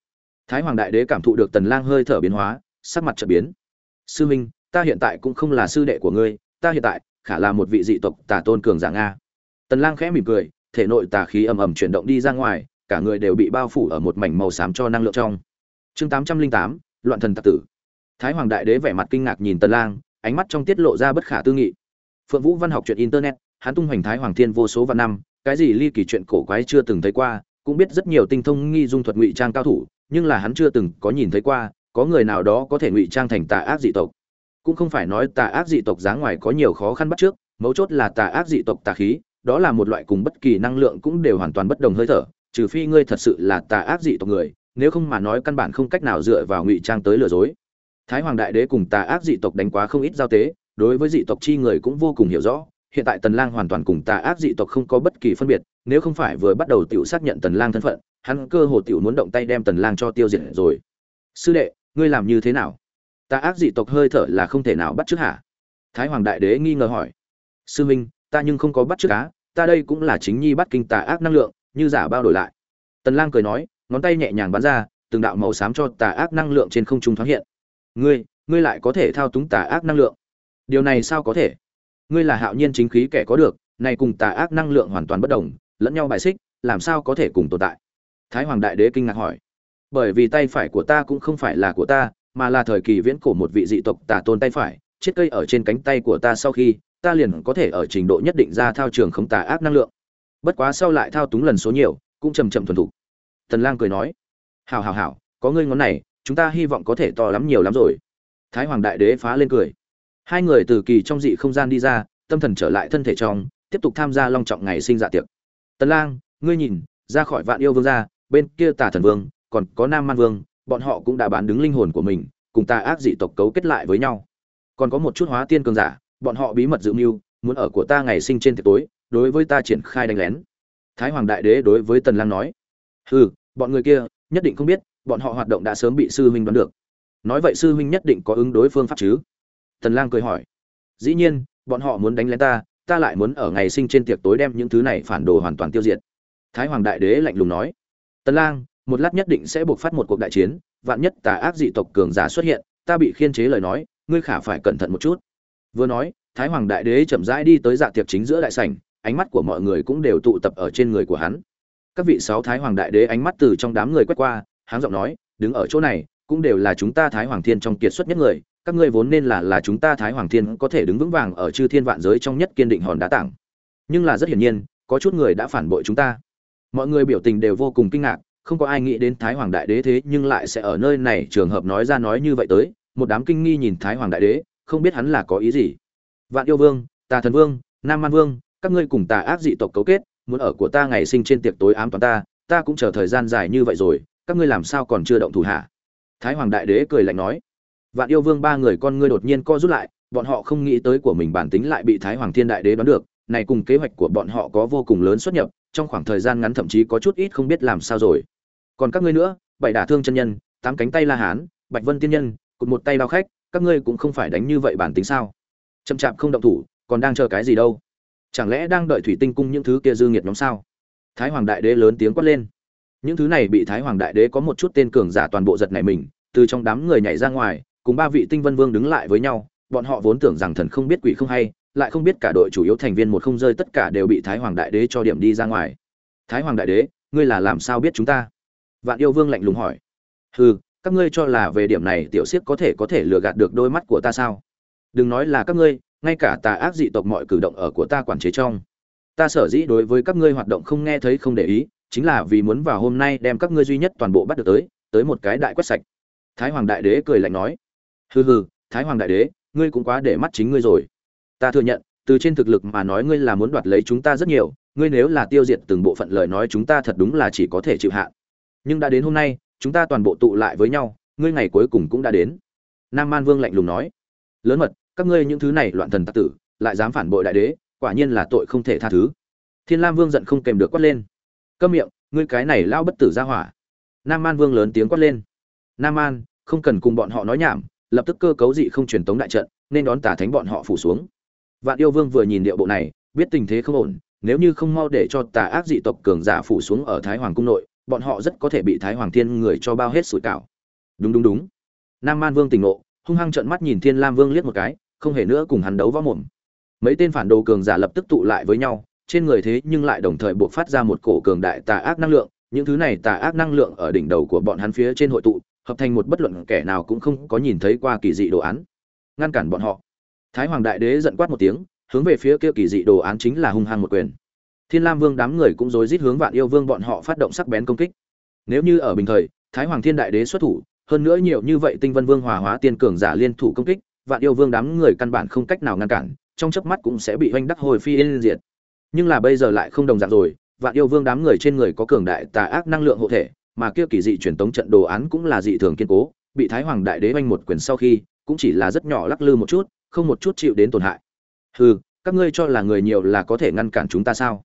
A: Thái hoàng đại đế cảm thụ được tần lang hơi thở biến hóa, sắc mặt chợt biến. Sư minh, ta hiện tại cũng không là sư đệ của ngươi, ta hiện tại khả là một vị dị tộc tà tôn cường giả nga. Tần lang khẽ mỉm cười thể nội tà khí ầm ầm chuyển động đi ra ngoài cả người đều bị bao phủ ở một mảnh màu xám cho năng lượng trong. Chương 808, loạn thần tặc tử. Thái hoàng đại đế vẻ mặt kinh ngạc nhìn tần lang ánh mắt trong tiết lộ ra bất khả tư nghị. Phượng vũ văn học chuyện internet hắn tung hoành thái hoàng thiên vô số vạn năm cái gì ly kỳ chuyện cổ quái chưa từng thấy qua cũng biết rất nhiều tinh thông nghi dung thuật ngụy trang cao thủ nhưng là hắn chưa từng có nhìn thấy qua có người nào đó có thể ngụy trang thành tà ác dị tộc cũng không phải nói tà ác dị tộc dáng ngoài có nhiều khó khăn bắt trước, mấu chốt là tà ác dị tộc tà khí, đó là một loại cùng bất kỳ năng lượng cũng đều hoàn toàn bất đồng hơi thở, trừ phi ngươi thật sự là tà ác dị tộc người, nếu không mà nói căn bản không cách nào dựa vào ngụy trang tới lừa dối. Thái hoàng đại đế cùng tà ác dị tộc đánh quá không ít giao tế, đối với dị tộc chi người cũng vô cùng hiểu rõ, hiện tại tần lang hoàn toàn cùng tà ác dị tộc không có bất kỳ phân biệt, nếu không phải vừa bắt đầu tiểu xác nhận tần lang thân phận, hắn cơ hồ tiểu muốn động tay đem tần lang cho tiêu diệt rồi. Sư đệ, ngươi làm như thế nào? Tà ác dị tộc hơi thở là không thể nào bắt trước hả? Thái hoàng đại đế nghi ngờ hỏi. Sư minh, ta nhưng không có bắt trước cá ta đây cũng là chính nhi bắt kinh tà ác năng lượng, như giả bao đổi lại. Tần lang cười nói, ngón tay nhẹ nhàng bắn ra, từng đạo màu xám cho tà ác năng lượng trên không trung thoáng hiện. Ngươi ngươi lại có thể thao túng tà ác năng lượng. Điều này sao có thể? Ngươi là hạo nhiên chính khí kẻ có được, này cùng tà ác năng lượng hoàn toàn bất đồng, lẫn nhau bài xích, làm sao có thể cùng tồn tại? Thái hoàng đại đế kinh ngạc hỏi. Bởi vì tay phải của ta cũng không phải là của ta mà là thời kỳ viễn cổ một vị dị tộc tà tôn tay phải chiếc cây ở trên cánh tay của ta sau khi, ta liền có thể ở trình độ nhất định ra thao trường không tà ác năng lượng. Bất quá sau lại thao túng lần số nhiều, cũng chầm chậm thuần thục. Tần lang cười nói, hảo hảo hảo, có ngươi ngón này, chúng ta hy vọng có thể to lắm nhiều lắm rồi. Thái hoàng đại đế phá lên cười. Hai người từ kỳ trong dị không gian đi ra, tâm thần trở lại thân thể trong, tiếp tục tham gia long trọng ngày sinh dạ tiệc. Tần lang, ngươi nhìn, ra khỏi vạn yêu vương gia bên kia tà thần vương, còn có nam man vương bọn họ cũng đã bán đứng linh hồn của mình, cùng tà ác dị tộc cấu kết lại với nhau. Còn có một chút hóa tiên cường giả, bọn họ bí mật dự mưu, muốn ở của ta ngày sinh trên tiệc tối, đối với ta triển khai đánh lén. Thái hoàng đại đế đối với tần lang nói, hừ, bọn người kia, nhất định không biết, bọn họ hoạt động đã sớm bị sư huynh đoán được. Nói vậy sư huynh nhất định có ứng đối phương pháp chứ? Tần lang cười hỏi, dĩ nhiên, bọn họ muốn đánh lén ta ta lại muốn ở ngày sinh trên tiệc tối đem những thứ này phản đồ hoàn toàn tiêu diệt. Thái hoàng đại đế lạnh lùng nói, tần lang một lát nhất định sẽ buộc phát một cuộc đại chiến, vạn nhất tà ác dị tộc cường giả xuất hiện, ta bị khiên chế lời nói, ngươi khả phải cẩn thận một chút. Vừa nói, thái hoàng đại đế chậm rãi đi tới dạ tiệc chính giữa đại sảnh, ánh mắt của mọi người cũng đều tụ tập ở trên người của hắn. Các vị sáu thái hoàng đại đế ánh mắt từ trong đám người quét qua, háng giọng nói, đứng ở chỗ này, cũng đều là chúng ta thái hoàng thiên trong kiệt xuất nhất người, các ngươi vốn nên là là chúng ta thái hoàng thiên có thể đứng vững vàng ở chư thiên vạn giới trong nhất kiên định hòn đá tảng. Nhưng là rất hiển nhiên, có chút người đã phản bội chúng ta. Mọi người biểu tình đều vô cùng kinh ngạc không có ai nghĩ đến thái hoàng đại đế thế nhưng lại sẽ ở nơi này, trường hợp nói ra nói như vậy tới, một đám kinh nghi nhìn thái hoàng đại đế, không biết hắn là có ý gì. Vạn yêu vương, tà thần vương, nam man vương, các ngươi cùng tà ác dị tộc cấu kết, muốn ở của ta ngày sinh trên tiệc tối ám toán ta ta cũng chờ thời gian dài như vậy rồi, các ngươi làm sao còn chưa động thủ hạ thái hoàng đại đế cười lạnh nói. Vạn yêu vương ba người con ngươi đột nhiên co rút lại, bọn họ không nghĩ tới của mình bản tính lại bị thái hoàng thiên đại đế đoán được, này cùng kế hoạch của bọn họ có vô cùng lớn xuất nhập, trong khoảng thời gian ngắn thậm chí có chút ít không biết làm sao rồi còn các ngươi nữa, bảy đả thương chân nhân, tám cánh tay la hán, bạch vân tiên nhân cụt một tay đao khách, các ngươi cũng không phải đánh như vậy bản tính sao? Chậm chạp không động thủ, còn đang chờ cái gì đâu? Chẳng lẽ đang đợi thủy tinh cung những thứ kia dư nghiệt nhóm sao? Thái hoàng đại đế lớn tiếng quát lên. Những thứ này bị thái hoàng đại đế có một chút tên cường giả toàn bộ giật này mình, từ trong đám người nhảy ra ngoài, cùng ba vị tinh vân vương đứng lại với nhau, bọn họ vốn tưởng rằng thần không biết quỷ không hay, lại không biết cả đội chủ yếu thành viên một không rơi tất cả đều bị thái hoàng đại đế cho điểm đi ra ngoài. Thái hoàng đại đế, ngươi là làm sao biết chúng ta? Vạn yêu vương lạnh lùng hỏi. Hừ, các ngươi cho là về điểm này tiểu siết có thể có thể lừa gạt được đôi mắt của ta sao? Đừng nói là các ngươi, ngay cả tà ác dị tộc mọi cử động ở của ta quản chế trong. Ta sở dĩ đối với các ngươi hoạt động không nghe thấy không để ý, chính là vì muốn vào hôm nay đem các ngươi duy nhất toàn bộ bắt được tới tới một cái đại quét sạch. Thái hoàng đại đế cười lạnh nói. Hừ hừ, thái hoàng đại đế, ngươi cũng quá để mắt chính ngươi rồi. Ta thừa nhận, từ trên thực lực mà nói ngươi là muốn đoạt lấy chúng ta rất nhiều, ngươi nếu là tiêu diệt từng bộ phận lời nói chúng ta thật đúng là chỉ có thể chịu hạn nhưng đã đến hôm nay, chúng ta toàn bộ tụ lại với nhau, ngươi ngày cuối cùng cũng đã đến. Nam man vương lạnh lùng nói. Lớn mật, các ngươi những thứ này loạn thần tặc tử, lại dám phản bội đại đế, quả nhiên là tội không thể tha thứ. Thiên lam vương giận không kèm được quát lên. Câm miệng, ngươi cái này lao bất tử ra hỏa. Nam man vương lớn tiếng quát lên. Nam man, không cần cùng bọn họ nói nhảm, lập tức cơ cấu dị không truyền tống đại trận, nên đón tà thánh bọn họ phủ xuống. Vạn yêu vương vừa nhìn điệu bộ này, biết tình thế không ổn, nếu như không mau để cho tà ác dị tộc cường giả phủ xuống ở thái hoàng cung nội bọn họ rất có thể bị thái hoàng thiên người cho bao hết sủi cảo. Đúng đúng đúng. Nam man vương tỉnh ngộ, hung hăng trợn mắt nhìn thiên lam vương liếc một cái, không hề nữa cùng hắn đấu võ mồm. Mấy tên phản đồ cường giả lập tức tụ lại với nhau, trên người thế nhưng lại đồng thời buộc phát ra một cổ cường đại tà ác năng lượng, những thứ này tà ác năng lượng ở đỉnh đầu của bọn hắn phía trên hội tụ, hợp thành một bất luận kẻ nào cũng không có nhìn thấy qua kỳ dị đồ án. Ngăn cản bọn họ. Thái hoàng đại đế giận quát một tiếng, hướng về phía kia kỳ dị đồ án chính là hung hăng một quyền thiên lam vương đám người cũng rối rít hướng vạn yêu vương bọn họ phát động sắc bén công kích. Nếu như ở bình thời, thái hoàng thiên đại đế xuất thủ, hơn nữa nhiều như vậy tinh vân vương hòa hóa tiên cường giả liên thủ công kích, vạn yêu vương đám người căn bản không cách nào ngăn cản, trong chớp mắt cũng sẽ bị hoành đắc hồi phi yên diệt. Nhưng là bây giờ lại không đồng dạng rồi, vạn yêu vương đám người trên người có cường đại tà ác năng lượng hộ thể, mà kia kỳ dị truyền tống trận đồ án cũng là dị thường kiên cố, bị thái hoàng đại đế hoành một quyền sau khi, cũng chỉ là rất nhỏ lắc lư một chút, không một chút chịu đến tổn hại. Hừ, các ngươi cho là người nhiều là có thể ngăn cản chúng ta sao?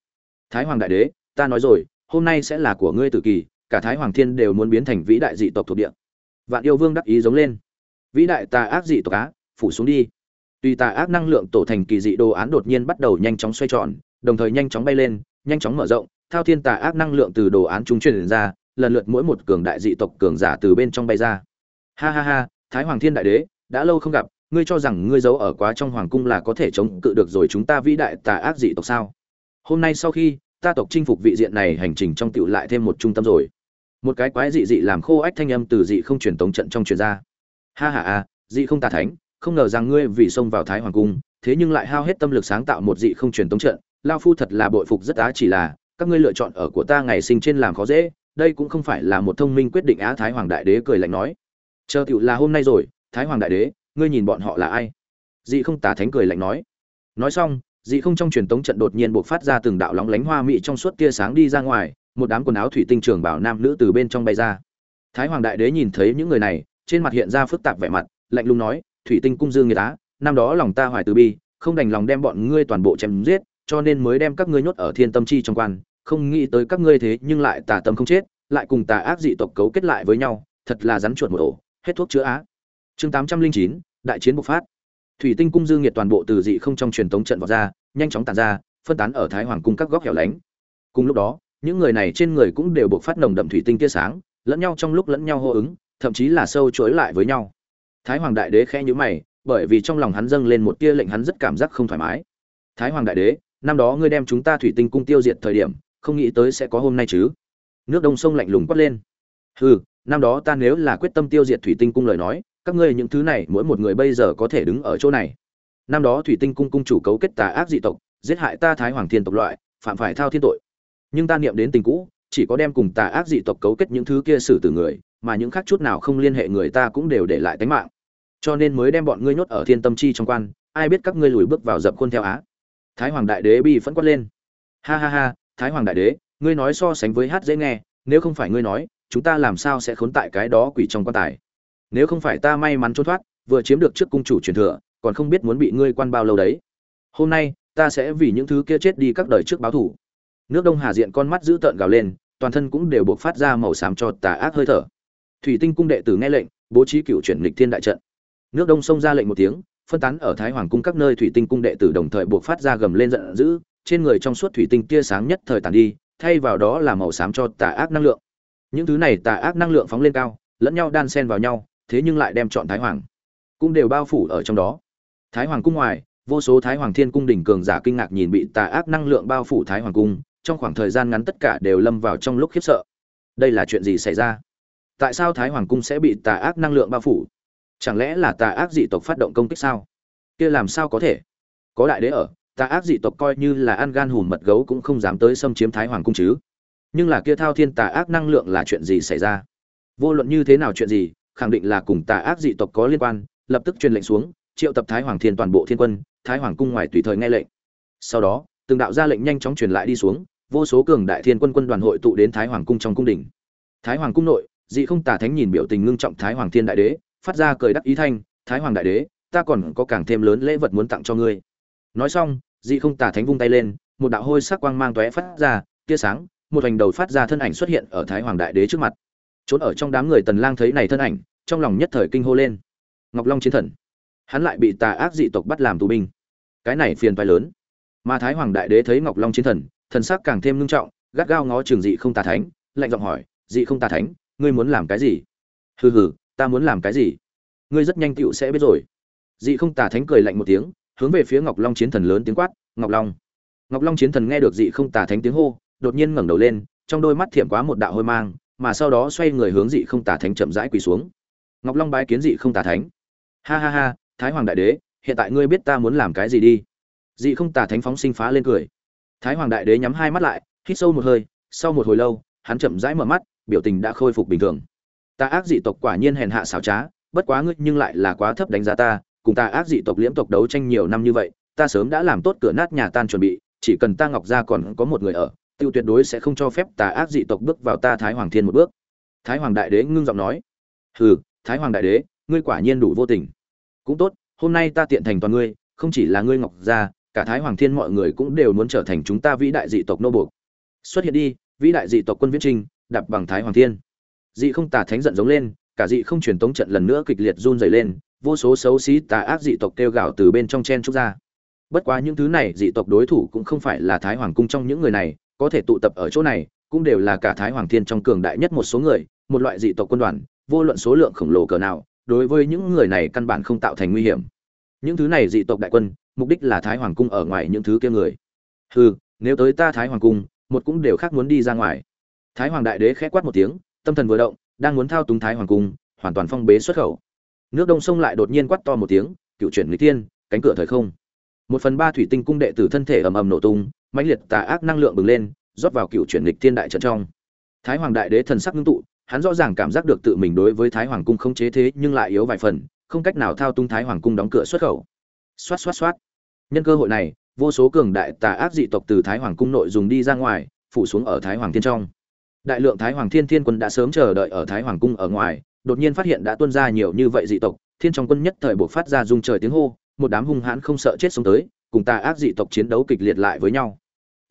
A: Thái hoàng đại đế ta nói rồi hôm nay sẽ là của ngươi tự kỳ cả thái hoàng thiên đều muốn biến thành vĩ đại dị tộc thuộc địa vạn yêu vương đắc ý giống lên vĩ đại tà ác dị tộc á phủ xuống đi Tuy tà ác năng lượng tổ thành kỳ dị đồ án đột nhiên bắt đầu nhanh chóng xoay tròn, đồng thời nhanh chóng bay lên, nhanh chóng mở rộng, thao thiên tà ác năng lượng từ đồ án chúng truyền ra, lần lượt mỗi một cường đại dị tộc cường giả từ bên trong bay ra. Ha ha ha, Thái Hoàng Thiên Đại Đế, đã lâu không gặp, ngươi cho rằng ngươi giấu ở quá trong hoàng cung là có thể chống cự được rồi chúng ta vĩ đại tà ác dị tộc sao? Hôm nay sau khi ta tộc chinh phục vị diện này hành trình trong tựu lại thêm một trung tâm rồi. Một cái quái dị dị làm khô ách thanh âm từ dị không truyền tống trận trong truyền ra. Ha ha a, dị không tà thánh, không ngờ rằng ngươi vì xông vào thái hoàng cung thế nhưng lại hao hết tâm lực sáng tạo một dị không truyền tống trận lao phu thật là bội phục rất á chỉ là các ngươi lựa chọn ở của ta ngày sinh trên làm khó dễ đây cũng không phải là một thông minh quyết định á thái hoàng đại đế cười lạnh nói chờ tựu là hôm nay rồi thái hoàng đại đế ngươi nhìn bọn họ là ai dị không tà thánh cười lạnh nói nói xong dị không trong truyền tống trận đột nhiên buộc phát ra từng đạo lóng lánh hoa mỹ trong suốt tia sáng đi ra ngoài, một đám quần áo thủy tinh trường bảo nam nữ từ bên trong bay ra. Thái hoàng đại đế nhìn thấy những người này, trên mặt hiện ra phức tạp vẻ mặt, lạnh lùng nói, thủy tinh cung dương người tá năm đó lòng ta hoài từ bi, không đành lòng đem bọn ngươi toàn bộ chém giết, cho nên mới đem các ngươi nhốt ở thiên tâm chi trong quan, không nghĩ tới các ngươi thế nhưng lại tà tâm không chết, lại cùng tà ác dị tộc cấu kết lại với nhau, thật là rắn chuột một ổ, hết thuốc chữa á. Chương tám trăm linh chín, đại chiến bộc phát thủy tinh cung dương nhiệt toàn bộ từ dị không trong truyền tống trận vào ra, nhanh chóng tàn ra, phân tán ở thái hoàng cung các góc hẻo lánh. Cùng lúc đó, những người này trên người cũng đều buộc phát nồng đậm thủy tinh tia sáng, lẫn nhau trong lúc lẫn nhau hô ứng, thậm chí là sâu chối lại với nhau. Thái hoàng đại đế khẽ nhữ mày, bởi vì trong lòng hắn dâng lên một tia lệnh hắn rất cảm giác không thoải mái. Thái hoàng đại đế, năm đó ngươi đem chúng ta thủy tinh cung tiêu diệt thời điểm, không nghĩ tới sẽ có hôm nay chứ? Nước đông sông lạnh lùng quất lên. Hừ, năm đó ta nếu là quyết tâm tiêu diệt thủy tinh cung lời nói các ngươi những thứ này mỗi một người bây giờ có thể đứng ở chỗ này. Năm đó thủy tinh cung cung chủ cấu kết tà ác dị tộc, giết hại ta thái hoàng thiên tộc loại, phạm phải thao thiên tội. Nhưng ta niệm đến tình cũ, chỉ có đem cùng tà ác dị tộc cấu kết những thứ kia xử tử người, mà những khác chút nào không liên hệ người ta cũng đều để lại tánh mạng. Cho nên mới đem bọn ngươi nhốt ở thiên tâm chi trong quan, ai biết các ngươi lùi bước vào dập khuôn theo á. Thái hoàng đại đế bi phẫn quát lên. Ha ha ha, thái hoàng đại đế, ngươi nói so sánh với hát dễ nghe, nếu không phải ngươi nói, chúng ta làm sao sẽ khốn tại cái đó quỷ trong quan tài? Nếu không phải ta may mắn trốn thoát, vừa chiếm được trước cung chủ truyền thừa, còn không biết muốn bị ngươi quan bao lâu đấy. Hôm nay, ta sẽ vì những thứ kia chết đi các đời trước báo thủ nước đông hà diện con mắt dữ tợn gào lên, toàn thân cũng đều buộc phát ra màu xám cho tà ác hơi thở. Thủy tinh cung đệ tử nghe lệnh, bố trí cựu chuyển lịch thiên đại trận. Nước đông xông ra lệnh một tiếng, phân tán ở thái hoàng cung các nơi thủy tinh cung đệ tử đồng thời buộc phát ra gầm lên giận dữ, trên người trong suốt thủy tinh tia sáng nhất thời tàn đi, thay vào đó là màu xám cho tà ác năng lượng. Những thứ này tà ác năng lượng phóng lên cao, lẫn nhau đan xen vào nhau thế nhưng lại đem chọn thái hoàng. Cũng đều bao phủ ở trong đó. Thái hoàng cung ngoài, vô số thái hoàng thiên cung đỉnh cường giả kinh ngạc nhìn bị tà ác năng lượng bao phủ thái hoàng cung, trong khoảng thời gian ngắn tất cả đều lâm vào trong lúc khiếp sợ. Đây là chuyện gì xảy ra? Tại sao thái hoàng cung sẽ bị tà ác năng lượng bao phủ? Chẳng lẽ là tà ác dị tộc phát động công kích sao? Kia làm sao có thể? Có đại đế ở, tà ác dị tộc coi như là ăn gan hùm mật gấu cũng không dám tới xâm chiếm thái hoàng cung chứ. Nhưng là kia thao thiên tà ác năng lượng là chuyện gì xảy ra? Vô luận như thế nào chuyện gì khẳng định là cùng tà ác dị tộc có liên quan, lập tức truyền lệnh xuống, triệu tập thái hoàng thiên toàn bộ thiên quân, thái hoàng cung ngoài tùy thời nghe lệnh. Sau đó, từng đạo ra lệnh nhanh chóng truyền lại đi xuống, vô số cường đại thiên quân quân đoàn hội tụ đến thái hoàng cung trong cung đình. Thái hoàng cung nội, dị không tà thánh nhìn biểu tình ngưng trọng thái hoàng thiên đại đế, phát ra cười đắc ý thanh, thái hoàng đại đế, ta còn có càng thêm lớn lễ vật muốn tặng cho ngươi. Nói xong, dị không tà thánh vung tay lên, một đạo hôi sắc quang mang tóe phát ra, tia sáng, một hành đầu phát ra thân ảnh xuất hiện ở thái hoàng đại đế trước mặt trốn ở trong đám người tần lang thấy này thân ảnh, trong lòng nhất thời kinh hô lên. Ngọc long chiến thần. Hắn lại bị tà ác dị tộc bắt làm tù binh. Cái này phiền vai lớn. Mà thái hoàng đại đế thấy ngọc long chiến thần thần sắc càng thêm nghiêm trọng, gắt gao ngó trường dị không tà thánh, lạnh giọng hỏi, dị không tà thánh, ngươi muốn làm cái gì? Hừ hừ, ta muốn làm cái gì? Ngươi rất nhanh tựu sẽ biết rồi. Dị không tà thánh cười lạnh một tiếng, hướng về phía ngọc long chiến thần lớn tiếng quát, ngọc long. Ngọc long chiến thần nghe được dị không tà thánh tiếng hô, đột nhiên ngẩng đầu lên, trong đôi mắt thiểm quá một đạo hôi mang mà sau đó xoay người hướng dị không tà thánh chậm rãi quỳ xuống. Ngọc long bái kiến dị không tà thánh. Ha ha ha, thái hoàng đại đế, hiện tại ngươi biết ta muốn làm cái gì đi. Dị không tà thánh phóng sinh phá lên cười. Thái hoàng đại đế nhắm hai mắt lại, hít sâu một hơi, sau một hồi lâu, hắn chậm rãi mở mắt, biểu tình đã khôi phục bình thường. Ta ác dị tộc quả nhiên hèn hạ xảo trá, bất quá ngươi nhưng lại là quá thấp đánh giá ta, cùng ta ác dị tộc liễm tộc đấu tranh nhiều năm như vậy, ta sớm đã làm tốt cửa nát nhà tan chuẩn bị, chỉ cần ta ngọc gia còn có một người ở tiêu tuyệt đối sẽ không cho phép tà ác dị tộc bước vào ta thái hoàng thiên một bước. Thái hoàng đại đế ngưng giọng nói. Hừ, thái hoàng đại đế, ngươi quả nhiên đủ vô tình. Cũng tốt, hôm nay ta tiện thành toàn ngươi, không chỉ là ngươi ngọc gia, cả thái hoàng thiên mọi người cũng đều muốn trở thành chúng ta vĩ đại dị tộc nô buộc. Xuất hiện đi, vĩ đại dị tộc quân viễn trinh đạp bằng thái hoàng thiên. Dị không tà thánh giận giống lên, cả dị không truyền tống trận lần nữa kịch liệt run rẩy lên, vô số xấu xí tà ác dị tộc kêu gào từ bên trong chen trúc ra. Bất quá những thứ này dị tộc đối thủ cũng không phải là thái hoàng cung trong những người này có thể tụ tập ở chỗ này, cũng đều là cả thái hoàng thiên trong cường đại nhất một số người, một loại dị tộc quân đoàn, vô luận số lượng khổng lồ cỡ nào, đối với những người này căn bản không tạo thành nguy hiểm. Những thứ này dị tộc đại quân, mục đích là thái hoàng cung ở ngoài những thứ kia người. Hừ, nếu tới ta thái hoàng cung, một cũng đều khác muốn đi ra ngoài. Thái hoàng đại đế khẽ quát một tiếng, tâm thần vừa động, đang muốn thao túng thái hoàng cung, hoàn toàn phong bế xuất khẩu. Nước đông sông lại đột nhiên quát to một tiếng, cựu chuyển lý tiên cánh cửa thời không. Một phần ba thủy tinh cung đệ tử thân thể ầm ầm nổ tung mãnh liệt tà ác năng lượng bừng lên, rót vào cựu chuyển lịch thiên đại trận trong. Thái hoàng đại đế thần sắc ngưng tụ, hắn rõ ràng cảm giác được tự mình đối với thái hoàng cung không chế thế nhưng lại yếu vài phần, không cách nào thao tung thái hoàng cung đóng cửa xuất khẩu. Xoát xoát xoát. Nhân cơ hội này, vô số cường đại tà ác dị tộc từ thái hoàng cung nội dùng đi ra ngoài, phủ xuống ở thái hoàng thiên trong. Đại lượng thái hoàng thiên thiên quân đã sớm chờ đợi ở thái hoàng cung ở ngoài, đột nhiên phát hiện đã tuôn ra nhiều như vậy dị tộc, thiên trong quân nhất thời buộc phát ra dung trời tiếng hô, một đám hung hãn không sợ chết sống tới, cùng tà ác dị tộc chiến đấu kịch liệt lại với nhau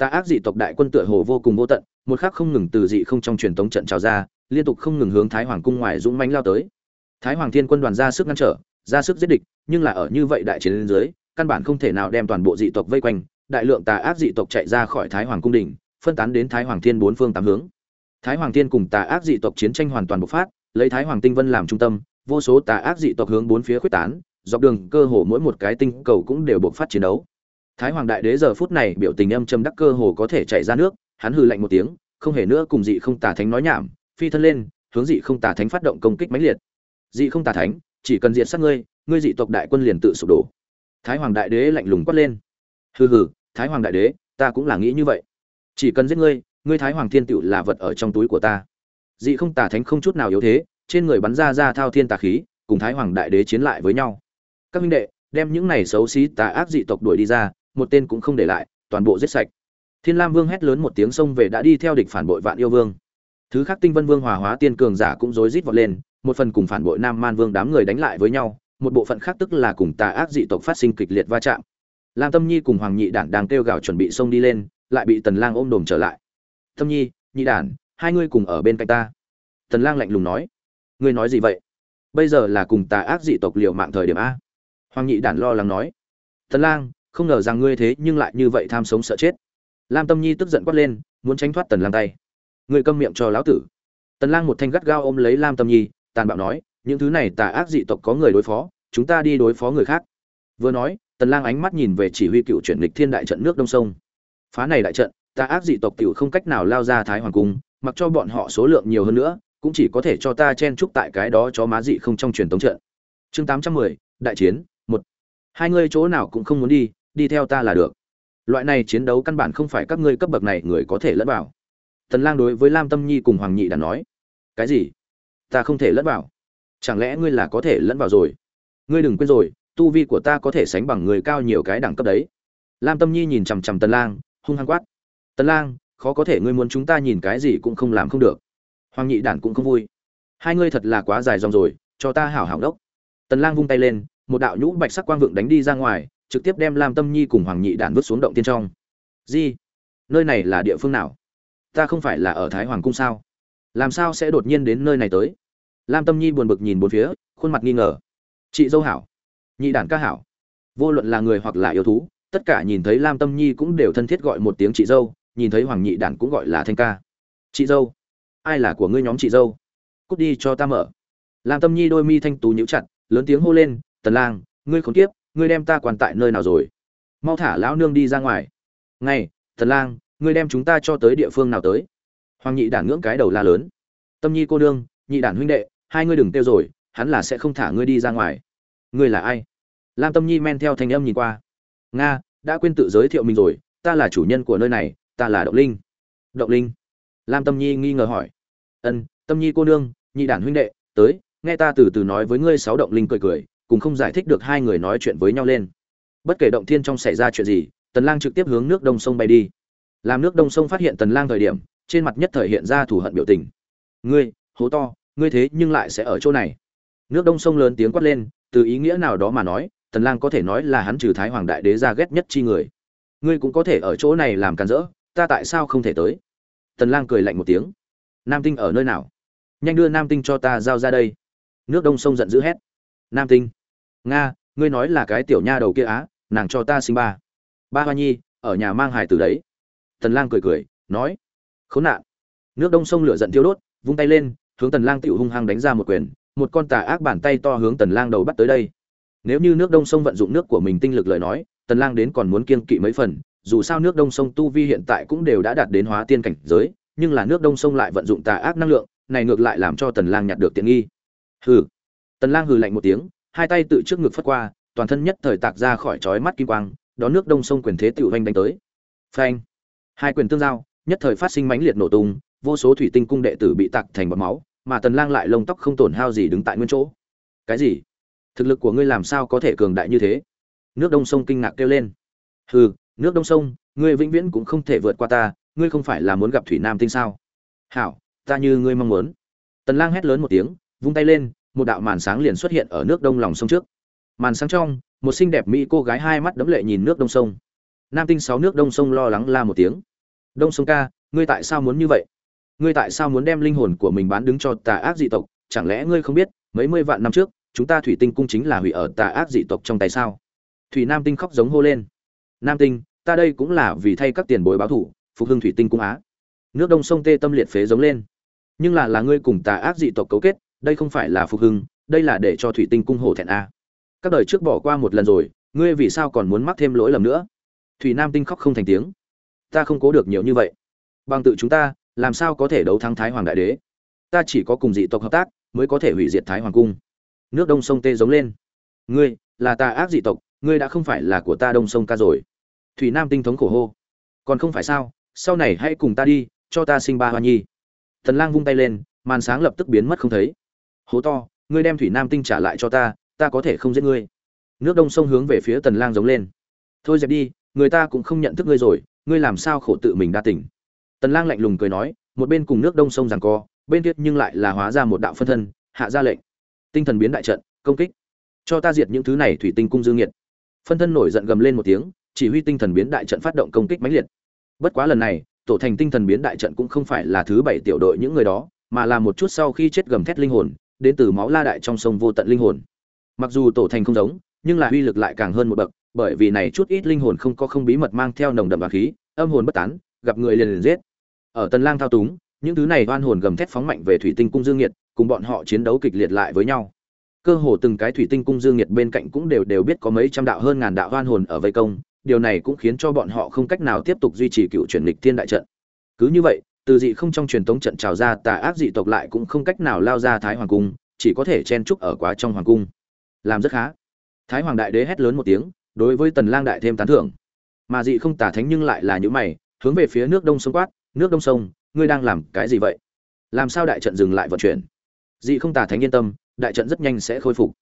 A: tà ác dị tộc đại quân tựa hồ vô cùng vô tận, một khắc không ngừng từ dị không trong truyền tống trận trào ra, liên tục không ngừng hướng thái hoàng cung ngoài dũng mãnh lao tới. Thái hoàng thiên quân đoàn ra sức ngăn trở, ra sức giết địch, nhưng là ở như vậy đại chiến dưới, căn bản không thể nào đem toàn bộ dị tộc vây quanh, đại lượng tà ác dị tộc chạy ra khỏi thái hoàng cung đỉnh, phân tán đến thái hoàng thiên bốn phương tám hướng. Thái hoàng thiên cùng tà ác dị tộc chiến tranh hoàn toàn bộc phát, lấy thái hoàng tinh vân làm trung tâm, vô số tà ác dị tộc hướng bốn phía khuếch tán, dọc đường cơ hồ mỗi một cái tinh cầu cũng đều bộc phát chiến đấu thái hoàng đại đế giờ phút này biểu tình âm châm đắc cơ hồ có thể chạy ra nước, hắn hừ lạnh một tiếng, không hề nữa cùng dị không tà thánh nói nhảm, phi thân lên, hướng dị không tà thánh phát động công kích mãnh liệt. Dị không tà thánh, chỉ cần diệt sát ngươi ngươi dị tộc đại quân liền tự sụp đổ. Thái hoàng đại đế lạnh lùng quát lên. Hừ hừ, thái hoàng đại đế, ta cũng là nghĩ như vậy. Chỉ cần giết ngươi ngươi thái hoàng thiên tựu là vật ở trong túi của ta. Dị không tà thánh không chút nào yếu thế, trên người bắn ra ra thao thiên tà khí, cùng thái hoàng đại đế chiến lại với nhau. Các minh đệ, đem những này xấu xí tà ác dị tộc đuổi đi ra một tên cũng không để lại, toàn bộ giết sạch. Thiên lam vương hét lớn một tiếng xông về đã đi theo địch phản bội vạn yêu vương. Thứ khác tinh vân vương hòa hóa tiên cường giả cũng rối rít vọt lên, một phần cùng phản bội nam man vương đám người đánh lại với nhau, một bộ phận khác tức là cùng tà ác dị tộc phát sinh kịch liệt va chạm. Lam tâm nhi cùng hoàng nhị đản đang kêu gào chuẩn bị xông đi lên, lại bị tần lang ôm đồm trở lại. Tâm nhi, nhị đản, hai ngươi cùng ở bên cạnh ta. Tần lang lạnh lùng nói. Ngươi nói gì vậy? Bây giờ là cùng tà ác dị tộc liều mạng thời điểm a. Hoàng nhị đản lo lắng nói. Tần lang không ngờ rằng ngươi thế nhưng lại như vậy tham sống sợ chết. Lam tâm nhi tức giận quát lên muốn tránh thoát tần lang tay. Ngươi câm miệng cho lão tử. Tần lang một thanh gắt gao ôm lấy lam tâm nhi tàn bạo nói những thứ này tà ác dị tộc có người đối phó chúng ta đi đối phó người khác. Vừa nói tần lang ánh mắt nhìn về chỉ huy cựu chuyển lịch thiên đại trận nước đông sông. Phá này đại trận tà ác dị tộc tiểu không cách nào lao ra thái hoàng cung mặc cho bọn họ số lượng nhiều hơn nữa cũng chỉ có thể cho ta chen chúc tại cái đó cho má dị không trong truyền tống trận. Chương 810, đại chiến một. Hai ngươi chỗ nào cũng không muốn đi đi theo ta là được. Loại này chiến đấu căn bản không phải các ngươi cấp bậc này người có thể lẫn vào. Tần lang đối với lam tâm nhi cùng hoàng nhị đã nói, cái gì? Ta không thể lẫn vào? Chẳng lẽ ngươi là có thể lẫn vào rồi? Ngươi đừng quên rồi, tu vi của ta có thể sánh bằng người cao nhiều cái đẳng cấp đấy. Lam tâm nhi nhìn chằm chằm tần lang, hung hăng quát, tần lang, khó có thể ngươi muốn chúng ta nhìn cái gì cũng không làm không được. Hoàng nhị đản cũng không vui, hai ngươi thật là quá dài dòng rồi, cho ta hảo hảo đốc. Tần lang vung tay lên, một đạo nhũ bạch sắc quang vượng đánh đi ra ngoài trực tiếp đem lam tâm nhi cùng hoàng nhị đản vứt xuống động tiên trong. Gì nơi này là địa phương nào? Ta không phải là ở thái hoàng cung sao? Làm sao sẽ đột nhiên đến nơi này tới? Lam tâm nhi buồn bực nhìn bốn phía, khuôn mặt nghi ngờ. Chị dâu hảo, nhị đản ca hảo. Vô luận là người hoặc là yêu thú, tất cả nhìn thấy lam tâm nhi cũng đều thân thiết gọi một tiếng chị dâu, nhìn thấy hoàng nhị đản cũng gọi là thanh ca. Chị dâu, ai là của ngươi nhóm chị dâu? Cút đi cho ta mở. Lam tâm nhi đôi mi thanh tú nhíu chặt, lớn tiếng hô lên, tần lang, ngươi khốn kiếp ngươi đem ta quan tại nơi nào rồi? Mau thả lão nương đi ra ngoài. Ngay, tần lang, ngươi đem chúng ta cho tới địa phương nào tới? Hoàng nhị đản ngưỡng cái đầu la lớn. Tâm nhi cô nương, nhị đản huynh đệ, hai ngươi đừng tiêu rồi, hắn là sẽ không thả ngươi đi ra ngoài. Ngươi là ai? Lam tâm nhi men theo thanh âm nhìn qua. Nga, đã quên tự giới thiệu mình rồi, ta là chủ nhân của nơi này, ta là động linh. Động linh? Lam tâm nhi nghi ngờ hỏi. Ân, tâm nhi cô nương, nhị đản huynh đệ, tới, nghe ta từ từ nói với ngươi sáu động linh cười cười cùng không giải thích được hai người nói chuyện với nhau lên. Bất kể động thiên trong xảy ra chuyện gì, tần lang trực tiếp hướng nước đông sông bay đi. Làm nước đông sông phát hiện tần lang thời điểm, trên mặt nhất thời hiện ra thù hận biểu tình. Ngươi, hố to, ngươi thế nhưng lại sẽ ở chỗ này. Nước đông sông lớn tiếng quát lên, từ ý nghĩa nào đó mà nói, tần lang có thể nói là hắn trừ thái hoàng đại đế ra ghét nhất chi người. Ngươi cũng có thể ở chỗ này làm càn rỡ, ta tại sao không thể tới? Tần lang cười lạnh một tiếng. Nam tinh ở nơi nào? Nhanh đưa nam tinh cho ta giao ra đây. Nước đông sông giận dữ hét. Nam tinh nga, ngươi nói là cái tiểu nha đầu kia á, nàng cho ta sinh ba. Ba hoa nhi, ở nhà mang hài từ đấy. Tần lang cười cười, nói, khốn nạn. Nước đông sông lửa giận thiêu đốt, vung tay lên, hướng tần lang tiểu hung hăng đánh ra một quyền, một con tà ác bàn tay to hướng tần lang đầu bắt tới đây. Nếu như nước đông sông vận dụng nước của mình tinh lực lời nói, tần lang đến còn muốn kiên kỵ mấy phần, dù sao nước đông sông tu vi hiện tại cũng đều đã đạt đến hóa tiên cảnh giới, nhưng là nước đông sông lại vận dụng tà ác năng lượng, này ngược lại làm cho tần lang nhặt được tiện nghi. Hừ. Tần lang hừ lạnh một tiếng hai tay tự trước ngực phất qua, toàn thân nhất thời tạc ra khỏi chói mắt kim quang đón nước đông sông quyền thế tiểu hoành đánh tới. Phanh! Hai quyền tương giao, nhất thời phát sinh mãnh liệt nổ tung, vô số thủy tinh cung đệ tử bị tạc thành bọt máu, mà tần lang lại lông tóc không tổn hao gì đứng tại nguyên chỗ. Cái gì? Thực lực của ngươi làm sao có thể cường đại như thế? Nước đông sông kinh ngạc kêu lên. Hừ, nước đông sông, ngươi vĩnh viễn cũng không thể vượt qua ta, ngươi không phải là muốn gặp thủy nam tinh sao? Hảo, ta như ngươi mong muốn. Tần lang hét lớn một tiếng, vung tay lên một đạo màn sáng liền xuất hiện ở nước đông lòng sông trước. Màn sáng trong, một xinh đẹp mỹ cô gái hai mắt đấm lệ nhìn nước đông sông. Nam tinh sáu nước đông sông lo lắng la một tiếng. Đông sông ca, ngươi tại sao muốn như vậy? Ngươi tại sao muốn đem linh hồn của mình bán đứng cho tà ác dị tộc? Chẳng lẽ ngươi không biết, mấy mươi vạn năm trước, chúng ta thủy tinh cung chính là hủy ở tà ác dị tộc trong tay sao? Thủy nam tinh khóc giống hô lên. Nam tinh, ta đây cũng là vì thay các tiền bối báo thủ phục hưng thủy tinh cung á. Nước đông sông tê tâm liệt phế giống lên. Nhưng là là ngươi cùng tà ác dị tộc cấu kết đây không phải là phục hưng, đây là để cho thủy tinh cung hổ thẹn a. Các đời trước bỏ qua một lần rồi, ngươi vì sao còn muốn mắc thêm lỗi lầm nữa? Thủy nam tinh khóc không thành tiếng. Ta không cố được nhiều như vậy. Bằng tự chúng ta, làm sao có thể đấu thắng thái hoàng đại đế? Ta chỉ có cùng dị tộc hợp tác, mới có thể hủy diệt thái hoàng cung. Nước đông sông tê giống lên. Ngươi, là ta ác dị tộc, ngươi đã không phải là của ta đông sông ca rồi. Thủy nam tinh thống khổ hô. Còn không phải sao, sau này hãy cùng ta đi, cho ta sinh ba hoa nhi. Thần lang vung tay lên, màn sáng lập tức biến mất không thấy hố to, ngươi đem thủy nam tinh trả lại cho ta ta có thể không giết ngươi. Nước đông sông hướng về phía tần lang giống lên. Thôi dẹp đi, người ta cũng không nhận thức ngươi rồi, ngươi làm sao khổ tự mình đa tỉnh tần lang lạnh lùng cười nói, một bên cùng nước đông sông giằng co, bên kia nhưng lại là hóa ra một đạo phân thân, hạ ra lệnh. Tinh thần biến đại trận, công kích. Cho ta diệt những thứ này thủy tinh cung dương nghiệt. Phân thân nổi giận gầm lên một tiếng, chỉ huy tinh thần biến đại trận phát động công kích mãnh liệt. Bất quá lần này, tổ thành tinh thần biến đại trận cũng không phải là thứ bảy tiểu đội những người đó, mà là một chút sau khi chết gầm thét linh hồn đến từ máu la đại trong sông vô tận linh hồn. Mặc dù tổ thành không giống, nhưng là uy lực lại càng hơn một bậc, bởi vì này chút ít linh hồn không có không bí mật mang theo nồng đậm và khí, âm hồn bất tán, gặp người liền liền giết. Ở tần lang thao túng, những thứ này oan hồn gầm thét phóng mạnh về thủy tinh cung dương nhiệt cùng bọn họ chiến đấu kịch liệt lại với nhau. Cơ hồ từng cái thủy tinh cung dương nhiệt bên cạnh cũng đều đều biết có mấy trăm đạo hơn ngàn đạo oan hồn ở vây công, điều này cũng khiến cho bọn họ không cách nào tiếp tục duy trì cựu chuyển lịch thiên đại trận. Cứ như vậy từ dị không trong truyền thống trận trào ra, tà ác dị tộc lại cũng không cách nào lao ra thái hoàng cung, chỉ có thể chen trúc ở quá trong hoàng cung. Làm rất khá. Thái hoàng đại đế hét lớn một tiếng, đối với tần lang đại thêm tán thưởng. Mà dị không tà thánh nhưng lại là những mày, hướng về phía nước đông sông quát, nước đông sông, ngươi đang làm cái gì vậy? Làm sao đại trận dừng lại vận chuyển? Dị không tà thánh yên tâm, đại trận rất nhanh sẽ khôi phục.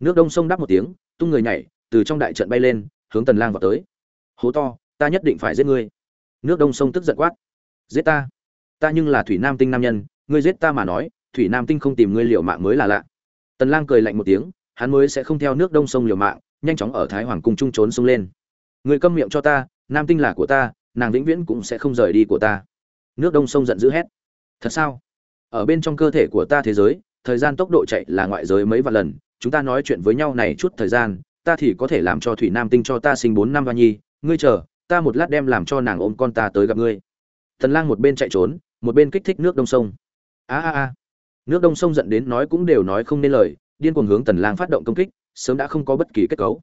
A: Nước đông sông đáp một tiếng, tung người nhảy, từ trong đại trận bay lên, hướng tần lang vào tới. Hố to, ta nhất định phải giết ngươi. Nước đông sông tức giận quát. Giết ta? Ta nhưng là thủy nam tinh nam nhân, ngươi giết ta mà nói, thủy nam tinh không tìm ngươi liều mạng mới là lạ. Tần lang cười lạnh một tiếng, hắn mới sẽ không theo nước đông sông liều mạng, nhanh chóng ở thái hoàng cung trung trốn sông lên. Ngươi câm miệng cho ta, nam tinh là của ta, nàng vĩnh viễn cũng sẽ không rời đi của ta. Nước đông sông giận dữ hét. Thật sao? Ở bên trong cơ thể của ta thế giới, thời gian tốc độ chạy là ngoại giới mấy vạn lần, chúng ta nói chuyện với nhau này chút thời gian, ta thì có thể làm cho thủy nam tinh cho ta sinh bốn năm hoa nhi. Ngươi chờ, ta một lát đem làm cho nàng ôm con ta tới gặp ngươi. Thần lang một bên chạy trốn một bên kích thích nước đông sông. A a a. Nước đông sông giận đến nói cũng đều nói không nên lời, điên cuồng hướng tần lang phát động công kích, sớm đã không có bất kỳ kết cấu.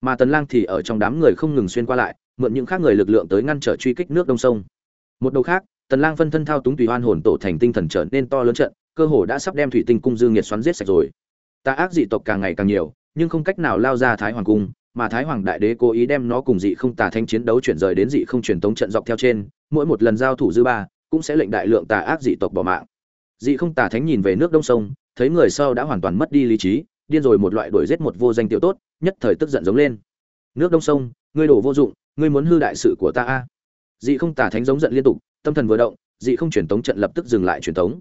A: Mà tần lang thì ở trong đám người không ngừng xuyên qua lại, mượn những khác người lực lượng tới ngăn trở truy kích nước đông sông. Một đầu khác, tần lang phân thân thao túng tùy hoan hồn tổ thành tinh thần trở nên to lớn trận, cơ hồ đã sắp đem thủy tinh cung dương nhiệt xoắn giết sạch rồi. Ta ác dị tộc càng ngày càng nhiều, nhưng không cách nào lao ra thái hoàng cung, mà thái hoàng đại đế cố ý đem nó cùng dị không tà thanh chiến đấu chuyển rời đến dị không truyền tống trận dọc theo trên, mỗi một lần giao thủ dư ba cũng sẽ lệnh đại lượng tà ác dị tộc bỏ mạng. Dị không tà thánh nhìn về nước đông sông, thấy người sau đã hoàn toàn mất đi lý trí, điên rồi một loại đuổi giết một vô danh tiểu tốt, nhất thời tức giận giống lên. Nước đông sông, ngươi đổ vô dụng, ngươi muốn hư đại sự của ta a? Dị không tà thánh giống giận liên tục, tâm thần vừa động, dị không truyền tống trận lập tức dừng lại truyền tống.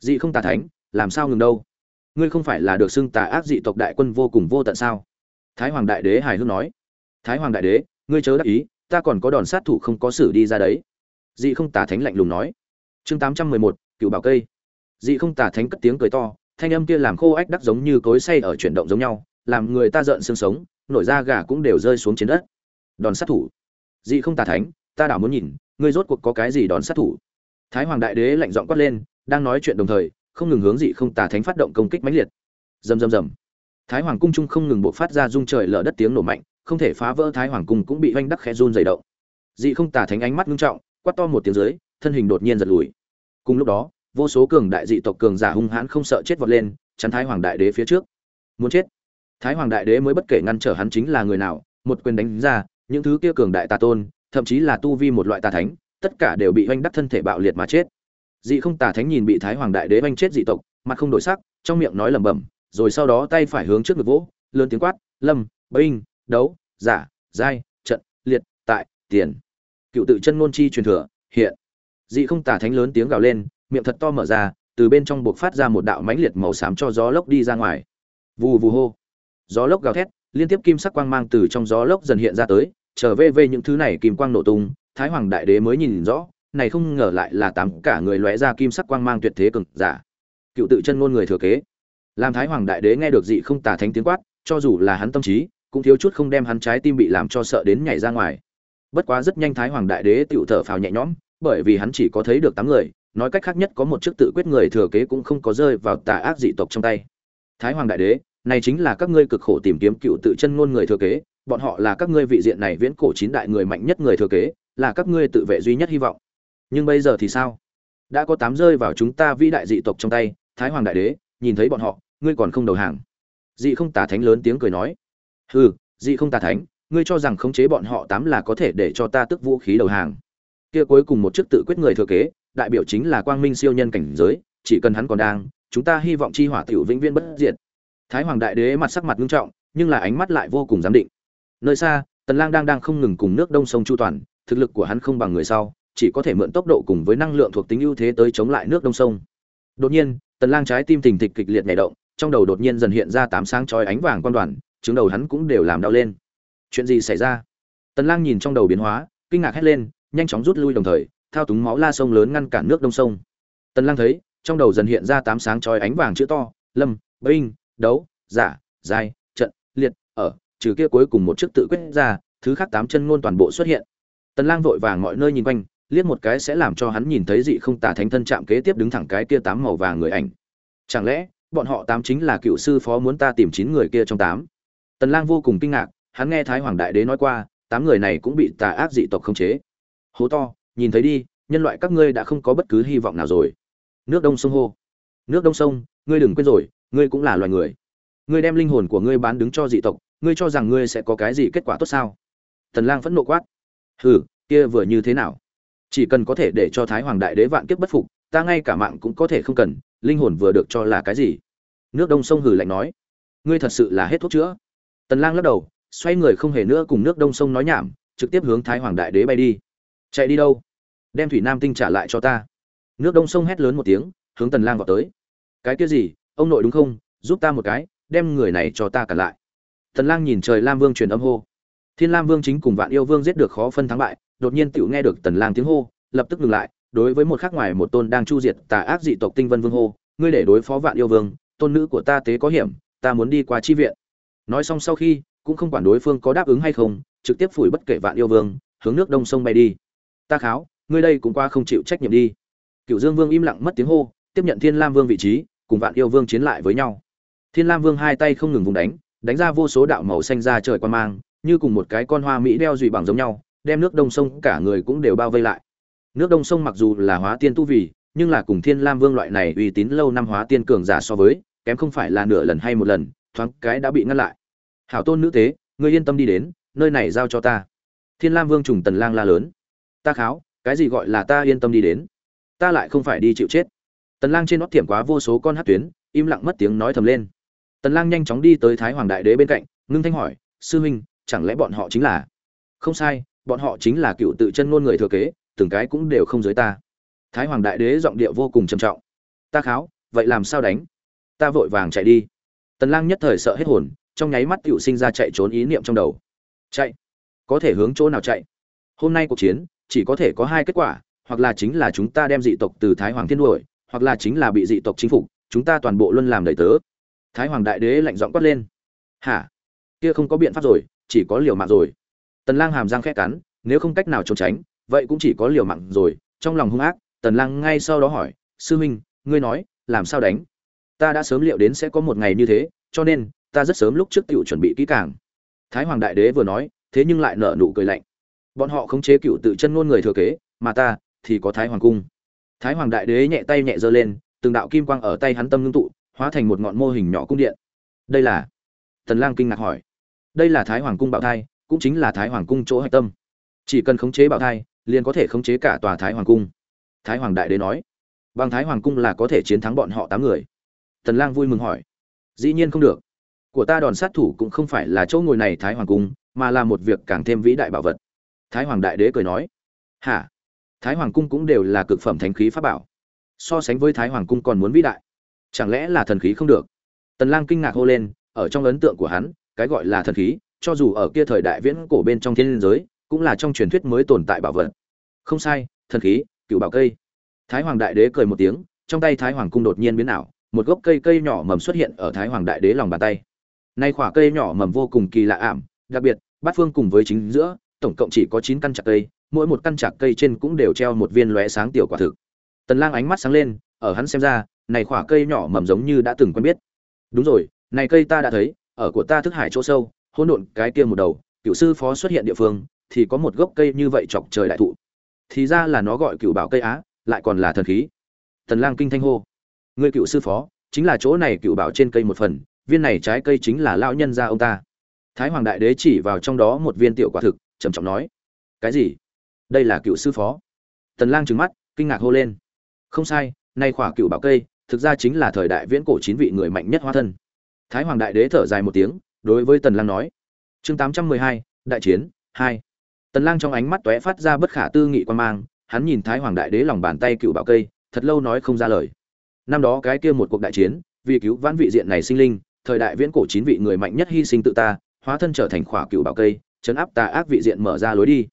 A: Dị không tà thánh, làm sao ngừng đâu? Ngươi không phải là được xưng tà ác dị tộc đại quân vô cùng vô tận sao? Thái hoàng đại đế hài hước nói. Thái hoàng đại đế, ngươi chớ đắc ý, ta còn có đòn sát thủ không có xử đi ra đấy dị không Tả thánh lạnh lùng nói. Chương tám trăm mười một, cựu bảo cây. Dị không Tả thánh cất tiếng cười to, thanh âm kia làm khô ách đắc giống như cối say ở chuyển động giống nhau, làm người ta rợn xương sống, nổi da gà cũng đều rơi xuống trên đất. Đòn sát thủ. Dị không Tả thánh, ta đảo muốn nhìn, ngươi rốt cuộc có cái gì đòn sát thủ? Thái hoàng đại đế lạnh giọng quát lên, đang nói chuyện đồng thời, không ngừng hướng dị không Tả thánh phát động công kích mãnh liệt. Rầm rầm rầm. Thái hoàng cung trung không ngừng bộ phát ra rung trời lở đất tiếng nổ mạnh, không thể phá vỡ thái hoàng cung cũng bị oanh đắc khẽ run dày động. Dị không Tả thánh ánh mắt ngưng trọng quát to một tiếng dưới, thân hình đột nhiên giật lùi. Cùng lúc đó, vô số cường đại dị tộc cường giả hung hãn không sợ chết vọt lên, chắn thái hoàng đại đế phía trước. Muốn chết? Thái hoàng đại đế mới bất kể ngăn trở hắn chính là người nào, một quyền đánh ra, những thứ kia cường đại tà tôn, thậm chí là tu vi một loại tà thánh, tất cả đều bị oanh đắc thân thể bạo liệt mà chết. Dị không tà thánh nhìn bị thái hoàng đại đế oanh chết dị tộc, mặt không đổi sắc, trong miệng nói lẩm bẩm, rồi sau đó tay phải hướng trước ngực vỗ, lớn tiếng quát, lâm, binh, đấu, giả, giai, trận, liệt, tại, tiền cựu tự chân ngôn chi truyền thừa, hiện. Dị không tả thánh lớn tiếng gào lên, miệng thật to mở ra, từ bên trong buộc phát ra một đạo mãnh liệt màu xám cho gió lốc đi ra ngoài. Vù vù hô. Gió lốc gào thét, liên tiếp kim sắc quang mang từ trong gió lốc dần hiện ra tới, trở về về những thứ này kim quang nổ tung, thái hoàng đại đế mới nhìn rõ, này không ngờ lại là tám cả người lóe ra kim sắc quang mang tuyệt thế cực giả. Cựu tự chân ngôn người thừa kế. Làm thái hoàng đại đế nghe được dị không tà thánh tiếng quát, cho dù là hắn tâm trí, cũng thiếu chút không đem hắn trái tim bị làm cho sợ đến nhảy ra ngoài bất quá rất nhanh thái hoàng đại đế tựu thở phào nhẹ nhõm, bởi vì hắn chỉ có thấy được tám người, nói cách khác nhất có một chức tự quyết người thừa kế cũng không có rơi vào tà ác dị tộc trong tay. Thái hoàng đại đế, này chính là các ngươi cực khổ tìm kiếm cựu tự chân ngôn người thừa kế, bọn họ là các ngươi vị diện này viễn cổ chín đại người mạnh nhất người thừa kế, là các ngươi tự vệ duy nhất hy vọng. Nhưng bây giờ thì sao? Đã có tám rơi vào chúng ta vĩ đại dị tộc trong tay, thái hoàng đại đế, nhìn thấy bọn họ, ngươi còn không đầu hàng. Dị không tà thánh lớn tiếng cười nói. Hừ, dị không tà thánh ngươi cho rằng khống chế bọn họ tám là có thể để cho ta tức vũ khí đầu hàng. Kia cuối cùng một chức tự quyết người thừa kế, đại biểu chính là quang minh siêu nhân cảnh giới, chỉ cần hắn còn đang, chúng ta hy vọng chi hỏa tiểu vĩnh viên bất diệt. Thái hoàng đại đế mặt sắc mặt nghiêm trọng, nhưng là ánh mắt lại vô cùng giám định. Nơi xa, tần lang đang đang không ngừng cùng nước đông sông chu toàn, thực lực của hắn không bằng người sau, chỉ có thể mượn tốc độ cùng với năng lượng thuộc tính ưu thế tới chống lại nước đông sông. Đột nhiên, tần lang trái tim thình thịch kịch liệt nhảy động, trong đầu đột nhiên dần hiện ra tám sáng chói ánh vàng quan đoàn, chứng đầu hắn cũng đều làm đau lên chuyện gì xảy ra? Tần lang nhìn trong đầu biến hóa, kinh ngạc hét lên, nhanh chóng rút lui đồng thời, thao túng máu la sông lớn ngăn cản nước đông sông. Tần lang thấy, trong đầu dần hiện ra tám sáng chói ánh vàng chữ to, lâm, binh, đấu, giả dài trận, liệt, ở, trừ kia cuối cùng một chiếc tự quyết ra, thứ khác tám chân ngôn toàn bộ xuất hiện. Tần lang vội vàng mọi nơi nhìn quanh, liếc một cái sẽ làm cho hắn nhìn thấy dị không tà thánh thân chạm kế tiếp đứng thẳng cái kia tám màu vàng người ảnh. Chẳng lẽ, bọn họ tám chính là cựu sư phó muốn ta tìm chín người kia trong tám? Tần lang vô cùng kinh ngạc hắn nghe thái hoàng đại đế nói qua, tám người này cũng bị tà ác dị tộc khống chế. Hố to, nhìn thấy đi, nhân loại các ngươi đã không có bất cứ hy vọng nào rồi. Nước đông sông hô. Nước đông sông, ngươi đừng quên rồi, ngươi cũng là loài người. Ngươi đem linh hồn của ngươi bán đứng cho dị tộc, ngươi cho rằng ngươi sẽ có cái gì kết quả tốt sao? Tần lang phẫn nộ quát. Hừ, kia vừa như thế nào? Chỉ cần có thể để cho thái hoàng đại đế vạn kiếp bất phục, ta ngay cả mạng cũng có thể không cần, linh hồn vừa được cho là cái gì? Nước đông sông hừ lạnh nói. Ngươi thật sự là hết thuốc chữa. Tần lang lắc đầu xoay người không hề nữa cùng nước đông sông nói nhảm, trực tiếp hướng thái hoàng đại đế bay đi. Chạy đi đâu? Đem thủy nam tinh trả lại cho ta. Nước đông sông hét lớn một tiếng, hướng tần lang vào tới. Cái kia gì? Ông nội đúng không? Giúp ta một cái, đem người này cho ta cản lại. Tần lang nhìn trời lam vương truyền âm hô. Thiên lam vương chính cùng vạn yêu vương giết được khó phân thắng bại, đột nhiên tiểu nghe được tần lang tiếng hô, lập tức ngừng lại, đối với một khắc ngoài một tôn đang chu diệt tà ác dị tộc tinh vân vương hô, ngươi để đối phó vạn yêu vương, tôn nữ của ta tế có hiểm, ta muốn đi qua chi viện. Nói xong sau khi cũng không quản đối phương có đáp ứng hay không, trực tiếp phủi bất kể vạn yêu vương, hướng nước đông sông bay đi. Ta kháo, ngươi đây cũng qua không chịu trách nhiệm đi. Cựu dương vương im lặng mất tiếng hô, tiếp nhận thiên lam vương vị trí, cùng vạn yêu vương chiến lại với nhau. Thiên lam vương hai tay không ngừng vùng đánh đánh ra vô số đạo màu xanh ra trời quan mang, như cùng một cái con hoa mỹ đeo dùy bằng giống nhau, đem nước đông sông cả người cũng đều bao vây lại. Nước đông sông mặc dù là hóa tiên tu vì, nhưng là cùng thiên lam vương loại này uy tín lâu năm hóa tiên cường giả so với, kém không phải là nửa lần hay một lần, thoáng cái đã bị ngăn lại hảo tôn nữ tế, ngươi yên tâm đi đến, nơi này giao cho ta. Thiên lam vương trùng tần lang la lớn. Ta kháo, cái gì gọi là ta yên tâm đi đến? Ta lại không phải đi chịu chết. Tần lang trên nót thiểm quá vô số con hát tuyến, im lặng mất tiếng nói thầm lên. Tần lang nhanh chóng đi tới thái hoàng đại đế bên cạnh, ngưng thanh hỏi, sư huynh, chẳng lẽ bọn họ chính là? Không sai, bọn họ chính là cựu tự chân ngôn người thừa kế, từng cái cũng đều không giới ta. Thái hoàng đại đế giọng điệu vô cùng trầm trọng. Ta kháo, vậy làm sao đánh? Ta vội vàng chạy đi. Tần lang nhất thời sợ hết hồn trong nháy mắt tiểu sinh ra chạy trốn ý niệm trong đầu. Chạy? Có thể hướng chỗ nào chạy? Hôm nay cuộc chiến, chỉ có thể có hai kết quả, hoặc là chính là chúng ta đem dị tộc từ thái hoàng thiên đuổi, hoặc là chính là bị dị tộc chính phục, chúng ta toàn bộ luôn làm đầy tớ. Thái hoàng đại đế lạnh giọng quát lên. Hả? Kia không có biện pháp rồi, chỉ có liều mạng rồi. Tần lang hàm răng khẽ cắn, nếu không cách nào trốn tránh, vậy cũng chỉ có liều mạng rồi. Trong lòng hung ác, tần lang ngay sau đó hỏi, sư huynh ngươi nói, làm sao đánh? Ta đã sớm liệu đến sẽ có một ngày như thế, cho nên ta rất sớm lúc trước tiểu chuẩn bị kỹ càng. Thái hoàng đại đế vừa nói, thế nhưng lại nở nụ cười lạnh. Bọn họ khống chế cựu tự chân ngôn người thừa kế, mà ta thì có thái hoàng cung. Thái hoàng đại đế nhẹ tay nhẹ giơ lên, từng đạo kim quang ở tay hắn tâm ngưng tụ, hóa thành một ngọn mô hình nhỏ cung điện. Đây là? Tần lang kinh ngạc hỏi. Đây là thái hoàng cung bảo thai, cũng chính là thái hoàng cung chỗ hạch tâm. Chỉ cần khống chế bảo thai, liền có thể khống chế cả tòa thái hoàng cung. Thái hoàng đại đế nói. Bằng thái hoàng cung là có thể chiến thắng bọn họ tám người. Tần lang vui mừng hỏi. Dĩ nhiên không được của ta đòn sát thủ cũng không phải là chỗ ngồi này thái hoàng cung, mà là một việc càng thêm vĩ đại bảo vật. Thái hoàng đại đế cười nói. Hả? Thái hoàng cung cũng đều là cực phẩm thánh khí pháp bảo. So sánh với thái hoàng cung còn muốn vĩ đại. Chẳng lẽ là thần khí không được? Tần lang kinh ngạc hô lên, ở trong ấn tượng của hắn, cái gọi là thần khí, cho dù ở kia thời đại viễn cổ bên trong thiên giới, cũng là trong truyền thuyết mới tồn tại bảo vật. Không sai, thần khí, cựu bảo cây. Thái hoàng đại đế cười một tiếng, trong tay thái hoàng cung đột nhiên biến ảo, một gốc cây cây nhỏ mầm xuất hiện ở thái hoàng đại đế lòng bàn tay nay khỏa cây nhỏ mầm vô cùng kỳ lạ ảm, đặc biệt, bát phương cùng với chính giữa, tổng cộng chỉ có chín căn chạc cây, mỗi một căn chạc cây trên cũng đều treo một viên lóe sáng tiểu quả thực. Tần lang ánh mắt sáng lên, ở hắn xem ra, này khỏa cây nhỏ mầm giống như đã từng quen biết. Đúng rồi, này cây ta đã thấy, ở của ta thức hải chỗ sâu, hỗn độn cái kia một đầu, cựu sư phó xuất hiện địa phương, thì có một gốc cây như vậy chọc trời đại thụ. Thì ra là nó gọi cựu bảo cây á, lại còn là thần khí. Tần lang kinh thanh hô. Người cựu sư phó, chính là chỗ này cựu bảo trên cây một phần viên này trái cây chính là lão nhân gia ông ta. Thái hoàng đại đế chỉ vào trong đó một viên tiểu quả thực trầm trọng nói cái gì? Đây là cựu sư phó. Tần lang trừng mắt kinh ngạc hô lên không sai nay khỏa cựu bảo cây thực ra chính là thời đại viễn cổ chín vị người mạnh nhất hóa thân. Thái hoàng đại đế thở dài một tiếng đối với tần lang nói chương 812, đại chiến 2. tần lang trong ánh mắt tóe phát ra bất khả tư nghị quan mang hắn nhìn thái hoàng đại đế lòng bàn tay cựu bảo cây thật lâu nói không ra lời. Năm đó cái kia một cuộc đại chiến vì cứu vãn vị diện này sinh linh thời đại viễn cổ chín vị người mạnh nhất hy sinh tự ta, hóa thân trở thành khỏa cựu bảo cây, chấn áp tà ác vị diện mở ra lối đi.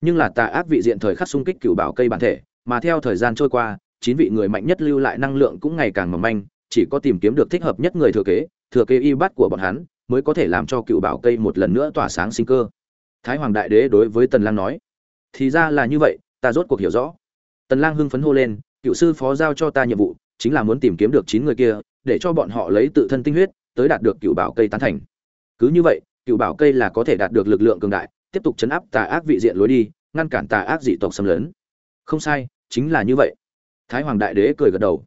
A: Nhưng là tà ác vị diện thời khắc xung kích cựu bảo cây bản thể, mà theo thời gian trôi qua, chín vị người mạnh nhất lưu lại năng lượng cũng ngày càng mỏng manh, chỉ có tìm kiếm được thích hợp nhất người thừa kế thừa kế y bắt của bọn hắn, mới có thể làm cho cựu bảo cây một lần nữa tỏa sáng sinh cơ. Thái hoàng đại đế đối với tần lang nói, thì ra là như vậy, ta rốt cuộc hiểu rõ. Tần lang hưng phấn hô lên, cựu sư phó giao cho ta nhiệm vụ, chính là muốn tìm kiếm được chín người kia, để cho bọn họ lấy tự thân tinh huyết tới đạt được cựu bảo cây tán thành. Cứ như vậy, cựu bảo cây là có thể đạt được lực lượng cường đại, tiếp tục chấn áp tà ác vị diện lối đi, ngăn cản tà ác dị tộc xâm lấn. Không sai, chính là như vậy. Thái hoàng đại đế cười gật đầu.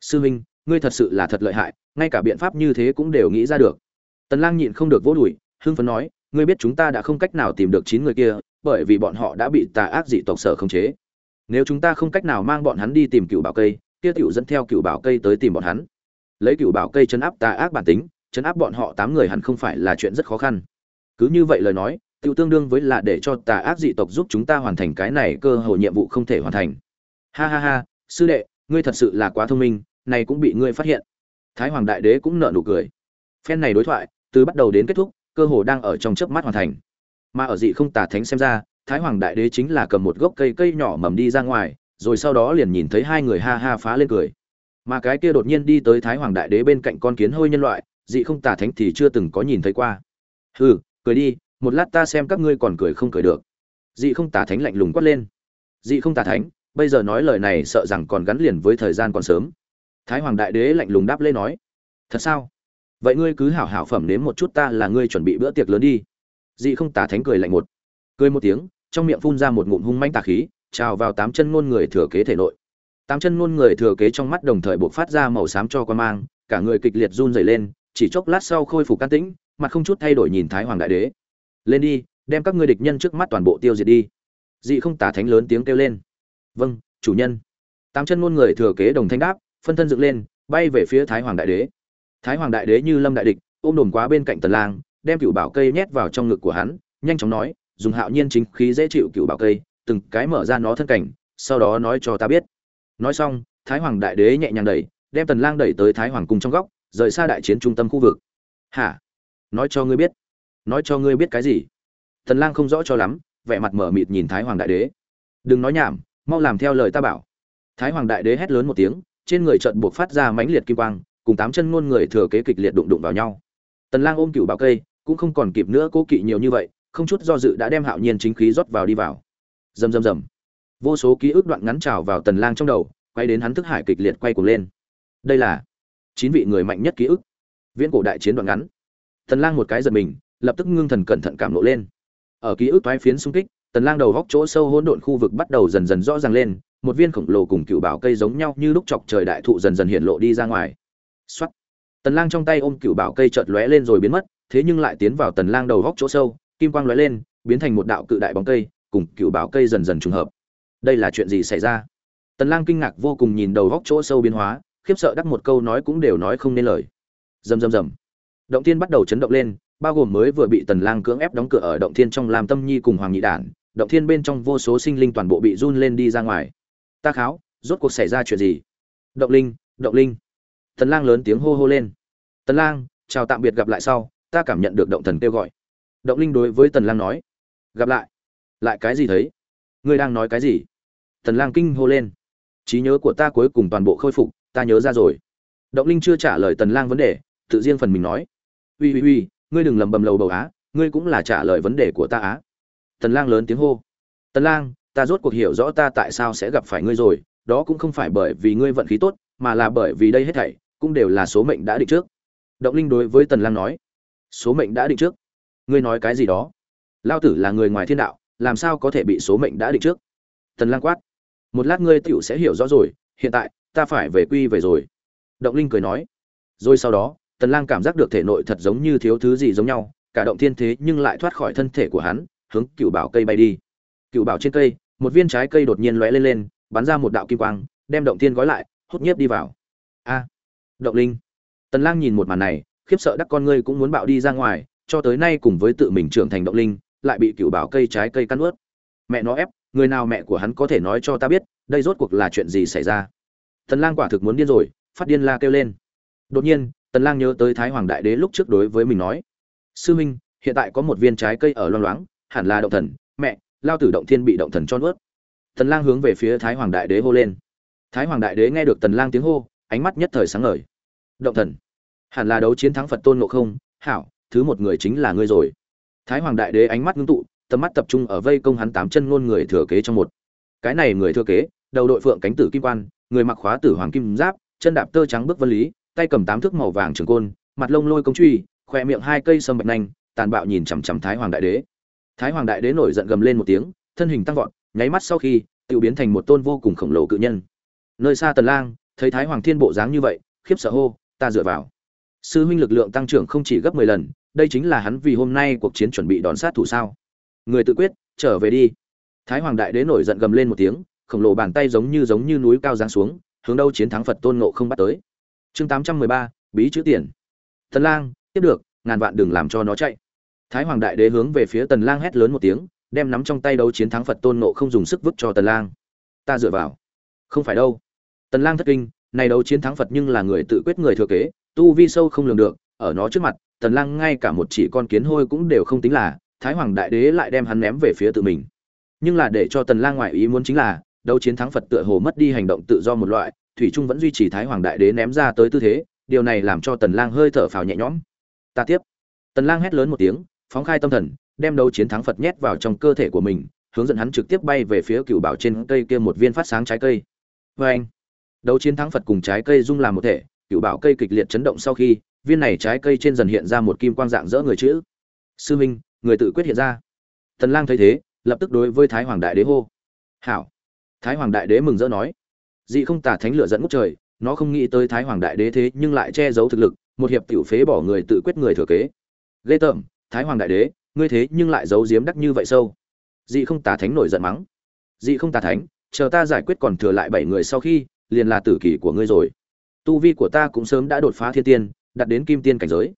A: Sư huynh ngươi thật sự là thật lợi hại, ngay cả biện pháp như thế cũng đều nghĩ ra được. Tần lang nhịn không được vỗ đùi, hưng phấn nói, ngươi biết chúng ta đã không cách nào tìm được chín người kia, bởi vì bọn họ đã bị tà ác dị tộc sở khống chế. Nếu chúng ta không cách nào mang bọn hắn đi tìm cựu bảo cây, kia tiểu dẫn theo cựu bảo cây tới tìm bọn hắn lấy cựu bảo cây chấn áp tà ác bản tính, chấn áp bọn họ tám người hẳn không phải là chuyện rất khó khăn. Cứ như vậy lời nói tự tương đương với là để cho tà ác dị tộc giúp chúng ta hoàn thành cái này cơ hội nhiệm vụ không thể hoàn thành. Ha ha ha, sư đệ, ngươi thật sự là quá thông minh, này cũng bị ngươi phát hiện. Thái hoàng đại đế cũng nợ nụ cười. Phen này đối thoại, từ bắt đầu đến kết thúc, cơ hồ đang ở trong chớp mắt hoàn thành. Mà ở dị không tà thánh xem ra, thái hoàng đại đế chính là cầm một gốc cây cây nhỏ mầm đi ra ngoài, rồi sau đó liền nhìn thấy hai người ha ha phá lên cười mà cái kia đột nhiên đi tới thái hoàng đại đế bên cạnh con kiến hôi nhân loại, dị không tà thánh thì chưa từng có nhìn thấy qua. Hừ, cười đi, một lát ta xem các ngươi còn cười không cười được. Dị không tà thánh lạnh lùng quát lên. Dị không tà thánh, bây giờ nói lời này sợ rằng còn gắn liền với thời gian còn sớm. Thái hoàng đại đế lạnh lùng đáp lên nói. Thật sao? Vậy ngươi cứ hảo hảo phẩm nếm một chút ta là ngươi chuẩn bị bữa tiệc lớn đi. Dị không tà thánh cười lạnh một. Cười một tiếng, trong miệng phun ra một ngụm hung manh tà khí, trào vào tám chân ngôn người thừa kế thể nội tám chân luôn người thừa kế trong mắt đồng thời buộc phát ra màu xám cho quan mang, cả người kịch liệt run rẩy lên, chỉ chốc lát sau khôi phục can tĩnh, mặt không chút thay đổi nhìn thái hoàng đại đế. Lên đi, đem các ngươi địch nhân trước mắt toàn bộ tiêu diệt đi. Dị không tả thánh lớn tiếng kêu lên. Vâng chủ nhân. Tám chân ngôn người thừa kế đồng thanh đáp, phân thân dựng lên, bay về phía thái hoàng đại đế. Thái hoàng đại đế như lâm đại địch, ôm đồn quá bên cạnh tần lang, đem cựu bảo cây nhét vào trong ngực của hắn, nhanh chóng nói, dùng hạo nhiên chính khí dễ chịu cựu bảo cây, từng cái mở ra nó thân cảnh, sau đó nói cho ta biết nói xong, thái hoàng đại đế nhẹ nhàng đẩy, đem tần lang đẩy tới thái hoàng cung trong góc, rời xa đại chiến trung tâm khu vực. Hả? Nói cho ngươi biết. Nói cho ngươi biết cái gì? Tần lang không rõ cho lắm, vẻ mặt mở mịt nhìn thái hoàng đại đế. Đừng nói nhảm, mau làm theo lời ta bảo. Thái hoàng đại đế hét lớn một tiếng, trên người trận buộc phát ra mãnh liệt kim quang, cùng tám chân ngôn người thừa kế kịch liệt đụng đụng vào nhau. Tần lang ôm cựu bảo cây, cũng không còn kịp nữa cố kỵ nhiều như vậy, không chút do dự đã đem hạo nhiên chính khí rót vào đi vào. Rầm rầm rầm vô số ký ức đoạn ngắn trào vào tần lang trong đầu, quay đến hắn thức hải kịch liệt quay cuồng lên. Đây là chín vị người mạnh nhất ký ức. Viễn cổ đại chiến đoạn ngắn. Tần lang một cái giật mình, lập tức ngưng thần cẩn thận cảm lộ lên. Ở ký ức toái phiến xung kích, tần lang đầu góc chỗ sâu hỗn độn khu vực bắt đầu dần dần rõ ràng lên, một viên khổng lồ cùng cựu bảo cây giống nhau như lúc chọc trời đại thụ dần dần hiện lộ đi ra ngoài. Soát. tần lang trong tay ôm cựu bảo cây chợt lóe lên rồi biến mất, thế nhưng lại tiến vào tần lang đầu góc chỗ sâu, kim quang lóe lên, biến thành một đạo cự đại bóng cây, cùng cựu bảo cây dần dần trùng hợp đây là chuyện gì xảy ra? Tần lang kinh ngạc vô cùng nhìn đầu góc chỗ sâu biến hóa, khiếp sợ đắc một câu nói cũng đều nói không nên lời. Rầm rầm rầm. Động thiên bắt đầu chấn động lên, bao gồm mới vừa bị tần lang cưỡng ép đóng cửa ở động thiên trong làm tâm nhi cùng hoàng nhị đản, động thiên bên trong vô số sinh linh toàn bộ bị run lên đi ra ngoài. Ta kháo, rốt cuộc xảy ra chuyện gì? Động linh động linh. Tần lang lớn tiếng hô hô lên. Tần lang, chào tạm biệt gặp lại sau, ta cảm nhận được động thần kêu gọi. Động linh đối với tần lang nói. Gặp lại. Lại cái gì thấy? Ngươi đang nói cái gì? Tần lang kinh hô lên. Trí nhớ của ta cuối cùng toàn bộ khôi phục, ta nhớ ra rồi. Động linh chưa trả lời tần lang vấn đề, tự riêng phần mình nói. Uy uy uy, ngươi đừng lầm bầm lầu bầu á, ngươi cũng là trả lời vấn đề của ta á. Tần lang lớn tiếng hô. Tần lang, ta rốt cuộc hiểu rõ ta tại sao sẽ gặp phải ngươi rồi, đó cũng không phải bởi vì ngươi vận khí tốt, mà là bởi vì đây hết thảy, cũng đều là số mệnh đã định trước. Động linh đối với tần lang nói. Số mệnh đã định trước. Ngươi nói cái gì đó? Lao tử là người ngoài thiên đạo làm sao có thể bị số mệnh đã định trước? Tần lang quát. Một lát ngươi tiểu sẽ hiểu rõ rồi, hiện tại, ta phải về quy về rồi. Động linh cười nói. Rồi sau đó tần lang cảm giác được thể nội thật giống như thiếu thứ gì giống nhau, cả động thiên thế nhưng lại thoát khỏi thân thể của hắn, hướng cựu bảo cây bay đi. Cựu bảo trên cây, một viên trái cây đột nhiên lóe lên lên, bắn ra một đạo kim quang, đem động thiên gói lại, hút nhiếp đi vào. A. Động linh. Tần lang nhìn một màn này, khiếp sợ đắc con ngươi cũng muốn bạo đi ra ngoài, cho tới nay cùng với tự mình trưởng thành động linh lại bị cựu bảo cây trái cây cắn ướt mẹ nó ép, người nào mẹ của hắn có thể nói cho ta biết, đây rốt cuộc là chuyện gì xảy ra? Tần lang quả thực muốn điên rồi, phát điên la kêu lên. Đột nhiên, tần lang nhớ tới thái hoàng đại đế lúc trước đối với mình nói, sư minh, hiện tại có một viên trái cây ở loang loáng, hẳn là động thần, mẹ, lao tử động thiên bị động thần cho nuốt. Tần lang hướng về phía thái hoàng đại đế hô lên. Thái hoàng đại đế nghe được tần lang tiếng hô, ánh mắt nhất thời sáng ngời. Động thần, hẳn là đấu chiến thắng phật tôn ngộ không, hảo, thứ một người chính là ngươi rồi thái hoàng đại đế ánh mắt ngưng tụ, tầm mắt tập trung ở vây công hắn tám chân ngôn người thừa kế trong một. Cái này người thừa kế, đầu đội phượng cánh tử kim quan, người mặc khóa tử hoàng kim giáp, chân đạp tơ trắng bước vân lý, tay cầm tám thước màu vàng trường côn, mặt lông lôi công truy khoe miệng hai cây sâm bạch nanh tàn bạo nhìn chằm chằm thái hoàng đại đế. Thái hoàng đại đế nổi giận gầm lên một tiếng, thân hình tăng vọt, nháy mắt sau khi tự biến thành một tôn vô cùng khổng lồ cự nhân. Nơi xa tần lang, thấy thái hoàng thiên bộ dáng như vậy, khiếp sợ hô, ta dựa vào sư huynh lực lượng tăng trưởng không chỉ gấp 10 lần đây chính là hắn vì hôm nay cuộc chiến chuẩn bị đón sát thủ sao? Người tự quyết trở về đi. Thái hoàng đại đế nổi giận gầm lên một tiếng khổng lồ bàn tay giống như giống như núi cao giáng xuống hướng đâu chiến thắng phật tôn ngộ không bắt tới. Chương 813, bí chữ tiền. Tần lang tiếp được ngàn vạn đừng làm cho nó chạy. Thái hoàng đại đế hướng về phía tần lang hét lớn một tiếng đem nắm trong tay đấu chiến thắng phật tôn ngộ không dùng sức vứt cho tần lang. Ta dựa vào. Không phải đâu. Tần lang thất kinh này đấu chiến thắng phật nhưng là người tự quyết người thừa kế tu vi sâu không lường được, ở nó trước mặt, tần lang ngay cả một chỉ con kiến hôi cũng đều không tính là, thái hoàng đại đế lại đem hắn ném về phía tự mình. Nhưng là để cho tần lang ngoại ý muốn chính là, đấu chiến thắng phật tựa hồ mất đi hành động tự do một loại, thủy trung vẫn duy trì thái hoàng đại đế ném ra tới tư thế, điều này làm cho tần lang hơi thở phào nhẹ nhõm. Ta tiếp. Tần lang hét lớn một tiếng, phóng khai tâm thần, đem đấu chiến thắng phật nhét vào trong cơ thể của mình, hướng dẫn hắn trực tiếp bay về phía cựu bảo trên cây kia một viên phát sáng trái cây. Với anh đấu chiến thắng phật cùng trái cây dung làm một thể cựu bảo cây kịch liệt chấn động sau khi, viên này trái cây trên dần hiện ra một kim quang dạng dỡ người chữ. Sư minh, người tự quyết hiện ra. Tần lang thấy thế, lập tức đối với thái hoàng đại đế hô. Hảo. Thái hoàng đại đế mừng rỡ nói. Dị không tả thánh lửa dẫn ngút trời, nó không nghĩ tới thái hoàng đại đế thế nhưng lại che giấu thực lực, một hiệp tiểu phế bỏ người tự quyết người thừa kế. Ghê tởm, thái hoàng đại đế, ngươi thế nhưng lại giấu giếm đắc như vậy sâu. Dị không tả thánh nổi giận mắng. Dị không tả thánh, chờ ta giải quyết còn thừa lại bảy người sau khi, liền là tử kỷ của ngươi rồi tu vi của ta cũng sớm đã đột phá thiên tiên đặt đến kim tiên cảnh giới.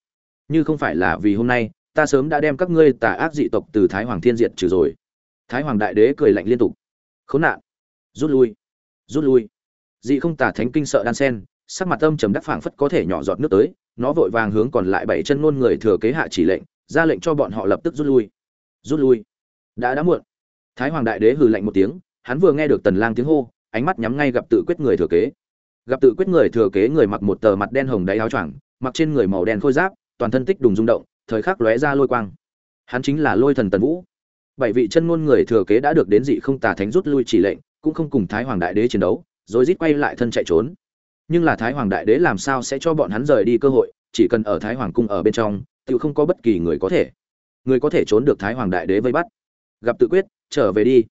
A: Như không phải là vì hôm nay, ta sớm đã đem các ngươi tà ác dị tộc từ thái hoàng thiên diệt trừ rồi. Thái hoàng đại đế cười lạnh liên tục. Khốn nạn. Rút lui. Rút lui. Dị không tả thánh kinh sợ đan sen, sắc mặt âm trầm đắc phảng phất có thể nhỏ giọt nước tới, nó vội vàng hướng còn lại bảy chân ngôn người thừa kế hạ chỉ lệnh, ra lệnh cho bọn họ lập tức rút lui. Rút lui. Đã đã muộn. Thái hoàng đại đế hừ lạnh một tiếng, hắn vừa nghe được tần lang tiếng hô, ánh mắt nhắm ngay gặp tự quyết người thừa kế gặp tự quyết người thừa kế người mặc một tờ mặt đen hồng đáy áo choàng, mặc trên người màu đen khôi giáp, toàn thân tích đùng rung động, thời khắc lóe ra lôi quang. Hắn chính là lôi thần tần vũ. Bảy vị chân ngôn người thừa kế đã được đến dị không tà thánh rút lui chỉ lệnh, cũng không cùng thái hoàng đại đế chiến đấu, rồi rít quay lại thân chạy trốn. Nhưng là thái hoàng đại đế làm sao sẽ cho bọn hắn rời đi cơ hội, chỉ cần ở thái hoàng cung ở bên trong, tự không có bất kỳ người có thể. Người có thể trốn được thái hoàng đại đế vây bắt. Gặp tự quyết, trở về đi.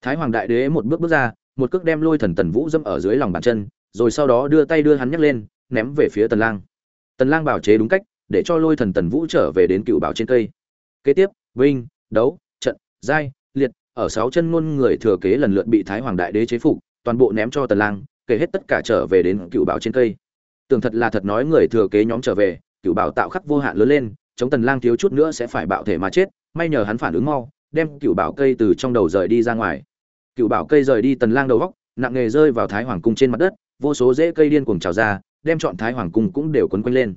A: Thái hoàng đại đế một bước bước ra, một cước đem lôi thần tần vũ dâm ở dưới lòng bàn chân rồi sau đó đưa tay đưa hắn nhấc lên, ném về phía tần lang. Tần lang bảo chế đúng cách, để cho lôi thần tần vũ trở về đến cựu bảo trên cây. Kế tiếp, vinh, đấu, trận, giai, liệt, ở sáu chân ngôn người thừa kế lần lượt bị thái hoàng đại đế chế phục, toàn bộ ném cho tần lang, kể hết tất cả trở về đến cựu bảo trên cây. Tưởng thật là thật nói người thừa kế nhóm trở về, cựu bảo tạo khắc vô hạn lớn lên, chống tần lang thiếu chút nữa sẽ phải bạo thể mà chết, may nhờ hắn phản ứng mau, đem cựu bảo cây từ trong đầu rời đi ra ngoài. Cựu bảo cây rời đi tần lang đầu góc, nặng nghề rơi vào thái hoàng cung trên mặt đất vô số rễ cây điên cuồng trào ra, đem chọn thái hoàng cung cũng đều quấn quanh lên.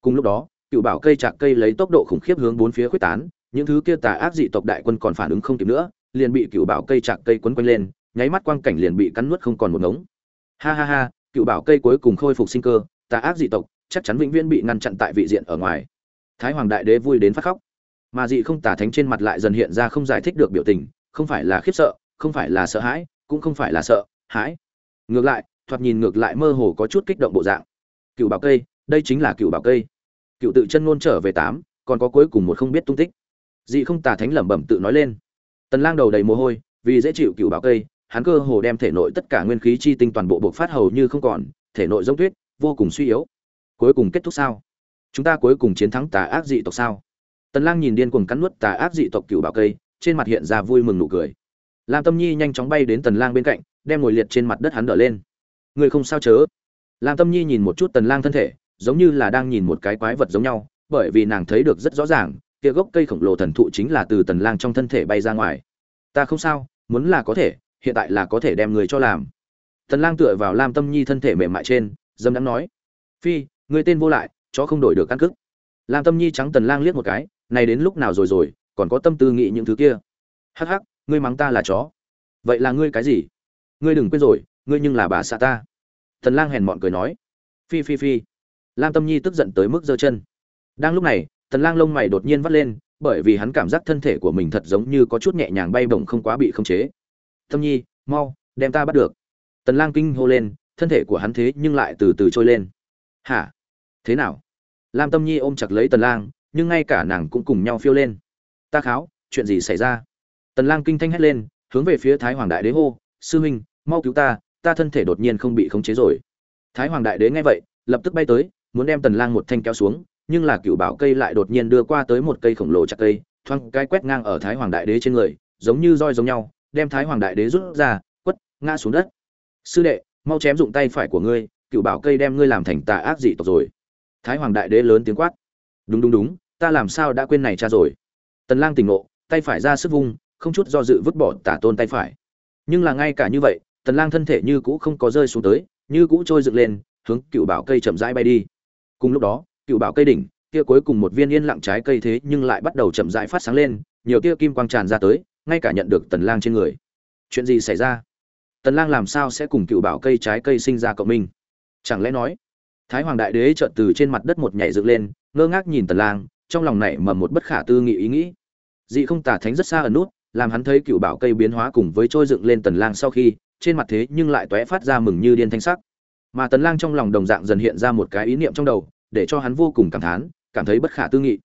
A: Cùng lúc đó, cựu bảo cây chạc cây lấy tốc độ khủng khiếp hướng bốn phía khuếch tán, những thứ kia tà ác dị tộc đại quân còn phản ứng không kịp nữa, liền bị cựu bảo cây chạc cây quấn quanh lên, nháy mắt quang cảnh liền bị cắn nuốt không còn một ngống. Ha ha ha, cựu bảo cây cuối cùng khôi phục sinh cơ, tà ác dị tộc chắc chắn vĩnh viễn bị ngăn chặn tại vị diện ở ngoài. Thái hoàng đại đế vui đến phát khóc. Mà dị không tà thánh trên mặt lại dần hiện ra không giải thích được biểu tình, không phải là khiếp sợ, không phải là sợ hãi, cũng không phải là sợ hãi. Ngược lại thoạt nhìn ngược lại mơ hồ có chút kích động bộ dạng. Cựu bảo cây, đây chính là cựu bảo cây. Cựu tự chân ngôn trở về tám, còn có cuối cùng một không biết tung tích. Dị không tà thánh lẩm bẩm tự nói lên. Tần lang đầu đầy mồ hôi, vì dễ chịu cựu bảo cây, hắn cơ hồ đem thể nội tất cả nguyên khí chi tinh toàn bộ bộc phát hầu như không còn, thể nội giống tuyết, vô cùng suy yếu. Cuối cùng kết thúc sao? Chúng ta cuối cùng chiến thắng tà ác dị tộc sao? Tần lang nhìn điên cuồng cắn nuốt tà ác dị tộc cựu bảo cây, trên mặt hiện ra vui mừng nụ cười. Lam tâm nhi nhanh chóng bay đến tần lang bên cạnh, đem ngồi liệt trên mặt đất hắn đỡ lên người không sao chớ. Lam tâm nhi nhìn một chút tần lang thân thể, giống như là đang nhìn một cái quái vật giống nhau, bởi vì nàng thấy được rất rõ ràng, kia gốc cây khổng lồ thần thụ chính là từ tần lang trong thân thể bay ra ngoài. Ta không sao, muốn là có thể, hiện tại là có thể đem người cho làm. Tần lang tựa vào lam tâm nhi thân thể mềm mại trên, dâm đắng nói, phi, người tên vô lại, chó không đổi được căn cước. Lam tâm nhi trắng tần lang liếc một cái, này đến lúc nào rồi rồi, còn có tâm tư nghĩ những thứ kia? Hắc hắc, ngươi mắng ta là chó. Vậy là ngươi cái gì? Ngươi đừng quên rồi ngươi nhưng là bà xã ta. Thần lang hèn mọn cười nói. Phi phi phi. Lam tâm nhi tức giận tới mức giơ chân. Đang lúc này, Thần lang lông mày đột nhiên vắt lên, bởi vì hắn cảm giác thân thể của mình thật giống như có chút nhẹ nhàng bay bổng không quá bị khống chế. Tâm nhi, mau, đem ta bắt được. Tần lang kinh hô lên, thân thể của hắn thế nhưng lại từ từ trôi lên. Hả? Thế nào? Lam tâm nhi ôm chặt lấy tần lang, nhưng ngay cả nàng cũng cùng nhau phiêu lên. Ta kháo, chuyện gì xảy ra? Tần lang kinh thanh hét lên, hướng về phía thái hoàng đại đế hô, sư huynh, mau cứu ta ta thân thể đột nhiên không bị khống chế rồi. Thái hoàng đại đế nghe vậy, lập tức bay tới, muốn đem tần lang một thanh kéo xuống, nhưng là cựu bảo cây lại đột nhiên đưa qua tới một cây khổng lồ chặt cây thoang cái quét ngang ở thái hoàng đại đế trên người, giống như roi giống nhau, đem thái hoàng đại đế rút ra, quất, ngã xuống đất. Sư đệ, mau chém dụng tay phải của ngươi, cựu bảo cây đem ngươi làm thành tà ác dị tộc rồi. Thái hoàng đại đế lớn tiếng quát. Đúng đúng đúng, ta làm sao đã quên này cha rồi? Tần lang tỉnh ngộ, tay phải ra sức vung, không chút do dự vứt bỏ tả tôn tay phải. Nhưng là ngay cả như vậy tần lang thân thể như cũ không có rơi xuống tới, như cũ trôi dựng lên, hướng cựu bảo cây chậm rãi bay đi. Cùng lúc đó, cựu bảo cây đỉnh, kia cuối cùng một viên yên lặng trái cây thế nhưng lại bắt đầu chậm rãi phát sáng lên, nhiều tia kim quang tràn ra tới, ngay cả nhận được tần lang trên người. Chuyện gì xảy ra? Tần lang làm sao sẽ cùng cựu bảo cây trái cây sinh ra cộng minh? Chẳng lẽ nói, thái hoàng đại đế chợt từ trên mặt đất một nhảy dựng lên, ngơ ngác nhìn tần lang, trong lòng nảy mầm một bất khả tư nghị ý nghĩ. Dị không tả thánh rất xa ở nút, làm hắn thấy cựu bảo cây biến hóa cùng với trôi dựng lên tần lang sau khi trên mặt thế nhưng lại tóe phát ra mừng như điên thanh sắc. Mà tần lang trong lòng đồng dạng dần hiện ra một cái ý niệm trong đầu để cho hắn vô cùng cảm thán cảm thấy bất khả tư nghị.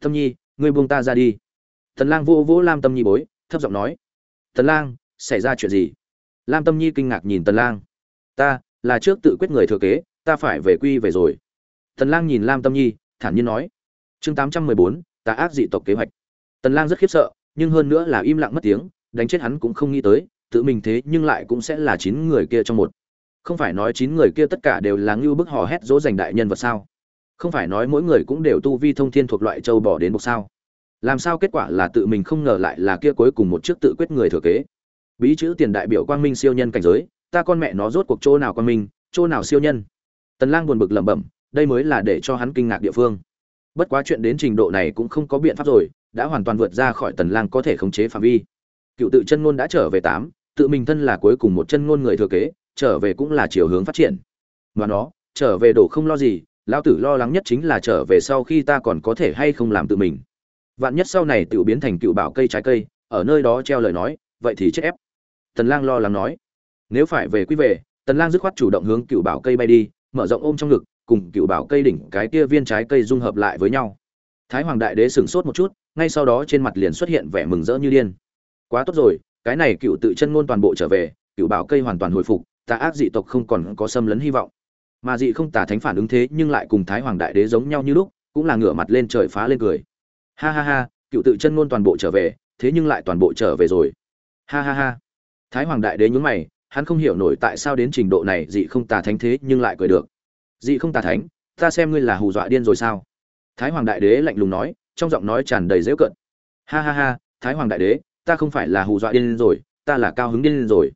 A: Tâm nhi ngươi buông ta ra đi. Tần lang vô vỗ lam tâm nhi bối thấp giọng nói. Tần lang xảy ra chuyện gì? Lam tâm nhi kinh ngạc nhìn tần lang. Ta là trước tự quyết người thừa kế ta phải về quy về rồi. Tần lang nhìn lam tâm nhi thản nhiên nói. Chương 814, ta ác dị tộc kế hoạch. Tần lang rất khiếp sợ nhưng hơn nữa là im lặng mất tiếng đánh chết hắn cũng không nghĩ tới tự mình thế nhưng lại cũng sẽ là chín người kia trong một. Không phải nói chín người kia tất cả đều là ngưu bức hò hét dỗ dành đại nhân vật sao? Không phải nói mỗi người cũng đều tu vi thông thiên thuộc loại châu bỏ đến một sao? Làm sao kết quả là tự mình không ngờ lại là kia cuối cùng một trước tự quyết người thừa kế? Bí chữ tiền đại biểu quang minh siêu nhân cảnh giới, ta con mẹ nó rốt cuộc chỗ nào quang minh, chỗ nào siêu nhân? Tần lang buồn bực lẩm bẩm, đây mới là để cho hắn kinh ngạc địa phương. Bất quá chuyện đến trình độ này cũng không có biện pháp rồi, đã hoàn toàn vượt ra khỏi tần lang có thể khống chế phạm vi. Cựu tự chân ngôn đã trở về tám tự mình thân là cuối cùng một chân ngôn người thừa kế, trở về cũng là chiều hướng phát triển. Mà nó, trở về đổ không lo gì, lão tử lo lắng nhất chính là trở về sau khi ta còn có thể hay không làm tự mình. Vạn nhất sau này tự biến thành cựu bảo cây trái cây, ở nơi đó treo lời nói, vậy thì chết ép. Tần lang lo lắng nói. Nếu phải về quý về, tần lang dứt khoát chủ động hướng cựu bảo cây bay đi, mở rộng ôm trong ngực, cùng cựu bảo cây đỉnh cái kia viên trái cây dung hợp lại với nhau. Thái hoàng đại đế sửng sốt một chút, ngay sau đó trên mặt liền xuất hiện vẻ mừng rỡ như điên. Quá tốt rồi cái này cựu tự chân ngôn toàn bộ trở về, cựu bảo cây hoàn toàn hồi phục, tà ác dị tộc không còn có xâm lấn hy vọng. Mà dị không tà thánh phản ứng thế nhưng lại cùng thái hoàng đại đế giống nhau như lúc, cũng là ngửa mặt lên trời phá lên cười. Ha ha ha, cựu tự chân ngôn toàn bộ trở về, thế nhưng lại toàn bộ trở về rồi. Ha ha ha. Thái hoàng đại đế nhún mày, hắn không hiểu nổi tại sao đến trình độ này dị không tà thánh thế nhưng lại cười được. Dị không tà thánh, ta xem ngươi là hù dọa điên rồi sao? Thái hoàng đại đế lạnh lùng nói, trong giọng nói tràn đầy dễu cận. Ha ha ha, thái hoàng đại đế ta không phải là hù dọa điên rồi, ta là cao hứng điên rồi.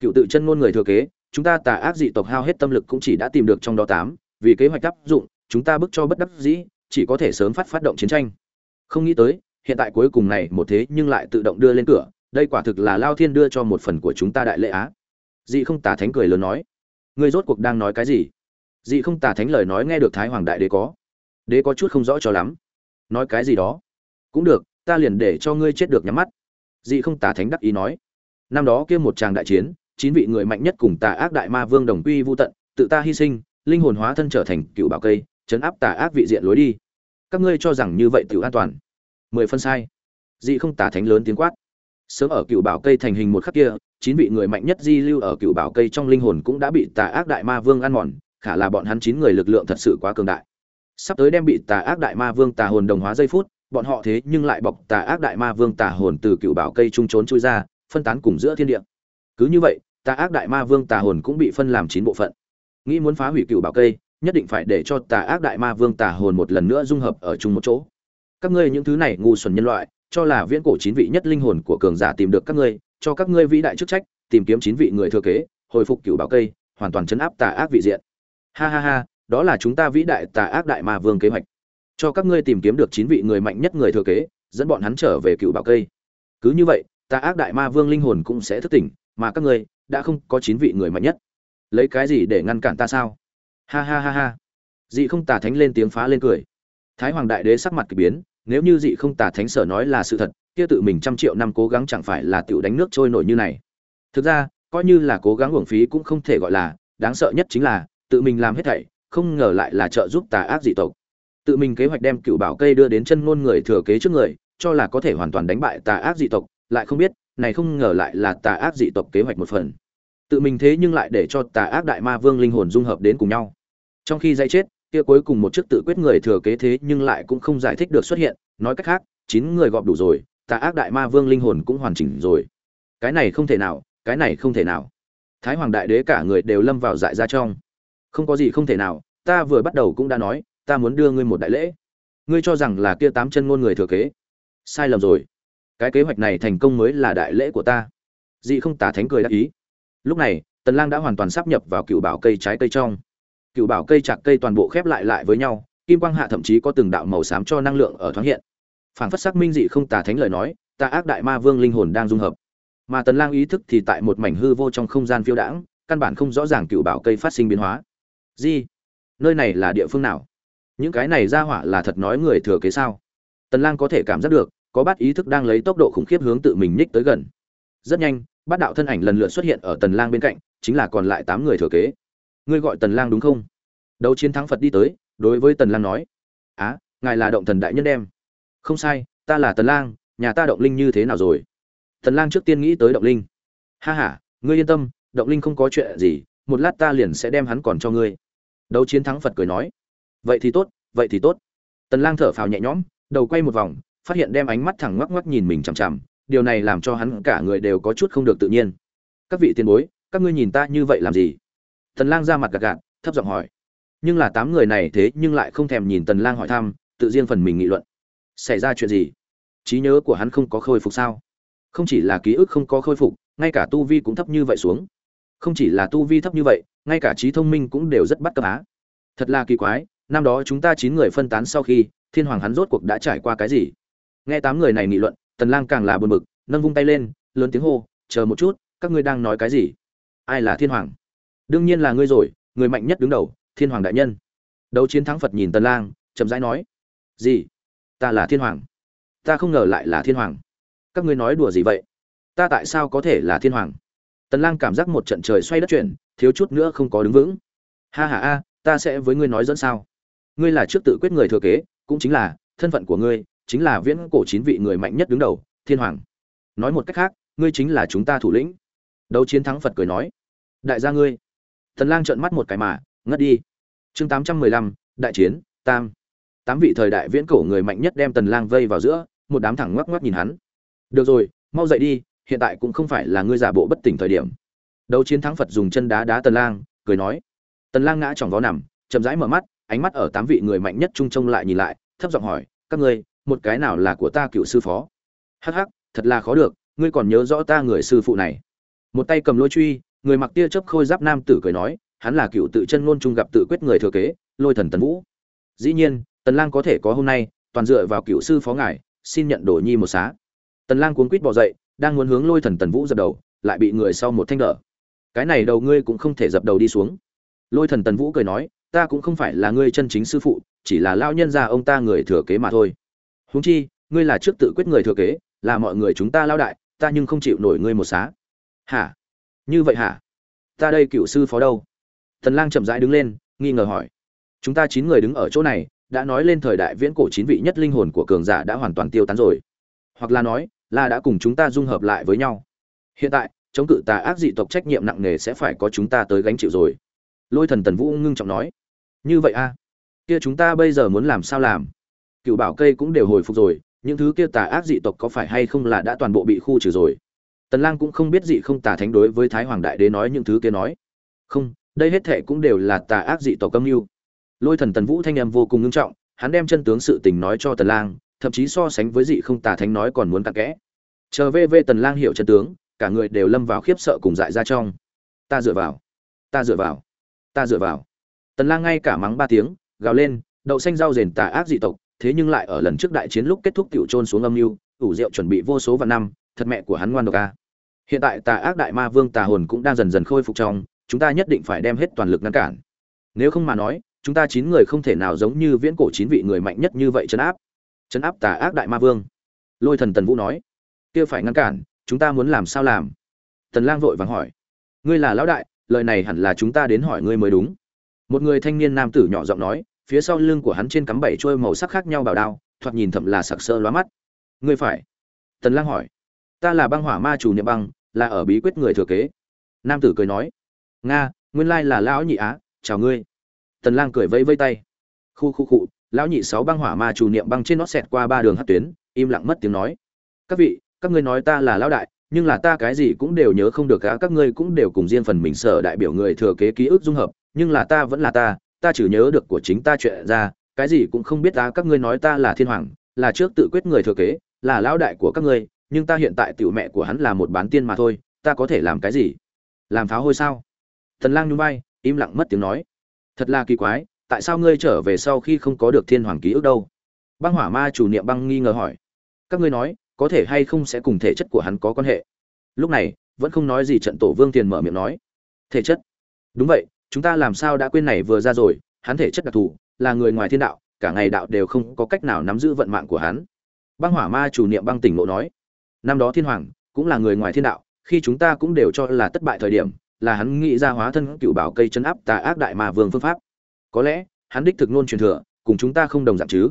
A: Cựu tự chân ngôn người thừa kế, chúng ta tà ác dị tộc hao hết tâm lực cũng chỉ đã tìm được trong đó tám, vì kế hoạch áp dụng, chúng ta bức cho bất đắc dĩ, chỉ có thể sớm phát phát động chiến tranh. Không nghĩ tới, hiện tại cuối cùng này một thế nhưng lại tự động đưa lên cửa, đây quả thực là lao thiên đưa cho một phần của chúng ta đại lễ á. Dị không tà thánh cười lớn nói, ngươi rốt cuộc đang nói cái gì? Dị không tà thánh lời nói nghe được thái hoàng đại đế có. Đế có chút không rõ cho lắm. Nói cái gì đó? Cũng được, ta liền để cho ngươi chết được nhắm mắt dị không tà thánh đắc ý nói. Năm đó kia một tràng đại chiến, chín vị người mạnh nhất cùng tà ác đại ma vương đồng quy vô tận, tự ta hy sinh, linh hồn hóa thân trở thành cựu bảo cây, chấn áp tà ác vị diện lối đi. Các ngươi cho rằng như vậy tự an toàn. Mười phân sai. Dị không tà thánh lớn tiếng quát. Sớm ở cựu bảo cây thành hình một khắc kia, chín vị người mạnh nhất di lưu ở cựu bảo cây trong linh hồn cũng đã bị tà ác đại ma vương ăn mòn, khả là bọn hắn chín người lực lượng thật sự quá cường đại. Sắp tới đem bị tà ác đại ma vương tà hồn đồng hóa giây phút bọn họ thế nhưng lại bọc tà ác đại ma vương tà hồn từ cựu bảo cây trung trốn chui ra, phân tán cùng giữa thiên địa. Cứ như vậy, tà ác đại ma vương tà hồn cũng bị phân làm chín bộ phận. Nghĩ muốn phá hủy cựu bảo cây, nhất định phải để cho tà ác đại ma vương tà hồn một lần nữa dung hợp ở chung một chỗ. Các ngươi những thứ này ngu xuẩn nhân loại, cho là viễn cổ chín vị nhất linh hồn của cường giả tìm được các ngươi, cho các ngươi vĩ đại chức trách, tìm kiếm chín vị người thừa kế, hồi phục cựu bảo cây, hoàn toàn chấn áp tà ác vị diện. Ha ha ha, đó là chúng ta vĩ đại tà ác đại ma vương kế hoạch cho các ngươi tìm kiếm được chín vị người mạnh nhất người thừa kế, dẫn bọn hắn trở về cựu bảo cây. Cứ như vậy, ta ác đại ma vương linh hồn cũng sẽ thức tỉnh, mà các ngươi đã không có chín vị người mạnh nhất. Lấy cái gì để ngăn cản ta sao? Ha ha ha ha. Dị không tà thánh lên tiếng phá lên cười. Thái hoàng đại đế sắc mặt k ỳ biến, nếu như dị không tà thánh sở nói là sự thật, kia tự mình trăm triệu năm cố gắng chẳng phải là tiểu đánh nước trôi nổi như này. Thực ra, coi như là cố gắng uổng phí cũng không thể gọi là, đáng sợ nhất chính là, tự mình làm hết thảy, không ngờ lại là trợ giúp tà ác dị tộc tự mình kế hoạch đem cựu bảo cây đưa đến chân ngôn người thừa kế trước người, cho là có thể hoàn toàn đánh bại tà ác dị tộc, lại không biết, này không ngờ lại là tà ác dị tộc kế hoạch một phần. Tự mình thế nhưng lại để cho tà ác đại ma vương linh hồn dung hợp đến cùng nhau. Trong khi dây chết, kia cuối cùng một chiếc tự quyết người thừa kế thế nhưng lại cũng không giải thích được xuất hiện, nói cách khác, chín người gọp đủ rồi, tà ác đại ma vương linh hồn cũng hoàn chỉnh rồi. Cái này không thể nào, cái này không thể nào. Thái hoàng đại đế cả người đều lâm vào dại ra trong. Không có gì không thể nào, ta vừa bắt đầu cũng đã nói ta muốn đưa ngươi một đại lễ. Ngươi cho rằng là kia tám chân ngôn người thừa kế. Sai lầm rồi. Cái kế hoạch này thành công mới là đại lễ của ta. Dị không tả thánh cười đáp ý. Lúc này, tần lang đã hoàn toàn sắp nhập vào cựu bảo cây trái cây trong. Cựu bảo cây chạc cây toàn bộ khép lại lại với nhau, kim quang hạ thậm chí có từng đạo màu xám cho năng lượng ở thoáng hiện. Phảng phất sắc minh dị không tả thánh lời nói, ta ác đại ma vương linh hồn đang dung hợp. Mà tần lang ý thức thì tại một mảnh hư vô trong không gian phiêu đãng, căn bản không rõ ràng cựu bảo cây phát sinh biến hóa. Gì nơi này là địa phương nào? Những cái này ra hỏa là thật nói người thừa kế sao? Tần lang có thể cảm giác được, có bát ý thức đang lấy tốc độ khủng khiếp hướng tự mình nhích tới gần. Rất nhanh, bát đạo thân ảnh lần lượt xuất hiện ở tần lang bên cạnh, chính là còn lại tám người thừa kế. Ngươi gọi tần lang đúng không? Đấu chiến thắng phật đi tới, đối với tần lang nói. Á, ngài là động thần đại nhân đem. Không sai, ta là tần lang, nhà ta động linh như thế nào rồi? Tần lang trước tiên nghĩ tới động linh. Ha ha, ngươi yên tâm, động linh không có chuyện gì, một lát ta liền sẽ đem hắn còn cho ngươi. Đấu chiến thắng phật cười nói vậy thì tốt, vậy thì tốt. Tần lang thở phào nhẹ nhõm, đầu quay một vòng, phát hiện đem ánh mắt thẳng ngoắc ngoắc nhìn mình chằm chằm, điều này làm cho hắn cả người đều có chút không được tự nhiên. Các vị tiền bối, các ngươi nhìn ta như vậy làm gì? Tần lang ra mặt gạt gạt, thấp giọng hỏi. Nhưng là tám người này thế nhưng lại không thèm nhìn tần lang hỏi thăm, tự riêng phần mình nghị luận. Xảy ra chuyện gì? Trí nhớ của hắn không có khôi phục sao? Không chỉ là ký ức không có khôi phục, ngay cả tu vi cũng thấp như vậy xuống. Không chỉ là tu vi thấp như vậy, ngay cả trí thông minh cũng đều rất bắt cấp á. Thật là kỳ quái năm đó chúng ta chín người phân tán sau khi, thiên hoàng hắn rốt cuộc đã trải qua cái gì? Nghe tám người này nghị luận, tần lang càng là buồn bực, nâng vung tay lên, lớn tiếng hô, chờ một chút, các ngươi đang nói cái gì? Ai là thiên hoàng? Đương nhiên là ngươi rồi, người mạnh nhất đứng đầu, thiên hoàng đại nhân. Đấu chiến thắng phật nhìn tần lang, chậm rãi nói, gì? Ta là thiên hoàng. Ta không ngờ lại là thiên hoàng. Các ngươi nói đùa gì vậy? Ta tại sao có thể là thiên hoàng? Tần lang cảm giác một trận trời xoay đất chuyển, thiếu chút nữa không có đứng vững. Ha ha a ta sẽ với ngươi nói dẫn sao? Ngươi là trước tự quyết người thừa kế, cũng chính là, thân phận của ngươi chính là viễn cổ chín vị người mạnh nhất đứng đầu, thiên hoàng. Nói một cách khác, ngươi chính là chúng ta thủ lĩnh. Đấu chiến thắng phật cười nói. Đại gia ngươi. Thần lang trợn mắt một cái mà, ngất đi. Chương tám trăm mười lăm, đại chiến, tam. Tám vị thời đại viễn cổ người mạnh nhất đem tần lang vây vào giữa, một đám thẳng ngoắc ngoắc nhìn hắn. Được rồi, mau dậy đi, hiện tại cũng không phải là ngươi giả bộ bất tỉnh thời điểm. Đấu chiến thắng phật dùng chân đá đá tần lang, cười nói. Tần lang ngã tròng vó nằm, chậm rãi mở mắt ánh mắt ở tám vị người mạnh nhất trung trông lại nhìn lại, thấp giọng hỏi, các ngươi, một cái nào là của ta cựu sư phó? Hắc hắc, thật là khó được, ngươi còn nhớ rõ ta người sư phụ này. Một tay cầm lôi truy, người mặc tia chớp khôi giáp nam tử cười nói, hắn là cựu tự chân ngôn trung gặp tự quyết người thừa kế, lôi thần tần vũ. Dĩ nhiên, tần lang có thể có hôm nay, toàn dựa vào cựu sư phó ngài, xin nhận đồ nhi một xá. Tần lang cuống quýt bò dậy, đang muốn hướng lôi thần tần vũ dập đầu, lại bị người sau một thanh đỡ. Cái này đầu ngươi cũng không thể dập đầu đi xuống lôi thần tần vũ cười nói, ta cũng không phải là ngươi chân chính sư phụ, chỉ là lao nhân gia ông ta người thừa kế mà thôi. Huống chi, ngươi là trước tự quyết người thừa kế, là mọi người chúng ta lao đại, ta nhưng không chịu nổi ngươi một xá. Hả? Như vậy hả? Ta đây cựu sư phó đâu? Thần lang chậm rãi đứng lên, nghi ngờ hỏi. Chúng ta chín người đứng ở chỗ này, đã nói lên thời đại viễn cổ chín vị nhất linh hồn của cường giả đã hoàn toàn tiêu tán rồi. Hoặc là nói, là đã cùng chúng ta dung hợp lại với nhau. Hiện tại, chống cự tà ác dị tộc trách nhiệm nặng nề sẽ phải có chúng ta tới gánh chịu rồi lôi thần tần vũ ngưng trọng nói, như vậy a, kia chúng ta bây giờ muốn làm sao làm? Cựu bảo cây cũng đều hồi phục rồi, những thứ kia tà ác dị tộc có phải hay không là đã toàn bộ bị khu trừ rồi? Tần lang cũng không biết dị không tà thánh đối với thái hoàng đại đế nói những thứ kia nói. Không, đây hết thệ cũng đều là tà ác dị tộc âm mưu. Lôi thần tần vũ thanh em vô cùng ngưng trọng, hắn đem chân tướng sự tình nói cho tần lang, thậm chí so sánh với dị không tà thánh nói còn muốn cặn kẽ. Chờ về về tần lang hiểu chân tướng, cả người đều lâm vào khiếp sợ cùng dại ra trong. Ta dựa vào, ta dựa vào ta dựa vào. Tần lang ngay cả mắng ba tiếng, gào lên, đậu xanh rau rền tà ác dị tộc, thế nhưng lại ở lần trước đại chiến lúc kết thúc tiểu trôn xuống âm lưu ủ rượu chuẩn bị vô số vạn năm, thật mẹ của hắn ngoan độc a. Hiện tại tà ác đại ma vương tà hồn cũng đang dần dần khôi phục trong, chúng ta nhất định phải đem hết toàn lực ngăn cản. Nếu không mà nói, chúng ta chín người không thể nào giống như viễn cổ chín vị người mạnh nhất như vậy chấn áp. Chấn áp tà ác đại ma vương. Lôi thần tần vũ nói, kia phải ngăn cản, chúng ta muốn làm sao làm? Tần lang vội vàng hỏi, ngươi là lão đại lời này hẳn là chúng ta đến hỏi ngươi mới đúng. Một người thanh niên nam tử nhỏ giọng nói phía sau lưng của hắn trên cắm bảy trôi màu sắc khác nhau bảo đao thoạt nhìn thậm là sặc sỡ lóa mắt. Ngươi phải? Tần lang hỏi. Ta là băng hỏa ma chủ niệm băng là ở bí quyết người thừa kế. Nam tử cười nói. Nga nguyên lai là lão nhị á chào ngươi. Tần lang cười vẫy vẫy tay. Khu khu cụ, lão nhị sáu băng hỏa ma chủ niệm băng trên nó xẹt qua ba đường hất tuyến im lặng mất tiếng nói. Các vị các ngươi nói ta là lão đại nhưng là ta cái gì cũng đều nhớ không được cả các ngươi cũng đều cùng riêng phần mình sở đại biểu người thừa kế ký ức dung hợp, nhưng là ta vẫn là ta ta chỉ nhớ được của chính ta chuyện ra, cái gì cũng không biết ta các ngươi nói ta là thiên hoàng, là trước tự quyết người thừa kế, là lão đại của các ngươi, nhưng ta hiện tại tiểu mẹ của hắn là một bán tiên mà thôi, ta có thể làm cái gì? Làm pháo hôi sao? Thần lang nhún vai, im lặng mất tiếng nói. Thật là kỳ quái, tại sao ngươi trở về sau khi không có được thiên hoàng ký ức đâu? Băng hỏa ma chủ niệm băng nghi ngờ hỏi. Các ngươi nói có thể hay không sẽ cùng thể chất của hắn có quan hệ. Lúc này, vẫn không nói gì trận tổ vương tiền mở miệng nói. Thể chất? Đúng vậy, chúng ta làm sao đã quên này vừa ra rồi, hắn thể chất đặc thù, là người ngoài thiên đạo, cả ngày đạo đều không có cách nào nắm giữ vận mạng của hắn. Băng hỏa ma chủ niệm băng tỉnh ngộ nói. Năm đó thiên hoàng, cũng là người ngoài thiên đạo, khi chúng ta cũng đều cho là thất bại thời điểm, là hắn nghĩ ra hóa thân cựu bảo cây chân áp tà ác đại mà vương phương pháp. Có lẽ, hắn đích thực nôn truyền thừa, cùng chúng ta không đồng dạng chứ.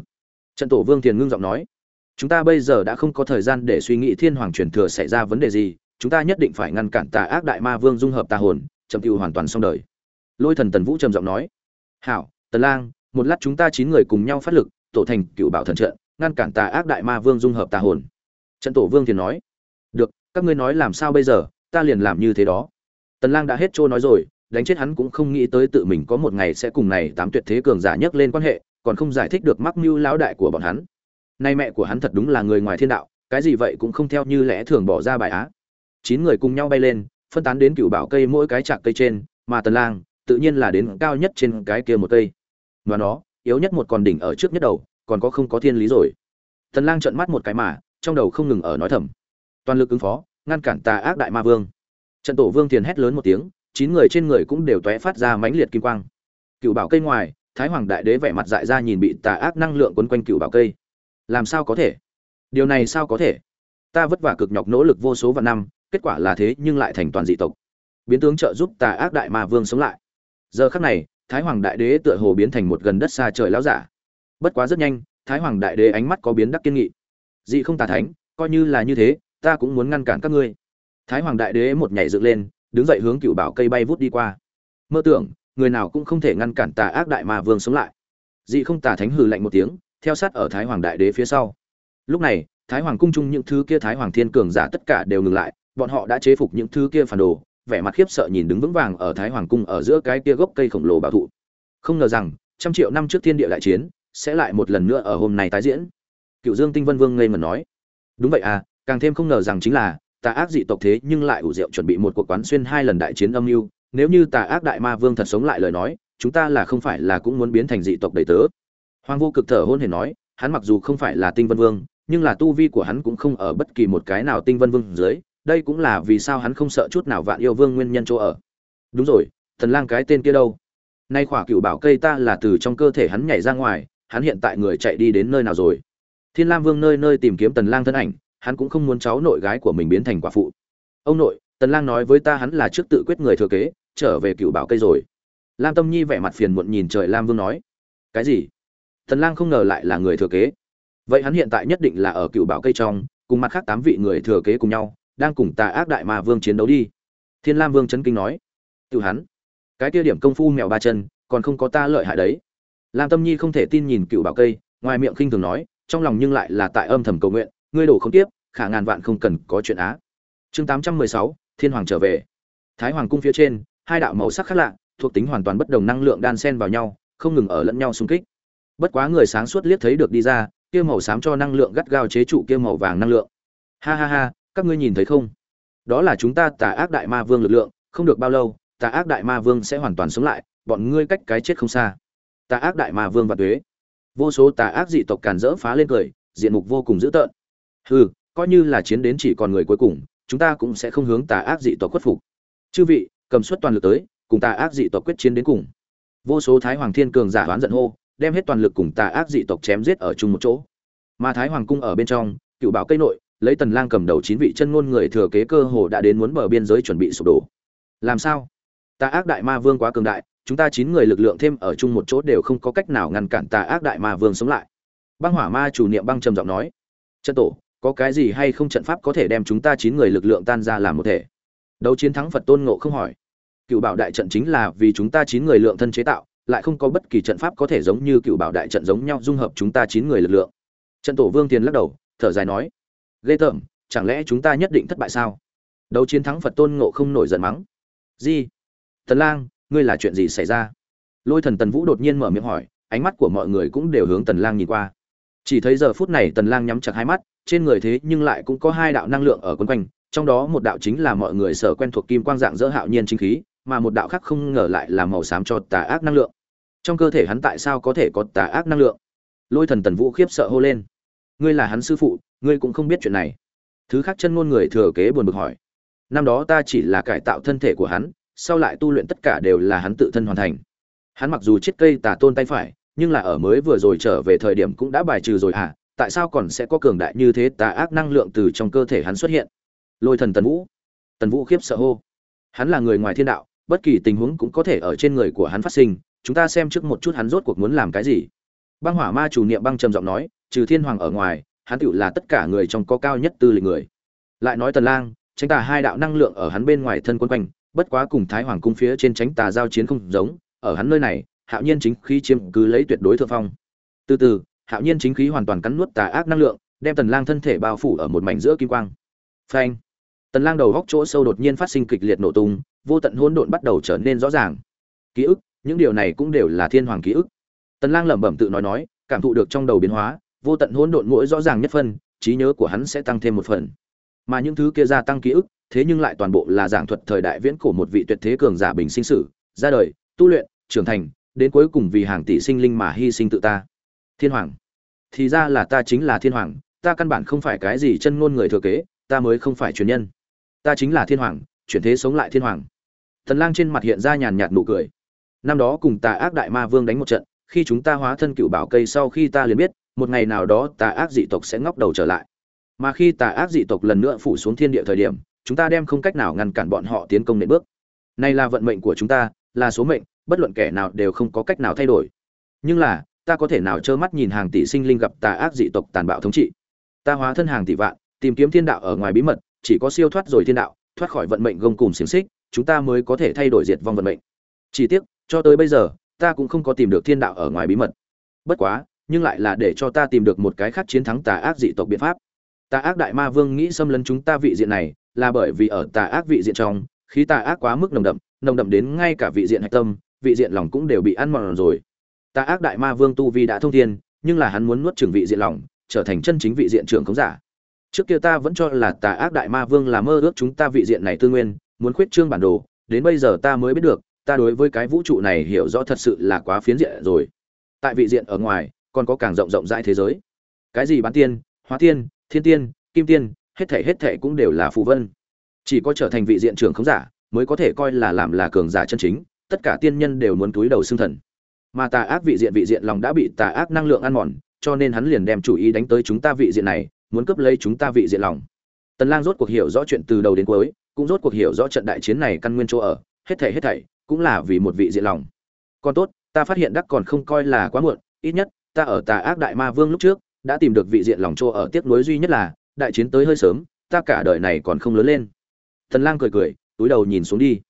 A: Trận tổ vương tiền ngưng giọng nói chúng ta bây giờ đã không có thời gian để suy nghĩ thiên hoàng truyền thừa xảy ra vấn đề gì, chúng ta nhất định phải ngăn cản tà ác đại ma vương dung hợp tà hồn, chậm tiêu hoàn toàn xong đời. Lôi thần tần vũ trầm giọng nói. Hảo, tần lang, một lát chúng ta chín người cùng nhau phát lực, tổ thành cựu bảo thần trận, ngăn cản tà ác đại ma vương dung hợp tà hồn. Trận tổ vương thì nói. Được, các ngươi nói làm sao bây giờ, ta liền làm như thế đó. Tần lang đã hết trôi nói rồi, đánh chết hắn cũng không nghĩ tới tự mình có một ngày sẽ cùng này tám tuyệt thế cường giả nhất lên quan hệ, còn không giải thích được mắc mưu lão đại của bọn hắn nay mẹ của hắn thật đúng là người ngoài thiên đạo, cái gì vậy cũng không theo như lẽ thường bỏ ra bài á. Chín người cùng nhau bay lên, phân tán đến cựu bảo cây mỗi cái chạc cây trên, mà tần lang tự nhiên là đến cao nhất trên cái kia một cây. Và nó, yếu nhất một con đỉnh ở trước nhất đầu, còn có không có thiên lý rồi. Tần lang trợn mắt một cái mà, trong đầu không ngừng ở nói thầm. Toàn lực ứng phó, ngăn cản tà ác đại ma vương. Trận tổ vương thiền hét lớn một tiếng, chín người trên người cũng đều tóe phát ra mãnh liệt kim quang. Cựu bảo cây ngoài, thái hoàng đại đế vẻ mặt dại ra nhìn bị tà ác năng lượng quấn quanh cựu bảo cây làm sao có thể? Điều này sao có thể? Ta vất vả cực nhọc nỗ lực vô số vạn năm, kết quả là thế nhưng lại thành toàn dị tộc. Biến tướng trợ giúp tà ác đại ma vương sống lại. Giờ khắc này, thái hoàng đại đế tựa hồ biến thành một gần đất xa trời lão giả. Bất quá rất nhanh, thái hoàng đại đế ánh mắt có biến đắc kiên nghị. Dị không tà thánh, coi như là như thế, ta cũng muốn ngăn cản các ngươi. Thái hoàng đại đế một nhảy dựng lên, đứng dậy hướng cựu bảo cây bay vút đi qua. Mơ tưởng, người nào cũng không thể ngăn cản tà ác đại ma vương sống lại. Dị không tà thánh hừ lạnh một tiếng theo sát ở thái hoàng đại đế phía sau. Lúc này, thái hoàng cung chung những thứ kia thái hoàng thiên cường giả tất cả đều ngừng lại, bọn họ đã chế phục những thứ kia phản đồ, vẻ mặt khiếp sợ nhìn đứng vững vàng ở thái hoàng cung ở giữa cái kia gốc cây khổng lồ bảo thụ. Không ngờ rằng, trăm triệu năm trước thiên địa đại chiến sẽ lại một lần nữa ở hôm nay tái diễn. Cựu dương tinh vân vương ngây ngẩn nói, đúng vậy à càng thêm không ngờ rằng chính là, tà ác dị tộc thế nhưng lại ủ rượu chuẩn bị một cuộc quán xuyên hai lần đại chiến âm mưu. Nếu như tà ác đại ma vương thật sống lại lời nói, chúng ta là không phải là cũng muốn biến thành dị tộc đầy tớ hoàng vô cực thở hôn hển nói, hắn mặc dù không phải là tinh vân vương, nhưng là tu vi của hắn cũng không ở bất kỳ một cái nào tinh vân vương dưới, đây cũng là vì sao hắn không sợ chút nào vạn yêu vương nguyên nhân chỗ ở. Đúng rồi, thần lang cái tên kia đâu? Nay khỏa cựu bảo cây ta là từ trong cơ thể hắn nhảy ra ngoài, hắn hiện tại người chạy đi đến nơi nào rồi? Thiên lam vương nơi nơi tìm kiếm tần lang thân ảnh, hắn cũng không muốn cháu nội gái của mình biến thành quả phụ. Ông nội, tần lang nói với ta hắn là trước tự quyết người thừa kế, trở về cựu bảo cây rồi. Lam tâm nhi vẻ mặt phiền muộn nhìn trời lam vương nói, cái gì? Thần lang không ngờ lại là người thừa kế. Vậy hắn hiện tại nhất định là ở cựu bảo cây trong, cùng mặt khác tám vị người thừa kế cùng nhau, đang cùng tà ác đại ma vương chiến đấu đi. Thiên lam vương chấn kinh nói. Tự hắn. Cái kia điểm công phu mèo ba chân, còn không có ta lợi hại đấy. Lam tâm nhi không thể tin nhìn cựu bảo cây, ngoài miệng khinh thường nói, trong lòng nhưng lại là tại âm thầm cầu nguyện, ngươi đổ không tiếp, khả ngàn vạn không cần có chuyện á. Chương tám trăm mười sáu, thiên hoàng trở về. Thái hoàng cung phía trên, hai đạo màu sắc khác lạ, thuộc tính hoàn toàn bất đồng năng lượng đan xen vào nhau, không ngừng ở lẫn nhau xung kích bất quá người sáng suốt liếc thấy được đi ra, kia màu xám cho năng lượng gắt gao chế trụ kia màu vàng năng lượng. Ha ha ha, các ngươi nhìn thấy không? Đó là chúng ta tà ác đại ma vương lực lượng, không được bao lâu, tà ác đại ma vương sẽ hoàn toàn sống lại, bọn ngươi cách cái chết không xa. Tà ác đại ma vương và tuế. Vô số tà ác dị tộc càn rỡ phá lên cười, diện mục vô cùng dữ tợn. Hừ, coi như là chiến đến chỉ còn người cuối cùng, chúng ta cũng sẽ không hướng tà ác dị tộc khuất phục. Chư vị, cầm suất toàn lực tới, cùng tà ác dị tộc quyết chiến đến cùng. Vô số thái hoàng thiên cường giả đoán giận hô đem hết toàn lực cùng tà ác dị tộc chém giết ở chung một chỗ. Mà thái hoàng cung ở bên trong cựu bảo cây nội, lấy tần lang cầm đầu chín vị chân ngôn người thừa kế cơ hồ đã đến muốn bờ biên giới chuẩn bị sụp đổ. Làm sao? Tà ác đại ma vương quá cường đại, chúng ta chín người lực lượng thêm ở chung một chỗ đều không có cách nào ngăn cản tà ác đại ma vương sống lại. Băng hỏa ma chủ niệm băng trầm giọng nói chân tổ, có cái gì hay không trận pháp có thể đem chúng ta chín người lực lượng tan ra làm một thể? Đấu chiến thắng phật tôn ngộ không hỏi cựu bảo đại trận chính là vì chúng ta chín người lượng thân chế tạo lại không có bất kỳ trận pháp có thể giống như cựu bảo đại trận giống nhau dung hợp chúng ta chín người lực lượng. Trận tổ vương tiền lắc đầu, thở dài nói, ghê tởm, chẳng lẽ chúng ta nhất định thất bại sao? Đấu chiến thắng phật tôn ngộ không nổi giận mắng gì tần lang, ngươi là chuyện gì xảy ra? Lôi thần tần vũ đột nhiên mở miệng hỏi, ánh mắt của mọi người cũng đều hướng tần lang nhìn qua. Chỉ thấy giờ phút này tần lang nhắm chặt hai mắt, trên người thế nhưng lại cũng có hai đạo năng lượng ở quanh quanh, trong đó một đạo chính là mọi người sở quen thuộc kim quang dạng dỡ hạo nhiên chính khí, mà một đạo khác không ngờ lại là màu xám cho tà ác năng lượng trong cơ thể hắn tại sao có thể có tà ác năng lượng? Lôi thần tần vũ khiếp sợ hô lên. Ngươi là hắn sư phụ, ngươi cũng không biết chuyện này. Thứ khác chân ngôn người thừa kế buồn bực hỏi. Năm đó ta chỉ là cải tạo thân thể của hắn, sau lại tu luyện tất cả đều là hắn tự thân hoàn thành. Hắn mặc dù chết cây tà tôn tay phải, nhưng là ở mới vừa rồi trở về thời điểm cũng đã bài trừ rồi à tại sao còn sẽ có cường đại như thế tà ác năng lượng từ trong cơ thể hắn xuất hiện? Lôi thần tần vũ. Tần vũ khiếp sợ hô. Hắn là người ngoài thiên đạo, bất kỳ tình huống cũng có thể ở trên người của hắn phát sinh chúng ta xem trước một chút hắn rốt cuộc muốn làm cái gì. Băng hỏa ma chủ niệm băng trầm giọng nói, trừ thiên hoàng ở ngoài, hắn tựu là tất cả người trong có cao nhất tư lịch người. Lại nói tần lang tránh tà hai đạo năng lượng ở hắn bên ngoài thân quân quanh, bất quá cùng thái hoàng cung phía trên tránh tà giao chiến không giống, ở hắn nơi này, hạo nhiên chính khí chiếm cứ lấy tuyệt đối thượng phong. Từ từ, hạo nhiên chính khí hoàn toàn cắn nuốt tà ác năng lượng, đem tần lang thân thể bao phủ ở một mảnh giữa kim quang. Phanh. Tần lang đầu góc chỗ sâu đột nhiên phát sinh kịch liệt nổ tung, vô tận hỗn độn bắt đầu trở nên rõ ràng. Ký ức những điều này cũng đều là thiên hoàng ký ức. Tần lang lẩm bẩm tự nói nói, cảm thụ được trong đầu biến hóa, vô tận hỗn độn mỗi rõ ràng nhất phân, trí nhớ của hắn sẽ tăng thêm một phần. Mà những thứ kia gia tăng ký ức, thế nhưng lại toàn bộ là giảng thuật thời đại viễn cổ một vị tuyệt thế cường giả bình sinh sử, ra đời, tu luyện, trưởng thành, đến cuối cùng vì hàng tỷ sinh linh mà hy sinh tự ta. Thiên hoàng. Thì ra là ta chính là thiên hoàng, ta căn bản không phải cái gì chân ngôn người thừa kế, ta mới không phải truyền nhân. Ta chính là thiên hoàng, chuyển thế sống lại thiên hoàng. Thần lang trên mặt hiện ra nhàn nhạt nụ cười năm đó cùng tà ác đại ma vương đánh một trận, khi chúng ta hóa thân cựu bảo cây sau khi ta liền biết, một ngày nào đó tà ác dị tộc sẽ ngóc đầu trở lại. Mà khi tà ác dị tộc lần nữa phủ xuống thiên địa thời điểm, chúng ta đem không cách nào ngăn cản bọn họ tiến công nện bước. Này là vận mệnh của chúng ta, là số mệnh, bất luận kẻ nào đều không có cách nào thay đổi. Nhưng là, ta có thể nào trơ mắt nhìn hàng tỷ sinh linh gặp tà ác dị tộc tàn bạo thống trị? Ta hóa thân hàng tỷ vạn, tìm kiếm thiên đạo ở ngoài bí mật, chỉ có siêu thoát rồi thiên đạo, thoát khỏi vận mệnh gông cùng xiềng xích, chúng ta mới có thể thay đổi diệt vong vận mệnh. Chỉ tiếc cho tới bây giờ, ta cũng không có tìm được thiên đạo ở ngoài bí mật. Bất quá, nhưng lại là để cho ta tìm được một cái khác chiến thắng tà ác dị tộc biện pháp. Tà ác đại ma vương nghĩ xâm lấn chúng ta vị diện này, là bởi vì ở tà ác vị diện trong, khí tà ác quá mức nồng đậm nồng đậm đến ngay cả vị diện hạch tâm, vị diện lòng cũng đều bị ăn mòn rồi. Tà ác đại ma vương tu vi đã thông thiên, nhưng là hắn muốn nuốt trừng vị diện lòng, trở thành chân chính vị diện trưởng khống giả. Trước kia ta vẫn cho là tà ác đại ma vương là mơ ước chúng ta vị diện này tư nguyên, muốn khuyết trương bản đồ, đến bây giờ ta mới biết được ta đối với cái vũ trụ này hiểu rõ thật sự là quá phiến diện rồi. Tại vị diện ở ngoài, còn có càng rộng rộng rãi thế giới. Cái gì bán tiên, hóa tiên, thiên tiên, kim tiên, hết thể hết thể cũng đều là phù vân. Chỉ có trở thành vị diện trưởng không giả, mới có thể coi là làm là cường giả chân chính, tất cả tiên nhân đều muốn túi đầu xương thần. Mà tà ác vị diện vị diện lòng đã bị tà ác năng lượng ăn mòn, cho nên hắn liền đem chủ ý đánh tới chúng ta vị diện này, muốn cướp lấy chúng ta vị diện lòng. Tần lang rốt cuộc hiểu rõ chuyện từ đầu đến cuối, cũng rốt cuộc hiểu rõ trận đại chiến này căn nguyên chỗ ở, hết thảy hết thảy cũng là vì một vị diện lòng. Còn tốt, ta phát hiện đắc còn không coi là quá muộn, ít nhất, ta ở tà ác đại ma vương lúc trước, đã tìm được vị diện lòng chỗ ở tiếc nuối duy nhất là, đại chiến tới hơi sớm, ta cả đời này còn không lớn lên. Tần lang cười cười, túi đầu nhìn xuống đi.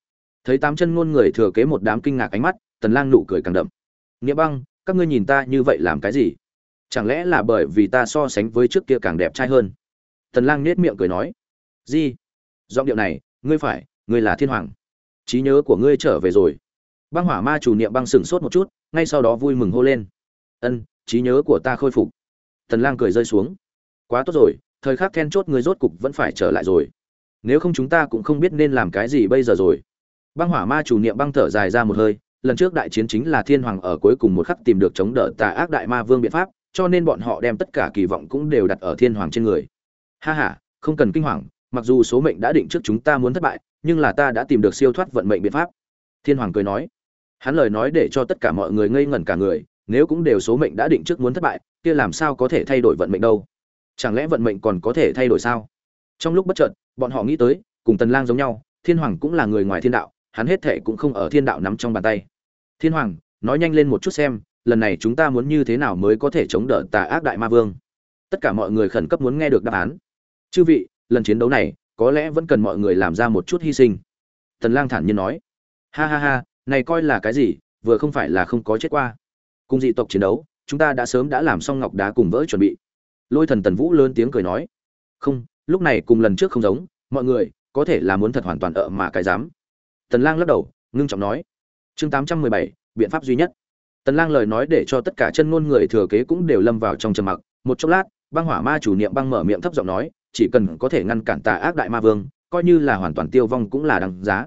A: Thấy tám chân ngôn người thừa kế một đám kinh ngạc ánh mắt, tần lang nụ cười càng đậm. Nghĩa băng, các ngươi nhìn ta như vậy làm cái gì? Chẳng lẽ là bởi vì ta so sánh với trước kia càng đẹp trai hơn? Tần lang nết miệng cười nói. Gì giọng điệu này, ngươi phải, ngươi là thiên hoàng trí nhớ của ngươi trở về rồi. Băng hỏa ma chủ niệm băng sửng sốt một chút, ngay sau đó vui mừng hô lên. Ân, trí nhớ của ta khôi phục. Tần lang cười rơi xuống. Quá tốt rồi, thời khắc then chốt ngươi rốt cục vẫn phải trở lại rồi. Nếu không chúng ta cũng không biết nên làm cái gì bây giờ rồi. Băng hỏa ma chủ niệm băng thở dài ra một hơi, lần trước đại chiến chính là thiên hoàng ở cuối cùng một khắc tìm được chống đỡ tà ác đại ma vương biện pháp, cho nên bọn họ đem tất cả kỳ vọng cũng đều đặt ở thiên hoàng trên người. Ha ha, không cần kinh hoàng mặc dù số mệnh đã định trước chúng ta muốn thất bại, nhưng là ta đã tìm được siêu thoát vận mệnh biện pháp. Thiên hoàng cười nói. Hắn lời nói để cho tất cả mọi người ngây ngẩn cả người, nếu cũng đều số mệnh đã định trước muốn thất bại, kia làm sao có thể thay đổi vận mệnh đâu? Chẳng lẽ vận mệnh còn có thể thay đổi sao? Trong lúc bất chợt, bọn họ nghĩ tới, cùng tần lang giống nhau, thiên hoàng cũng là người ngoài thiên đạo, hắn hết thể cũng không ở thiên đạo nắm trong bàn tay. Thiên hoàng, nói nhanh lên một chút xem, lần này chúng ta muốn như thế nào mới có thể chống đỡ tà ác đại ma vương? Tất cả mọi người khẩn cấp muốn nghe được đáp án. Chư vị lần chiến đấu này có lẽ vẫn cần mọi người làm ra một chút hy sinh. Tần lang thản nhiên nói. Ha ha ha này coi là cái gì vừa không phải là không có chết qua. Cùng dị tộc chiến đấu chúng ta đã sớm đã làm xong ngọc đá cùng vỡ chuẩn bị. Lôi thần tần vũ lớn tiếng cười nói. Không lúc này cùng lần trước không giống mọi người có thể là muốn thật hoàn toàn ở mà cái dám. Tần lang lắc đầu ngưng trọng nói. Chương 817, biện pháp duy nhất. Tần lang lời nói để cho tất cả chân ngôn người thừa kế cũng đều lâm vào trong trầm mặc. Một chốc lát băng hỏa ma chủ niệm băng mở miệng thấp giọng nói chỉ cần có thể ngăn cản tà ác đại ma vương, coi như là hoàn toàn tiêu vong cũng là đằng giá.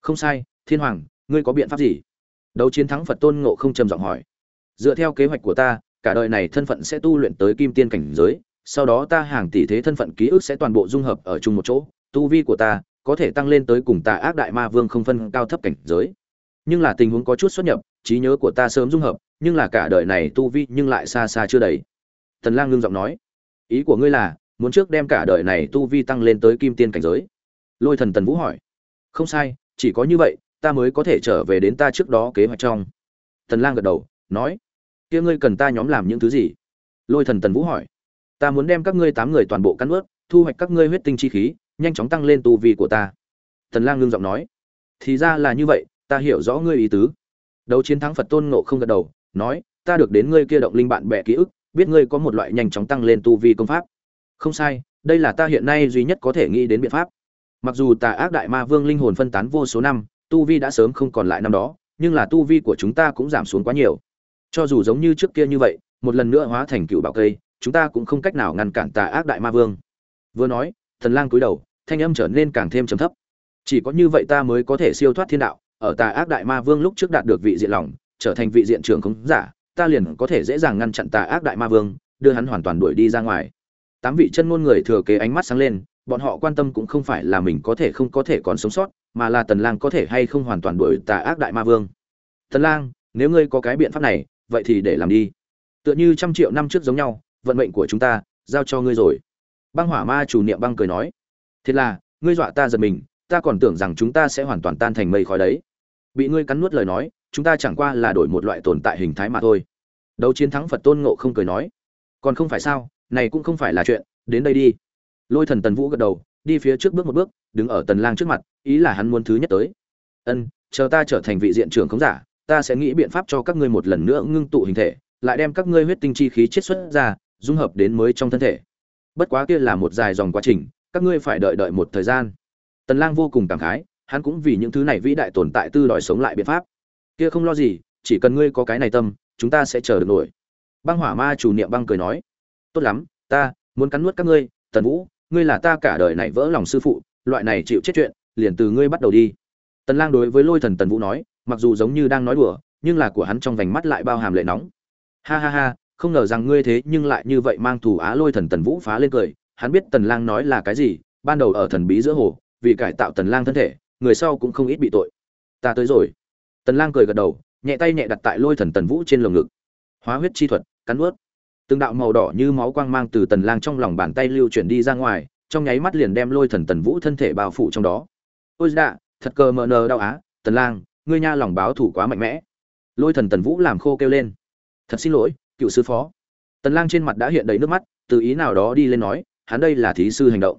A: Không sai, thiên hoàng, ngươi có biện pháp gì? Đấu chiến thắng phật tôn ngộ không trầm giọng hỏi. Dựa theo kế hoạch của ta, cả đời này thân phận sẽ tu luyện tới kim tiên cảnh giới, sau đó ta hàng tỷ thế thân phận ký ức sẽ toàn bộ dung hợp ở chung một chỗ, tu vi của ta có thể tăng lên tới cùng tà ác đại ma vương không phân cao thấp cảnh giới. Nhưng là tình huống có chút xuất nhập, trí nhớ của ta sớm dung hợp, nhưng là cả đời này tu vi nhưng lại xa xa chưa đầy. Tần lang ngưng giọng nói. Ý của ngươi là muốn trước đem cả đời này tu vi tăng lên tới kim tiên cảnh giới. Lôi thần tần vũ hỏi. Không sai, chỉ có như vậy, ta mới có thể trở về đến ta trước đó kế hoạch trong. Tần lang gật đầu, nói. Kia ngươi cần ta nhóm làm những thứ gì? Lôi thần tần vũ hỏi. Ta muốn đem các ngươi tám người toàn bộ cắn ướt, thu hoạch các ngươi huyết tinh chi khí, nhanh chóng tăng lên tu vi của ta. Tần lang ngưng giọng nói. Thì ra là như vậy, ta hiểu rõ ngươi ý tứ. Đấu chiến thắng phật tôn ngộ không gật đầu, nói. Ta được đến ngươi kia động linh bạn bè ký ức, biết ngươi có một loại nhanh chóng tăng lên tu vi công pháp không sai, đây là ta hiện nay duy nhất có thể nghĩ đến biện pháp. Mặc dù tà ác đại ma vương linh hồn phân tán vô số năm, tu vi đã sớm không còn lại năm đó, nhưng là tu vi của chúng ta cũng giảm xuống quá nhiều. Cho dù giống như trước kia như vậy, một lần nữa hóa thành cựu bảo cây, chúng ta cũng không cách nào ngăn cản tà ác đại ma vương. Vừa nói, thần lang cúi đầu, thanh âm trở nên càng thêm trầm thấp. Chỉ có như vậy ta mới có thể siêu thoát thiên đạo, ở tà ác đại ma vương lúc trước đạt được vị diện lòng, trở thành vị diện trưởng khống giả, ta liền có thể dễ dàng ngăn chặn tà ác đại ma vương, đưa hắn hoàn toàn đuổi đi ra ngoài tám vị chân ngôn người thừa kế ánh mắt sáng lên, bọn họ quan tâm cũng không phải là mình có thể không có thể còn sống sót, mà là tần lang có thể hay không hoàn toàn đuổi tà ác đại ma vương. Tần lang, nếu ngươi có cái biện pháp này, vậy thì để làm đi. Tựa như trăm triệu năm trước giống nhau, vận mệnh của chúng ta, giao cho ngươi rồi. Băng hỏa ma chủ niệm băng cười nói thế là, ngươi dọa ta giật mình, ta còn tưởng rằng chúng ta sẽ hoàn toàn tan thành mây khói đấy. Bị ngươi cắn nuốt lời nói, chúng ta chẳng qua là đổi một loại tồn tại hình thái mà thôi. Đấu chiến thắng phật tôn ngộ không cười nói, còn không phải sao? Này cũng không phải là chuyện, đến đây đi. Lôi thần tần vũ gật đầu, đi phía trước bước một bước, đứng ở tần lang trước mặt, ý là hắn muốn thứ nhất tới. Ân, chờ ta trở thành vị diện trưởng khống giả, ta sẽ nghĩ biện pháp cho các ngươi một lần nữa ngưng tụ hình thể, lại đem các ngươi huyết tinh chi khí chiết xuất ra, dung hợp đến mới trong thân thể. Bất quá kia là một dài dòng quá trình, các ngươi phải đợi đợi một thời gian. Tần lang vô cùng cảm khái, hắn cũng vì những thứ này vĩ đại tồn tại tư đòi sống lại biện pháp. Kia không lo gì, chỉ cần ngươi có cái này tâm, chúng ta sẽ chờ được nổi. Băng hỏa ma chủ niệm băng cười nói tốt lắm, ta muốn cắn nuốt các ngươi, tần vũ, ngươi là ta cả đời này vỡ lòng sư phụ, loại này chịu chết chuyện, liền từ ngươi bắt đầu đi. Tần lang đối với lôi thần tần vũ nói, mặc dù giống như đang nói đùa, nhưng là của hắn trong vành mắt lại bao hàm lệ nóng. Ha ha ha, không ngờ rằng ngươi thế nhưng lại như vậy mang thù á lôi thần tần vũ phá lên cười, hắn biết tần lang nói là cái gì, ban đầu ở thần bí giữa hồ, vì cải tạo tần lang thân thể, người sau cũng không ít bị tội. Ta tới rồi. Tần lang cười gật đầu, nhẹ tay nhẹ đặt tại lôi thần tần vũ trên lồng ngực. Hóa huyết chi thuật, cắn nuốt từng đạo màu đỏ như máu quang mang từ tần lang trong lòng bàn tay lưu chuyển đi ra ngoài, trong nháy mắt liền đem lôi thần tần vũ thân thể bao phủ trong đó. Ôi dạ thật cờ mờ nờ đau á, tần lang, ngươi nha lòng báo thủ quá mạnh mẽ. Lôi thần tần vũ làm khô kêu lên. Thật xin lỗi, cựu sư phó. Tần lang trên mặt đã hiện đầy nước mắt, từ ý nào đó đi lên nói, hắn đây là thí sư hành động.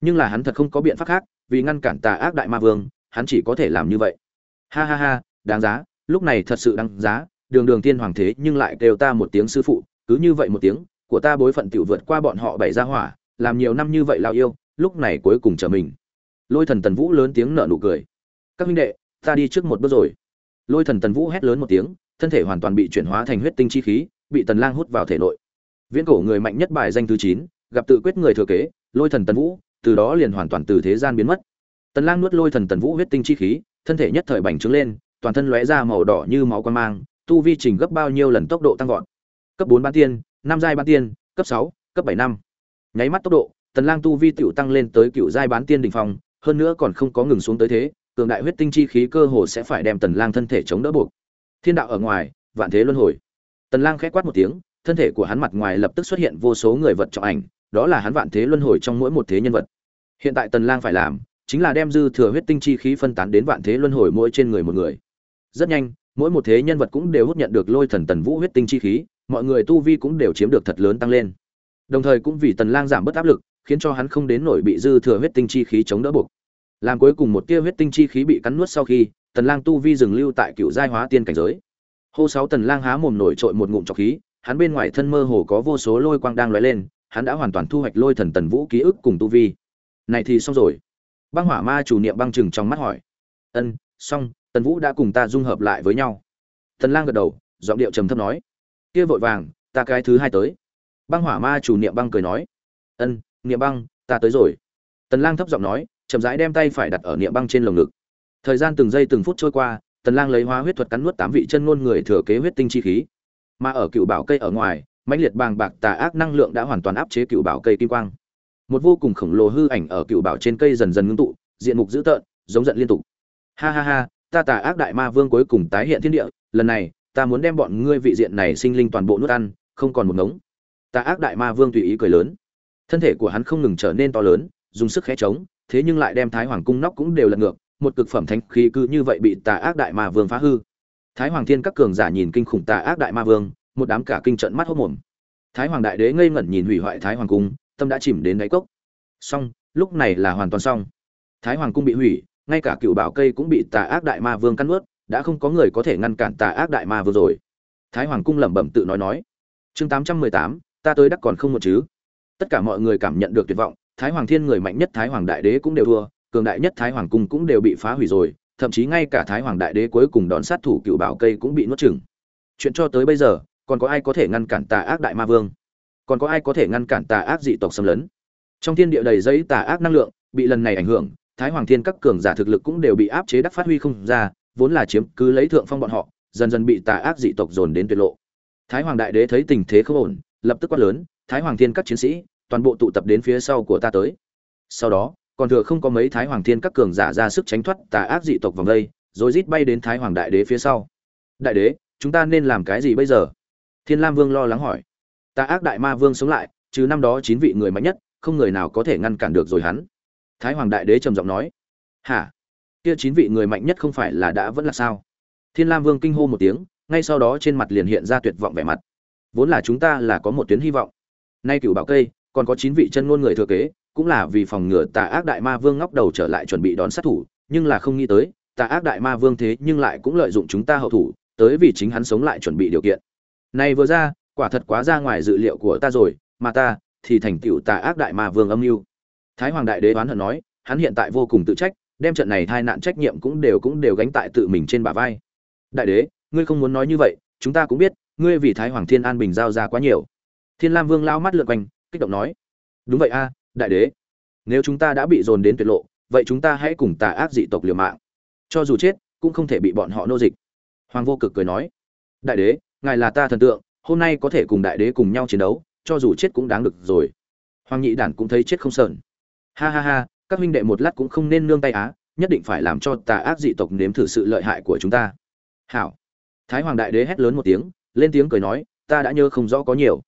A: Nhưng là hắn thật không có biện pháp khác, vì ngăn cản tà ác đại ma vương, hắn chỉ có thể làm như vậy. Ha ha ha, đáng giá, lúc này thật sự đáng giá, đường đường tiên hoàng thế nhưng lại kêu ta một tiếng sư phụ cứ như vậy một tiếng của ta bối phận tiểu vượt qua bọn họ bảy gia hỏa làm nhiều năm như vậy lao yêu lúc này cuối cùng trở mình. Lôi thần tần vũ lớn tiếng nở nụ cười. Các huynh đệ ta đi trước một bước rồi. Lôi thần tần vũ hét lớn một tiếng thân thể hoàn toàn bị chuyển hóa thành huyết tinh chi khí bị tần lang hút vào thể nội. Viễn cổ người mạnh nhất bài danh thứ 9, gặp tự quyết người thừa kế lôi thần tần vũ từ đó liền hoàn toàn từ thế gian biến mất. Tần lang nuốt lôi thần tần vũ huyết tinh chi khí thân thể nhất thời bành trướng lên toàn thân lóe ra màu đỏ như máu quan mang tu vi trình gấp bao nhiêu lần tốc độ tăng vọt cấp 4 bán tiên năm giai bán tiên cấp 6, cấp 7 năm. Nháy mắt tốc độ tần lang tu vi tiểu tăng lên tới cựu giai bán tiên đỉnh phong hơn nữa còn không có ngừng xuống tới thế cường đại huyết tinh chi khí cơ hồ sẽ phải đem tần lang thân thể chống đỡ buộc. Thiên đạo ở ngoài vạn thế luân hồi. Tần lang khẽ quát một tiếng thân thể của hắn mặt ngoài lập tức xuất hiện vô số người vật trọng ảnh đó là hắn vạn thế luân hồi trong mỗi một thế nhân vật. Hiện tại tần lang phải làm chính là đem dư thừa huyết tinh chi khí phân tán đến vạn thế luân hồi mỗi trên người một người. Rất nhanh mỗi một thế nhân vật cũng đều hút nhận được lôi thần tần vũ huyết tinh chi khí mọi người tu vi cũng đều chiếm được thật lớn tăng lên. Đồng thời cũng vì tần lang giảm bớt áp lực, khiến cho hắn không đến nổi bị dư thừa huyết tinh chi khí chống đỡ buộc. Làm cuối cùng một tia huyết tinh chi khí bị cắn nuốt sau khi, tần lang tu vi dừng lưu tại cựu giai hóa tiên cảnh giới. Hô sáu tần lang há mồm nổi trội một ngụm trọc khí, hắn bên ngoài thân mơ hồ có vô số lôi quang đang lóe lên, hắn đã hoàn toàn thu hoạch lôi thần tần vũ ký ức cùng tu vi. Này thì xong rồi. Băng hỏa ma chủ niệm băng chừng trong mắt hỏi. Ân, xong, tần vũ đã cùng ta dung hợp lại với nhau. Tần lang gật đầu, giọng điệu trầm thấp nói kia vội vàng, ta cái thứ hai tới. Băng hỏa ma chủ niệm băng cười nói. Ân, niệm băng, ta tới rồi. Tần lang thấp giọng nói, chậm rãi đem tay phải đặt ở niệm băng trên lồng ngực. Thời gian từng giây từng phút trôi qua, tần lang lấy hóa huyết thuật cắn nuốt tám vị chân ngôn người thừa kế huyết tinh chi khí. Mà ở cựu bảo cây ở ngoài, mãnh liệt bàng bạc tà ác năng lượng đã hoàn toàn áp chế cựu bảo cây kim quang. Một vô cùng khổng lồ hư ảnh ở cựu bảo trên cây dần dần ngưng tụ, diện mục dữ tợn, giống giận liên tục. Ha ha ha, ta tà ác đại ma vương cuối cùng tái hiện thiên địa, lần này ta muốn đem bọn ngươi vị diện này sinh linh toàn bộ nuốt ăn, không còn một ngống. Ta ác đại ma vương tùy ý cười lớn. Thân thể của hắn không ngừng trở nên to lớn, dùng sức khẽ trống, thế nhưng lại đem thái hoàng cung nóc cũng đều lật ngược, một cực phẩm thánh khí cứ như vậy bị tà ác đại ma vương phá hư. Thái hoàng thiên các cường giả nhìn kinh khủng tà ác đại ma vương, một đám cả kinh trận mắt hốt mồm. Thái hoàng đại đế ngây ngẩn nhìn hủy hoại thái hoàng cung, tâm đã chìm đến đáy cốc. Xong, lúc này là hoàn toàn xong. Thái hoàng cung bị hủy, ngay cả cựu bảo cây cũng bị tà ác đại ma vương cắn ướt đã không có người có thể ngăn cản tà ác đại ma vừa rồi. Thái hoàng cung lẩm bẩm tự nói nói. Chương tám trăm mười tám, ta tới đắc còn không một chứ. Tất cả mọi người cảm nhận được tuyệt vọng, thái hoàng thiên người mạnh nhất thái hoàng đại đế cũng đều thua, cường đại nhất thái hoàng cung cũng đều bị phá hủy rồi, thậm chí ngay cả thái hoàng đại đế cuối cùng đón sát thủ cựu bảo cây cũng bị nuốt chửng. Chuyện cho tới bây giờ, còn có ai có thể ngăn cản tà ác đại ma vương? Còn có ai có thể ngăn cản tà ác dị tộc xâm lấn? Trong thiên địa đầy giấy tà ác năng lượng, bị lần này ảnh hưởng, thái hoàng thiên các cường giả thực lực cũng đều bị áp chế đắc phát huy không ra vốn là chiếm cứ lấy thượng phong bọn họ, dần dần bị tà ác dị tộc dồn đến tuyệt lộ. Thái hoàng đại đế thấy tình thế không ổn, lập tức quát lớn, thái hoàng thiên các chiến sĩ, toàn bộ tụ tập đến phía sau của ta tới. Sau đó, còn thừa không có mấy thái hoàng thiên các cường giả ra sức tránh thoát tà ác dị tộc vòng đây, rồi rít bay đến thái hoàng đại đế phía sau. Đại đế, chúng ta nên làm cái gì bây giờ? Thiên lam vương lo lắng hỏi. Tà ác đại ma vương sống lại, trừ năm đó chín vị người mạnh nhất, không người nào có thể ngăn cản được rồi hắn. Thái hoàng đại đế trầm giọng nói. Hả? Kia chín vị người mạnh nhất không phải là đã vẫn là sao? Thiên lam vương kinh hô một tiếng, ngay sau đó trên mặt liền hiện ra tuyệt vọng vẻ mặt. Vốn là chúng ta là có một tuyến hy vọng. Nay cựu bảo cây, còn có chín vị chân ngôn người thừa kế, cũng là vì phòng ngừa tà ác đại ma vương ngóc đầu trở lại chuẩn bị đón sát thủ, nhưng là không nghĩ tới, tà ác đại ma vương thế nhưng lại cũng lợi dụng chúng ta hậu thủ, tới vì chính hắn sống lại chuẩn bị điều kiện. Này vừa ra, quả thật quá ra ngoài dự liệu của ta rồi, mà ta thì thành tựu tà ác đại ma vương âm mưu. Thái hoàng đại đế đoán hận nói, hắn hiện tại vô cùng tự trách đem trận này tai nạn trách nhiệm cũng đều cũng đều gánh tại tự mình trên bả vai. Đại đế, ngươi không muốn nói như vậy, chúng ta cũng biết, ngươi vì thái hoàng thiên an bình giao ra quá nhiều. Thiên lam vương lao mắt lượn quanh, kích động nói, đúng vậy a, đại đế. Nếu chúng ta đã bị dồn đến tuyệt lộ, vậy chúng ta hãy cùng tà ác dị tộc liều mạng. Cho dù chết, cũng không thể bị bọn họ nô dịch. Hoàng vô cực cười nói, đại đế, ngài là ta thần tượng, hôm nay có thể cùng đại đế cùng nhau chiến đấu, cho dù chết cũng đáng được rồi. Hoàng nhị đản cũng thấy chết không sờn. Ha ha ha các huynh đệ một lát cũng không nên nương tay á, nhất định phải làm cho tà ác dị tộc nếm thử sự lợi hại của chúng ta. Hảo. Thái hoàng đại đế hét lớn một tiếng, lên tiếng cười nói, ta đã nhớ không rõ có nhiều.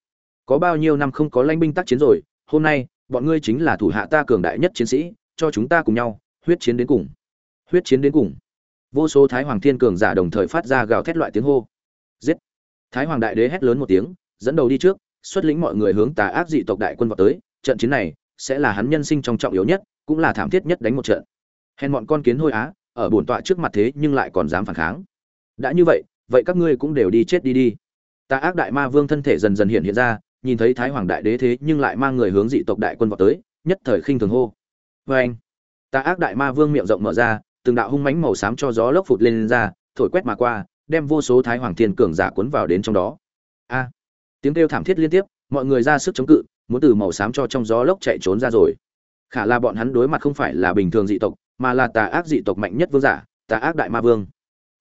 A: Có bao nhiêu năm không có lãnh binh tác chiến rồi, hôm nay, bọn ngươi chính là thủ hạ ta cường đại nhất chiến sĩ, cho chúng ta cùng nhau, huyết chiến đến cùng. Huyết chiến đến cùng. Vô số thái hoàng thiên cường giả đồng thời phát ra gào thét loại tiếng hô. Giết. Thái hoàng đại đế hét lớn một tiếng, dẫn đầu đi trước, xuất lĩnh mọi người hướng tà ác dị tộc đại quân vào tới, trận chiến này sẽ là hắn nhân sinh trong trọng yếu nhất cũng là thảm thiết nhất đánh một trận hèn bọn con kiến hôi á ở bổn tọa trước mặt thế nhưng lại còn dám phản kháng đã như vậy vậy các ngươi cũng đều đi chết đi đi ta ác đại ma vương thân thể dần dần hiện hiện ra nhìn thấy thái hoàng đại đế thế nhưng lại mang người hướng dị tộc đại quân vào tới nhất thời khinh thường hô vê anh ta ác đại ma vương miệng rộng mở ra từng đạo hung mãnh màu xám cho gió lốc phụt lên, lên ra, thổi quét mà qua, đem vô số thái hoàng thiên cường giả cuốn vào đến trong đó. A! tiếng kêu thảm thiết liên tiếp, mọi người ra sức chống cự, muốn từ màu xám cho trong gió lốc chạy trốn ra rồi. Khả là bọn hắn đối mặt không phải là bình thường dị tộc, mà là tà ác dị tộc mạnh nhất vương giả, tà ác đại ma vương.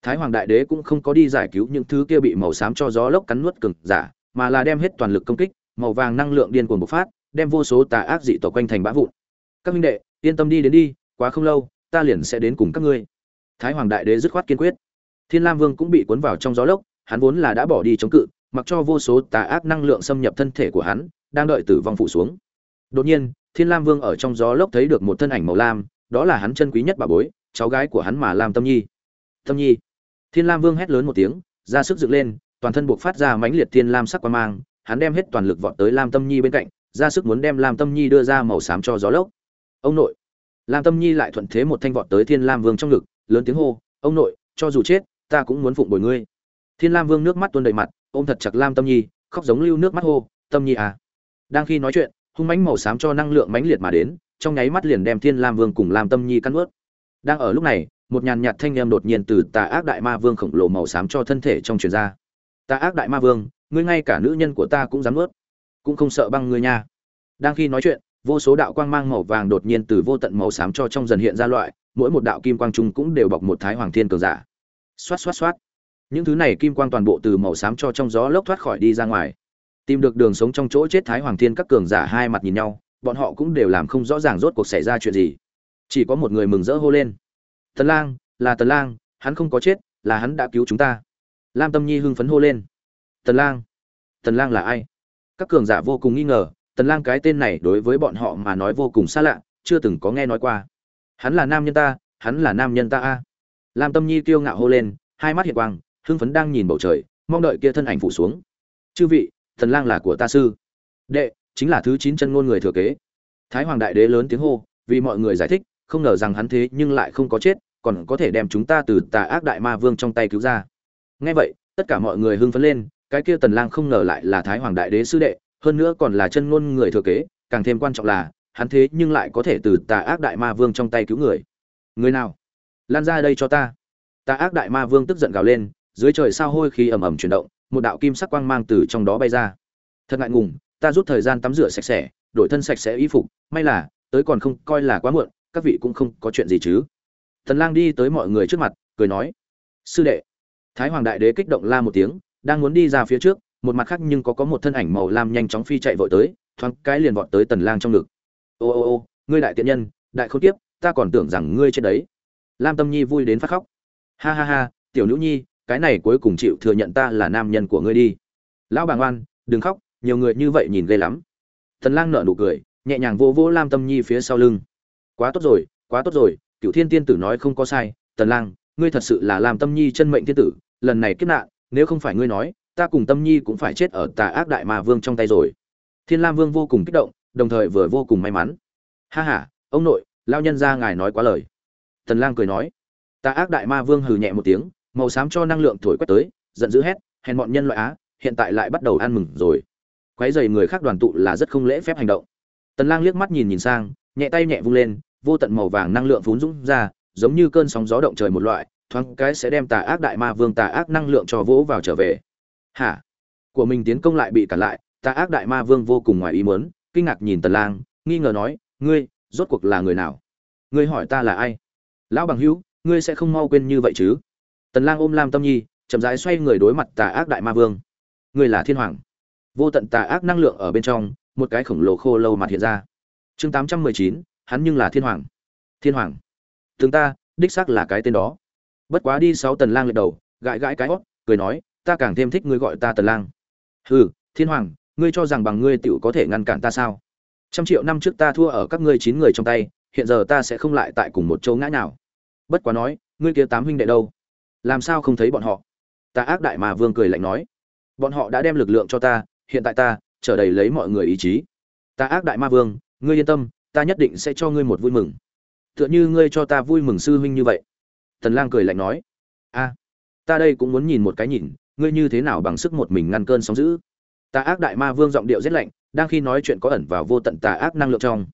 A: Thái hoàng đại đế cũng không có đi giải cứu những thứ kia bị màu xám cho gió lốc cắn nuốt cường giả, mà là đem hết toàn lực công kích, màu vàng năng lượng điên cuồng bộc phát, đem vô số tà ác dị tộc quanh thành bã vụn. Các huynh đệ, yên tâm đi đến đi, quá không lâu, ta liền sẽ đến cùng các ngươi thái hoàng đại đế dứt khoát kiên quyết thiên lam vương cũng bị cuốn vào trong gió lốc hắn vốn là đã bỏ đi chống cự mặc cho vô số tà ác năng lượng xâm nhập thân thể của hắn đang đợi tử vong phủ xuống đột nhiên thiên lam vương ở trong gió lốc thấy được một thân ảnh màu lam, đó là hắn chân quý nhất bà bối, cháu gái của hắn mà lam tâm nhi. Tâm nhi. Thiên lam vương hét lớn một tiếng, ra sức dựng lên, toàn thân buộc phát ra mãnh liệt thiên lam sắc qua mang, hắn đem hết toàn lực vọt tới lam tâm nhi bên cạnh, ra sức muốn đem lam tâm nhi đưa ra màu xám cho gió lốc. Ông nội. Lam tâm nhi lại thuận thế một thanh vọt tới thiên lam vương trong ngực, lớn tiếng hô, ông nội, cho dù chết, ta cũng muốn phụng bồi ngươi. Thiên lam vương nước mắt tuôn đầy mặt, ôm thật chặt lam tâm nhi, khóc giống lưu nước mắt hô, tâm nhi à. Đang khi nói chuyện hung mãnh màu xám cho năng lượng mãnh liệt mà đến, trong nháy mắt liền đem thiên lam vương cùng lam tâm nhi cắn ướt đang ở lúc này, một nhàn nhạt thanh em đột nhiên từ tà ác đại ma vương khổng lồ màu xám cho thân thể trong truyền ra. Tà ác đại ma vương, ngươi ngay cả nữ nhân của ta cũng dám ướt cũng không sợ băng ngươi nha. Đang khi nói chuyện, vô số đạo quang mang màu vàng đột nhiên từ vô tận màu xám cho trong dần hiện ra loại, mỗi một đạo kim quang trung cũng đều bọc một thái hoàng thiên cường giả. Xoát xoát xoát. Những thứ này kim quang toàn bộ từ màu xám cho trong gió lốc thoát khỏi đi ra ngoài tìm được đường sống trong chỗ chết thái hoàng thiên các cường giả hai mặt nhìn nhau, bọn họ cũng đều làm không rõ ràng rốt cuộc xảy ra chuyện gì. Chỉ có một người mừng rỡ hô lên. Tần lang, là tần lang, hắn không có chết, là hắn đã cứu chúng ta. Lam tâm nhi hưng phấn hô lên. Tần lang tần lang là ai? Các cường giả vô cùng nghi ngờ, tần lang cái tên này đối với bọn họ mà nói vô cùng xa lạ, chưa từng có nghe nói qua. Hắn là nam nhân ta, hắn là nam nhân ta a. Lam tâm nhi kiêu ngạo hô lên, hai mắt hiện quang, hưng phấn đang nhìn bầu trời, mong đợi kia thân ảnh phủ xuống. Chư vị Thần lang là của ta sư. Đệ, chính là thứ chín chân ngôn người thừa kế. Thái hoàng đại đế lớn tiếng hô, vì mọi người giải thích, không ngờ rằng hắn thế nhưng lại không có chết, còn có thể đem chúng ta từ tà ác đại ma vương trong tay cứu ra. Nghe vậy, tất cả mọi người hưng phấn lên, cái kia tần lang không ngờ lại là thái hoàng đại đế sư đệ, hơn nữa còn là chân ngôn người thừa kế, càng thêm quan trọng là, hắn thế nhưng lại có thể từ tà ác đại ma vương trong tay cứu người. Người nào? Lan ra đây cho ta. Tà ác đại ma vương tức giận gào lên, dưới trời sao hôi khí ầm ầm chuyển động một đạo kim sắc quang mang từ trong đó bay ra. Thật ngại ngùng, ta rút thời gian tắm rửa sạch sẽ, đổi thân sạch sẽ y phục, may là, tới còn không coi là quá muộn, các vị cũng không có chuyện gì chứ. Thần lang đi tới mọi người trước mặt, cười nói, sư đệ. Thái hoàng đại đế kích động la một tiếng, đang muốn đi ra phía trước, một mặt khác nhưng có có một thân ảnh màu lam nhanh chóng phi chạy vội tới, thoáng cái liền vọt tới tần lang trong ngực. Ô ô ô, ngươi đại tiện nhân, đại khôn tiếp ta còn tưởng rằng ngươi chết đấy. Lam tâm nhi vui đến phát khóc. Ha ha ha, tiểu nữ nhi cái này cuối cùng chịu thừa nhận ta là nam nhân của ngươi đi. Lão bàng oan, đừng khóc, nhiều người như vậy nhìn ghê lắm. Tần lang nở nụ cười, nhẹ nhàng vô vỗ lam tâm nhi phía sau lưng. Quá tốt rồi, quá tốt rồi cựu thiên tiên tử nói không có sai. Tần lang, ngươi thật sự là lam tâm nhi chân mệnh thiên tử, lần này kiếp nạn, nếu không phải ngươi nói, ta cùng tâm nhi cũng phải chết ở tà ác đại ma vương trong tay rồi. Thiên lam vương vô cùng kích động, đồng thời vừa vô cùng may mắn. Ha ha, ông nội lao nhân gia ngài nói quá lời. Tần lang cười nói. Tà ác đại ma vương hừ nhẹ một tiếng màu xám cho năng lượng thổi quét tới, giận dữ hét, hèn bọn nhân loại á, hiện tại lại bắt đầu ăn mừng rồi. Quấy giày người khác đoàn tụ là rất không lễ phép hành động. Tần lang liếc mắt nhìn nhìn sang, nhẹ tay nhẹ vung lên, vô tận màu vàng năng lượng phún dũng ra, giống như cơn sóng gió động trời một loại, thoáng cái sẽ đem tà ác đại ma vương tà ác năng lượng cho vỗ vào trở về. Hả? Của mình tiến công lại bị cản lại, tà ác đại ma vương vô cùng ngoài ý muốn, kinh ngạc nhìn tần lang, nghi ngờ nói, ngươi, rốt cuộc là người nào? Ngươi hỏi ta là ai? Lão bằng hữu, ngươi sẽ không mau quên như vậy chứ? Tần lang ôm lam tâm nhi chậm rãi xoay người đối mặt tà ác đại ma vương. Ngươi là thiên hoàng. Vô tận tà ác năng lượng ở bên trong một cái khổng lồ khô lâu mặt hiện ra. Chương 819, hắn nhưng là thiên hoàng. Thiên hoàng. Thường ta đích xác là cái tên đó. Bất quá đi sáu tần lang lật đầu gãi gãi cái hót cười nói ta càng thêm thích ngươi gọi ta tần lang. Hừ thiên hoàng ngươi cho rằng bằng ngươi tiểu có thể ngăn cản ta sao? Trăm triệu năm trước ta thua ở các ngươi chín người trong tay hiện giờ ta sẽ không lại tại cùng một chỗ ngã nào bất quá nói ngươi kia tám huynh đệ đâu? Làm sao không thấy bọn họ? Ta ác đại mà vương cười lạnh nói, bọn họ đã đem lực lượng cho ta, hiện tại ta trở đầy lấy mọi người ý chí. Ta ác đại ma vương, ngươi yên tâm, ta nhất định sẽ cho ngươi một vui mừng. Tựa như ngươi cho ta vui mừng sư huynh như vậy. Tần lang cười lạnh nói, a, ta đây cũng muốn nhìn một cái nhìn, ngươi như thế nào bằng sức một mình ngăn cơn sóng dữ. Ta ác đại ma vương giọng điệu rất lạnh, đang khi nói chuyện có ẩn vào vô tận tà ác năng lượng trong.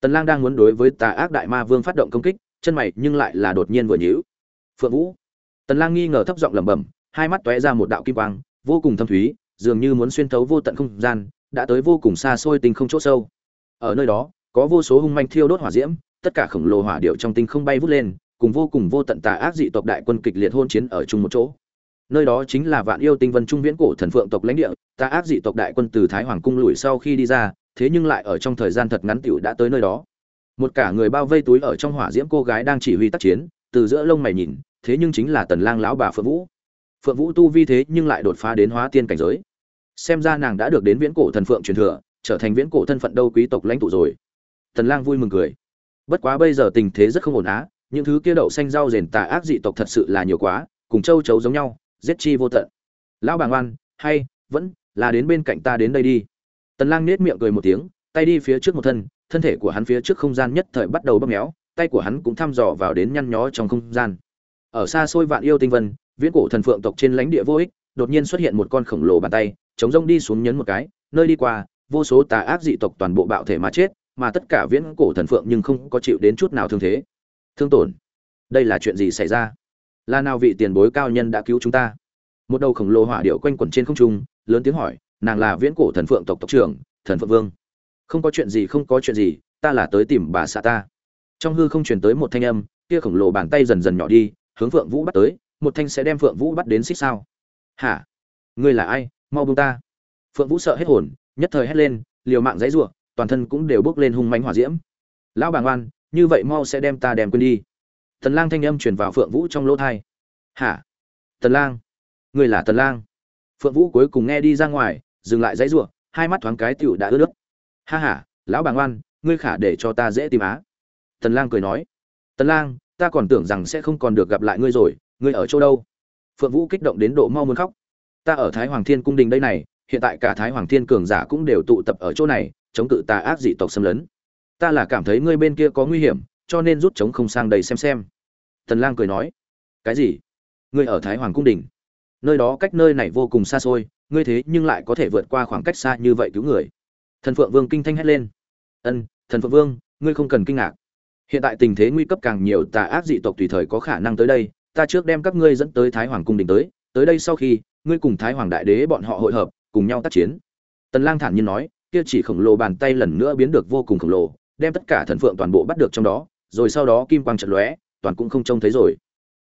A: Tần lang đang muốn đối với tà ác đại ma vương phát động công kích, chân mày nhưng lại là đột nhiên vừa nhíu. Phượng vũ tần lang nghi ngờ thấp giọng lẩm bẩm, hai mắt tóe ra một đạo kim quang, vô cùng thâm thúy, dường như muốn xuyên thấu vô tận không gian, đã tới vô cùng xa xôi tinh không chỗ sâu. Ở nơi đó, có vô số hung manh thiêu đốt hỏa diễm, tất cả khổng lồ hỏa điệu trong tinh không bay vút lên, cùng vô cùng vô tận tà ác dị tộc đại quân kịch liệt hôn chiến ở chung một chỗ. Nơi đó chính là vạn yêu tinh vân trung viễn cổ thần phượng tộc lãnh địa, tà ác dị tộc đại quân từ thái hoàng cung lùi sau khi đi ra, thế nhưng lại ở trong thời gian thật ngắn tiểu đã tới nơi đó. Một cả người bao vây túi ở trong hỏa diễm cô gái đang chỉ huy tác chiến, từ giữa lông mày nhìn thế nhưng chính là tần lang lão bà phượng vũ. Phượng vũ tu vi thế nhưng lại đột phá đến hóa tiên cảnh giới. Xem ra nàng đã được đến viễn cổ thần phượng truyền thừa, trở thành viễn cổ thân phận đâu quý tộc lãnh tụ rồi. Tần lang vui mừng cười. Bất quá bây giờ tình thế rất không ổn á, những thứ kia đậu xanh rau rền tà ác dị tộc thật sự là nhiều quá, cùng châu chấu giống nhau, giết chi vô tận. Lão bàng oan hay, vẫn là đến bên cạnh ta đến đây đi. Tần lang nết miệng cười một tiếng, tay đi phía trước một thân thân thể của hắn phía trước không gian nhất thời bắt đầu bóp méo, tay của hắn cũng thăm dò vào đến nhăn nhó trong không gian ở xa xôi vạn yêu tinh vân, viễn cổ thần phượng tộc trên lãnh địa vô ích, đột nhiên xuất hiện một con khổng lồ bàn tay, chống rông đi xuống nhấn một cái, nơi đi qua, vô số tà ác dị tộc toàn bộ bạo thể mà chết, mà tất cả viễn cổ thần phượng nhưng không có chịu đến chút nào thương thế. Thương tổn. Đây là chuyện gì xảy ra? Là nào vị tiền bối cao nhân đã cứu chúng ta? Một đầu khổng lồ hỏa điệu quanh quẩn trên không trung, lớn tiếng hỏi, nàng là viễn cổ thần phượng tộc tộc trưởng, thần phượng vương. Không có chuyện gì, không có chuyện gì, ta là tới tìm bà xã ta. Trong hư không truyền tới một thanh âm, kia khổng lồ bàn tay dần dần nhỏ đi hướng phượng vũ bắt tới, một thanh sẽ đem phượng vũ bắt đến xích sao. Hả? Ngươi là ai? Mau buông ta. Phượng vũ sợ hết hồn, nhất thời hét lên, liều mạng dãy giụa, toàn thân cũng đều bốc lên hung mãnh hỏa diễm. Lão bàng oan, như vậy mau sẽ đem ta đem quên đi. Tần lang thanh âm truyền vào phượng vũ trong lỗ tai. Hả? Tần lang? Ngươi là tần lang? Phượng vũ cuối cùng nghe đi ra ngoài, dừng lại dãy rủa hai mắt thoáng cái tiểu đã ướt nước. Ha ha, lão bàng oan, ngươi khả để cho ta dễ tìm á. Tần lang cười nói. Tần lang ta còn tưởng rằng sẽ không còn được gặp lại ngươi rồi, ngươi ở chỗ đâu? Phượng vũ kích động đến độ mau muốn khóc. Ta ở thái hoàng thiên cung đình đây này, hiện tại cả thái hoàng thiên cường giả cũng đều tụ tập ở chỗ này, chống cự tà ác dị tộc xâm lấn. Ta là cảm thấy ngươi bên kia có nguy hiểm, cho nên rút chống không sang đây xem xem. Tần lang cười nói. Cái gì? Ngươi ở thái hoàng cung đình? Nơi đó cách nơi này vô cùng xa xôi, ngươi thế nhưng lại có thể vượt qua khoảng cách xa như vậy cứu người. Thần phượng vương kinh thanh hét lên. Ân, thần phượng vương, ngươi không cần kinh ngạc hiện tại tình thế nguy cấp càng nhiều, tà ác dị tộc tùy thời có khả năng tới đây. Ta trước đem các ngươi dẫn tới thái hoàng cung đình tới. Tới đây sau khi, ngươi cùng thái hoàng đại đế bọn họ hội hợp, cùng nhau tác chiến. Tần lang thản nhiên nói, kia chỉ khổng lồ bàn tay lần nữa biến được vô cùng khổng lồ, đem tất cả thần phượng toàn bộ bắt được trong đó, rồi sau đó kim quang trận lóe, toàn cũng không trông thấy rồi.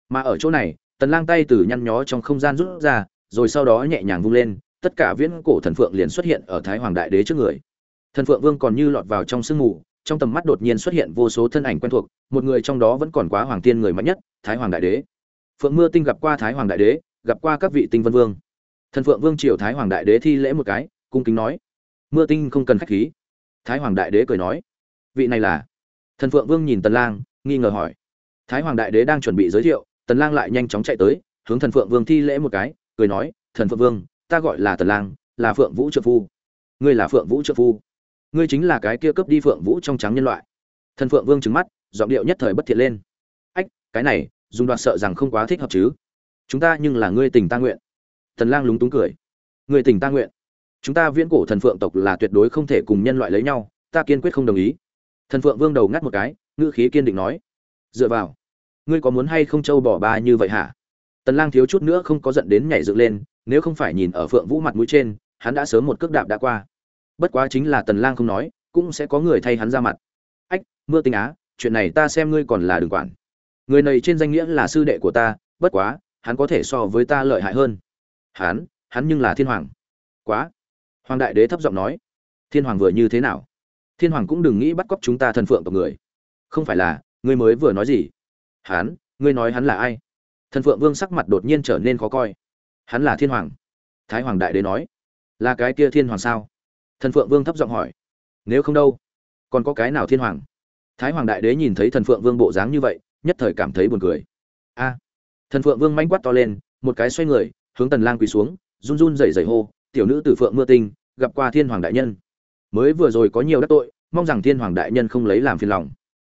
A: Mà ở chỗ này, tần lang tay từ nhăn nhó trong không gian rút ra, rồi sau đó nhẹ nhàng vung lên, tất cả viễn cổ thần phượng liền xuất hiện ở thái hoàng đại đế trước người. Thần phượng vương còn như lọt vào trong sương mù trong tầm mắt đột nhiên xuất hiện vô số thân ảnh quen thuộc, một người trong đó vẫn còn quá hoàng tiên người mạnh nhất, thái hoàng đại đế. Phượng mưa tinh gặp qua thái hoàng đại đế, gặp qua các vị tinh vân vương. Thần phượng vương triều thái hoàng đại đế thi lễ một cái, cung kính nói, mưa tinh không cần khách khí. Thái hoàng đại đế cười nói, vị này là? Thần phượng vương nhìn tần lang, nghi ngờ hỏi, thái hoàng đại đế đang chuẩn bị giới thiệu. Tần lang lại nhanh chóng chạy tới, hướng thần phượng vương thi lễ một cái, cười nói, thần phượng vương, ta gọi là tần lang, là phượng vũ trợ phu. Ngươi là phượng vũ trợ phu? Ngươi chính là cái kia cướp đi phượng vũ trong trắng nhân loại. Thần phượng vương trừng mắt, giọng điệu nhất thời bất thiện lên. Ách, cái này, dùng đoạt sợ rằng không quá thích hợp chứ. Chúng ta nhưng là ngươi tình ta nguyện. Thần lang lúng túng cười. Ngươi tình ta nguyện. Chúng ta viễn cổ thần phượng tộc là tuyệt đối không thể cùng nhân loại lấy nhau, ta kiên quyết không đồng ý. Thần phượng vương đầu ngắt một cái, ngữ khí kiên định nói. Dựa vào, ngươi có muốn hay không trâu bỏ ba như vậy hả? Tần lang thiếu chút nữa không có giận đến nhảy dựng lên, nếu không phải nhìn ở phượng vũ mặt mũi trên, hắn đã sớm một cước đạp đã qua bất quá chính là tần lang không nói, cũng sẽ có người thay hắn ra mặt. Ách, mưa tinh á, chuyện này ta xem ngươi còn là đừng quản. Người này trên danh nghĩa là sư đệ của ta, bất quá, hắn có thể so với ta lợi hại hơn. Hắn hắn nhưng là thiên hoàng. Quá. Hoàng đại đế thấp giọng nói. Thiên hoàng vừa như thế nào? Thiên hoàng cũng đừng nghĩ bắt cóc chúng ta thần phượng tộc người. Không phải là, ngươi mới vừa nói gì? Hắn, ngươi nói hắn là ai? Thần phượng vương sắc mặt đột nhiên trở nên khó coi. Hắn là thiên hoàng. Thái hoàng đại đế nói. Là cái kia thiên hoàng sao? Thần phượng vương thấp giọng hỏi, nếu không đâu, còn có cái nào thiên hoàng? Thái hoàng đại đế nhìn thấy thần phượng vương bộ dáng như vậy, nhất thời cảm thấy buồn cười. A! Thần phượng vương manh quát to lên, một cái xoay người, hướng tần lang quỳ xuống, run run rẩy rẩy hô, tiểu nữ tử phượng mưa tinh, gặp qua thiên hoàng đại nhân. Mới vừa rồi có nhiều đắc tội, mong rằng thiên hoàng đại nhân không lấy làm phiền lòng.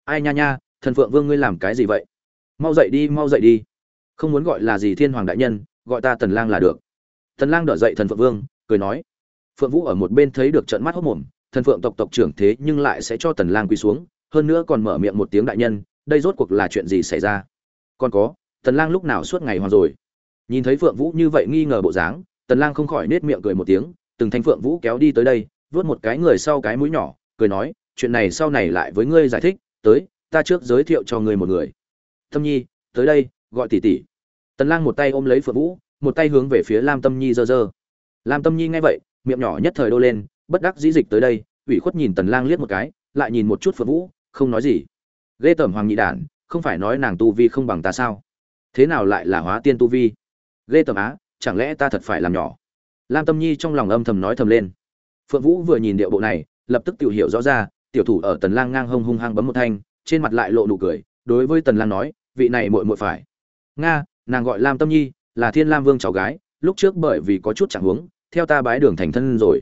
A: Ai nha nha, thần phượng vương ngươi làm cái gì vậy? Mau dậy đi, mau dậy đi. Không muốn gọi là gì thiên hoàng đại nhân, gọi ta tần lang là được. Tần lang đỡ dậy thần phượng vương, cười nói phượng vũ ở một bên thấy được trận mắt hốt mồm, thần phượng tộc tộc trưởng thế nhưng lại sẽ cho tần lang quỳ xuống, hơn nữa còn mở miệng một tiếng đại nhân, đây rốt cuộc là chuyện gì xảy ra? Còn có, tần lang lúc nào suốt ngày hoàn rồi? Nhìn thấy phượng vũ như vậy nghi ngờ bộ dáng, tần lang không khỏi nết miệng cười một tiếng, từng thanh phượng vũ kéo đi tới đây, vuốt một cái người sau cái mũi nhỏ, cười nói, chuyện này sau này lại với ngươi giải thích, tới, ta trước giới thiệu cho ngươi một người. Tâm nhi, tới đây, gọi tỷ tỷ. Tần lang một tay ôm lấy phượng vũ, một tay hướng về phía lam tâm nhi giơ giơ. Lam tâm nhi nghe vậy miệng nhỏ nhất thời đô lên, bất đắc dĩ dịch tới đây, ủy khuất nhìn tần lang liếc một cái, lại nhìn một chút phượng vũ, không nói gì. Ghê tởm hoàng nhị đản, không phải nói nàng tu vi không bằng ta sao? Thế nào lại là hóa tiên tu vi? Ghê tởm á, chẳng lẽ ta thật phải làm nhỏ? Lam tâm nhi trong lòng âm thầm nói thầm lên. Phượng vũ vừa nhìn điệu bộ này, lập tức tiểu hiểu rõ ra, tiểu thủ ở tần lang ngang hông hung hăng bấm một thanh, trên mặt lại lộ nụ cười, đối với tần lang nói, vị này muội muội phải. Nga, nàng gọi lam tâm nhi, là thiên lam vương cháu gái, lúc trước bởi vì có chút chẳng hướng theo ta bái đường thành thân rồi.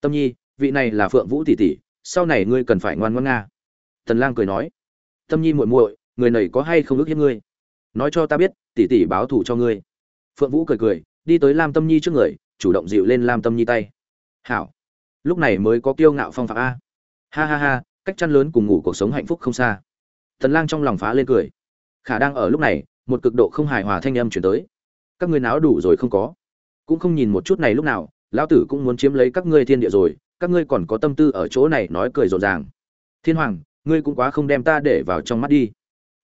A: Tâm nhi, vị này là phượng vũ tỷ tỷ, sau này ngươi cần phải ngoan ngoãn nga. Tần lang cười nói. Tâm nhi muội muội, người này có hay không ước hiếp ngươi? Nói cho ta biết, tỷ tỷ báo thù cho ngươi. Phượng vũ cười cười, đi tới lam tâm nhi trước người, chủ động dịu lên lam tâm nhi tay. Hảo. Lúc này mới có kiêu ngạo phong phạc a. Ha ha ha, cách chăn lớn cùng ngủ cuộc sống hạnh phúc không xa. Tần lang trong lòng phá lên cười. Khả đang ở lúc này, một cực độ không hài hòa thanh âm truyền tới. Các ngươi náo đủ rồi không có cũng không nhìn một chút này lúc nào lão tử cũng muốn chiếm lấy các ngươi thiên địa rồi các ngươi còn có tâm tư ở chỗ này nói cười rộn ràng. Thiên hoàng ngươi cũng quá không đem ta để vào trong mắt đi.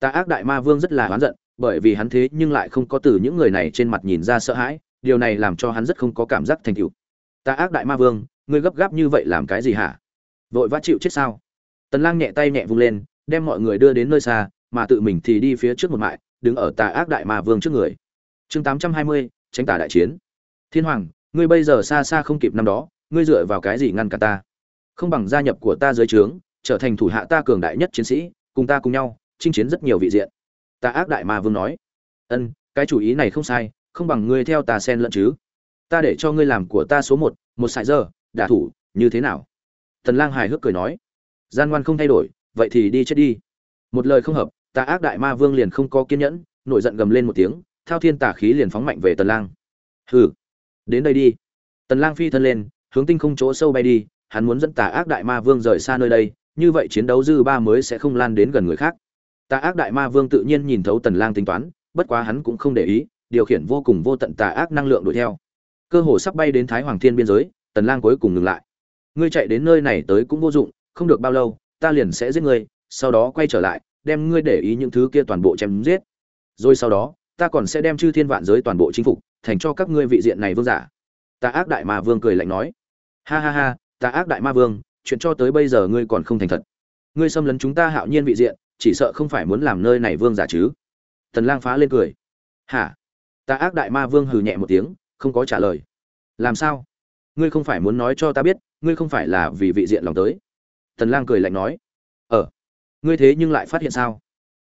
A: Ta ác đại ma vương rất là oán giận bởi vì hắn thế nhưng lại không có từ những người này trên mặt nhìn ra sợ hãi điều này làm cho hắn rất không có cảm giác thành tựu. Ta ác đại ma vương ngươi gấp gáp như vậy làm cái gì hả? Vội vã chịu chết sao? Tần lang nhẹ tay nhẹ vung lên đem mọi người đưa đến nơi xa mà tự mình thì đi phía trước một mại đứng ở tà ác đại ma vương trước người. Chương 820, tránh tà đại chiến thiên hoàng, ngươi bây giờ xa xa không kịp năm đó, ngươi dựa vào cái gì ngăn cả ta? Không bằng gia nhập của ta dưới trướng, trở thành thủ hạ ta cường đại nhất chiến sĩ, cùng ta cùng nhau, chinh chiến rất nhiều vị diện. Ta ác đại ma vương nói. Ân, cái chủ ý này không sai, không bằng ngươi theo ta sen lẫn chứ. Ta để cho ngươi làm của ta số một một sải giờ, đả thủ, như thế nào? Tần lang hài hước cười nói. Gian ngoan không thay đổi, vậy thì đi chết đi. Một lời không hợp, ta ác đại ma vương liền không có kiên nhẫn, nổi giận gầm lên một tiếng, thao thiên tà khí liền phóng mạnh về tần lang. Hừ đến đây đi. Tần lang phi thân lên, hướng tinh không chỗ sâu bay đi, hắn muốn dẫn tà ác đại ma vương rời xa nơi đây, như vậy chiến đấu dư ba mới sẽ không lan đến gần người khác. Tà ác đại ma vương tự nhiên nhìn thấu tần lang tính toán, bất quá hắn cũng không để ý, điều khiển vô cùng vô tận tà ác năng lượng đuổi theo. Cơ hồ sắp bay đến thái hoàng thiên biên giới, tần lang cuối cùng ngừng lại. Ngươi chạy đến nơi này tới cũng vô dụng, không được bao lâu, ta liền sẽ giết ngươi, sau đó quay trở lại, đem ngươi để ý những thứ kia toàn bộ chém giết. Rồi sau đó, ta còn sẽ đem chư thiên vạn giới toàn bộ chính phục thành cho các ngươi vị diện này vương giả. Ta ác đại ma vương cười lạnh nói. Ha ha ha, ta ác đại ma vương, chuyện cho tới bây giờ ngươi còn không thành thật. Ngươi xâm lấn chúng ta hạo nhiên vị diện, chỉ sợ không phải muốn làm nơi này vương giả chứ? Tần lang phá lên cười. Hả? Ta ác đại ma vương hừ nhẹ một tiếng, không có trả lời. Làm sao? Ngươi không phải muốn nói cho ta biết, ngươi không phải là vì vị diện lòng tới. Tần lang cười lạnh nói. Ờ. Ngươi thế nhưng lại phát hiện sao?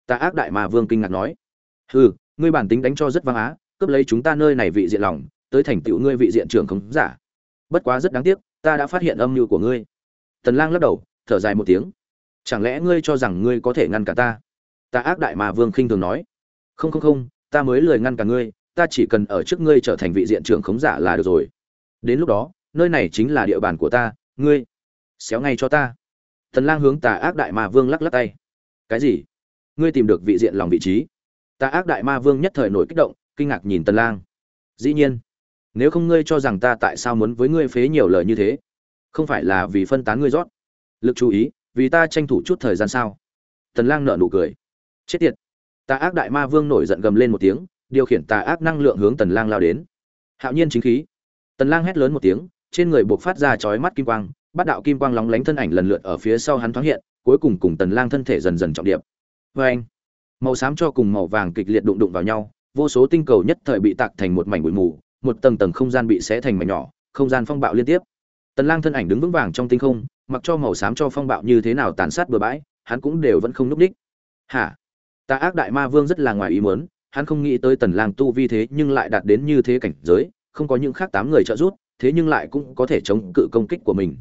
A: Ta ác đại ma vương kinh ngạc nói. Hừ, ngươi bản tính đánh cho rất vang á cướp lấy chúng ta nơi này vị diện lòng, tới thành tựu ngươi vị diện trưởng không giả. Bất quá rất đáng tiếc, ta đã phát hiện âm mưu của ngươi. Tần lang lắc đầu, thở dài một tiếng. Chẳng lẽ ngươi cho rằng ngươi có thể ngăn cả ta? Ta ác đại mà vương khinh thường nói. Không không không, ta mới lười ngăn cả ngươi, ta chỉ cần ở trước ngươi trở thành vị diện trưởng khống giả là được rồi. Đến lúc đó, nơi này chính là địa bàn của ta, ngươi, xéo ngay cho ta. Tần lang hướng tà ác đại ma vương lắc lắc tay. Cái gì? Ngươi tìm được vị diện lòng vị trí. Tà ác đại ma vương nhất thời nổi kích động kinh ngạc nhìn tần lang. Dĩ nhiên, nếu không ngươi cho rằng ta tại sao muốn với ngươi phế nhiều lời như thế, không phải là vì phân tán ngươi rót. Lực chú ý, vì ta tranh thủ chút thời gian sao? Tần lang nở nụ cười. Chết tiệt tà ác đại ma vương nổi giận gầm lên một tiếng, điều khiển tà ác năng lượng hướng tần lang lao đến. Hạo nhiên chính khí. Tần lang hét lớn một tiếng, trên người buộc phát ra chói mắt kim quang, bát đạo kim quang lóng lánh thân ảnh lần lượt ở phía sau hắn thoáng hiện, cuối cùng cùng tần lang thân thể dần dần trọng điệp. Với anh màu xám cho cùng màu vàng kịch liệt đụng đụng vào nhau vô số tinh cầu nhất thời bị tạc thành một mảnh bụi mù, một tầng tầng không gian bị xé thành mảnh nhỏ, không gian phong bạo liên tiếp. Tần lang thân ảnh đứng vững vàng trong tinh không, mặc cho màu xám cho phong bạo như thế nào tàn sát bừa bãi, hắn cũng đều vẫn không núp đích hả? Ta ác đại ma vương rất là ngoài ý muốn, hắn không nghĩ tới tần lang tu vi thế nhưng lại đạt đến như thế cảnh giới, không có những khác tám người trợ giúp, thế nhưng lại cũng có thể chống cự công kích của mình.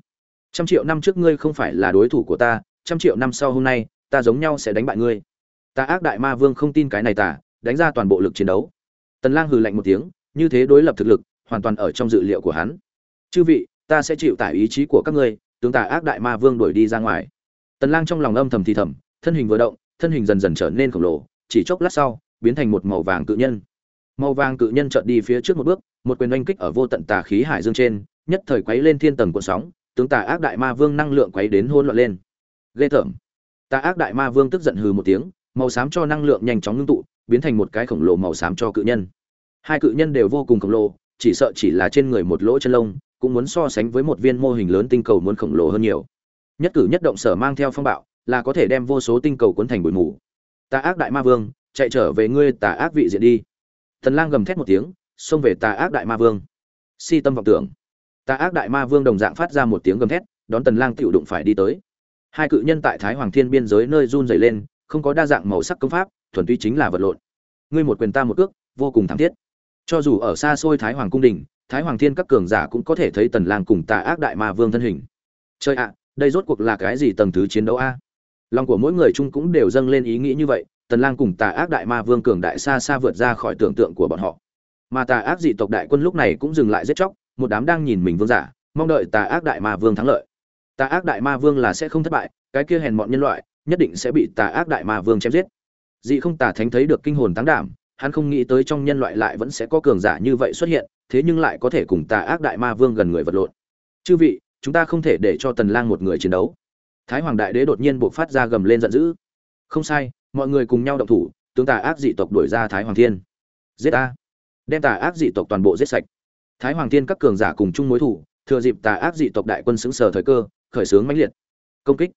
A: Trăm triệu năm trước ngươi không phải là đối thủ của ta, trăm triệu năm sau hôm nay, ta giống nhau sẽ đánh bại ngươi. Ta ác đại ma vương không tin cái này tả đánh ra toàn bộ lực chiến đấu. Tần lang hừ lạnh một tiếng, như thế đối lập thực lực, hoàn toàn ở trong dự liệu của hắn. Chư vị, ta sẽ chịu tải ý chí của các ngươi, tướng tà ác đại ma vương đuổi đi ra ngoài. Tần lang trong lòng âm thầm thì thầm, thân hình vừa động, thân hình dần dần trở nên khổng lồ, chỉ chốc lát sau, biến thành một màu vàng cự nhân. Màu vàng cự nhân chợt đi phía trước một bước, một quyền oanh kích ở vô tận tà khí hải dương trên, nhất thời quấy lên thiên tầng cuộn sóng, tướng tà ác đại ma vương năng lượng quấy đến hỗn loạn lên. Ghê tởm. Tà ác đại ma vương tức giận hừ một tiếng, màu xám cho năng lượng nhanh chóng ngưng tụ biến thành một cái khổng lồ màu xám cho cự nhân. Hai cự nhân đều vô cùng khổng lồ, chỉ sợ chỉ là trên người một lỗ chân lông, cũng muốn so sánh với một viên mô hình lớn tinh cầu muốn khổng lồ hơn nhiều. Nhất cử nhất động sở mang theo phong bạo, là có thể đem vô số tinh cầu cuốn thành bụi mù. Tà ác đại ma vương, chạy trở về ngươi tà ác vị diện đi. Thần lang gầm thét một tiếng, xông về tà ác đại ma vương. Si tâm vọng tưởng. Tà ác đại ma vương đồng dạng phát ra một tiếng gầm thét, đón tần lang tiểu đụng phải đi tới. Hai cự nhân tại thái hoàng thiên biên giới nơi run rẩy lên, không có đa dạng màu sắc công pháp thuần túy chính là vật lộn. Ngươi một quyền ta một cước, vô cùng thảm thiết. Cho dù ở xa xôi thái hoàng cung đình, thái hoàng thiên các cường giả cũng có thể thấy tần lang cùng tà ác đại ma vương thân hình. Chơi ạ, đây rốt cuộc là cái gì tầng thứ chiến đấu a? Lòng của mỗi người chung cũng đều dâng lên ý nghĩ như vậy, tần lang cùng tà ác đại ma vương cường đại xa xa vượt ra khỏi tưởng tượng của bọn họ. Mà tà ác dị tộc đại quân lúc này cũng dừng lại giết chóc, một đám đang nhìn mình vương giả, mong đợi tà ác đại ma vương thắng lợi. Tà ác đại ma vương là sẽ không thất bại, cái kia hèn mọn nhân loại, nhất định sẽ bị tà ác đại ma vương chém giết dị không tà thánh thấy được kinh hồn tăng đảm, hắn không nghĩ tới trong nhân loại lại vẫn sẽ có cường giả như vậy xuất hiện, thế nhưng lại có thể cùng tà ác đại ma vương gần người vật lộn. Chư vị, chúng ta không thể để cho tần lang một người chiến đấu. Thái hoàng đại đế đột nhiên buộc phát ra gầm lên giận dữ. Không sai, mọi người cùng nhau động thủ, tướng tà ác dị tộc đuổi ra thái hoàng thiên. Giết a đem tà ác dị tộc toàn bộ giết sạch. Thái hoàng thiên các cường giả cùng chung mối thủ, thừa dịp tà ác dị tộc đại quân xứng sở thời cơ, khởi xướng mãnh liệt. Công kích.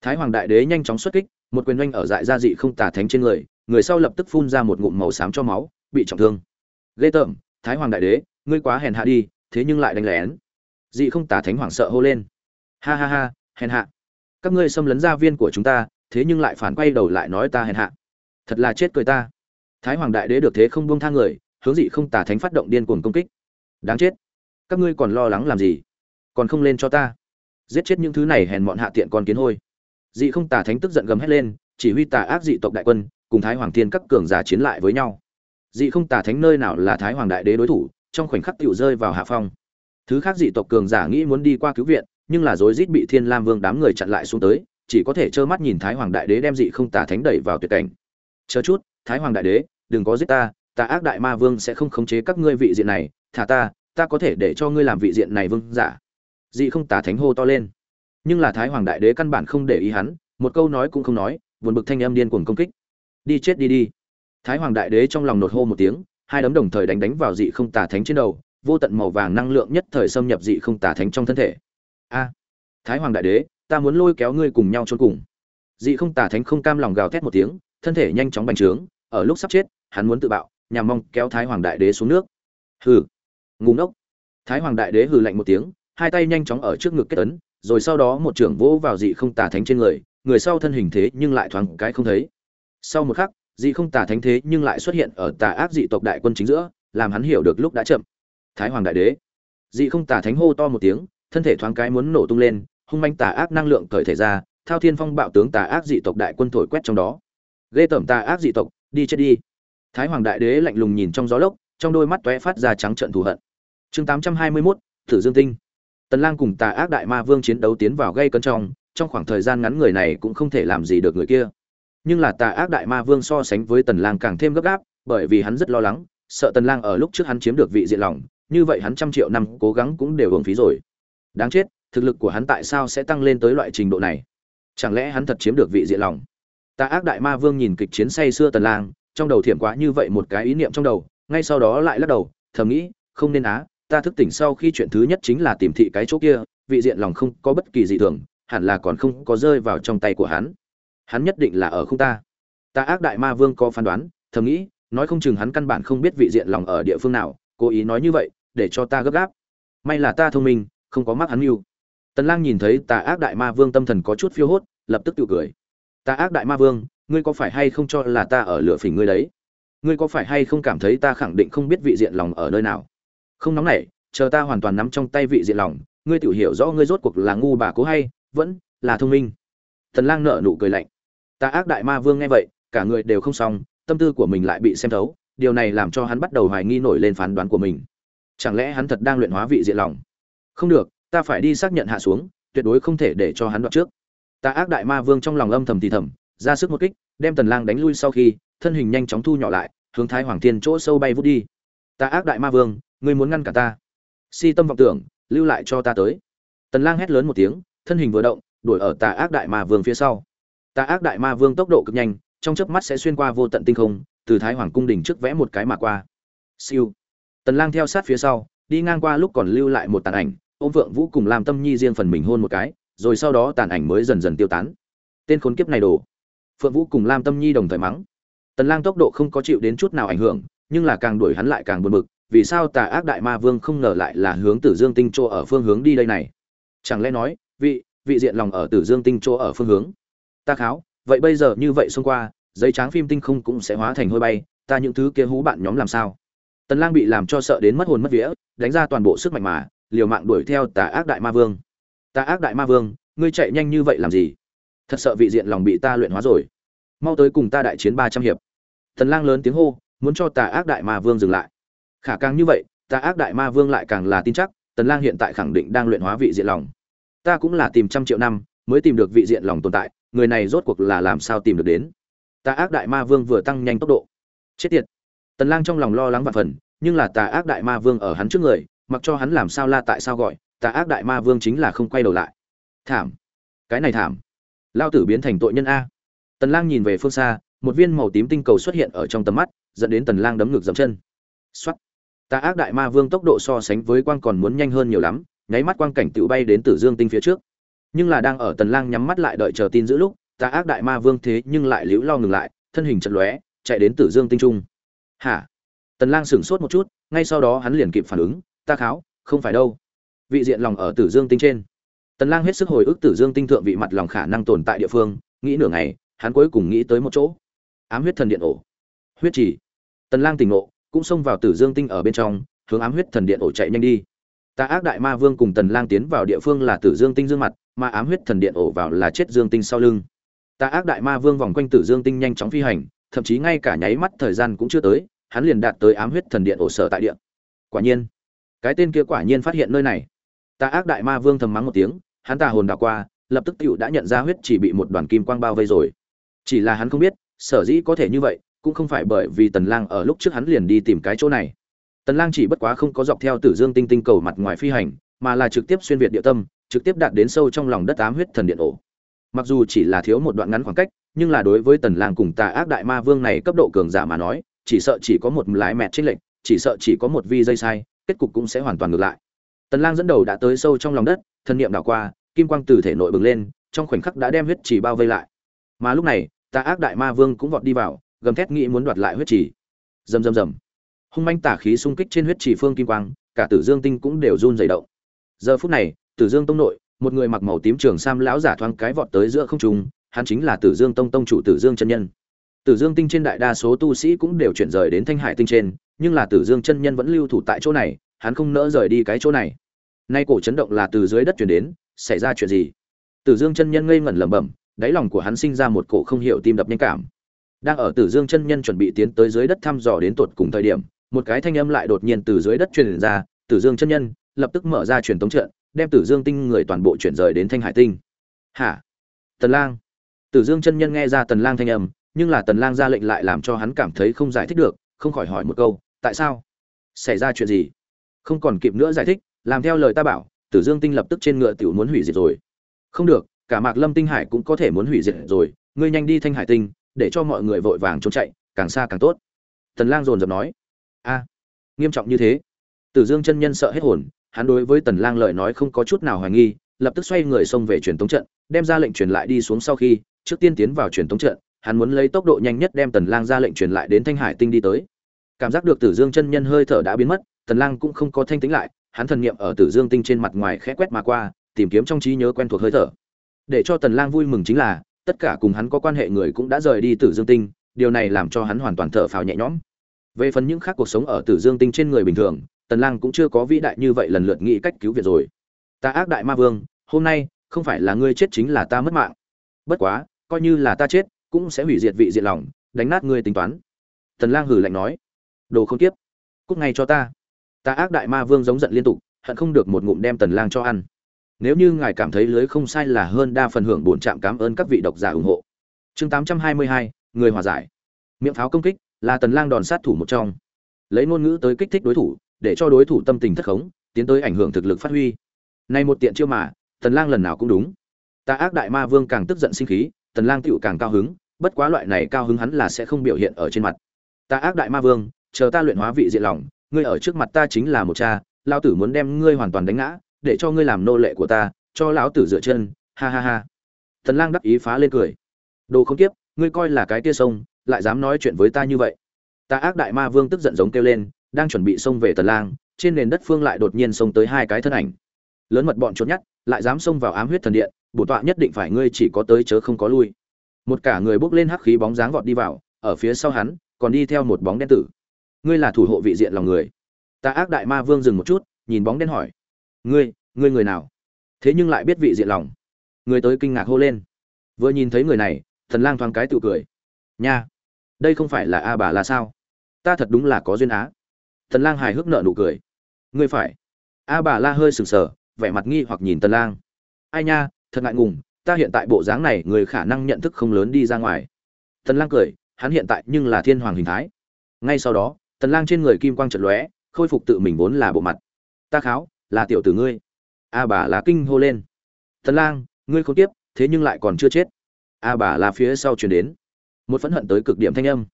A: Thái hoàng đại đế nhanh chóng xuất kích một quyền oanh ở dại gia dị không tà thánh trên người người sau lập tức phun ra một ngụm màu xám cho máu, bị trọng thương. Ghê tởm, thái hoàng đại đế, ngươi quá hèn hạ đi, thế nhưng lại đánh lén. Dị không tà thánh hoảng sợ hô lên. Ha ha ha, hèn hạ. Các ngươi xâm lấn gia viên của chúng ta, thế nhưng lại phản quay đầu lại nói ta hèn hạ. Thật là chết cười ta. Thái hoàng đại đế được thế không buông tha người, hướng dị không tà thánh phát động điên cuồng công kích. Đáng chết. Các ngươi còn lo lắng làm gì? Còn không lên cho ta. Giết chết những thứ này hèn mọn hạ tiện con kiến hôi dị không tà thánh tức giận gầm hét lên, chỉ huy tà ác dị tộc đại quân, cùng thái hoàng thiên các cường giả chiến lại với nhau. Dị không tà thánh nơi nào là thái hoàng đại đế đối thủ, trong khoảnh khắc tựu rơi vào hạ phong. Thứ khác dị tộc cường giả nghĩ muốn đi qua cứu viện, nhưng là rối rít bị thiên lam vương đám người chặn lại xuống tới, chỉ có thể trơ mắt nhìn thái hoàng đại đế đem dị không tà thánh đẩy vào tuyệt cảnh. Chờ chút, thái hoàng đại đế, đừng có giết ta, tà ác đại ma vương sẽ không khống chế các ngươi vị diện này, thả ta ta có thể để cho ngươi làm vị diện này vương giả. Dị không tà thánh hô to lên nhưng là thái hoàng đại đế căn bản không để ý hắn, một câu nói cũng không nói, buồn bực thanh âm điên cuồng công kích. Đi chết đi đi. Thái hoàng đại đế trong lòng nột hô một tiếng, hai đấm đồng thời đánh đánh vào dị không tà thánh trên đầu, vô tận màu vàng năng lượng nhất thời xâm nhập dị không tà thánh trong thân thể. A, thái hoàng đại đế, ta muốn lôi kéo ngươi cùng nhau trốn cùng. Dị không tà thánh không cam lòng gào thét một tiếng, thân thể nhanh chóng bành trướng, ở lúc sắp chết, hắn muốn tự bạo, nhằm mong kéo thái hoàng đại đế xuống nước. Hừ ngủ ngốc. Thái hoàng đại đế hừ lạnh một tiếng, hai tay nhanh chóng ở trước ngực kết ấn rồi sau đó một trưởng vỗ vào dị không tà thánh trên người người sau thân hình thế nhưng lại thoáng cái không thấy. Sau một khắc dị không tà thánh thế nhưng lại xuất hiện ở tà ác dị tộc đại quân chính giữa làm hắn hiểu được lúc đã chậm. Thái hoàng đại đế. Dị không tà thánh hô to một tiếng thân thể thoáng cái muốn nổ tung lên hung manh tà ác năng lượng cởi thể ra thao thiên phong bạo tướng tà ác dị tộc đại quân thổi quét trong đó. Ghê tởm tà ác dị tộc đi chết đi. Thái hoàng đại đế lạnh lùng nhìn trong gió lốc trong đôi mắt tóe phát ra trắng trận thù hận. Chương tám trăm hai mươi 821, thử dương tinh tần lang cùng tà ác đại ma vương chiến đấu tiến vào gây cấn trong trong khoảng thời gian ngắn người này cũng không thể làm gì được người kia. Nhưng là tà ác đại ma vương so sánh với tần lang càng thêm gấp gáp, bởi vì hắn rất lo lắng, sợ tần lang ở lúc trước hắn chiếm được vị diện lòng, như vậy hắn trăm triệu năm cố gắng cũng đều hưởng phí rồi. Đáng chết, thực lực của hắn tại sao sẽ tăng lên tới loại trình độ này? Chẳng lẽ hắn thật chiếm được vị diện lòng? Tà ác đại ma vương nhìn kịch chiến say xưa tần lang, trong đầu thiểm quá như vậy một cái ý niệm trong đầu, ngay sau đó lại lắc đầu, thầm nghĩ, không nên á ta thức tỉnh sau khi chuyện thứ nhất chính là tìm thị cái chỗ kia, vị diện lòng không có bất kỳ gì thường, hẳn là còn không có rơi vào trong tay của hắn. Hắn nhất định là ở không ta. Ta ác đại ma vương có phán đoán, thầm nghĩ, nói không chừng hắn căn bản không biết vị diện lòng ở địa phương nào, cố ý nói như vậy, để cho ta gấp gáp. May là ta thông minh, không có mắc hắn mưu. Tần lang nhìn thấy tà ác đại ma vương tâm thần có chút phiêu hốt, lập tức tự cười. Tà ác đại ma vương, ngươi có phải hay không cho là ta ở lửa phỉnh ngươi đấy? Ngươi có phải hay không cảm thấy ta khẳng định không biết vị diện lòng ở nơi nào? Không nóng nảy, chờ ta hoàn toàn nắm trong tay vị diện lòng, ngươi tự hiểu rõ ngươi rốt cuộc là ngu bà cố hay, vẫn là thông minh. Tần lang nở nụ cười lạnh. Ta ác đại ma vương nghe vậy, cả người đều không xong, tâm tư của mình lại bị xem thấu, điều này làm cho hắn bắt đầu hoài nghi nổi lên phán đoán của mình. Chẳng lẽ hắn thật đang luyện hóa vị diện lòng? Không được, ta phải đi xác nhận hạ xuống, tuyệt đối không thể để cho hắn đoạt trước. Ta ác đại ma vương trong lòng âm thầm thì thầm, ra sức một kích, đem tần lang đánh lui sau khi, thân hình nhanh chóng thu nhỏ lại, hướng thái hoàng thiên chỗ sâu bay vút đi. Ta ác đại ma vương ngươi muốn ngăn cả ta. Si tâm vọng tưởng, lưu lại cho ta tới. Tần lang hét lớn một tiếng, thân hình vừa động, đuổi ở tà ác đại ma vương phía sau. Tà ác đại ma vương tốc độ cực nhanh, trong chớp mắt sẽ xuyên qua vô tận tinh không, từ thái hoàng cung đỉnh trước vẽ một cái mà qua. Siêu. Tần lang theo sát phía sau, đi ngang qua lúc còn lưu lại một tàn ảnh, ôm vượng vũ cùng làm tâm nhi riêng phần mình hôn một cái, rồi sau đó tàn ảnh mới dần dần tiêu tán. Tên khốn kiếp này đồ. Phượng vũ cùng lam tâm nhi đồng thời mắng. Tần lang tốc độ không có chịu đến chút nào ảnh hưởng, nhưng là càng đuổi hắn lại càng buồn bực vì sao tà ác đại ma vương không ngờ lại là hướng tử dương tinh chỗ ở phương hướng đi đây này? Chẳng lẽ nói, vị vị diện lòng ở tử dương tinh chỗ ở phương hướng? Ta kháo, vậy bây giờ như vậy xông qua, giấy tráng phim tinh không cũng sẽ hóa thành hôi bay, ta những thứ kia hú bạn nhóm làm sao? Tần lang bị làm cho sợ đến mất hồn mất vía, đánh ra toàn bộ sức mạnh mà, liều mạng đuổi theo tà ác đại ma vương. Tà ác đại ma vương, ngươi chạy nhanh như vậy làm gì? Thật sợ vị diện lòng bị ta luyện hóa rồi. Mau tới cùng ta đại chiến ba trăm hiệp. Tần lang lớn tiếng hô, muốn cho tà ác đại ma vương dừng lại khả càng như vậy, ta ác đại ma vương lại càng là tin chắc, tần lang hiện tại khẳng định đang luyện hóa vị diện lòng. Ta cũng là tìm trăm triệu năm, mới tìm được vị diện lòng tồn tại, người này rốt cuộc là làm sao tìm được đến? Ta ác đại ma vương vừa tăng nhanh tốc độ. Chết tiệt. Tần lang trong lòng lo lắng và phần, nhưng là tà ác đại ma vương ở hắn trước người, mặc cho hắn làm sao la tại sao gọi tà ác đại ma vương chính là không quay đầu lại. Thảm. Cái này thảm. Lao tử biến thành tội nhân a. Tần lang nhìn về phương xa, một viên màu tím tinh cầu xuất hiện ở trong tầm mắt, dẫn đến tần lang đấm ngược dậm chân. Xoát tà ác đại ma vương tốc độ so sánh với quang còn muốn nhanh hơn nhiều lắm, nháy mắt quang cảnh tựu bay đến tử dương tinh phía trước. Nhưng là đang ở tần lang nhắm mắt lại đợi chờ tin giữ lúc, tà ác đại ma vương thế nhưng lại liễu lo ngừng lại, thân hình chật lóe, chạy đến tử dương tinh trung. Hả? Tần lang sửng sốt một chút, ngay sau đó hắn liền kịp phản ứng, ta kháo, không phải đâu. Vị diện lòng ở tử dương tinh trên. Tần lang hết sức hồi ức tử dương tinh thượng vị mặt lòng khả năng tồn tại địa phương, nghĩ nửa ngày, hắn cuối cùng nghĩ tới một chỗ. Ám huyết thần điện ổ. Huyết chỉ tần lang tỉnh ngộ cũng xông vào tử dương tinh ở bên trong, hướng ám huyết thần điện ổ chạy nhanh đi. Ta ác đại ma vương cùng tần lang tiến vào địa phương là tử dương tinh dương mặt, mà ám huyết thần điện ổ vào là chết dương tinh sau lưng. Ta ác đại ma vương vòng quanh tử dương tinh nhanh chóng phi hành, thậm chí ngay cả nháy mắt thời gian cũng chưa tới, hắn liền đạt tới ám huyết thần điện ổ sở tại địa. quả nhiên, cái tên kia quả nhiên phát hiện nơi này. Ta ác đại ma vương thầm mắng một tiếng, hắn tà hồn đảo qua, lập tức tựu đã nhận ra huyết chỉ bị một đoàn kim quang bao vây rồi. Chỉ là hắn không biết, sở dĩ có thể như vậy cũng không phải bởi vì tần lang ở lúc trước hắn liền đi tìm cái chỗ này. Tần lang chỉ bất quá không có dọc theo tử dương tinh tinh cầu mặt ngoài phi hành, mà là trực tiếp xuyên việt địa tâm, trực tiếp đạt đến sâu trong lòng đất ám huyết thần điện ổ. Mặc dù chỉ là thiếu một đoạn ngắn khoảng cách, nhưng là đối với tần lang cùng tà ác đại ma vương này cấp độ cường giả mà nói, chỉ sợ chỉ có một lái mẹt trên lệnh chỉ sợ chỉ có một vi dây sai, kết cục cũng sẽ hoàn toàn ngược lại. Tần lang dẫn đầu đã tới sâu trong lòng đất thân niệm đảo qua, kim quang từ thể nội bừng lên, trong khoảnh khắc đã đem huyết chỉ bao vây lại. Mà lúc này, tà ác đại ma vương cũng vọt đi vào gầm thét nghĩ muốn đoạt lại huyết trì, rầm rầm rầm. Hung manh tà khí xung kích trên huyết trì phương kim quang cả tử dương tinh cũng đều run rẩy động. Giờ phút này tử dương tông nội một người mặc màu tím trường sam lão giả thoáng cái vọt tới giữa không trung hắn chính là tử dương tông tông chủ tử dương chân nhân. Tử dương tinh trên đại đa số tu sĩ cũng đều chuyển rời đến thanh hải tinh trên nhưng là tử dương chân nhân vẫn lưu thủ tại chỗ này hắn không nỡ rời đi cái chỗ này. Nay cổ chấn động là từ dưới đất chuyển đến xảy ra chuyện gì? Tử dương chân nhân ngây ngẩn lẩm bẩm đáy lòng của hắn sinh ra một cổ không hiểu tim đập nhanh cảm đang ở tử dương chân nhân chuẩn bị tiến tới dưới đất thăm dò đến tột cùng thời điểm, một cái thanh âm lại đột nhiên từ dưới đất truyền ra, tử dương chân nhân, lập tức mở ra truyền tống trận, đem tử dương tinh người toàn bộ chuyển rời đến thanh hải tinh. Hả? Tần lang? Tử dương chân nhân nghe ra tần lang thanh âm, nhưng là tần lang ra lệnh lại làm cho hắn cảm thấy không giải thích được, không khỏi hỏi một câu, tại sao? Xảy ra chuyện gì? Không còn kịp nữa giải thích, làm theo lời ta bảo, tử dương tinh lập tức trên ngựa tiểu muốn hủy diệt rồi. Không được, cả mạc lâm tinh hải cũng có thể muốn hủy diệt rồi, ngươi nhanh đi thanh hải tinh để cho mọi người vội vàng trốn chạy, càng xa càng tốt. Tần lang dồn dập nói. A, nghiêm trọng như thế. Tử dương chân nhân sợ hết hồn, hắn đối với tần lang lời nói không có chút nào hoài nghi, lập tức xoay người xông về truyền tống trận, đem ra lệnh truyền lại đi xuống sau khi, trước tiên tiến vào truyền tống trận, hắn muốn lấy tốc độ nhanh nhất đem tần lang ra lệnh truyền lại đến thanh hải tinh đi tới. Cảm giác được tử dương chân nhân hơi thở đã biến mất, tần lang cũng không có thanh tĩnh lại, hắn thần niệm ở tử dương tinh trên mặt ngoài khẽ quét mà qua, tìm kiếm trong trí nhớ quen thuộc hơi thở. Để cho tần lang vui mừng chính là tất cả cùng hắn có quan hệ người cũng đã rời đi tử dương tinh, điều này làm cho hắn hoàn toàn thở phào nhẹ nhõm. Về phần những khác cuộc sống ở tử dương tinh trên người bình thường, tần lang cũng chưa có vĩ đại như vậy lần lượt nghĩ cách cứu viện rồi. Ta ác đại ma vương, hôm nay, không phải là ngươi chết chính là ta mất mạng. Bất quá, coi như là ta chết, cũng sẽ hủy diệt vị diện lòng, đánh nát ngươi tính toán. Tần lang hừ lạnh nói. Đồ không tiếp. Cút ngay cho ta. Ta ác đại ma vương giống giận liên tục, hận không được một ngụm đem tần lang cho ăn nếu như ngài cảm thấy lưới không sai là hơn đa phần hưởng bổn trạm cảm ơn các vị độc giả ủng hộ. Chương 822, người hòa giải. Miệng pháo công kích là tần lang đòn sát thủ một trong. Lấy ngôn ngữ tới kích thích đối thủ để cho đối thủ tâm tình thất khống tiến tới ảnh hưởng thực lực phát huy. Này một tiện chiêu mà tần lang lần nào cũng đúng. Ta ác đại ma vương càng tức giận sinh khí tần lang tựu càng cao hứng bất quá loại này cao hứng hắn là sẽ không biểu hiện ở trên mặt. Ta ác đại ma vương chờ ta luyện hóa vị diện lòng ngươi ở trước mặt ta chính là một cha lão tử muốn đem ngươi hoàn toàn đánh ngã để cho ngươi làm nô lệ của ta, cho lão tử dựa chân, ha ha ha. Tần lang đắc ý phá lên cười. Đồ không tiếp ngươi coi là cái tia sông, lại dám nói chuyện với ta như vậy. Ta ác đại ma vương tức giận giống kêu lên, đang chuẩn bị xông về tần lang, trên nền đất phương lại đột nhiên xông tới hai cái thân ảnh. Lớn mật bọn trốn nhát lại dám xông vào ám huyết thần điện bổn tọa nhất định phải ngươi chỉ có tới chớ không có lui. Một cả người bước lên hắc khí bóng dáng vọt đi vào, ở phía sau hắn, còn đi theo một bóng đen tử. Ngươi là thủ hộ vị diện lòng người. Ta ác đại ma vương dừng một chút, nhìn bóng đen hỏi ngươi ngươi người nào? Thế nhưng lại biết vị diện lòng. Người tới kinh ngạc hô lên. Vừa nhìn thấy người này, thần lang thoáng cái tự cười. Nha, đây không phải là a bà là sao? Ta thật đúng là có duyên á. Thần lang hài hước nợ nụ cười. Ngươi phải. A bà la hơi sừng sờ, vẻ mặt nghi hoặc nhìn tần lang. Ai nha, thật ngại ngùng, ta hiện tại bộ dáng này người khả năng nhận thức không lớn đi ra ngoài. Tần lang cười, hắn hiện tại nhưng là thiên hoàng hình thái. Ngay sau đó tần lang trên người kim quang chợt lóe, khôi phục tự mình vốn là bộ mặt. Ta kháo là tiểu tử ngươi. A bà là kinh hô lên. Tần lang, ngươi không tiếp thế nhưng lại còn chưa chết. A bà là phía sau truyền đến. Một phẫn hận tới cực điểm thanh âm.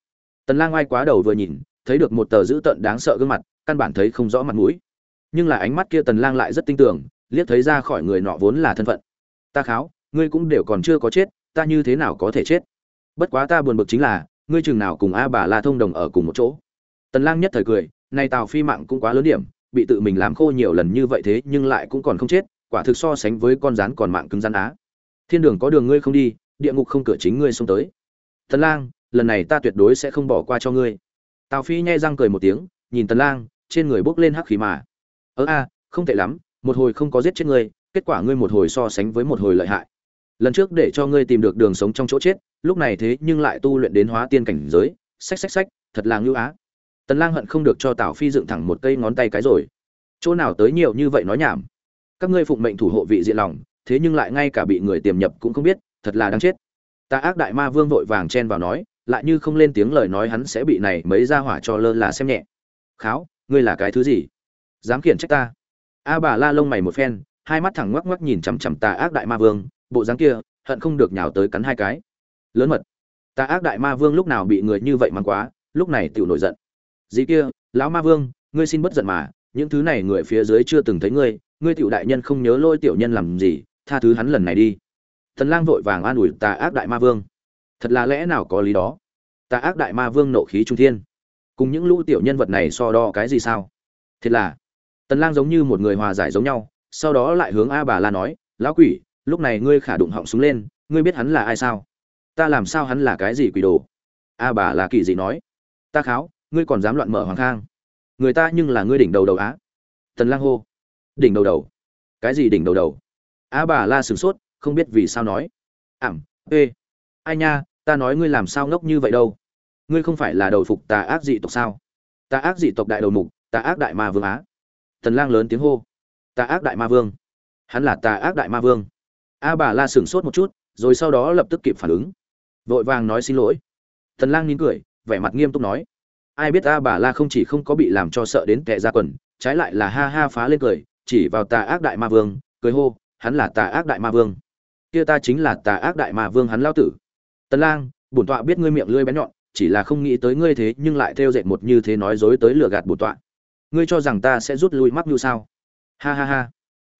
A: Tần lang ai quá đầu vừa nhìn, thấy được một tờ dữ tợn đáng sợ gương mặt, căn bản thấy không rõ mặt mũi. Nhưng là ánh mắt kia tần lang lại rất tinh tường, liếc thấy ra khỏi người nọ vốn là thân phận. Ta kháo, ngươi cũng đều còn chưa có chết, ta như thế nào có thể chết? Bất quá ta buồn bực chính là, ngươi chừng nào cùng a bà la thông đồng ở cùng một chỗ. Tần lang nhất thời cười này tào phi mạng cũng quá lớn điểm bị tự mình làm khô nhiều lần như vậy thế nhưng lại cũng còn không chết, quả thực so sánh với con rắn còn mạng cứng rắn á. Thiên đường có đường ngươi không đi, địa ngục không cửa chính ngươi xông tới. Tần lang, lần này ta tuyệt đối sẽ không bỏ qua cho ngươi. Tào phi nhai răng cười một tiếng, nhìn tần lang, trên người bốc lên hắc khí mà. Ơ a, không tệ lắm, một hồi không có giết chết ngươi, kết quả ngươi một hồi so sánh với một hồi lợi hại. Lần trước để cho ngươi tìm được đường sống trong chỗ chết, lúc này thế nhưng lại tu luyện đến hóa tiên cảnh giới sách sách sách thật là ngưu á tần lang hận không được cho tào phi dựng thẳng một cây ngón tay cái rồi. Chỗ nào tới nhiều như vậy nói nhảm. Các ngươi phụng mệnh thủ hộ vị diện lòng, thế nhưng lại ngay cả bị người tiềm nhập cũng không biết, thật là đáng chết. Ta ác đại ma vương vội vàng chen vào nói, lại như không lên tiếng lời nói hắn sẽ bị này mấy ra hỏa cho lơ là xem nhẹ. Kháo, ngươi là cái thứ gì? Dám khiển trách ta? A bà la lông mày một phen, hai mắt thẳng ngoắc ngoắc nhìn chằm chằm tà ác đại ma vương, bộ dáng kia, hận không được nhào tới cắn hai cái. Lớn mật tà ác đại ma vương lúc nào bị người như vậy mắng quá, lúc này tiểu nổi giận gì kia, lão ma vương, ngươi xin bất giận mà, những thứ này người phía dưới chưa từng thấy ngươi ngươi tiểu đại nhân không nhớ lôi tiểu nhân làm gì, tha thứ hắn lần này đi. Thần lang vội vàng an ủi tà ác đại ma vương. Thật là lẽ nào có lý đó? Tà ác đại ma vương nộ khí trung thiên. Cùng những lũ tiểu nhân vật này so đo cái gì sao? Thiệt là tần lang giống như một người hòa giải giống nhau, sau đó lại hướng a bà la nói, lão quỷ, lúc này ngươi khả đụng họng súng lên, ngươi biết hắn là ai sao? Ta làm sao hắn là cái gì quỷ đồ? A bà là kỳ gì nói, ta kháo ngươi còn dám loạn mở hoàng khang. Người ta nhưng là ngươi đỉnh đầu đầu á. Tần lang hô. Đỉnh đầu đầu. Cái gì đỉnh đầu đầu? A bà la sửng sốt, không biết vì sao nói. Ảm, ê. Ai nha, ta nói ngươi làm sao ngốc như vậy đâu? Ngươi không phải là đầu phục tà ác dị tộc sao? Tà ác dị tộc đại đầu mục, tà ác đại ma vương á. Tần lang lớn tiếng hô. Tà ác đại ma vương. Hắn là tà ác đại ma vương. A bà la sửng sốt một chút, rồi sau đó lập tức kịp phản ứng. Vội vàng nói xin lỗi. Tần lang nín cười, vẻ mặt nghiêm túc nói ai biết a bà la không chỉ không có bị làm cho sợ đến tệ ra quần, trái lại là ha ha phá lên cười, chỉ vào tà ác đại ma vương, cười hô, hắn là tà ác đại ma vương. Kia ta chính là tà ác đại ma vương hắn lao tử. Tần lang, bổn tọa biết ngươi miệng lưỡi bén nhọn, chỉ là không nghĩ tới ngươi thế nhưng lại theo dệt một như thế nói dối tới lừa gạt bổn tọa. Ngươi cho rằng ta sẽ rút lui mắc như sao? Ha ha ha.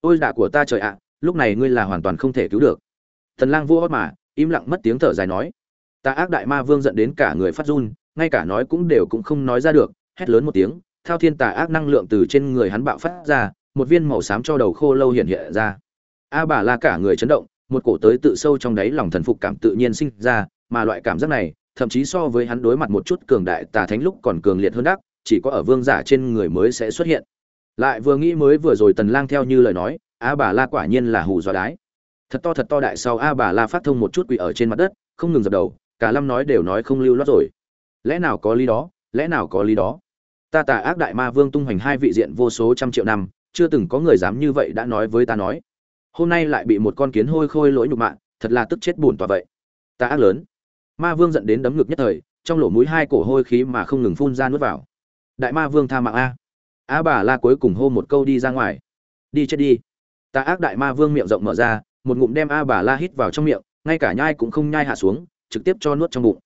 A: Ôi đạ của ta trời ạ, lúc này ngươi là hoàn toàn không thể cứu được. Tần lang vua hót mà, im lặng mất tiếng thở dài nói. Tà ác đại ma vương giận đến cả người phát run ngay cả nói cũng đều cũng không nói ra được, hét lớn một tiếng, thao thiên tà ác năng lượng từ trên người hắn bạo phát ra, một viên màu xám cho đầu khô lâu hiện hiện ra. A bà la cả người chấn động, một cổ tới tự sâu trong đáy lòng thần phục cảm tự nhiên sinh ra, mà loại cảm giác này, thậm chí so với hắn đối mặt một chút cường đại tà thánh lúc còn cường liệt hơn đắc, chỉ có ở vương giả trên người mới sẽ xuất hiện. Lại vừa nghĩ mới vừa rồi tần lang theo như lời nói, a bà la quả nhiên là hù dọa đái. Thật to thật to đại sau a bà la phát thông một chút quỷ ở trên mặt đất, không ngừng dập đầu, cả lâm nói đều nói không lưu loát rồi lẽ nào có lý đó? Lẽ nào có lý đó? Ta tà ác đại ma vương tung hoành hai vị diện vô số trăm triệu năm, chưa từng có người dám như vậy đã nói với ta nói. Hôm nay lại bị một con kiến hôi khôi lỗi nhục mạ, thật là tức chết buồn tòa vậy. Ta ác lớn. Ma vương giận đến đấm ngực nhất thời, trong lỗ mũi hai cổ hôi khí mà không ngừng phun ra nuốt vào. Đại ma vương tha mạng a. A bà la cuối cùng hô một câu đi ra ngoài. Đi chết đi. Ta ác đại ma vương miệng rộng mở ra, một ngụm đem a bà la hít vào trong miệng, ngay cả nhai cũng không nhai hạ xuống, trực tiếp cho nuốt trong bụng.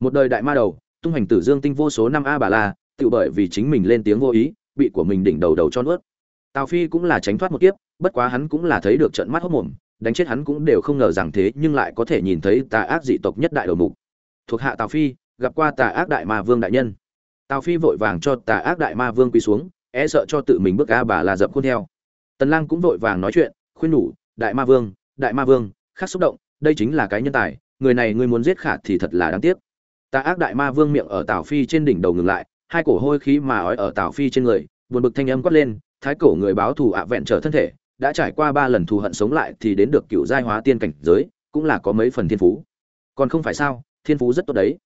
A: Một đời đại ma đầu tung hành tử dương tinh vô số năm a bà la, tự bởi vì chính mình lên tiếng vô ý, bị của mình đỉnh đầu đầu cho nuốt. Tào phi cũng là tránh thoát một kiếp, bất quá hắn cũng là thấy được trận mắt hốc mồm, đánh chết hắn cũng đều không ngờ rằng thế nhưng lại có thể nhìn thấy tà ác dị tộc nhất đại đầu mục. Thuộc hạ tào phi, gặp qua tà ác đại ma vương đại nhân. Tào phi vội vàng cho tà ác đại ma vương quỳ xuống e sợ cho tự mình bước a bà là dập khuôn theo tần lang cũng vội vàng nói chuyện, khuyên nhủ, đại ma vương, đại ma vương khác xúc động, đây chính là cái nhân tài, người này ngươi muốn giết khả thì thật là đáng tiếc tà ác đại ma vương miệng ở tào phi trên đỉnh đầu ngừng lại, hai cổ hôi khí mà ói ở tào phi trên người, buồn bực thanh âm quát lên, thái cổ người báo thù ạ vẹn trở thân thể, đã trải qua ba lần thù hận sống lại thì đến được cựu giai hóa tiên cảnh giới, cũng là có mấy phần thiên phú. Còn không phải sao, thiên phú rất tốt đấy.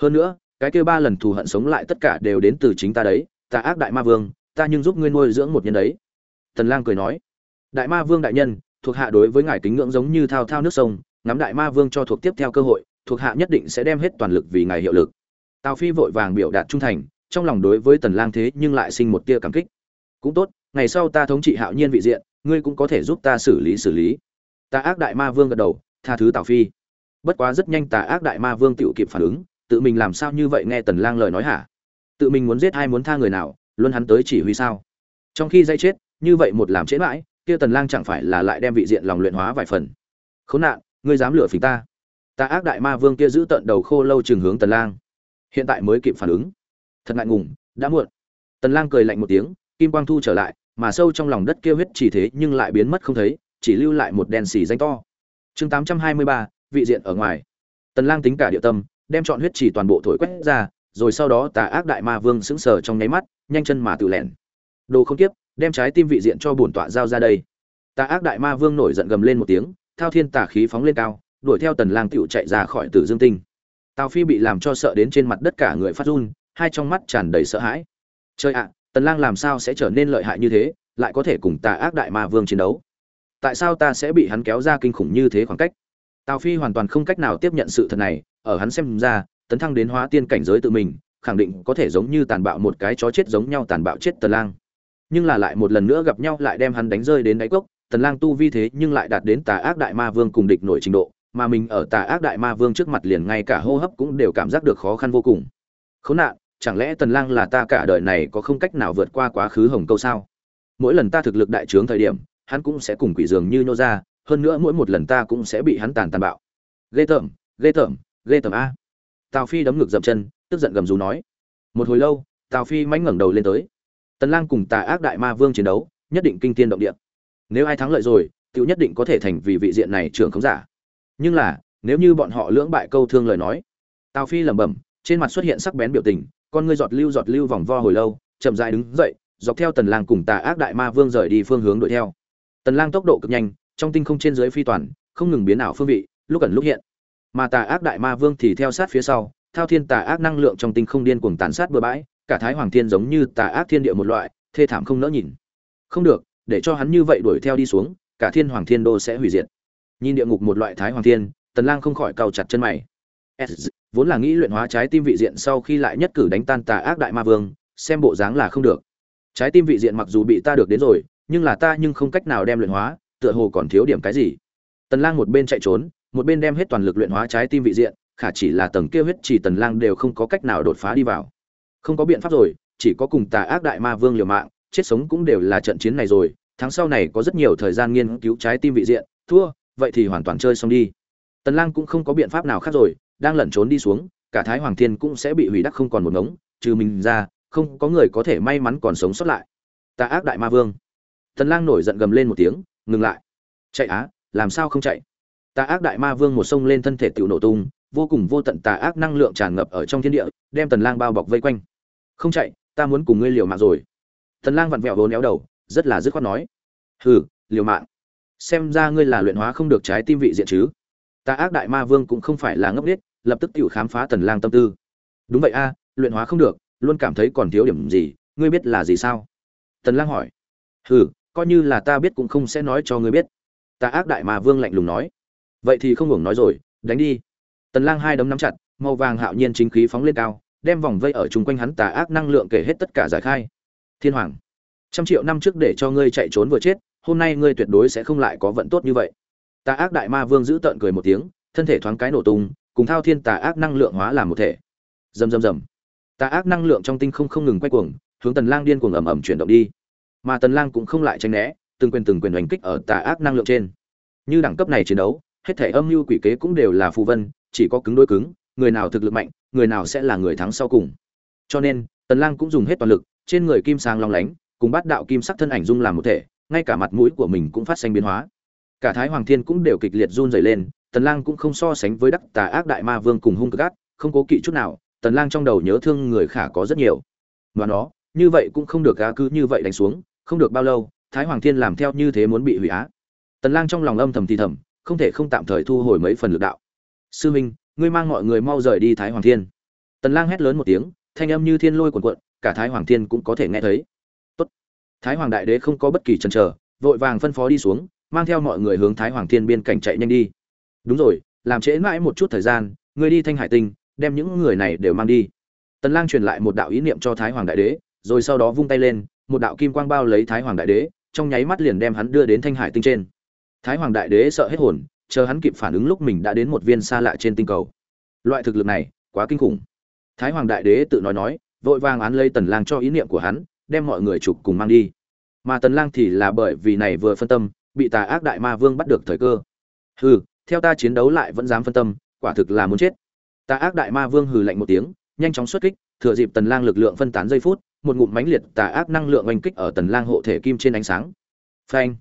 A: Hơn nữa, cái kia ba lần thù hận sống lại tất cả đều đến từ chính ta đấy ta ác đại ma vương, ta nhưng giúp ngươi nuôi dưỡng một nhân đấy. Tần lang cười nói, đại ma vương đại nhân, thuộc hạ đối với ngài kính ngưỡng giống như thao thao nước sông, ngắm đại ma vương cho thuộc tiếp theo cơ hội thuộc hạ nhất định sẽ đem hết toàn lực vì ngài hiệu lực. Tào phi vội vàng biểu đạt trung thành, trong lòng đối với tần lang thế nhưng lại sinh một tia cảm kích. Cũng tốt, ngày sau ta thống trị hạo nhiên vị diện, ngươi cũng có thể giúp ta xử lý xử lý. Ta ác đại ma vương gật đầu, tha thứ tào phi. Bất quá rất nhanh tà ác đại ma vương tự kịp phản ứng, tự mình làm sao như vậy nghe tần lang lời nói hả? Tự mình muốn giết ai muốn tha người nào luôn hắn tới chỉ huy sao? Trong khi dây chết, như vậy một làm chết mãi, kia tần lang chẳng phải là lại đem vị diện lòng luyện hóa vài phần. Khốn nạn, ngươi dám lừa phỉnh ta ta ác đại ma vương kia giữ tận đầu khô lâu trường hướng tần lang. Hiện tại mới kịp phản ứng. Thật ngại ngùng đã muộn. Tần lang cười lạnh một tiếng kim quang thu trở lại mà sâu trong lòng đất kia huyết chỉ thế nhưng lại biến mất không thấy chỉ lưu lại một đèn xì danh to. Chương 823, vị diện ở ngoài. Tần lang tính cả địa tâm đem chọn huyết chỉ toàn bộ thổi quét ra rồi sau đó tà ác đại ma vương sững sờ trong nháy mắt nhanh chân mà tự lẻn. Đồ không tiếp đem trái tim vị diện cho bổn tọa giao ra đây. Tà ác đại ma vương nổi giận gầm lên một tiếng thao thiên tà khí phóng lên cao đuổi theo tần lang tiểu chạy ra khỏi tử dương tinh. Tào phi bị làm cho sợ đến trên mặt đất cả người phát run, hai trong mắt tràn đầy sợ hãi. Trời ạ, tần lang làm sao sẽ trở nên lợi hại như thế, lại có thể cùng tà ác đại ma vương chiến đấu? Tại sao ta sẽ bị hắn kéo ra kinh khủng như thế khoảng cách? Tào phi hoàn toàn không cách nào tiếp nhận sự thật này, ở hắn xem ra, tấn thăng đến hóa tiên cảnh giới tự mình, khẳng định có thể giống như tàn bạo một cái chó chết giống nhau tàn bạo chết tần lang. Nhưng là lại một lần nữa gặp nhau lại đem hắn đánh rơi đến đáy cốc, tần lang tu vi thế nhưng lại đạt đến tà ác đại ma vương cùng địch nổi trình độ mà mình ở tà ác đại ma vương trước mặt liền ngay cả hô hấp cũng đều cảm giác được khó khăn vô cùng. Khốn nạn, chẳng lẽ tần lang là ta cả đời này có không cách nào vượt qua quá khứ hồng câu sao? Mỗi lần ta thực lực đại trướng thời điểm, hắn cũng sẽ cùng quỷ dường như nô ra, hơn nữa mỗi một lần ta cũng sẽ bị hắn tàn tàn bạo. Ghê tởm ghê tởm ghê tởm a. Tào phi đấm ngực dậm chân, tức giận gầm rú nói. Một hồi lâu, tào phi mánh ngẩng đầu lên tới. Tần lang cùng tà ác đại ma vương chiến đấu, nhất định kinh thiên động địa. Nếu ai thắng lợi rồi, tiểu nhất định có thể thành vì vị diện này trưởng khống giả nhưng là, nếu như bọn họ lưỡng bại câu thương lời nói, tào phi lẩm bẩm, trên mặt xuất hiện sắc bén biểu tình, con ngươi giọt lưu giọt lưu vòng vo hồi lâu, chậm rãi đứng dậy, dọc theo tần lang cùng tà ác đại ma vương rời đi phương hướng đuổi theo. Tần lang tốc độ cực nhanh, trong tinh không trên dưới phi toàn, không ngừng biến ảo phương vị, lúc ẩn lúc hiện. Mà tà ác đại ma vương thì theo sát phía sau, thao thiên tà ác năng lượng trong tinh không điên cuồng tàn sát bừa bãi, cả thái hoàng thiên giống như tà ác thiên địa một loại, thê thảm không nỡ nhìn. Không được, để cho hắn như vậy đuổi theo đi xuống, cả thiên hoàng thiên đô sẽ hủy diệt nhìn địa ngục một loại thái hoàng thiên tần lang không khỏi cau chặt chân mày. S, vốn là nghĩ luyện hóa trái tim vị diện sau khi lại nhất cử đánh tan tà ác đại ma vương xem bộ dáng là không được. Trái tim vị diện mặc dù bị ta được đến rồi nhưng là ta nhưng không cách nào đem luyện hóa tựa hồ còn thiếu điểm cái gì. Tần lang một bên chạy trốn một bên đem hết toàn lực luyện hóa trái tim vị diện khả chỉ là tầng kia huyết chỉ tần lang đều không có cách nào đột phá đi vào. Không có biện pháp rồi chỉ có cùng tà ác đại ma vương liều mạng chết sống cũng đều là trận chiến này rồi tháng sau này có rất nhiều thời gian nghiên cứu trái tim vị diện thua vậy thì hoàn toàn chơi xong đi. Tần lang cũng không có biện pháp nào khác rồi, đang lẩn trốn đi xuống, cả thái hoàng thiên cũng sẽ bị hủy đắc không còn một ngống, trừ mình ra, không có người có thể may mắn còn sống sót lại. Ta ác đại ma vương. Tần lang nổi giận gầm lên một tiếng, ngừng lại. Chạy á, làm sao không chạy? Tà ác đại ma vương một sông lên thân thể tiểu nổ tung, vô cùng vô tận tà ác năng lượng tràn ngập ở trong thiên địa, đem tần lang bao bọc vây quanh. Không chạy, ta muốn cùng ngươi liều mạng rồi. Tần lang vặn vẹo vốn éo đầu, rất là dứt khoát nói. Hừ, liều mạng xem ra ngươi là luyện hóa không được trái tim vị diện chứ? Ta ác đại ma vương cũng không phải là ngốc nghếch, lập tức tiểu khám phá tần lang tâm tư. Đúng vậy a, luyện hóa không được, luôn cảm thấy còn thiếu điểm gì, ngươi biết là gì sao? Tần lang hỏi. Hừ, coi như là ta biết cũng không sẽ nói cho ngươi biết. Ta ác đại ma vương lạnh lùng nói. Vậy thì không hưởng nói rồi, đánh đi. Tần lang hai đấm nắm chặt, màu vàng hạo nhiên chính khí phóng lên cao, đem vòng vây ở chung quanh hắn tà ác năng lượng kể hết tất cả giải khai. Thiên hoàng, trăm triệu năm trước để cho ngươi chạy trốn vừa chết hôm nay ngươi tuyệt đối sẽ không lại có vận tốt như vậy. Tà ác đại ma vương giữ tợn cười một tiếng, thân thể thoáng cái nổ tung, cùng thao thiên tà ác năng lượng hóa làm một thể. Rầm rầm rầm. Tà ác năng lượng trong tinh không không ngừng quay cuồng, hướng tần lang điên cuồng ầm ầm chuyển động đi. Mà tần lang cũng không lại tránh né, từng quyền từng quyền đánh kích ở tà ác năng lượng trên. Như đẳng cấp này chiến đấu, hết thể âm mưu quỷ kế cũng đều là phù vân, chỉ có cứng đối cứng, người nào thực lực mạnh, người nào sẽ là người thắng sau cùng. Cho nên, tần lang cũng dùng hết toàn lực, trên người kim sang long lánh, cùng bát đạo kim sắc thân ảnh dung làm một thể ngay cả mặt mũi của mình cũng phát sinh biến hóa. Cả thái hoàng thiên cũng đều kịch liệt run rẩy lên, tần lang cũng không so sánh với đắc tà ác đại ma vương cùng hung cực ác, không cố kỵ chút nào, tần lang trong đầu nhớ thương người khả có rất nhiều. Và nó, như vậy cũng không được gã cứ như vậy đánh xuống, không được bao lâu, thái hoàng thiên làm theo như thế muốn bị hủy á. Tần lang trong lòng âm thầm thì thầm, không thể không tạm thời thu hồi mấy phần lực đạo. Sư minh, ngươi mang mọi người mau rời đi thái hoàng thiên. Tần lang hét lớn một tiếng, thanh âm như thiên lôi cuộn cuộn, cả thái hoàng thiên cũng có thể nghe thấy thái hoàng đại đế không có bất kỳ chần chờ, vội vàng phân phó đi xuống, mang theo mọi người hướng thái hoàng thiên biên cảnh chạy nhanh đi. Đúng rồi, làm trễ mãi một chút thời gian ngươi đi thanh hải tinh, đem những người này đều mang đi. Tần lang truyền lại một đạo ý niệm cho thái hoàng đại đế, rồi sau đó vung tay lên, một đạo kim quang bao lấy thái hoàng đại đế, trong nháy mắt liền đem hắn đưa đến thanh hải tinh trên. Thái hoàng đại đế sợ hết hồn, chờ hắn kịp phản ứng lúc mình đã đến một viên xa lạ trên tinh cầu. Loại thực lực này, quá kinh khủng. Thái hoàng đại đế tự nói nói, vội vàng án lấy tần lang cho ý niệm của hắn, đem mọi người chụp cùng mang đi mà tần lang thì là bởi vì này vừa phân tâm, bị tà ác đại ma vương bắt được thời cơ. Hừ, theo ta chiến đấu lại vẫn dám phân tâm, quả thực là muốn chết. Tà ác đại ma vương hừ lạnh một tiếng, nhanh chóng xuất kích, thừa dịp tần lang lực lượng phân tán giây phút, một ngụm mãnh liệt tà ác năng lượng oanh kích ở tần lang hộ thể kim trên ánh sáng. Phanh.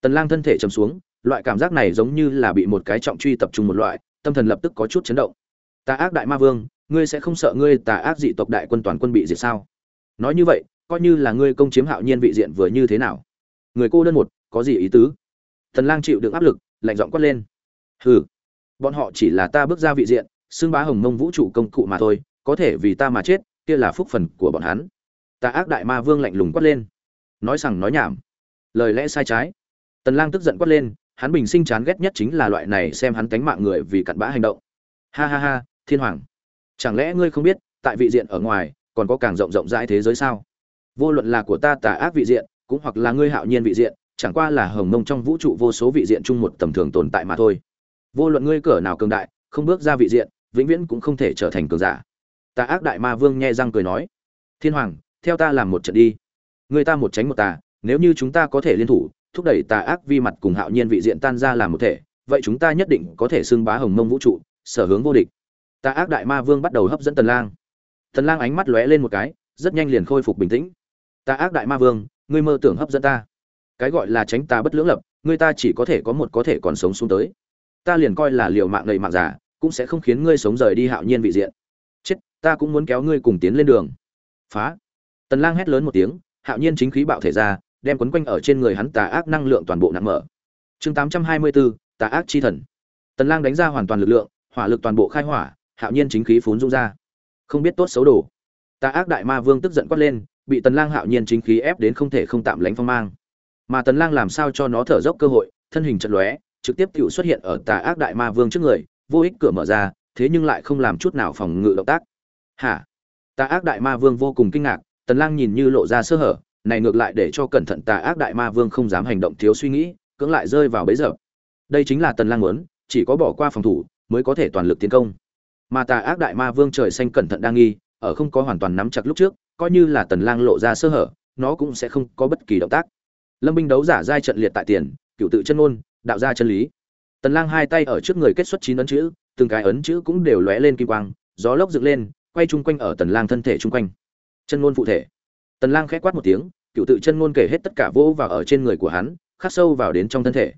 A: Tần lang thân thể trầm xuống, loại cảm giác này giống như là bị một cái trọng truy tập trung một loại, tâm thần lập tức có chút chấn động. Tà ác đại ma vương, ngươi sẽ không sợ ngươi tà ác dị tộc đại quân toàn quân bị diệt sao? Nói như vậy coi như là ngươi công chiếm hạo nhiên vị diện vừa như thế nào. Người cô đơn một, có gì ý tứ? Tần lang chịu được áp lực, lạnh giọng quát lên. Hừ, bọn họ chỉ là ta bước ra vị diện xương bá hồng mông vũ trụ công cụ mà thôi, có thể vì ta mà chết, kia là phúc phần của bọn hắn. Ta ác đại ma vương lạnh lùng quát lên. Nói rằng nói nhảm. Lời lẽ sai trái. Tần lang tức giận quát lên, hắn bình sinh chán ghét nhất chính là loại này xem hắn tánh mạng người vì cặn bã hành động. Ha ha ha, thiên hoàng. Chẳng lẽ ngươi không biết, tại vị diện ở ngoài, còn có càng rộng rộng rãi thế giới sao? Vô luận là của ta tà ác vị diện, cũng hoặc là ngươi hạo nhiên vị diện, chẳng qua là hồng mông trong vũ trụ vô số vị diện chung một tầm thường tồn tại mà thôi. Vô luận ngươi cỡ nào cường đại, không bước ra vị diện, vĩnh viễn cũng không thể trở thành cường giả. Tà ác đại ma vương nhẹ răng cười nói, thiên hoàng, theo ta làm một trận đi. Người ta một tránh một tà, nếu như chúng ta có thể liên thủ, thúc đẩy tà ác vi mặt cùng hạo nhiên vị diện tan ra làm một thể, vậy chúng ta nhất định có thể xưng bá hồng mông vũ trụ, sở hướng vô địch. Tà ác đại ma vương bắt đầu hấp dẫn tần lang. Tần lang ánh mắt lóe lên một cái, rất nhanh liền khôi phục bình tĩnh. Ta ác đại ma vương ngươi mơ tưởng hấp dẫn ta. Cái gọi là tránh ta bất lưỡng lập ngươi ta chỉ có thể có một có thể còn sống xuống tới. Ta liền coi là liều mạng đầy mạng giả cũng sẽ không khiến ngươi sống rời đi hạo nhiên vị diện. Chết ta cũng muốn kéo ngươi cùng tiến lên đường. Phá. Tần lang hét lớn một tiếng hạo nhiên chính khí bạo thể ra đem quấn quanh ở trên người hắn tà ác năng lượng toàn bộ nặng mở. Chương 824, tà ác chi thần. Tần lang đánh ra hoàn toàn lực lượng hỏa lực toàn bộ khai hỏa hạo nhiên chính khí phún dung ra. Không biết tốt xấu đổ tà ác đại ma vương tức giận quát lên bị tần lang hạo nhiên chính khí ép đến không thể không tạm lánh phong mang. Mà tần lang làm sao cho nó thở dốc cơ hội, thân hình chật lóe, trực tiếp tiểu xuất hiện ở tà ác đại ma vương trước người, vô ích cửa mở ra, thế nhưng lại không làm chút nào phòng ngự động tác. Hả? Tà ác đại ma vương vô cùng kinh ngạc, tần lang nhìn như lộ ra sơ hở, này ngược lại để cho cẩn thận tà ác đại ma vương không dám hành động thiếu suy nghĩ, cưỡng lại rơi vào bẫy giờ đây chính là tần lang muốn, chỉ có bỏ qua phòng thủ, mới có thể toàn lực tiến công. Mà tà ác đại ma vương trời xanh cẩn thận đang nghi, ở không có hoàn toàn nắm chặt lúc trước coi như là tần lang lộ ra sơ hở, nó cũng sẽ không có bất kỳ động tác. Lâm binh đấu giả giai trận liệt tại tiền cựu tự chân ngôn, đạo ra chân lý. Tần lang hai tay ở trước người kết xuất chín ấn chữ, từng cái ấn chữ cũng đều lóe lên kim quang, gió lốc dựng lên, quay chung quanh ở tần lang thân thể chung quanh. Chân ngôn phụ thể. Tần lang khẽ quát một tiếng cựu tự chân ngôn kể hết tất cả vô vào ở trên người của hắn, khắc sâu vào đến trong thân thể.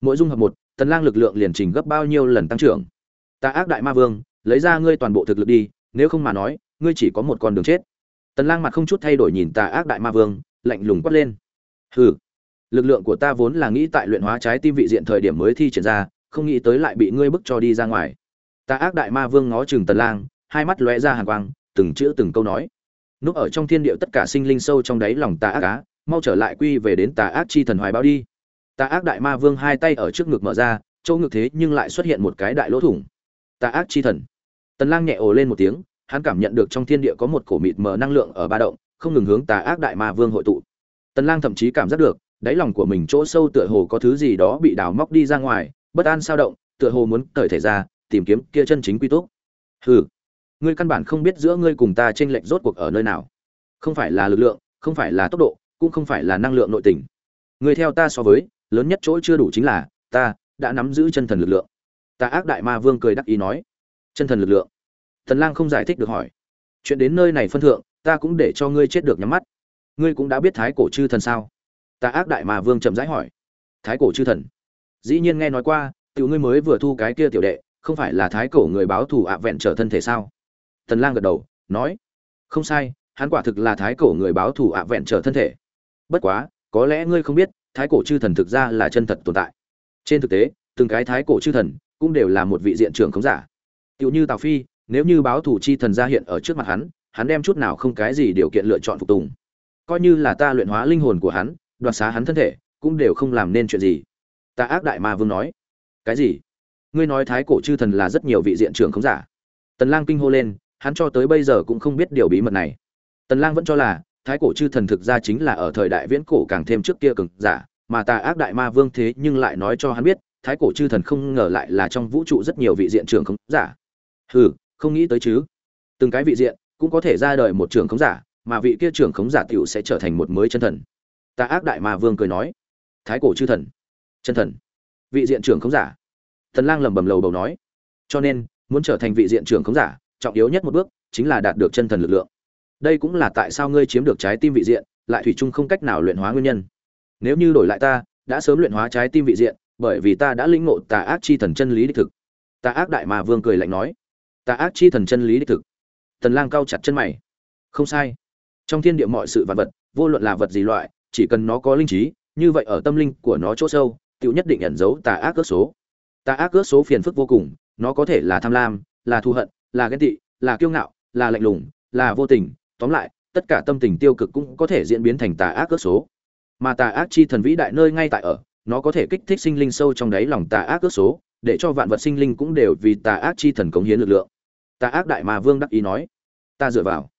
A: Mỗi dung hợp một, tần lang lực lượng liền trình gấp bao nhiêu lần tăng trưởng. Ta ác đại ma vương, lấy ra ngươi toàn bộ thực lực đi, nếu không mà nói, ngươi chỉ có một con đường chết tần lang mặt không chút thay đổi nhìn tà ác đại ma vương, lạnh lùng quát lên. Hừ, lực lượng của ta vốn là nghĩ tại luyện hóa trái tim vị diện thời điểm mới thi triển ra, không nghĩ tới lại bị ngươi bức cho đi ra ngoài. Tà ác đại ma vương ngó chừng tần lang, hai mắt lóe ra hàn quang, từng chữ từng câu nói. Núp ở trong thiên địa tất cả sinh linh sâu trong đáy lòng tà ác cá mau trở lại quy về đến tà ác chi thần hoài báo đi. Tà ác đại ma vương hai tay ở trước ngực mở ra, chỗ ngực thế nhưng lại xuất hiện một cái đại lỗ thủng. Tà ác chi thần. Tần lang nhẹ ồ lên một tiếng hắn cảm nhận được trong thiên địa có một cổ mịt mờ năng lượng ở ba động, không ngừng hướng tà ác đại ma vương hội tụ. Tần lang thậm chí cảm giác được, đáy lòng của mình chỗ sâu tựa hồ có thứ gì đó bị đào móc đi ra ngoài, bất an sao động, tựa hồ muốn cởi thể ra, tìm kiếm kia chân chính quy túc. Hừ, ngươi căn bản không biết giữa ngươi cùng ta chênh lệnh rốt cuộc ở nơi nào. Không phải là lực lượng, không phải là tốc độ, cũng không phải là năng lượng nội tình. Ngươi theo ta so với, lớn nhất chỗ chưa đủ chính là, ta đã nắm giữ chân thần lực lượng. Ta ác đại ma vương cười đắc ý nói. Chân thần lực lượng. Tần lang không giải thích được hỏi. Chuyện đến nơi này phân thượng, ta cũng để cho ngươi chết được nhắm mắt. Ngươi cũng đã biết thái cổ chư thần sao? Ta ác đại mà vương chậm rãi hỏi. Thái cổ chư thần? Dĩ nhiên nghe nói qua, tiểu ngươi mới vừa thu cái kia tiểu đệ, không phải là thái cổ người báo thù ạ vẹn trở thân thể sao? Tần lang gật đầu, nói. Không sai, hắn quả thực là thái cổ người báo thù ạ vẹn trở thân thể. Bất quá, có lẽ ngươi không biết, thái cổ chư thần thực ra là chân thật tồn tại. Trên thực tế, từng cái thái cổ chư thần cũng đều là một vị diện trưởng khống giả. Tiểu như tào phi nếu như báo thủ chi thần ra hiện ở trước mặt hắn hắn đem chút nào không cái gì điều kiện lựa chọn phục tùng. Coi như là ta luyện hóa linh hồn của hắn, đoạt xá hắn thân thể, cũng đều không làm nên chuyện gì. Ta ác đại ma vương nói. Cái gì? Ngươi nói thái cổ chư thần là rất nhiều vị diện trưởng không giả. Tần lang kinh hô lên, hắn cho tới bây giờ cũng không biết điều bí mật này. Tần lang vẫn cho là, thái cổ chư thần thực ra chính là ở thời đại viễn cổ càng thêm trước kia cường giả, mà ta ác đại ma vương thế nhưng lại nói cho hắn biết, thái cổ chư thần không ngờ lại là trong vũ trụ rất nhiều vị diện trưởng không giả. Hừ không nghĩ tới chứ. Từng cái vị diện cũng có thể ra đời một trưởng khống giả, mà vị kia trưởng khống giả tiểu sẽ trở thành một mới chân thần. Ta ác đại ma vương cười nói, thái cổ chư thần, chân thần, vị diện trưởng khống giả. Thần lang lẩm bẩm lầu bầu nói, cho nên, muốn trở thành vị diện trưởng khống giả, trọng yếu nhất một bước chính là đạt được chân thần lực lượng. Đây cũng là tại sao ngươi chiếm được trái tim vị diện, lại thủy chung không cách nào luyện hóa nguyên nhân. Nếu như đổi lại ta, đã sớm luyện hóa trái tim vị diện, bởi vì ta đã lĩnh ngộ tà ác chi thần chân lý đích thực. Tà ác đại mà vương cười lạnh nói tà ác chi thần chân lý đích thực. Tần lang cao chặt chân mày. Không sai. Trong thiên địa mọi sự vật vật, vô luận là vật gì loại, chỉ cần nó có linh trí, như vậy ở tâm linh của nó chỗ sâu, tiểu nhất định ẩn giấu tà ác cướp số. Tà ác cướp số phiền phức vô cùng, nó có thể là tham lam, là thù hận, là ghen tị, là kiêu ngạo, là lạnh lùng, là vô tình. Tóm lại, tất cả tâm tình tiêu cực cũng có thể diễn biến thành tà ác cướp số. Mà tà ác chi thần vĩ đại nơi ngay tại ở, nó có thể kích thích sinh linh sâu trong đáy lòng tà ác cướp số, để cho vạn vật sinh linh cũng đều vì tà ác chi thần cống hiến lực lượng. Ta ác đại mà vương đắc ý nói, ta dựa vào.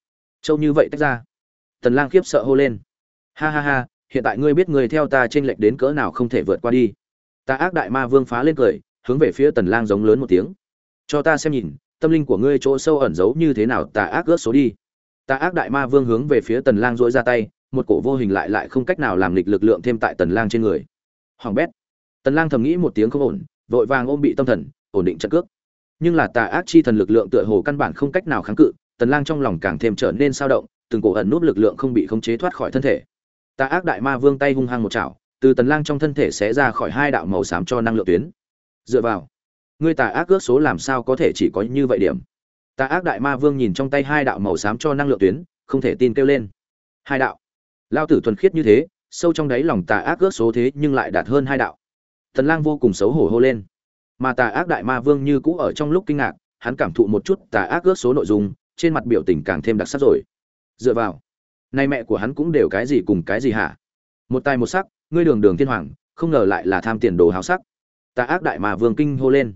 A: Châu như vậy tách ra. Tần lang khiếp sợ hô lên. Ha ha ha, hiện tại ngươi biết người theo ta trên lệch đến cỡ nào không thể vượt qua đi. Ta ác đại ma vương phá lên cười, hướng về phía tần lang giống lớn một tiếng. Cho ta xem nhìn, tâm linh của ngươi chỗ sâu ẩn giấu như thế nào, Ta ác ước số đi. Ta ác đại ma vương hướng về phía tần lang duỗi ra tay, một cổ vô hình lại lại không cách nào làm lịch lực lượng thêm tại tần lang trên người. Hoàng bét. Tần lang thầm nghĩ một tiếng không ổn, vội vàng ôm bị tâm thần, ổn định trận cước nhưng là tà ác chi thần lực lượng tựa hồ căn bản không cách nào kháng cự, tần lang trong lòng càng thêm trở nên sao động, từng cổ ẩn nút lực lượng không bị khống chế thoát khỏi thân thể. Tà ác đại ma vương tay hung hăng một chảo, từ tần lang trong thân thể sẽ ra khỏi hai đạo màu xám cho năng lượng tuyến. Dựa vào, ngươi tà ác ước số làm sao có thể chỉ có như vậy điểm? Tà ác đại ma vương nhìn trong tay hai đạo màu xám cho năng lượng tuyến, không thể tin kêu lên. Hai đạo. Lao tử thuần khiết như thế, sâu trong đáy lòng tà ác ước số thế nhưng lại đạt hơn hai đạo. Tần lang vô cùng xấu hổ hô lên mà tà ác đại ma vương như cũ ở trong lúc kinh ngạc, hắn cảm thụ một chút tà ác ước số nội dung, trên mặt biểu tình càng thêm đặc sắc rồi. Dựa vào, nay mẹ của hắn cũng đều cái gì cùng cái gì hả? Một tài một sắc, ngươi đường đường thiên hoàng, không ngờ lại là tham tiền đồ háo sắc. Tà ác đại ma vương kinh hô lên.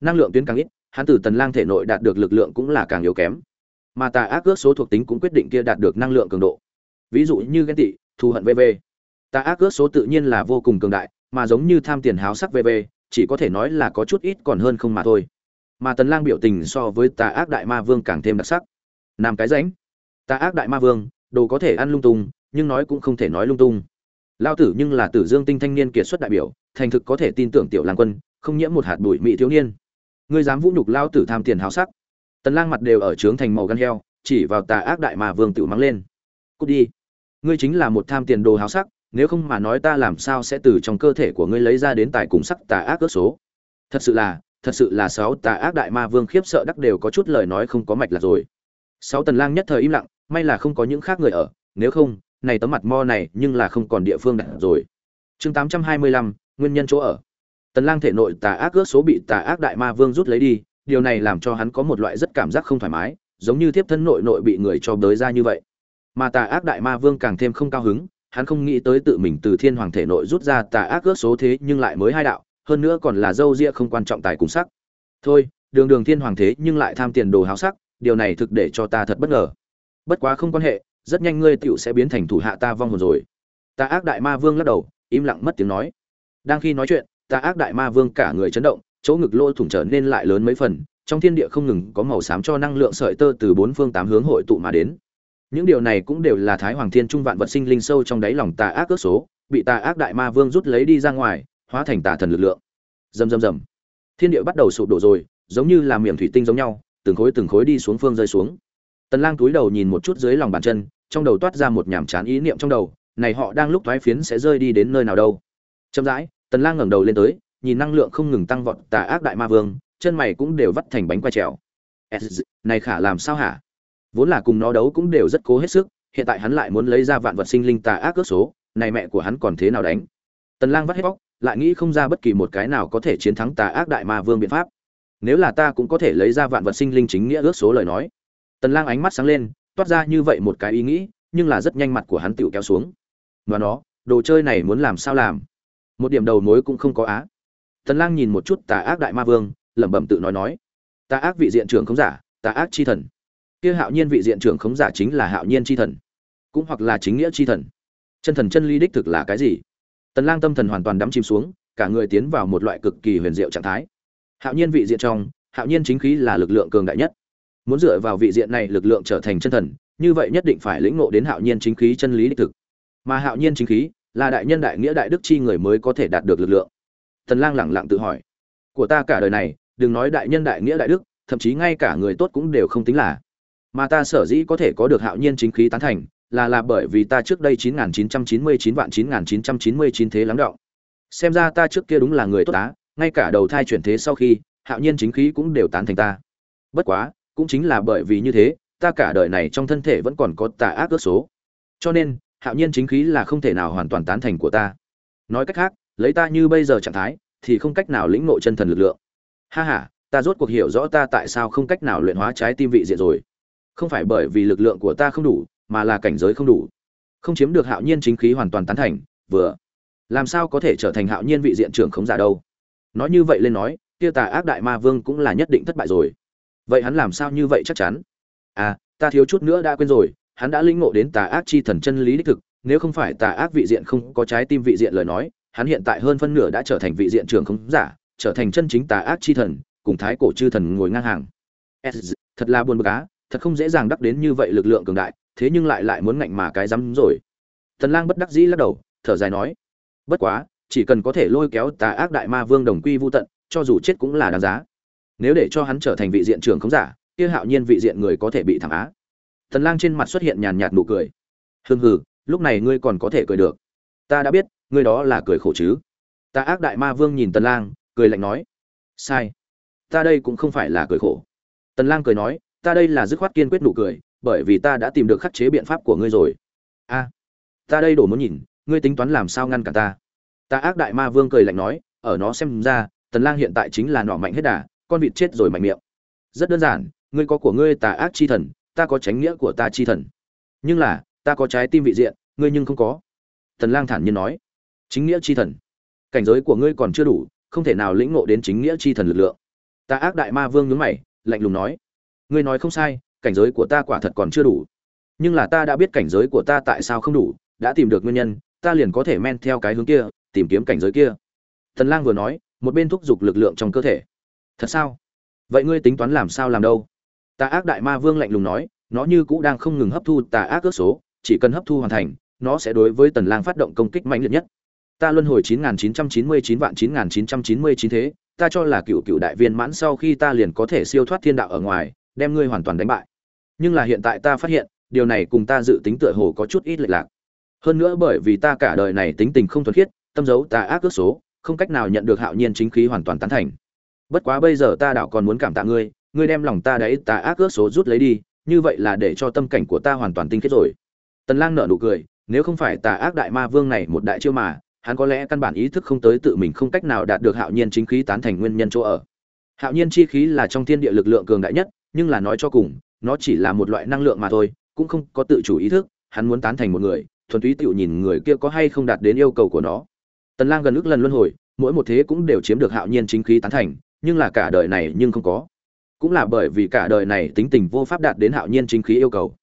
A: Năng lượng tuyến càng ít, hắn từ tần lang thể nội đạt được lực lượng cũng là càng yếu kém. Mà tà ác ước số thuộc tính cũng quyết định kia đạt được năng lượng cường độ. Ví dụ như ghen tị, thù hận vv tà ác ước số tự nhiên là vô cùng cường đại, mà giống như tham tiền háo sắc vv chỉ có thể nói là có chút ít còn hơn không mà thôi. Mà tần lang biểu tình so với tà ác đại ma vương càng thêm đặc sắc. Nam cái ránh tà ác đại ma vương, đồ có thể ăn lung tung, nhưng nói cũng không thể nói lung tung. Lao tử nhưng là tử dương tinh thanh niên kiệt xuất đại biểu, thành thực có thể tin tưởng tiểu lang quân, không nhiễm một hạt bụi mỹ thiếu niên. Ngươi dám vũ nhục lao tử tham tiền háo sắc. Tần lang mặt đều ở trướng thành màu gan heo, chỉ vào tà ác đại ma vương tự mắng lên. Cút đi. Ngươi chính là một tham tiền đồ háo sắc nếu không mà nói ta làm sao sẽ từ trong cơ thể của ngươi lấy ra đến tài cùng sắc tà ác ước số? Thật sự là thật sự là sáu tà ác đại ma vương khiếp sợ đắc đều có chút lời nói không có mạch là rồi. Sáu tần lang nhất thời im lặng may là không có những khác người ở nếu không này tấm mặt mo này nhưng là không còn địa phương đặt rồi. Chương 825, nguyên nhân chỗ ở. Tần lang thể nội tà ác ước số bị tà ác đại ma vương rút lấy đi điều này làm cho hắn có một loại rất cảm giác không thoải mái giống như thiếp thân nội nội bị người cho đới ra như vậy. Mà tà ác đại ma vương càng thêm không cao hứng hắn không nghĩ tới tự mình từ thiên hoàng thể nội rút ra tà ác ước số thế nhưng lại mới hai đạo, hơn nữa còn là dâu ria không quan trọng tài cùng sắc. Thôi, đường đường thiên hoàng thế nhưng lại tham tiền đồ háo sắc, điều này thực để cho ta thật bất ngờ. Bất quá không quan hệ, rất nhanh ngươi tựu sẽ biến thành thủ hạ ta vong hồn rồi. Tà ác đại ma vương lắc đầu, im lặng mất tiếng nói. Đang khi nói chuyện, tà ác đại ma vương cả người chấn động, chỗ ngực lỗ thủng trở nên lại lớn mấy phần, trong thiên địa không ngừng có màu xám cho năng lượng sợi tơ từ bốn phương tám hướng hội tụ mà đến những điều này cũng đều là thái hoàng thiên trung vạn vật sinh linh sâu trong đáy lòng tà ác ước số, bị tà ác đại ma vương rút lấy đi ra ngoài, hóa thành tà thần lực lượng. Rầm rầm rầm. Thiên địa bắt đầu sụp đổ rồi, giống như là miệng thủy tinh giống nhau, từng khối từng khối đi xuống phương rơi xuống. Tần lang túi đầu nhìn một chút dưới lòng bàn chân, trong đầu toát ra một nhảm chán ý niệm trong đầu, này họ đang lúc thoái phiến sẽ rơi đi đến nơi nào đâu. Chậm rãi, tần lang ngẩng đầu lên tới, nhìn năng lượng không ngừng tăng vọt tà ác đại ma vương, chân mày cũng đều vắt thành bánh quay trèo. Này khả làm sao hả? Vốn là cùng nó đấu cũng đều rất cố hết sức, hiện tại hắn lại muốn lấy ra vạn vật sinh linh tà ác ước số, này mẹ của hắn còn thế nào đánh? Tần lang vắt hết bóc lại nghĩ không ra bất kỳ một cái nào có thể chiến thắng tà ác đại ma vương biện pháp. Nếu là ta cũng có thể lấy ra vạn vật sinh linh chính nghĩa ước số lời nói. Tần lang ánh mắt sáng lên, toát ra như vậy một cái ý nghĩ, nhưng là rất nhanh mặt của hắn tiểu kéo xuống. Và nó, đồ chơi này muốn làm sao làm? Một điểm đầu mối cũng không có á. Tần lang nhìn một chút tà ác đại ma vương, lẩm bẩm tự nói nói. Tà ác vị diện trưởng không giả, tà ác chi thần kia hạo nhiên vị diện trưởng khống giả chính là hạo nhiên chi thần, cũng hoặc là chính nghĩa chi thần. Chân thần chân ly đích thực là cái gì? Tần lang tâm thần hoàn toàn đắm chìm xuống, cả người tiến vào một loại cực kỳ huyền diệu trạng thái. Hạo nhiên vị diện trong, hạo nhiên chính khí là lực lượng cường đại nhất. Muốn dựa vào vị diện này lực lượng trở thành chân thần, như vậy nhất định phải lĩnh ngộ đến hạo nhiên chính khí chân lý đích thực. Mà hạo nhiên chính khí là đại nhân đại nghĩa đại đức chi người mới có thể đạt được lực lượng. Tần lang lẳng lặng tự hỏi, của ta cả đời này, đừng nói đại nhân đại nghĩa đại đức, thậm chí ngay cả người tốt cũng đều không tính là mà ta sở dĩ có thể có được hạo nhiên chính khí tán thành, là là bởi vì ta trước đây 9999 vạn 9999 thế lắng động. Xem ra ta trước kia đúng là người tốt á, ngay cả đầu thai chuyển thế sau khi, hạo nhiên chính khí cũng đều tán thành ta. Bất quá, cũng chính là bởi vì như thế, ta cả đời này trong thân thể vẫn còn có tà ác ước số. Cho nên, hạo nhiên chính khí là không thể nào hoàn toàn tán thành của ta. Nói cách khác, lấy ta như bây giờ trạng thái, thì không cách nào lĩnh ngộ chân thần lực lượng. Ha ha, ta rốt cuộc hiểu rõ ta tại sao không cách nào luyện hóa trái tim vị diện rồi không phải bởi vì lực lượng của ta không đủ, mà là cảnh giới không đủ. Không chiếm được hạo nhiên chính khí hoàn toàn tán thành, vừa. Làm sao có thể trở thành hạo nhiên vị diện trưởng khống giả đâu? Nói như vậy lên nói, kia tà ác đại ma vương cũng là nhất định thất bại rồi. Vậy hắn làm sao như vậy chắc chắn? À ta thiếu chút nữa đã quên rồi, hắn đã linh ngộ đến tà ác chi thần chân lý đích thực, nếu không phải tà ác vị diện không có trái tim vị diện lời nói, hắn hiện tại hơn phân nửa đã trở thành vị diện trưởng khống giả, trở thành chân chính tà ác chi thần, cùng thái cổ chư thần ngồi ngang hàng. Thật là buồn bực á thật không dễ dàng đắc đến như vậy lực lượng cường đại, thế nhưng lại lại muốn ngạnh mà cái rắm rồi. Thần lang bất đắc dĩ lắc đầu, thở dài nói, bất quá, chỉ cần có thể lôi kéo tà ác đại ma vương đồng quy vu tận, cho dù chết cũng là đáng giá. Nếu để cho hắn trở thành vị diện trưởng không giả, kia hạo nhiên vị diện người có thể bị thảm á. Thần lang trên mặt xuất hiện nhàn nhạt nụ cười. Hừ hừ, lúc này ngươi còn có thể cười được. Ta đã biết, ngươi đó là cười khổ chứ. Tà ác đại ma vương nhìn tần lang, cười lạnh nói, sai, ta đây cũng không phải là cười khổ. Tần lang cười nói ta đây là dứt khoát kiên quyết nụ cười, bởi vì ta đã tìm được khắc chế biện pháp của ngươi rồi. A, ta đây đổ muốn nhìn, ngươi tính toán làm sao ngăn cản ta? Ta ác đại ma vương cười lạnh nói, ở nó xem ra, tần lang hiện tại chính là nỏ mạnh hết đà, con vịt chết rồi mạnh miệng. Rất đơn giản, ngươi có của ngươi tà ác chi thần, ta có tránh nghĩa của ta chi thần. Nhưng là, ta có trái tim vị diện, ngươi nhưng không có. Tần lang thản nhiên nói, chính nghĩa chi thần. Cảnh giới của ngươi còn chưa đủ, không thể nào lĩnh ngộ đến chính nghĩa chi thần lực lượng. Ta ác đại ma vương nhướng mày, lạnh lùng nói ngươi nói không sai, cảnh giới của ta quả thật còn chưa đủ. Nhưng là ta đã biết cảnh giới của ta tại sao không đủ, đã tìm được nguyên nhân, ta liền có thể men theo cái hướng kia, tìm kiếm cảnh giới kia. Tần lang vừa nói, một bên thúc giục lực lượng trong cơ thể. Thật sao? Vậy ngươi tính toán làm sao làm đâu? Tà ác đại ma vương lạnh lùng nói, nó như cũ đang không ngừng hấp thu tà ác ước số, chỉ cần hấp thu hoàn thành, nó sẽ đối với tần lang phát động công kích mạnh liệt nhất. Ta luân hồi 9999 vạn 9999 thế, ta cho là cựu cựu đại viên mãn sau khi ta liền có thể siêu thoát thiên đạo ở ngoài đem ngươi hoàn toàn đánh bại. Nhưng là hiện tại ta phát hiện, điều này cùng ta dự tính tựa hồ có chút ít lệch lạc. Hơn nữa bởi vì ta cả đời này tính tình không thuần khiết, tâm dấu ta ác ước số, không cách nào nhận được hạo nhiên chính khí hoàn toàn tán thành. Bất quá bây giờ ta đạo còn muốn cảm tạ ngươi ngươi đem lòng ta đấy, ta ác ước số rút lấy đi, như vậy là để cho tâm cảnh của ta hoàn toàn tinh khiết rồi. Tần lang nở nụ cười, nếu không phải tà ác đại ma vương này một đại chiêu mà, hắn có lẽ căn bản ý thức không tới tự mình không cách nào đạt được hạo nhiên chính khí tán thành nguyên nhân chỗ ở. Hạo nhiên chi khí là trong thiên địa lực lượng cường đại nhất nhưng là nói cho cùng, nó chỉ là một loại năng lượng mà thôi, cũng không có tự chủ ý thức, hắn muốn tán thành một người, thuần túy tự nhìn người kia có hay không đạt đến yêu cầu của nó. Tần lang gần ước lần luân hồi, mỗi một thế cũng đều chiếm được hạo nhiên chính khí tán thành, nhưng là cả đời này nhưng không có. Cũng là bởi vì cả đời này tính tình vô pháp đạt đến hạo nhiên chính khí yêu cầu.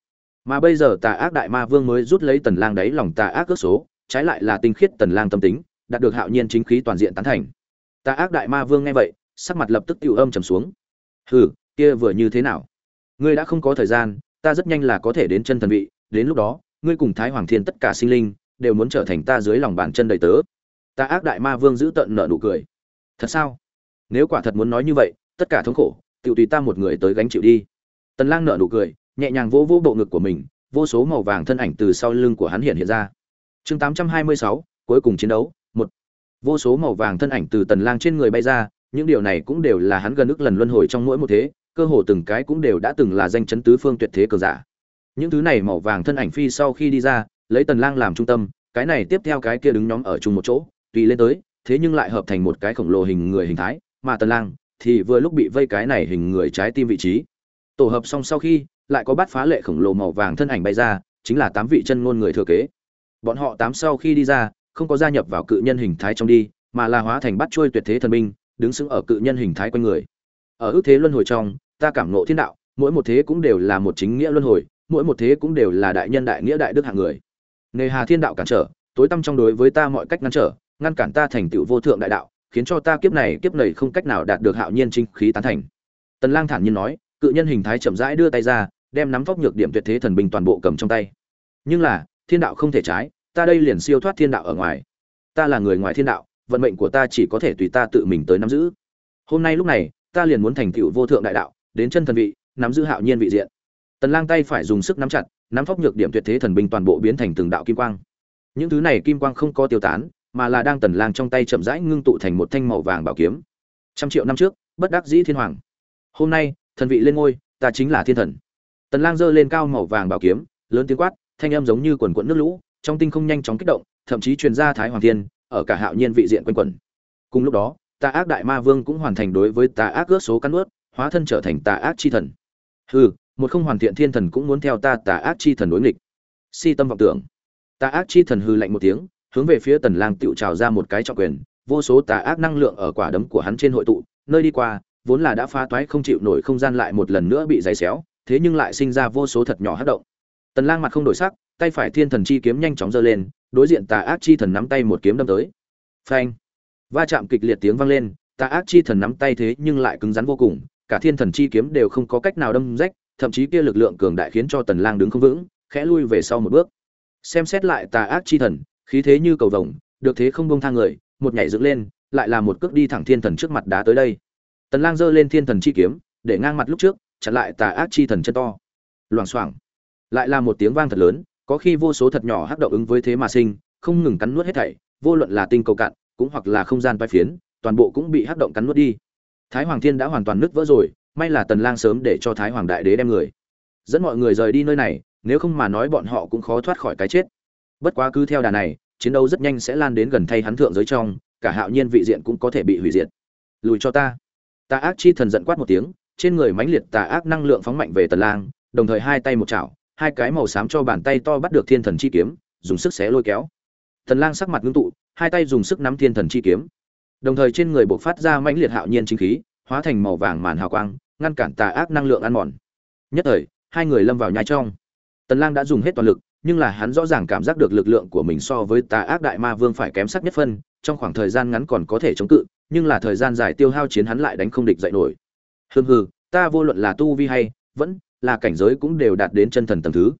A: Mà bây giờ tà ác đại ma vương mới rút lấy tần lang đấy lòng tà ác cước số, trái lại là tinh khiết tần lang tâm tính, đạt được hạo nhiên chính khí toàn diện tán thành. Tà ác đại ma vương nghe vậy, sắc mặt lập tức tiêu âm trầm xuống. Hừ kia vừa như thế nào? Ngươi đã không có thời gian ta rất nhanh là có thể đến chân thần vị đến lúc đó ngươi cùng thái hoàng thiên tất cả sinh linh đều muốn trở thành ta dưới lòng bàn chân đầy tớ. Ta ác đại ma vương giữ tận nợ nụ cười. Thật sao? Nếu quả thật muốn nói như vậy tất cả thống khổ tự tùy ta một người tới gánh chịu đi. Tần lang nợ nụ cười nhẹ nhàng vỗ vỗ bộ ngực của mình vô số màu vàng thân ảnh từ sau lưng của hắn hiện hiện ra. Chương 826, cuối cùng chiến đấu một. Vô số màu vàng thân ảnh từ tần lang trên người bay ra những điều này cũng đều là hắn gần ức lần luân hồi trong mỗi một thế cơ hồ từng cái cũng đều đã từng là danh chấn tứ phương tuyệt thế cường giả. Những thứ này màu vàng thân ảnh phi sau khi đi ra, lấy tần lang làm trung tâm, cái này tiếp theo cái kia đứng nhóm ở chung một chỗ, tùy lên tới, thế nhưng lại hợp thành một cái khổng lồ hình người hình thái, mà tần lang thì vừa lúc bị vây cái này hình người trái tim vị trí. Tổ hợp xong sau khi, lại có bát phá lệ khổng lồ màu vàng thân ảnh bay ra, chính là tám vị chân ngôn người thừa kế. Bọn họ tám sau khi đi ra, không có gia nhập vào cự nhân hình thái trong đi, mà là hóa thành bắt chuôi tuyệt thế thần binh, đứng sững ở cự nhân hình thái quanh người. Ở ước thế luân hồi trong ta cảm ngộ thiên đạo, mỗi một thế cũng đều là một chính nghĩa luân hồi, mỗi một thế cũng đều là đại nhân đại nghĩa đại đức hạng người. Nghe hà thiên đạo cản trở, tối tâm trong đối với ta mọi cách ngăn trở, ngăn cản ta thành tựu vô thượng đại đạo, khiến cho ta kiếp này kiếp này không cách nào đạt được hạo nhiên chính khí tán thành. Tần lang thản nhiên nói, cự nhân hình thái chậm rãi đưa tay ra, đem nắm vóc nhược điểm tuyệt thế thần bình toàn bộ cầm trong tay. Nhưng là, thiên đạo không thể trái, ta đây liền siêu thoát thiên đạo ở ngoài. Ta là người ngoài thiên đạo, vận mệnh của ta chỉ có thể tùy ta tự mình tới nắm giữ. Hôm nay lúc này, ta liền muốn thành tựu vô thượng đại đạo đến chân thần vị, nắm giữ hạo nhiên vị diện. Tần lang tay phải dùng sức nắm chặt, nắm phóc nhược điểm tuyệt thế thần binh toàn bộ biến thành từng đạo kim quang. Những thứ này kim quang không có tiêu tán, mà là đang tần lang trong tay chậm rãi ngưng tụ thành một thanh màu vàng bảo kiếm. Trăm triệu năm trước, bất đắc dĩ thiên hoàng. Hôm nay, thần vị lên ngôi, ta chính là thiên thần. Tần lang giơ lên cao màu vàng bảo kiếm, lớn tiếng quát, thanh âm giống như quần cuộn nước lũ, trong tinh không nhanh chóng kích động, thậm chí truyền ra thái hoàng thiên, ở cả hạo nhiên vị diện quanh quẩn. Cùng lúc đó, ta ác đại ma vương cũng hoàn thành đối với ta ác ước số căn ướt hóa thân trở thành tà ác chi thần. Hừ, một không hoàn thiện thiên thần cũng muốn theo ta tà ác chi thần đối nghịch. Si tâm vọng tưởng. Tà ác chi thần hừ lạnh một tiếng, hướng về phía tần lang tựu trào ra một cái trọng quyền, vô số tà ác năng lượng ở quả đấm của hắn trên hội tụ, nơi đi qua, vốn là đã phá toái không chịu nổi không gian lại một lần nữa bị giấy xéo, thế nhưng lại sinh ra vô số thật nhỏ hất động. Tần lang mặt không đổi sắc, tay phải thiên thần chi kiếm nhanh chóng giơ lên, đối diện tà ác chi thần nắm tay một kiếm đâm tới. Phanh. Va chạm kịch liệt tiếng vang lên, tà ác chi thần nắm tay thế nhưng lại cứng rắn vô cùng cả thiên thần chi kiếm đều không có cách nào đâm rách, thậm chí kia lực lượng cường đại khiến cho tần lang đứng không vững, khẽ lui về sau một bước. Xem xét lại tà ác chi thần, khí thế như cầu vồng, được thế không buông thang người, một nhảy dựng lên, lại là một cước đi thẳng thiên thần trước mặt đá tới đây. Tần lang giơ lên thiên thần chi kiếm, để ngang mặt lúc trước, chặn lại tà ác chi thần chân to. Loảng xoảng. Lại là một tiếng vang thật lớn, có khi vô số thật nhỏ hắc động ứng với thế mà sinh, không ngừng cắn nuốt hết thảy, vô luận là tinh cầu cạn, cũng hoặc là không gian vai phiến, toàn bộ cũng bị hắc động cắn nuốt đi thái hoàng thiên đã hoàn toàn nứt vỡ rồi, may là tần lang sớm để cho thái hoàng đại đế đem người. Dẫn mọi người rời đi nơi này, nếu không mà nói bọn họ cũng khó thoát khỏi cái chết. Bất quá cứ theo đà này, chiến đấu rất nhanh sẽ lan đến gần thay hắn thượng giới trong, cả hạo nhiên vị diện cũng có thể bị hủy diệt. Lùi cho ta. Tà ác chi thần giận quát một tiếng, trên người mãnh liệt tà ác năng lượng phóng mạnh về tần lang, đồng thời hai tay một chảo, hai cái màu xám cho bàn tay to bắt được thiên thần chi kiếm, dùng sức xé lôi kéo. Tần lang sắc mặt ngưng tụ, hai tay dùng sức nắm thiên thần chi kiếm đồng thời trên người buộc phát ra mãnh liệt hạo nhiên chính khí, hóa thành màu vàng màn hào quang, ngăn cản tà ác năng lượng ăn mòn. Nhất thời, hai người lâm vào nhai trong. Tần lang đã dùng hết toàn lực, nhưng là hắn rõ ràng cảm giác được lực lượng của mình so với tà ác đại ma vương phải kém sắc nhất phân, trong khoảng thời gian ngắn còn có thể chống cự, nhưng là thời gian dài tiêu hao chiến hắn lại đánh không địch dậy nổi. Hừ hừ, ta vô luận là tu vi hay, vẫn là cảnh giới cũng đều đạt đến chân thần tầng thứ.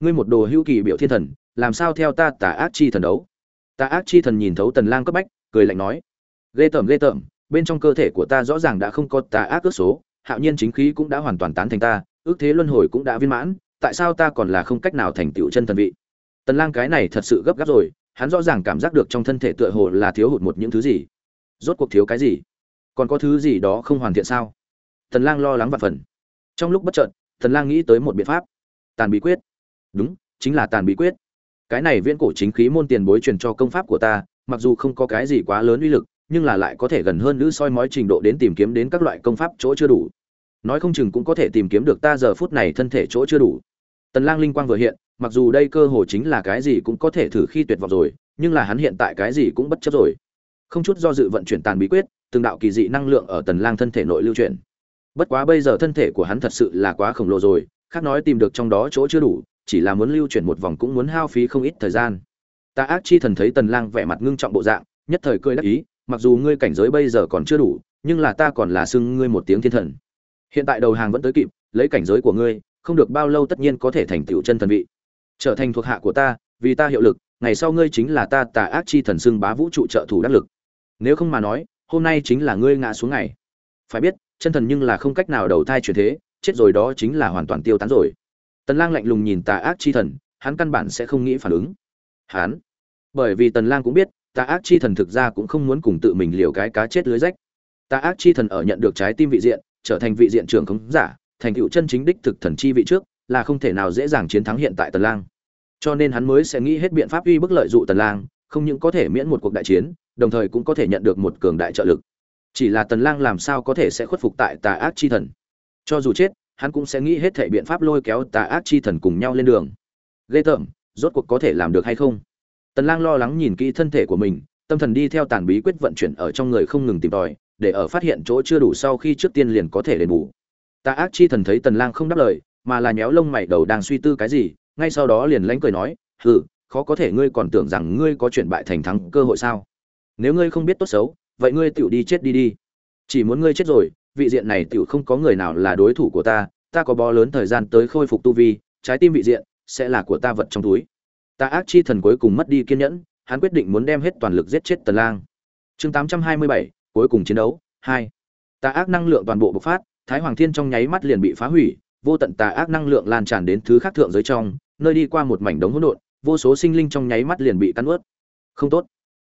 A: Ngươi một đồ hữu kỳ biểu thiên thần, làm sao theo ta tà ác chi thần đấu? Tà ác chi thần nhìn thấu tần lang cấp bách, cười lạnh nói ghê tởm ghê tởm, bên trong cơ thể của ta rõ ràng đã không có tà ác ước số, hạo nhiên chính khí cũng đã hoàn toàn tán thành ta, ước thế luân hồi cũng đã viên mãn, tại sao ta còn là không cách nào thành tựu chân thần vị? Tần lang cái này thật sự gấp gáp rồi, hắn rõ ràng cảm giác được trong thân thể tựa hồ là thiếu hụt một những thứ gì. Rốt cuộc thiếu cái gì? Còn có thứ gì đó không hoàn thiện sao? Tần lang lo lắng vạn phần. Trong lúc bất chợt, tần lang nghĩ tới một biện pháp. Tàn bí quyết. Đúng, chính là tàn bí quyết. Cái này viễn cổ chính khí môn tiền bối truyền cho công pháp của ta, mặc dù không có cái gì quá lớn uy lực nhưng là lại có thể gần hơn nữ soi mói trình độ đến tìm kiếm đến các loại công pháp chỗ chưa đủ. Nói không chừng cũng có thể tìm kiếm được ta giờ phút này thân thể chỗ chưa đủ. Tần lang linh quang vừa hiện, mặc dù đây cơ hồ chính là cái gì cũng có thể thử khi tuyệt vọng rồi, nhưng là hắn hiện tại cái gì cũng bất chấp rồi. Không chút do dự vận chuyển tàn bí quyết, từng đạo kỳ dị năng lượng ở tần lang thân thể nội lưu chuyển. Bất quá bây giờ thân thể của hắn thật sự là quá khổng lồ rồi, khác nói tìm được trong đó chỗ chưa đủ, chỉ là muốn lưu chuyển một vòng cũng muốn hao phí không ít thời gian. Ta ác chi thần thấy tần lang vẻ mặt ngưng trọng bộ dạng, nhất thời cười đắc ý mặc dù ngươi cảnh giới bây giờ còn chưa đủ, nhưng là ta còn là xưng ngươi một tiếng thiên thần. Hiện tại đầu hàng vẫn tới kịp, lấy cảnh giới của ngươi, không được bao lâu tất nhiên có thể thành tựu chân thần vị. Trở thành thuộc hạ của ta, vì ta hiệu lực, ngày sau ngươi chính là ta tà ác chi thần xưng bá vũ trụ trợ thủ đắc lực. Nếu không mà nói, hôm nay chính là ngươi ngã xuống ngày. Phải biết, chân thần nhưng là không cách nào đầu thai chuyển thế, chết rồi đó chính là hoàn toàn tiêu tán rồi. Tần lang lạnh lùng nhìn tà ác chi thần, hắn căn bản sẽ không nghĩ phản ứng. Hắn, bởi vì tần lang cũng biết tà ác chi thần thực ra cũng không muốn cùng tự mình liều cái cá chết lưới rách. Tà ác chi thần ở nhận được trái tim vị diện, trở thành vị diện trưởng khống giả, thành tựu chân chính đích thực thần chi vị trước, là không thể nào dễ dàng chiến thắng hiện tại tần lang. Cho nên hắn mới sẽ nghĩ hết biện pháp uy bức lợi dụ tần lang, không những có thể miễn một cuộc đại chiến, đồng thời cũng có thể nhận được một cường đại trợ lực. Chỉ là tần lang làm sao có thể sẽ khuất phục tại tà ác chi thần? Cho dù chết, hắn cũng sẽ nghĩ hết thể biện pháp lôi kéo tà ác chi thần cùng nhau lên đường. Ghê tởm, rốt cuộc có thể làm được hay không? Tần lang lo lắng nhìn kỹ thân thể của mình, tâm thần đi theo tàn bí quyết vận chuyển ở trong người không ngừng tìm tòi, để ở phát hiện chỗ chưa đủ sau khi trước tiên liền có thể đền bù. Tà ác chi thần thấy tần lang không đáp lời, mà là nhéo lông mày đầu đang suy tư cái gì, ngay sau đó liền lánh cười nói, hừ, khó có thể ngươi còn tưởng rằng ngươi có chuyển bại thành thắng cơ hội sao? Nếu ngươi không biết tốt xấu, vậy ngươi tựu đi chết đi đi. Chỉ muốn ngươi chết rồi, vị diện này tựu không có người nào là đối thủ của ta ta có bó lớn thời gian tới khôi phục tu vi, trái tim vị diện sẽ là của ta vật trong túi. Tà ác chi thần cuối cùng mất đi kiên nhẫn hắn quyết định muốn đem hết toàn lực giết chết tần lang. Chương 827, cuối cùng chiến đấu 2. Tà ác năng lượng toàn bộ bộc phát thái hoàng thiên trong nháy mắt liền bị phá hủy vô tận tà ác năng lượng lan tràn đến thứ khác thượng giới trong nơi đi qua một mảnh đống hỗn độn vô số sinh linh trong nháy mắt liền bị cắn ướt không tốt.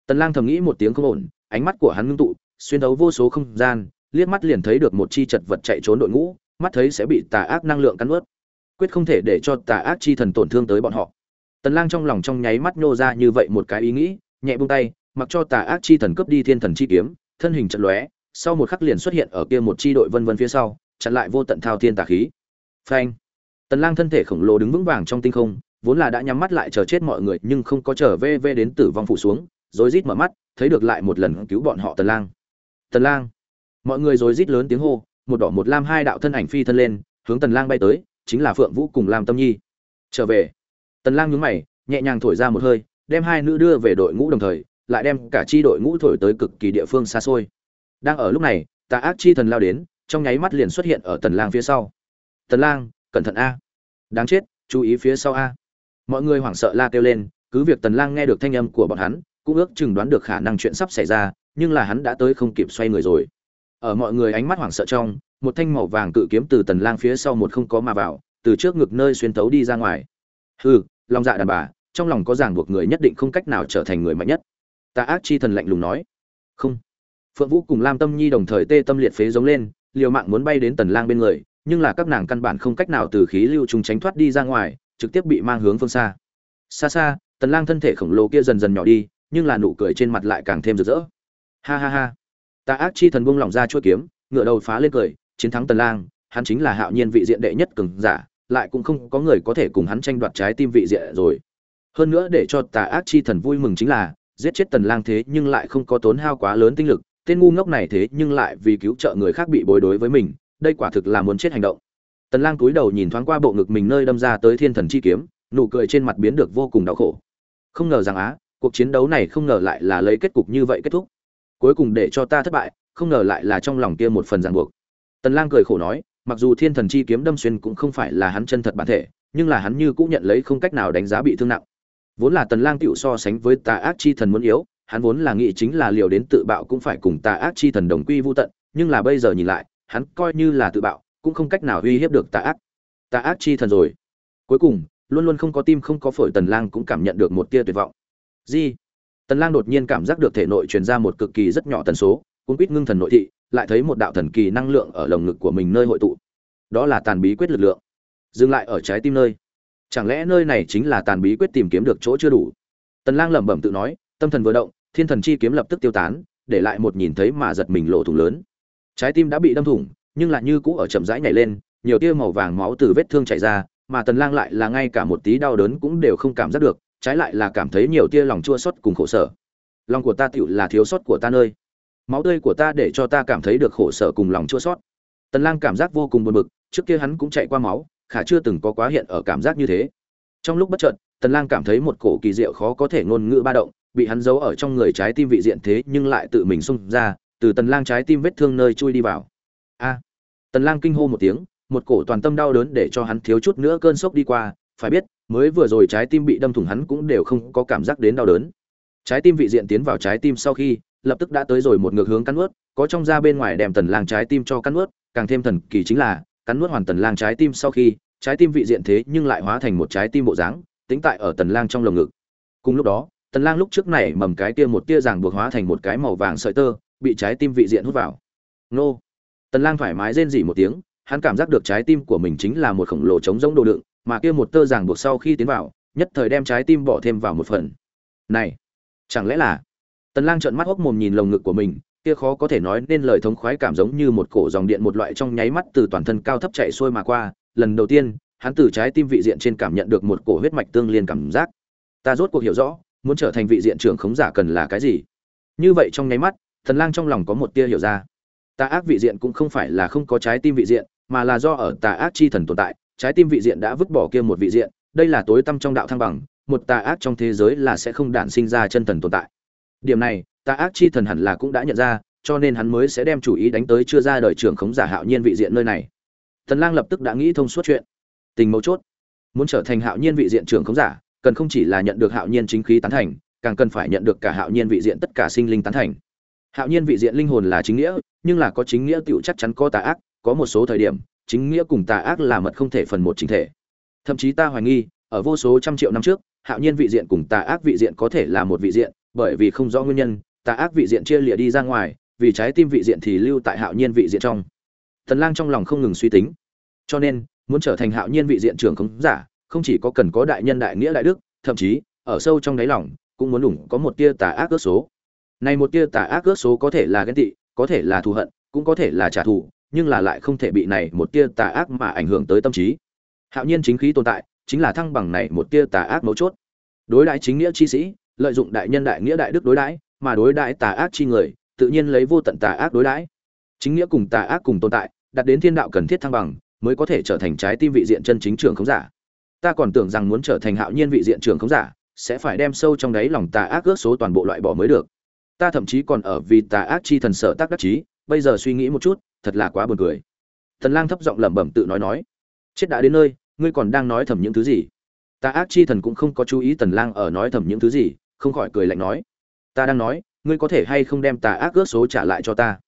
A: Tần lang thầm nghĩ một tiếng không ổn ánh mắt của hắn ngưng tụ xuyên thấu vô số không gian liếc mắt liền thấy được một chi chật vật chạy trốn đội ngũ mắt thấy sẽ bị tà ác năng lượng cắn ướt quyết không thể để cho tà ác chi thần tổn thương tới bọn họ tần lang trong lòng trong nháy mắt nhô ra như vậy một cái ý nghĩ, nhẹ buông tay, mặc cho tà ác chi thần cướp đi thiên thần chi kiếm, thân hình chợt lóe, sau một khắc liền xuất hiện ở kia một chi đội vân vân phía sau, chặn lại vô tận thao thiên tà khí. Phanh! Tần lang thân thể khổng lồ đứng vững vàng trong tinh không, vốn là đã nhắm mắt lại chờ chết mọi người, nhưng không có trở về về đến tử vong phủ xuống rồi rít mở mắt, thấy được lại một lần cứu bọn họ tần lang. Tần lang! Mọi người rồi rít lớn tiếng hô, một đỏ một lam hai đạo thân ảnh phi thân lên, hướng tần lang bay tới, chính là phượng vũ cùng lam tâm nhi. Trở về tần lang nhướng mày, nhẹ nhàng thổi ra một hơi, đem hai nữ đưa về đội ngũ đồng thời, lại đem cả chi đội ngũ thổi tới cực kỳ địa phương xa xôi. Đang ở lúc này, tà ác chi thần lao đến, trong nháy mắt liền xuất hiện ở tần lang phía sau. Tần lang, cẩn thận a. Đáng chết, chú ý phía sau a. Mọi người hoảng sợ la kêu lên, cứ việc tần lang nghe được thanh âm của bọn hắn, cũng ước chừng đoán được khả năng chuyện sắp xảy ra, nhưng là hắn đã tới không kịp xoay người rồi. Ở mọi người ánh mắt hoảng sợ trong, một thanh màu vàng cự kiếm từ tần lang phía sau một không có mà vào, từ trước ngực nơi xuyên thấu đi ra ngoài. Hừ lòng dạ đàn bà, trong lòng có ràng buộc người nhất định không cách nào trở thành người mạnh nhất. Ta ác chi thần lạnh lùng nói. Không. Phượng vũ cùng lam tâm nhi đồng thời tê tâm liệt phế giống lên, liều mạng muốn bay đến tần lang bên người, nhưng là các nàng căn bản không cách nào từ khí lưu trùng tránh thoát đi ra ngoài, trực tiếp bị mang hướng phương xa. Xa xa, tần lang thân thể khổng lồ kia dần dần nhỏ đi, nhưng là nụ cười trên mặt lại càng thêm rực rỡ. Ha ha ha. Ta ác chi thần buông lỏng ra chuôi kiếm ngựa đầu phá lên cười, chiến thắng tần lang, hắn chính là hạo nhiên vị diện đệ nhất cường giả lại cũng không có người có thể cùng hắn tranh đoạt trái tim vị diện rồi. Hơn nữa để cho tà ác chi thần vui mừng chính là, giết chết tần lang thế nhưng lại không có tốn hao quá lớn tinh lực, tên ngu ngốc này thế nhưng lại vì cứu trợ người khác bị bối đối với mình, đây quả thực là muốn chết hành động. Tần lang cúi đầu nhìn thoáng qua bộ ngực mình nơi đâm ra tới thiên thần chi kiếm, nụ cười trên mặt biến được vô cùng đau khổ. Không ngờ rằng á, cuộc chiến đấu này không ngờ lại là lấy kết cục như vậy kết thúc. Cuối cùng để cho ta thất bại, không ngờ lại là trong lòng kia một phần ràng buộc. Tần lang cười khổ nói mặc dù thiên thần chi kiếm đâm xuyên cũng không phải là hắn chân thật bản thể, nhưng là hắn như cũng nhận lấy không cách nào đánh giá bị thương nặng. Vốn là tần lang tựu so sánh với tà ác chi thần muốn yếu, hắn vốn là nghĩ chính là liều đến tự bạo cũng phải cùng tà ác chi thần đồng quy vu tận, nhưng là bây giờ nhìn lại, hắn coi như là tự bạo, cũng không cách nào uy hiếp được tà ác. Tà ác chi thần rồi. Cuối cùng, luôn luôn không có tim không có phổi tần lang cũng cảm nhận được một tia tuyệt vọng. Gì? Tần lang đột nhiên cảm giác được thể nội truyền ra một cực kỳ rất nhỏ tần số, cuốn quýt ngưng thần nội thị lại thấy một đạo thần kỳ năng lượng ở lồng ngực của mình nơi hội tụ. Đó là tàn bí quyết lực lượng. Dừng lại ở trái tim nơi. Chẳng lẽ nơi này chính là tàn bí quyết tìm kiếm được chỗ chưa đủ? Tần lang lẩm bẩm tự nói, tâm thần vừa động, thiên thần chi kiếm lập tức tiêu tán, để lại một nhìn thấy mà giật mình lộ thủng lớn. Trái tim đã bị đâm thủng, nhưng lại như cũ ở chậm rãi nhảy lên, nhiều tia màu vàng máu từ vết thương chảy ra, mà tần lang lại là ngay cả một tí đau đớn cũng đều không cảm giác được, trái lại là cảm thấy nhiều tia lòng chua xót cùng khổ sở. Lòng của ta tựu là thiếu sót của ta nơi máu tươi của ta để cho ta cảm thấy được khổ sở cùng lòng chua xót tần lang cảm giác vô cùng buồn bực, trước kia hắn cũng chạy qua máu, khả chưa từng có quá hiện ở cảm giác như thế. Trong lúc bất chợt, tần lang cảm thấy một cổ kỳ diệu khó có thể ngôn ngữ ba động, bị hắn giấu ở trong người trái tim vị diện thế nhưng lại tự mình xung ra, từ tần lang trái tim vết thương nơi chui đi vào. A! Tần lang kinh hô một tiếng, một cổ toàn tâm đau đớn để cho hắn thiếu chút nữa cơn sốc đi qua. Phải biết, mới vừa rồi trái tim bị đâm thủng hắn cũng đều không có cảm giác đến đau đớn. Trái tim vị diện tiến vào trái tim sau khi lập tức đã tới rồi một ngược hướng cắn nuốt, có trong da bên ngoài đem tần lang trái tim cho cắn nuốt, càng thêm thần kỳ chính là, cắn nuốt hoàn tần lang trái tim sau khi, trái tim vị diện thế nhưng lại hóa thành một trái tim bộ dáng, tính tại ở tần lang trong lồng ngực. Cùng lúc đó, tần lang lúc trước này mầm cái kia một tia ràng buộc hóa thành một cái màu vàng sợi tơ, bị trái tim vị diện hút vào. Nô! Tần lang thoải mái rên rỉ một tiếng, hắn cảm giác được trái tim của mình chính là một khổng lồ trống rỗng đồ đựng, mà kia một tơ ràng buộc sau khi tiến vào, nhất thời đem trái tim bỏ thêm vào một phần. Này! Chẳng lẽ là tần lang trợn mắt hốc mồm nhìn lồng ngực của mình, kia khó có thể nói nên lời thống khoái cảm giống như một cổ dòng điện một loại trong nháy mắt từ toàn thân cao thấp chạy xuôi mà qua. Lần đầu tiên, hắn từ trái tim vị diện trên cảm nhận được một cổ huyết mạch tương liên cảm giác. Ta rốt cuộc hiểu rõ, muốn trở thành vị diện trưởng khống giả cần là cái gì. Như vậy trong nháy mắt thần lang trong lòng có một tia hiểu ra. Tà ác vị diện cũng không phải là không có trái tim vị diện, mà là do ở tà ác chi thần tồn tại, trái tim vị diện đã vứt bỏ kia một vị diện, đây là tối tâm trong đạo thăng bằng, một tà ác trong thế giới là sẽ không đản sinh ra chân thần tồn tại điểm này, tà ác chi thần hẳn là cũng đã nhận ra, cho nên hắn mới sẽ đem chủ ý đánh tới chưa ra đời trưởng khống giả hạo nhiên vị diện nơi này. Thần lang lập tức đã nghĩ thông suốt chuyện. Tình mấu chốt. Muốn trở thành hạo nhiên vị diện trưởng khống giả, cần không chỉ là nhận được hạo nhiên chính khí tán thành, càng cần phải nhận được cả hạo nhiên vị diện tất cả sinh linh tán thành. Hạo nhiên vị diện linh hồn là chính nghĩa, nhưng là có chính nghĩa tựu chắc chắn có tà ác, có một số thời điểm, chính nghĩa cùng tà ác là mật không thể phần một chính thể. Thậm chí ta hoài nghi, ở vô số trăm triệu năm trước, hạo nhiên vị diện cùng tà ác vị diện có thể là một vị diện bởi vì không rõ nguyên nhân, tà ác vị diện chia lịa đi ra ngoài, vì trái tim vị diện thì lưu tại hạo nhiên vị diện trong. Thần lang trong lòng không ngừng suy tính. Cho nên, muốn trở thành hạo nhiên vị diện trưởng khống giả, không chỉ có cần có đại nhân đại nghĩa đại đức, thậm chí, ở sâu trong đáy lòng, cũng muốn đủng có một tia tà ác ước số. Này một tia tà ác ước số có thể là ghen tị, có thể là thù hận, cũng có thể là trả thù, nhưng là lại không thể bị này một tia tà ác mà ảnh hưởng tới tâm trí. Hạo nhiên chính khí tồn tại, chính là thăng bằng này một tia tà ác mấu chốt. Đối đãi chính nghĩa chi sĩ lợi dụng đại nhân đại nghĩa đại đức đối đãi, mà đối đãi tà ác chi người, tự nhiên lấy vô tận tà ác đối đãi. Chính nghĩa cùng tà ác cùng tồn tại, đặt đến thiên đạo cần thiết thăng bằng, mới có thể trở thành trái tim vị diện chân chính trưởng khống giả. Ta còn tưởng rằng muốn trở thành hạo nhiên vị diện trưởng khống giả, sẽ phải đem sâu trong đáy lòng tà ác ước số toàn bộ loại bỏ mới được. Ta thậm chí còn ở vì tà ác chi thần sợ tác đắc chí, bây giờ suy nghĩ một chút, thật là quá buồn cười. Thần lang thấp giọng lẩm bẩm tự nói nói, chết đã đến nơi, ngươi còn đang nói thầm những thứ gì? Tà ác chi thần cũng không có chú ý tần lang ở nói thầm những thứ gì không khỏi cười lạnh nói ta đang nói ngươi có thể hay không đem tà ác ước số trả lại cho ta?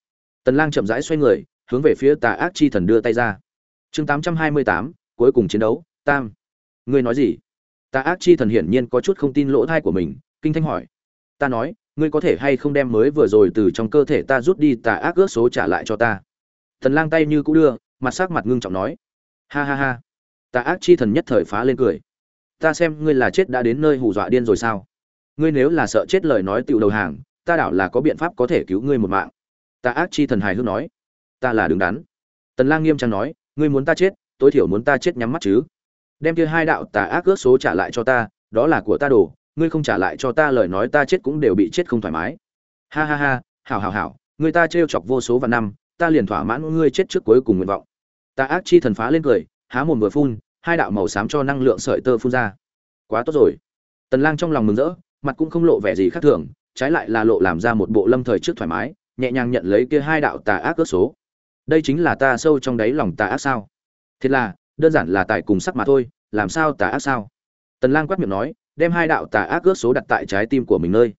A: Tần lang chậm rãi xoay người hướng về phía tà ác chi thần đưa tay ra. Chương 828, cuối cùng chiến đấu tam. Ngươi nói gì? Tà ác chi thần hiển nhiên có chút không tin lỗ thai của mình kinh thanh hỏi ta nói ngươi có thể hay không đem mới vừa rồi từ trong cơ thể ta rút đi tà ác ước số trả lại cho ta? Tần lang tay như cũ đưa mặt sắc mặt ngưng trọng nói ha ha ha. Tà ác chi thần nhất thời phá lên cười ta xem ngươi là chết đã đến nơi hù dọa điên rồi sao? Ngươi nếu là sợ chết lời nói tựu đầu hàng, ta đảo là có biện pháp có thể cứu ngươi một mạng. Ta ác chi thần hài hước nói. Ta là đứng đắn. Tần lang nghiêm trang nói, ngươi muốn ta chết, tối thiểu muốn ta chết nhắm mắt chứ. Đem kia hai đạo tà ác ước số trả lại cho ta, đó là của ta đồ, ngươi không trả lại cho ta lời nói ta chết cũng đều bị chết không thoải mái. Ha ha ha, hảo hảo hảo, người ta trêu chọc vô số và năm, ta liền thỏa mãn ngươi chết trước cuối cùng nguyện vọng. Tà ác chi thần phá lên cười, há mồm vừa phun, hai đạo màu xám cho năng lượng sợi tơ phun ra. Quá tốt rồi. Tần lang trong lòng mừng rỡ mặt cũng không lộ vẻ gì khác thường, trái lại là lộ làm ra một bộ lâm thời trước thoải mái, nhẹ nhàng nhận lấy kia hai đạo tà ác cước số. Đây chính là ta sâu trong đáy lòng tà ác sao? Thế là, đơn giản là tài cùng sắc mà thôi, làm sao tà ác sao? Tần lang quát miệng nói, đem hai đạo tà ác cước số đặt tại trái tim của mình nơi.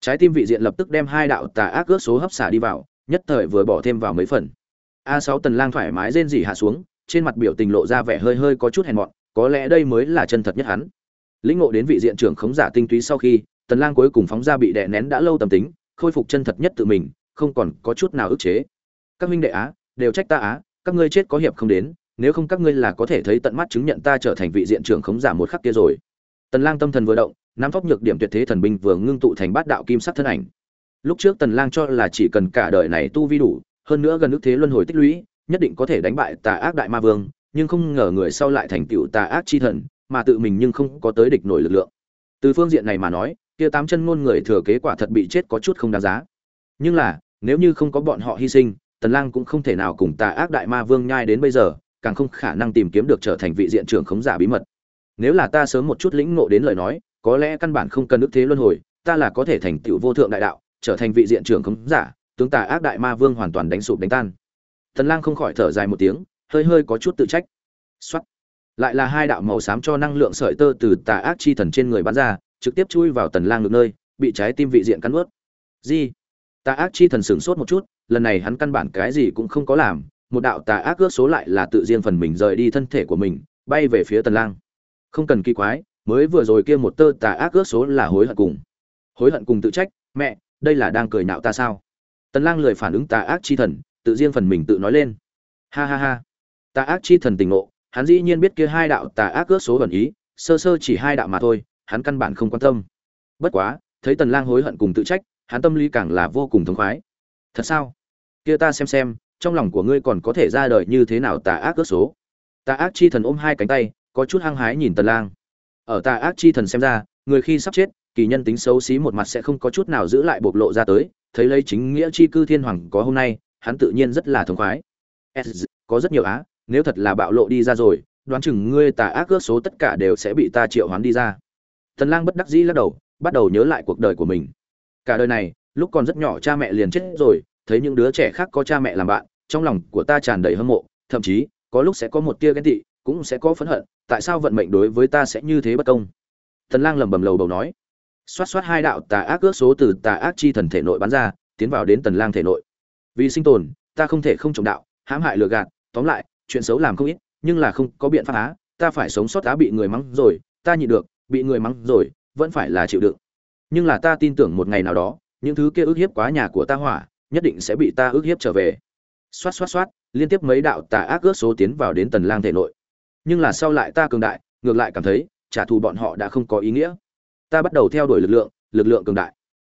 A: Trái tim vị diện lập tức đem hai đạo tà ác cước số hấp xả đi vào, nhất thời vừa bỏ thêm vào mấy phần. A 6 tần lang thoải mái rên rỉ hạ xuống, trên mặt biểu tình lộ ra vẻ hơi hơi có chút hèn mọn, có lẽ đây mới là chân thật nhất hắn lĩnh ngộ đến vị diện trưởng khống giả tinh túy sau khi, tần lang cuối cùng phóng ra bị đè nén đã lâu tâm tính, khôi phục chân thật nhất tự mình, không còn có chút nào ức chế. Các minh đệ á, đều trách ta á, các ngươi chết có hiệp không đến, nếu không các ngươi là có thể thấy tận mắt chứng nhận ta trở thành vị diện trưởng khống giả một khắc kia rồi. Tần lang tâm thần vừa động, nắm tóc nhược điểm tuyệt thế thần binh vừa ngưng tụ thành bát đạo kim sắc thân ảnh. Lúc trước tần lang cho là chỉ cần cả đời này tu vi đủ, hơn nữa gần ước thế luân hồi tích lũy, nhất định có thể đánh bại tà ác đại ma vương, nhưng không ngờ người sau lại thành tựu tà ác chi thần mà tự mình nhưng không có tới địch nổi lực lượng. Từ phương diện này mà nói, kia tám chân ngôn người thừa kế quả thật bị chết có chút không đáng giá. Nhưng là, nếu như không có bọn họ hy sinh, tần lang cũng không thể nào cùng tà ác đại ma vương nhai đến bây giờ, càng không khả năng tìm kiếm được trở thành vị diện trưởng khống giả bí mật. Nếu là ta sớm một chút lĩnh ngộ đến lời nói, có lẽ căn bản không cần ức thế luân hồi, ta là có thể thành tựu vô thượng đại đạo, trở thành vị diện trưởng khống giả, tướng tà ác đại ma vương hoàn toàn đánh sụp đánh tan. Tần lang không khỏi thở dài một tiếng, hơi hơi có chút tự trách. Soát lại là hai đạo màu xám cho năng lượng sợi tơ từ tà ác chi thần trên người bắn ra, trực tiếp chui vào tần lang ngược nơi, bị trái tim vị diện cắn nuốt. Gì tà ác chi thần sửng sốt một chút, lần này hắn căn bản cái gì cũng không có làm, một đạo tà ác ước số lại là tự riêng phần mình rời đi thân thể của mình, bay về phía tần lang. Không cần kỳ quái, mới vừa rồi kia một tơ tà ác ước số là hối hận cùng. Hối hận cùng tự trách, mẹ, đây là đang cười nạo ta sao? Tần lang lười phản ứng tà ác chi thần, tự riêng phần mình tự nói lên. Ha ha ha. Tà ác chi thần tình ngộ hắn dĩ nhiên biết kia hai đạo tà ác ước số gần ý, sơ sơ chỉ hai đạo mà thôi, hắn căn bản không quan tâm. Bất quá, thấy tần lang hối hận cùng tự trách, hắn tâm lý càng là vô cùng thống khoái. Thật sao? Kia ta xem xem, trong lòng của ngươi còn có thể ra đời như thế nào tà ác ước số? Tà ác chi thần ôm hai cánh tay, có chút hăng hái nhìn tần lang. Ở tà ác chi thần xem ra, người khi sắp chết, kỳ nhân tính xấu xí một mặt sẽ không có chút nào giữ lại bộc lộ ra tới, thấy lấy chính nghĩa chi cư thiên hoàng có hôm nay, hắn tự nhiên rất là thống khoái. Có rất nhiều á nếu thật là bạo lộ đi ra rồi, đoán chừng ngươi tà ác ước số tất cả đều sẽ bị ta triệu hoán đi ra. Tần lang bất đắc dĩ lắc đầu, bắt đầu nhớ lại cuộc đời của mình. Cả đời này, lúc còn rất nhỏ cha mẹ liền chết rồi, thấy những đứa trẻ khác có cha mẹ làm bạn, trong lòng của ta tràn đầy hâm mộ, thậm chí, có lúc sẽ có một tia ghen tị, cũng sẽ có phẫn hận, tại sao vận mệnh đối với ta sẽ như thế bất công? Tần lang lẩm bẩm lầu bầu nói. Xoát xoát hai đạo tà ác ước số từ tà ác chi thần thể nội bắn ra, tiến vào đến tần lang thể nội. Vì sinh tồn, ta không thể không trọng đạo, hãm hại lừa gạt, tóm lại chuyện xấu làm không ít, nhưng là không có biện pháp á, ta phải sống sót á bị người mắng rồi, ta nhịn được, bị người mắng rồi, vẫn phải là chịu đựng. Nhưng là ta tin tưởng một ngày nào đó, những thứ kia ức hiếp quá nhà của ta hỏa, nhất định sẽ bị ta ức hiếp trở về. Xoát xoát xoát, liên tiếp mấy đạo tà ác ước số tiến vào đến tần lang thể nội. Nhưng là sau lại ta cường đại, ngược lại cảm thấy, trả thù bọn họ đã không có ý nghĩa. Ta bắt đầu theo đuổi lực lượng lực lượng cường đại.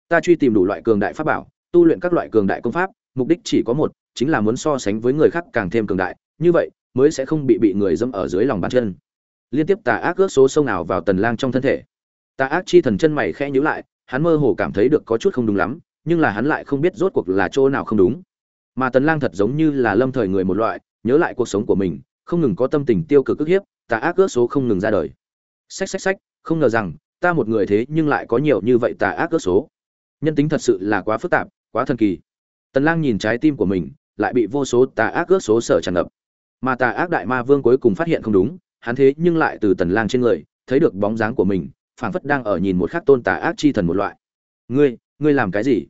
A: Ta truy tìm đủ loại cường đại pháp bảo, tu luyện các loại cường đại công pháp, mục đích chỉ có một, chính là muốn so sánh với người khác càng thêm cường đại như vậy mới sẽ không bị bị người dâm ở dưới lòng bàn chân. Liên tiếp tà ác ước số sâu nào vào tần lang trong thân thể. Tà ác chi thần chân mày khẽ nhíu lại hắn mơ hồ cảm thấy được có chút không đúng lắm nhưng là hắn lại không biết rốt cuộc là chỗ nào không đúng. Mà tần lang thật giống như là lâm thời người một loại nhớ lại cuộc sống của mình không ngừng có tâm tình tiêu cực ức hiếp tà ác ước số không ngừng ra đời. Sách sách sách, không ngờ rằng ta một người thế nhưng lại có nhiều như vậy tà ác ước số. Nhân tính thật sự là quá phức tạp quá thần kỳ. Tần lang nhìn trái tim của mình lại bị vô số tà ác ước số sở tràn ngập mà tà ác đại ma vương cuối cùng phát hiện không đúng, hắn thế nhưng lại từ tần lang trên người, thấy được bóng dáng của mình, phảng phất đang ở nhìn một khắc tôn tà ác chi thần một loại. Ngươi ngươi làm cái gì?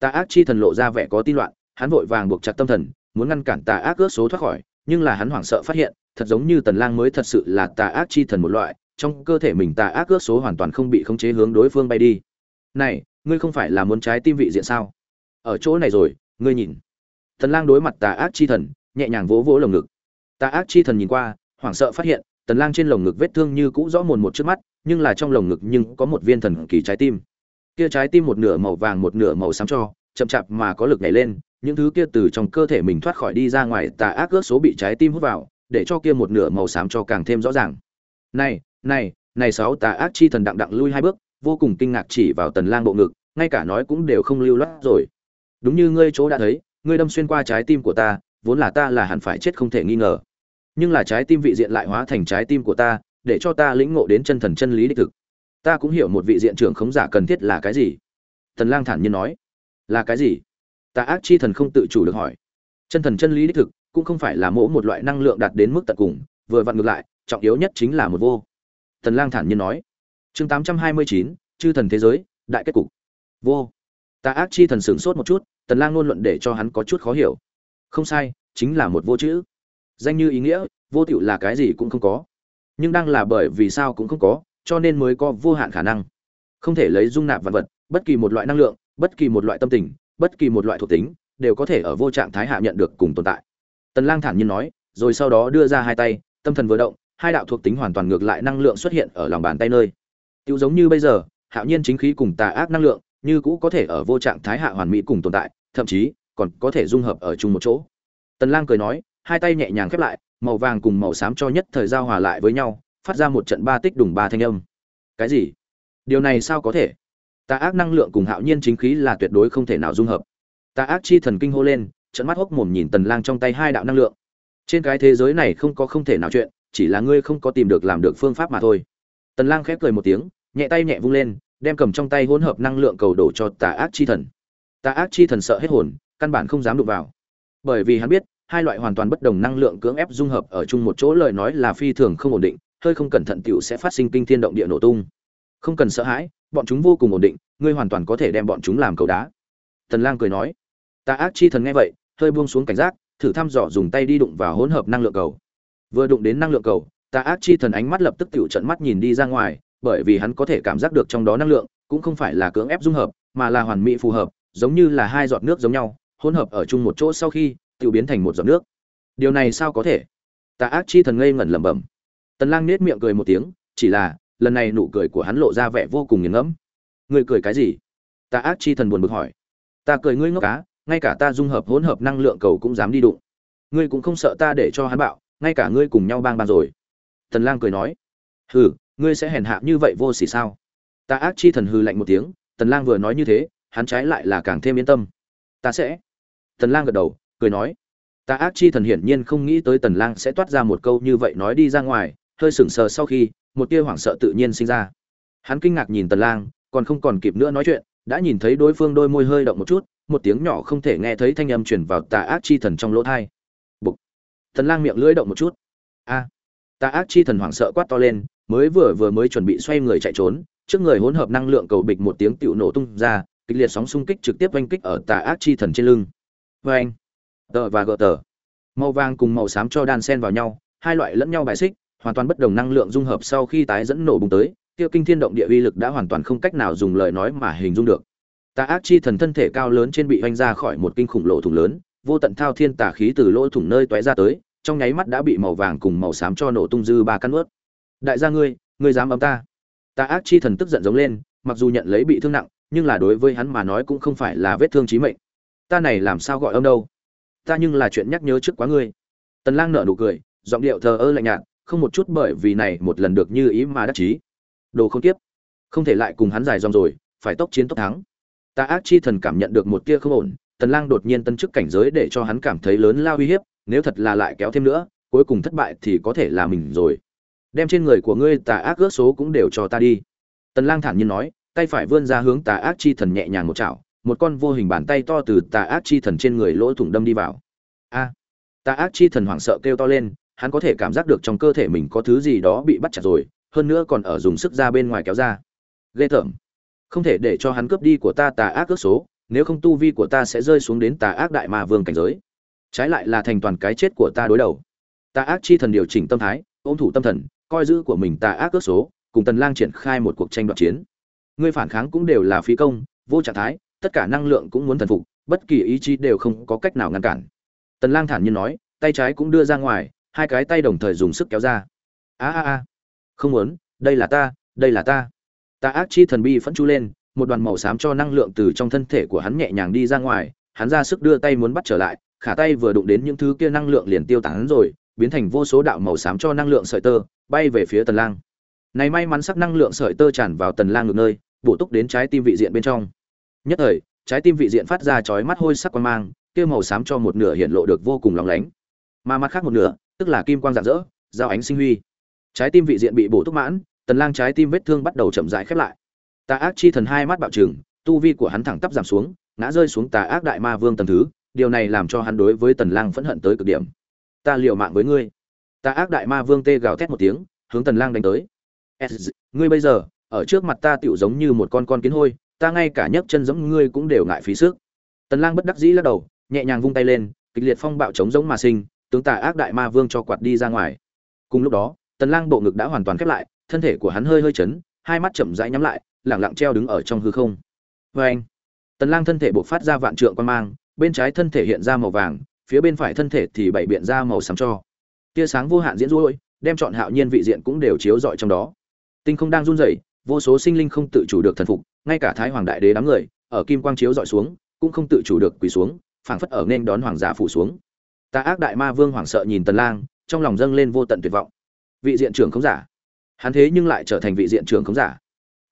A: Tà ác chi thần lộ ra vẻ có tin loạn, hắn vội vàng buộc chặt tâm thần, muốn ngăn cản tà ác ước số thoát khỏi, nhưng là hắn hoảng sợ phát hiện, thật giống như tần lang mới thật sự là tà ác chi thần một loại, trong cơ thể mình tà ác ước số hoàn toàn không bị khống chế hướng đối phương bay đi. Này, ngươi không phải là muốn trái tim vị diện sao? Ở chỗ này rồi, ngươi nhìn. Tần lang đối mặt tà ác chi thần, nhẹ nhàng vỗ vỗ lồng ngực tà ác chi thần nhìn qua, hoảng sợ phát hiện, tần lang trên lồng ngực vết thương như cũ rõ mồn một trước mắt, nhưng là trong lồng ngực nhưng có một viên thần kỳ trái tim. Kia trái tim một nửa màu vàng một nửa màu xám cho, chậm chạp mà có lực nhảy lên, những thứ kia từ trong cơ thể mình thoát khỏi đi ra ngoài tà ác ước số bị trái tim hút vào, để cho kia một nửa màu xám cho càng thêm rõ ràng. Này này này sáu tà ác chi thần đặng đặng lui hai bước, vô cùng kinh ngạc chỉ vào tần lang bộ ngực, ngay cả nói cũng đều không lưu loát rồi. Đúng như ngươi chỗ đã thấy, ngươi đâm xuyên qua trái tim của ta vốn là ta là hẳn phải chết không thể nghi ngờ. Nhưng là trái tim vị diện lại hóa thành trái tim của ta để cho ta lĩnh ngộ đến chân thần chân lý đích thực. Ta cũng hiểu một vị diện trưởng khống giả cần thiết là cái gì. Tần lang thản nhiên nói là cái gì? Ta ác chi thần không tự chủ được hỏi. Chân thần chân lý đích thực cũng không phải là mỗi một loại năng lượng đạt đến mức tận cùng vừa vặn ngược lại trọng yếu nhất chính là một vô. Tần lang thản nhiên nói chương 829, chư thần thế giới đại kết cục. Vô. Ta ác chi thần sửng sốt một chút tần lang luôn luận để cho hắn có chút khó hiểu không sai, chính là một vô chữ. Danh như ý nghĩa, vô tựu là cái gì cũng không có. Nhưng đang là bởi vì sao cũng không có, cho nên mới có vô hạn khả năng. Không thể lấy dung nạp vật vật, bất kỳ một loại năng lượng, bất kỳ một loại tâm tình, bất kỳ một loại thuộc tính, đều có thể ở vô trạng thái hạ nhận được cùng tồn tại. Tần lang thản nhiên nói, rồi sau đó đưa ra hai tay, tâm thần vừa động, hai đạo thuộc tính hoàn toàn ngược lại năng lượng xuất hiện ở lòng bàn tay nơi. Tiêu giống như bây giờ, hạo nhiên chính khí cùng tà ác năng lượng, như cũ có thể ở vô trạng thái hạ hoàn mỹ cùng tồn tại, thậm chí còn có thể dung hợp ở chung một chỗ. Tần lang cười nói, hai tay nhẹ nhàng khép lại, màu vàng cùng màu xám cho nhất thời giao hòa lại với nhau, phát ra một trận ba tích đùng ba thanh âm. Cái gì? Điều này sao có thể? Tà ác năng lượng cùng hạo nhiên chính khí là tuyệt đối không thể nào dung hợp. Tà ác chi thần kinh hô lên trận mắt hốc mồm nhìn tần lang trong tay hai đạo năng lượng. Trên cái thế giới này không có không thể nào chuyện, chỉ là ngươi không có tìm được làm được phương pháp mà thôi. Tần lang khép cười một tiếng, nhẹ tay nhẹ vung lên, đem cầm trong tay hỗn hợp năng lượng cầu đổ cho tà ác chi thần. Tà ác chi thần sợ hết hồn căn bản không dám đụng vào. Bởi vì hắn biết, hai loại hoàn toàn bất đồng năng lượng cưỡng ép dung hợp ở chung một chỗ lời nói là phi thường không ổn định, hơi không cẩn thận tiểu sẽ phát sinh kinh thiên động địa nổ tung. Không cần sợ hãi, bọn chúng vô cùng ổn định, ngươi hoàn toàn có thể đem bọn chúng làm cầu đá. Tần lang cười nói. Ta ác chi thần nghe vậy, hơi buông xuống cảnh giác, thử thăm dò dùng tay đi đụng vào hỗn hợp năng lượng cầu. Vừa đụng đến năng lượng cầu, ta ác chi thần ánh mắt lập tức tiểu trận mắt nhìn đi ra ngoài, bởi vì hắn có thể cảm giác được trong đó năng lượng, cũng không phải là cưỡng ép dung hợp, mà là hoàn mỹ phù hợp, giống như là hai giọt nước giống nhau hỗn hợp ở chung một chỗ sau khi tự biến thành một giọt nước. Điều này sao có thể? Tà ác chi thần ngây ngẩn lẩm bẩm. Tần lang nết miệng cười một tiếng, chỉ là, lần này nụ cười của hắn lộ ra vẻ vô cùng nghiền ngẫm. Người cười cái gì? Tà ác chi thần buồn bực hỏi. Ta cười ngươi ngốc cá ngay cả ta dung hợp hỗn hợp năng lượng cầu cũng dám đi đụng. Ngươi cũng không sợ ta để cho hắn bạo, ngay cả ngươi cùng nhau bang bang rồi. Tần lang cười nói. Hừ, ngươi sẽ hèn hạ như vậy vô sỉ sao? Ta ác chi thần hừ lạnh một tiếng, tần lang vừa nói như thế, hắn trái lại là càng thêm yên tâm. Ta sẽ tần lang gật đầu, cười nói, ta ác chi thần hiển nhiên không nghĩ tới tần lang sẽ toát ra một câu như vậy nói đi ra ngoài, hơi sững sờ sau khi, một tia hoảng sợ tự nhiên sinh ra. Hắn kinh ngạc nhìn tần lang, còn không còn kịp nữa nói chuyện, đã nhìn thấy đối phương đôi môi hơi động một chút, một tiếng nhỏ không thể nghe thấy thanh âm truyền vào tà ác chi thần trong lỗ tai bục tần lang miệng lưỡi động một chút. A. À. tà ác chi thần hoảng sợ quát to lên, mới vừa vừa mới chuẩn bị xoay người chạy trốn, trước người hỗn hợp năng lượng cầu bịch một tiếng tiểu nổ tung ra, kịch liệt sóng xung kích trực tiếp oanh kích ở tà ác chi thần trên lưng vê anh. Tờ và gờ tờ. Màu vàng cùng màu xám cho đan sen vào nhau, hai loại lẫn nhau bài xích, hoàn toàn bất đồng năng lượng dung hợp sau khi tái dẫn nổ bùng tới, tiêu kinh thiên động địa uy lực đã hoàn toàn không cách nào dùng lời nói mà hình dung được. Tà ác chi thần thân thể cao lớn trên bị oanh ra khỏi một kinh khủng lỗ thủng lớn, vô tận thao thiên tà khí từ lỗ thủng nơi toé ra tới, trong nháy mắt đã bị màu vàng cùng màu xám cho nổ tung dư ba căn ướt. Đại gia ngươi ngươi dám ấm ta? Tà ác chi thần tức giận giống lên, mặc dù nhận lấy bị thương nặng, nhưng là đối với hắn mà nói cũng không phải là vết thương chí mệnh ta này làm sao gọi ông đâu? Ta nhưng là chuyện nhắc nhớ trước quá ngươi. Tần lang nở nụ cười, giọng điệu thờ ơ lạnh nhạt, không một chút bởi vì này một lần được như ý mà đắc chí. Đồ không tiếp. Không thể lại cùng hắn dài dòng rồi, phải tốc chiến tốc thắng. Ta ác chi thần cảm nhận được một tia không ổn, tần lang đột nhiên tân chức cảnh giới để cho hắn cảm thấy lớn lao uy hiếp, nếu thật là lại kéo thêm nữa, cuối cùng thất bại thì có thể là mình rồi. Đem trên người của ngươi tà ác ước số cũng đều cho ta đi. Tần lang thản nhiên nói, tay phải vươn ra hướng tà ác chi thần nhẹ nhàng một chảo một con vô hình bàn tay to từ tà ác chi thần trên người lỗ thủng đâm đi vào. A, tà ác chi thần hoảng sợ kêu to lên, hắn có thể cảm giác được trong cơ thể mình có thứ gì đó bị bắt chặt rồi, hơn nữa còn ở dùng sức ra bên ngoài kéo ra. Ghê tởm. Không thể để cho hắn cướp đi của ta tà ác ước số, nếu không tu vi của ta sẽ rơi xuống đến tà ác đại ma vương cảnh giới. Trái lại là thành toàn cái chết của ta đối đầu. Tà ác chi thần điều chỉnh tâm thái, ôm thủ tâm thần, coi giữ của mình tà ác ước số, cùng tần lang triển khai một cuộc tranh đoạt chiến. Ngươi phản kháng cũng đều là phí công, vô trạng thái tất cả năng lượng cũng muốn thần phục, bất kỳ ý chí đều không có cách nào ngăn cản. Tần lang thản nhiên nói, tay trái cũng đưa ra ngoài, hai cái tay đồng thời dùng sức kéo ra. A a a. Không muốn, đây là ta, đây là ta. Ta ác chi thần bi phẫn chu lên, một đoàn màu xám cho năng lượng từ trong thân thể của hắn nhẹ nhàng đi ra ngoài, hắn ra sức đưa tay muốn bắt trở lại, khả tay vừa đụng đến những thứ kia năng lượng liền tiêu tán rồi, biến thành vô số đạo màu xám cho năng lượng sợi tơ, bay về phía tần lang. Này may mắn sắc năng lượng sợi tơ tràn vào tần lang ngược nơi, bổ túc đến trái tim vị diện bên trong nhất thời, trái tim vị diện phát ra chói mắt hôi sắc quang mang, kia màu xám cho một nửa hiện lộ được vô cùng lóng lánh. Mà mặt khác một nửa, tức là kim quang rạng rỡ, giao ánh sinh huy. Trái tim vị diện bị bổ túc mãn, tần lang trái tim vết thương bắt đầu chậm rãi khép lại. Tà ác chi thần hai mắt bạo trừng, tu vi của hắn thẳng tắp giảm xuống, ngã rơi xuống tà ác đại ma vương tầng thứ, điều này làm cho hắn đối với tần lang phẫn hận tới cực điểm. Ta liều mạng với ngươi. Tà ác đại ma vương tê gào thét một tiếng, hướng tần lang đánh tới. Ngươi bây giờ, ở trước mặt ta tựu giống như một con con kiến hôi ta ngay cả nhấc chân giống ngươi cũng đều ngại phí sức. Tần lang bất đắc dĩ lắc đầu nhẹ nhàng vung tay lên kịch liệt phong bạo chống giống mà sinh tướng tà ác đại ma vương cho quạt đi ra ngoài. Cùng lúc đó tần lang bộ ngực đã hoàn toàn khép lại thân thể của hắn hơi hơi chấn hai mắt chậm rãi nhắm lại lẳng lặng treo đứng ở trong hư không. Với anh tần lang thân thể bộc phát ra vạn trượng quan mang bên trái thân thể hiện ra màu vàng phía bên phải thân thể thì bảy biện ra màu xám cho. Tia sáng vô hạn diễn rỗi, đem chọn hạo nhiên vị diện cũng đều chiếu rọi trong đó. Tinh không đang run rẩy vô số sinh linh không tự chủ được thần phục ngay cả thái hoàng đại đế đám người, ở kim quang chiếu dọi xuống, cũng không tự chủ được quỳ xuống, phảng phất ở nên đón hoàng giả phủ xuống. Ta ác đại ma vương hoảng sợ nhìn tần lang, trong lòng dâng lên vô tận tuyệt vọng. Vị diện trưởng không giả. Hắn thế nhưng lại trở thành vị diện trưởng không giả.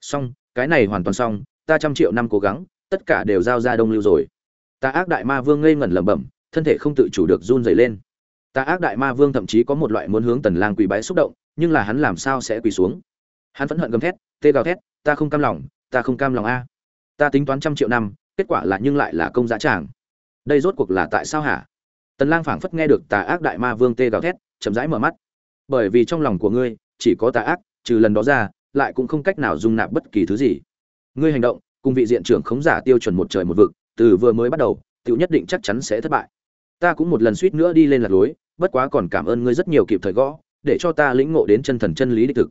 A: Xong, cái này hoàn toàn xong, ta trăm triệu năm cố gắng, tất cả đều giao ra đông lưu rồi. Ta ác đại ma vương ngây ngẩn lẩm bẩm, thân thể không tự chủ được run rẩy lên. Ta ác đại ma vương thậm chí có một loại muốn hướng tần lang quỳ bái xúc động, nhưng là hắn làm sao sẽ quỳ xuống? Hắn phẫn hận gầm thét, tê gào thét, ta không cam lòng ta không cam lòng a. Ta tính toán trăm triệu năm, kết quả là nhưng lại là công giá tràng. Đây rốt cuộc là tại sao hả? Tần lang phảng phất nghe được tà ác đại ma vương tê gào thét, chậm rãi mở mắt. Bởi vì trong lòng của ngươi, chỉ có tà ác, trừ lần đó ra, lại cũng không cách nào dung nạp bất kỳ thứ gì. Ngươi hành động, cùng vị diện trưởng khống giả tiêu chuẩn một trời một vực, từ vừa mới bắt đầu, tiểu nhất định chắc chắn sẽ thất bại. Ta cũng một lần suýt nữa đi lên lạc lối, bất quá còn cảm ơn ngươi rất nhiều kịp thời gõ, để cho ta lĩnh ngộ đến chân thần chân lý đích thực.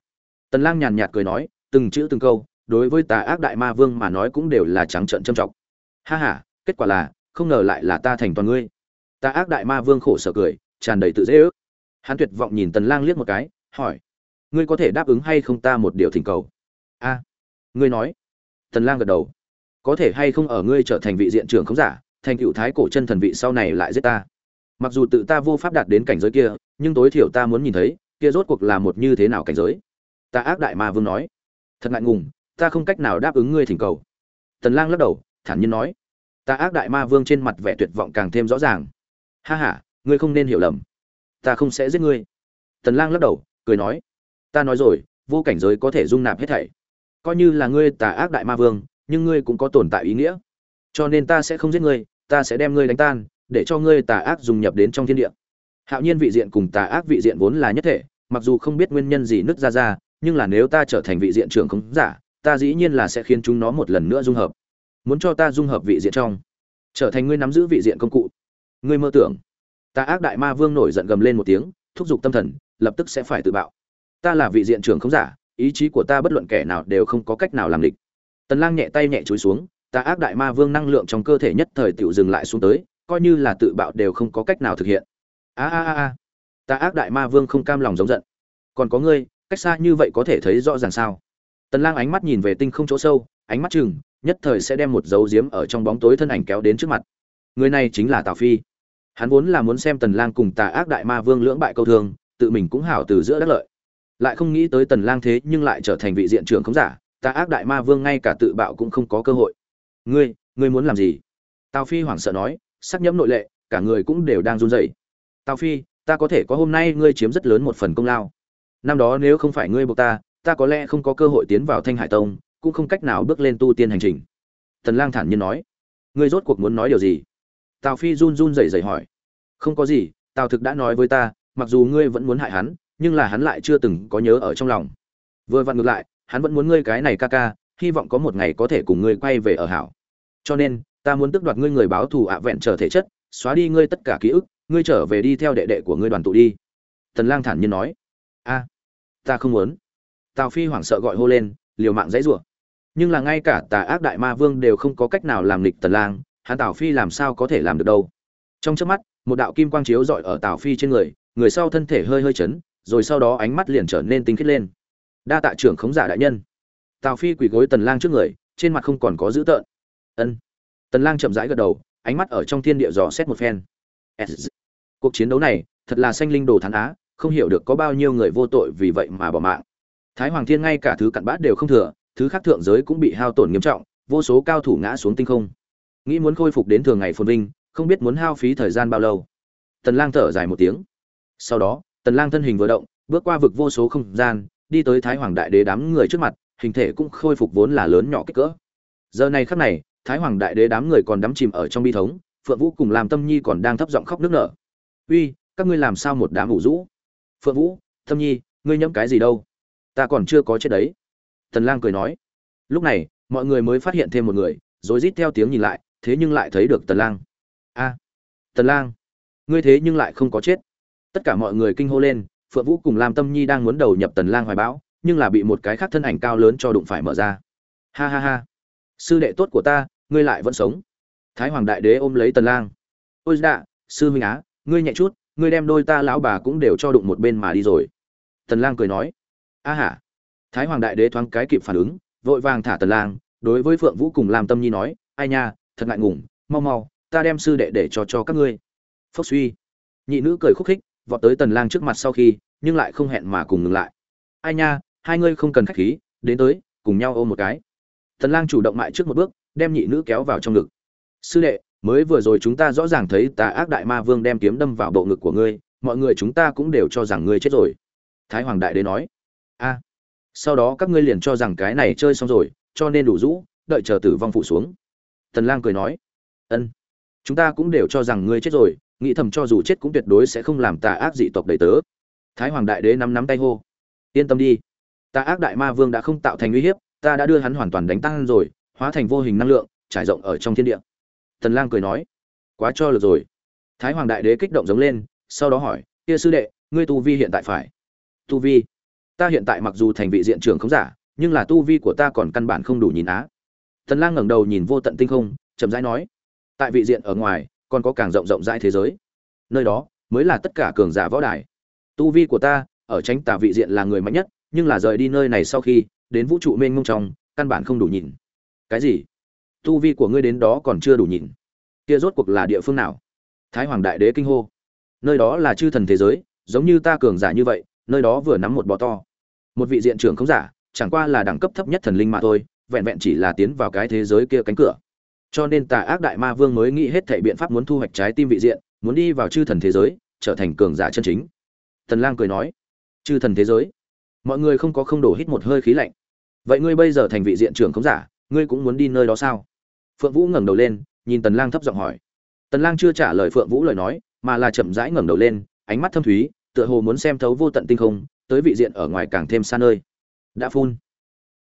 A: Tần lang nhàn nhạt cười nói, từng chữ từng câu đối với tà ác đại ma vương mà nói cũng đều là trắng trợn châm trọng ha ha, kết quả là, không ngờ lại là ta thành toàn ngươi. Tà ác đại ma vương khổ sở cười, tràn đầy tự dễ ước. Hắn tuyệt vọng nhìn tần lang liếc một cái, hỏi, ngươi có thể đáp ứng hay không ta một điều thỉnh cầu? A, ngươi nói. Tần lang gật đầu. Có thể hay không ở ngươi trở thành vị diện trưởng không giả, thành cựu thái cổ chân thần vị sau này lại giết ta? Mặc dù tự ta vô pháp đạt đến cảnh giới kia, nhưng tối thiểu ta muốn nhìn thấy, kia rốt cuộc là một như thế nào cảnh giới? Ta ác đại ma vương nói. Thật ngại ngùng ta không cách nào đáp ứng ngươi thỉnh cầu. Tần lang lắc đầu, thản nhiên nói. Ta ác đại ma vương trên mặt vẻ tuyệt vọng càng thêm rõ ràng. Ha ha, ngươi không nên hiểu lầm. Ta không sẽ giết ngươi. Tần lang lắc đầu, cười nói. Ta nói rồi, vô cảnh giới có thể dung nạp hết thảy. Coi như là ngươi tà ác đại ma vương, nhưng ngươi cũng có tồn tại ý nghĩa. Cho nên ta sẽ không giết ngươi, ta sẽ đem ngươi đánh tan, để cho ngươi tà ác dùng nhập đến trong thiên địa. Hạo nhiên vị diện cùng tà ác vị diện vốn là nhất thể, mặc dù không biết nguyên nhân gì nứt ra ra, nhưng là nếu ta trở thành vị diện trưởng không giả ta dĩ nhiên là sẽ khiến chúng nó một lần nữa dung hợp. Muốn cho ta dung hợp vị diện trong, trở thành ngươi nắm giữ vị diện công cụ. Ngươi mơ tưởng. Ta ác đại ma vương nổi giận gầm lên một tiếng, thúc giục tâm thần, lập tức sẽ phải tự bạo. Ta là vị diện trưởng không giả, ý chí của ta bất luận kẻ nào đều không có cách nào làm địch. Tần lang nhẹ tay nhẹ chối xuống, ta ác đại ma vương năng lượng trong cơ thể nhất thời tiểu dừng lại xuống tới, coi như là tự bạo đều không có cách nào thực hiện. A a a a. Ta ác đại ma vương không cam lòng giống giận. Còn có ngươi, cách xa như vậy có thể thấy rõ ràng sao? Tần lang ánh mắt nhìn về tinh không chỗ sâu, ánh mắt chừng, nhất thời sẽ đem một dấu diếm ở trong bóng tối thân ảnh kéo đến trước mặt. Người này chính là tào phi. Hắn vốn là muốn xem tần lang cùng tà ác đại ma vương lưỡng bại câu thương tự mình cũng hảo từ giữa đắc lợi. Lại không nghĩ tới tần lang thế nhưng lại trở thành vị diện trưởng không giả, tà ác đại ma vương ngay cả tự bạo cũng không có cơ hội. Ngươi ngươi muốn làm gì? Tào phi hoảng sợ nói, sắc nhẫm nội lệ, cả người cũng đều đang run rẩy. Tào phi, ta có thể có hôm nay ngươi chiếm rất lớn một phần công lao. Năm đó nếu không phải ngươi buộc ta ta có lẽ không có cơ hội tiến vào thanh hải tông, cũng không cách nào bước lên tu tiên hành trình. Tần lang thản nhiên nói. Ngươi rốt cuộc muốn nói điều gì? Tào phi run run rẩy rẩy hỏi. Không có gì, tào thực đã nói với ta, mặc dù ngươi vẫn muốn hại hắn, nhưng là hắn lại chưa từng có nhớ ở trong lòng. Vừa vặn ngược lại, hắn vẫn muốn ngươi cái này ca ca, hy vọng có một ngày có thể cùng ngươi quay về ở hảo. Cho nên, ta muốn tước đoạt ngươi người báo thù ạ vẹn trở thể chất, xóa đi ngươi tất cả ký ức, ngươi trở về đi theo đệ đệ của ngươi đoàn tụ đi. Tần lang thản nhiên nói. A, ta không muốn tào phi hoảng sợ gọi hô lên, liều mạng dãy rủa. Nhưng là ngay cả tà ác đại ma vương đều không có cách nào làm lịch tần lang, hắn tào phi làm sao có thể làm được đâu? Trong chớp mắt, một đạo kim quang chiếu dọi ở tào phi trên người người sau thân thể hơi hơi chấn, rồi sau đó ánh mắt liền trở nên tinh khiết lên. Đa tạ trưởng khống giả đại nhân. Tào phi quỳ gối tần lang trước người, trên mặt không còn có dữ tợn. Ân. Tần lang chậm rãi gật đầu, ánh mắt ở trong thiên địa dò xét một phen. Cuộc chiến đấu này, thật là xanh linh đồ thắng á, không hiểu được có bao nhiêu người vô tội vì vậy mà bỏ mạng thái hoàng thiên ngay cả thứ cặn bát đều không thừa, thứ khác thượng giới cũng bị hao tổn nghiêm trọng, vô số cao thủ ngã xuống tinh không. Nghĩ muốn khôi phục đến thường ngày phồn vinh, không biết muốn hao phí thời gian bao lâu. Tần lang thở dài một tiếng. Sau đó, tần lang thân hình vừa động, bước qua vực vô số không gian, đi tới thái hoàng đại đế đám người trước mặt, hình thể cũng khôi phục vốn là lớn nhỏ kích cỡ. Giờ này khắc này, thái hoàng đại đế đám người còn đắm chìm ở trong bi thống, phượng vũ cùng làm tâm nhi còn đang thấp giọng khóc nước nở. Uy, các ngươi làm sao một đám ủ rũ? Phượng vũ, tâm nhi, ngươi nhẫm cái gì đâu? Ta còn chưa có chết đấy. Tần lang cười nói. Lúc này, mọi người mới phát hiện thêm một người, rồi rít theo tiếng nhìn lại, thế nhưng lại thấy được tần lang. A, tần lang, ngươi thế nhưng lại không có chết. Tất cả mọi người kinh hô lên, phượng vũ cùng lam tâm nhi đang muốn đầu nhập tần lang hoài bão, nhưng là bị một cái khác thân ảnh cao lớn cho đụng phải mở ra. Ha ha ha. Sư đệ tốt của ta, ngươi lại vẫn sống. Thái hoàng đại đế ôm lấy tần lang. Ôi dạ sư huynh á, ngươi nhẹ chút, ngươi đem đôi ta lão bà cũng đều cho đụng một bên mà đi rồi. Tần lang cười nói a hả? Thái hoàng đại đế thoáng cái kịp phản ứng, vội vàng thả tần lang, đối với phượng vũ cùng lam tâm nhi nói, ai nha, thật ngại ngùng, mau mau, ta đem sư đệ để cho cho các ngươi. Phốc suy. Nhị nữ cười khúc khích, vọt tới tần lang trước mặt sau khi, nhưng lại không hẹn mà cùng ngừng lại. Ai nha, hai ngươi không cần khách khí, đến tới, cùng nhau ôm một cái. Tần lang chủ động mại trước một bước, đem nhị nữ kéo vào trong ngực. Sư đệ, mới vừa rồi chúng ta rõ ràng thấy tà ác đại ma vương đem kiếm đâm vào bộ ngực của ngươi, mọi người chúng ta cũng đều cho rằng ngươi chết rồi. Thái hoàng đại đế nói a. Sau đó các ngươi liền cho rằng cái này chơi xong rồi, cho nên đủ rũ, đợi chờ tử vong phụ xuống. Tần lang cười nói. Ân. Chúng ta cũng đều cho rằng ngươi chết rồi, nghĩ thầm cho dù chết cũng tuyệt đối sẽ không làm tà ác dị tộc đầy tớ. Thái hoàng đại đế nắm nắm tay hô. Yên tâm đi. Tà ác đại ma vương đã không tạo thành uy hiếp, ta đã đưa hắn hoàn toàn đánh tăng rồi, hóa thành vô hình năng lượng, trải rộng ở trong thiên địa. Tần lang cười nói. Quá cho lượt rồi. Thái hoàng đại đế kích động giống lên, sau đó hỏi, kia sư đệ, ngươi tu vi hiện tại phải? Tu vi? Ta hiện tại mặc dù thành vị diện trưởng không giả, nhưng là tu vi của ta còn căn bản không đủ nhìn á. Tần lang ngẩng đầu nhìn vô tận tinh không, chậm rãi nói, tại vị diện ở ngoài, còn có càng rộng rộng rãi thế giới. Nơi đó mới là tất cả cường giả võ đài. Tu vi của ta ở tránh tà vị diện là người mạnh nhất, nhưng là rời đi nơi này sau khi, đến vũ trụ mênh mông trong, căn bản không đủ nhìn. Cái gì? Tu vi của ngươi đến đó còn chưa đủ nhìn. Kia rốt cuộc là địa phương nào? Thái hoàng đại đế kinh hô. Nơi đó là chư thần thế giới, giống như ta cường giả như vậy nơi đó vừa nắm một bò to. Một vị diện trưởng không giả, chẳng qua là đẳng cấp thấp nhất thần linh mà thôi, vẹn vẹn chỉ là tiến vào cái thế giới kia cánh cửa. Cho nên tà ác đại ma vương mới nghĩ hết thảy biện pháp muốn thu hoạch trái tim vị diện, muốn đi vào chư thần thế giới, trở thành cường giả chân chính. Tần lang cười nói, chư thần thế giới? Mọi người không có không đổ hít một hơi khí lạnh. Vậy ngươi bây giờ thành vị diện trưởng không giả, ngươi cũng muốn đi nơi đó sao? Phượng vũ ngẩng đầu lên, nhìn tần lang thấp giọng hỏi. Tần lang chưa trả lời phượng vũ lời nói, mà là chậm rãi ngẩng đầu lên, ánh mắt thâm thúy tựa hồ muốn xem thấu vô tận tinh không, tới vị diện ở ngoài càng thêm xa nơi. Đã phun.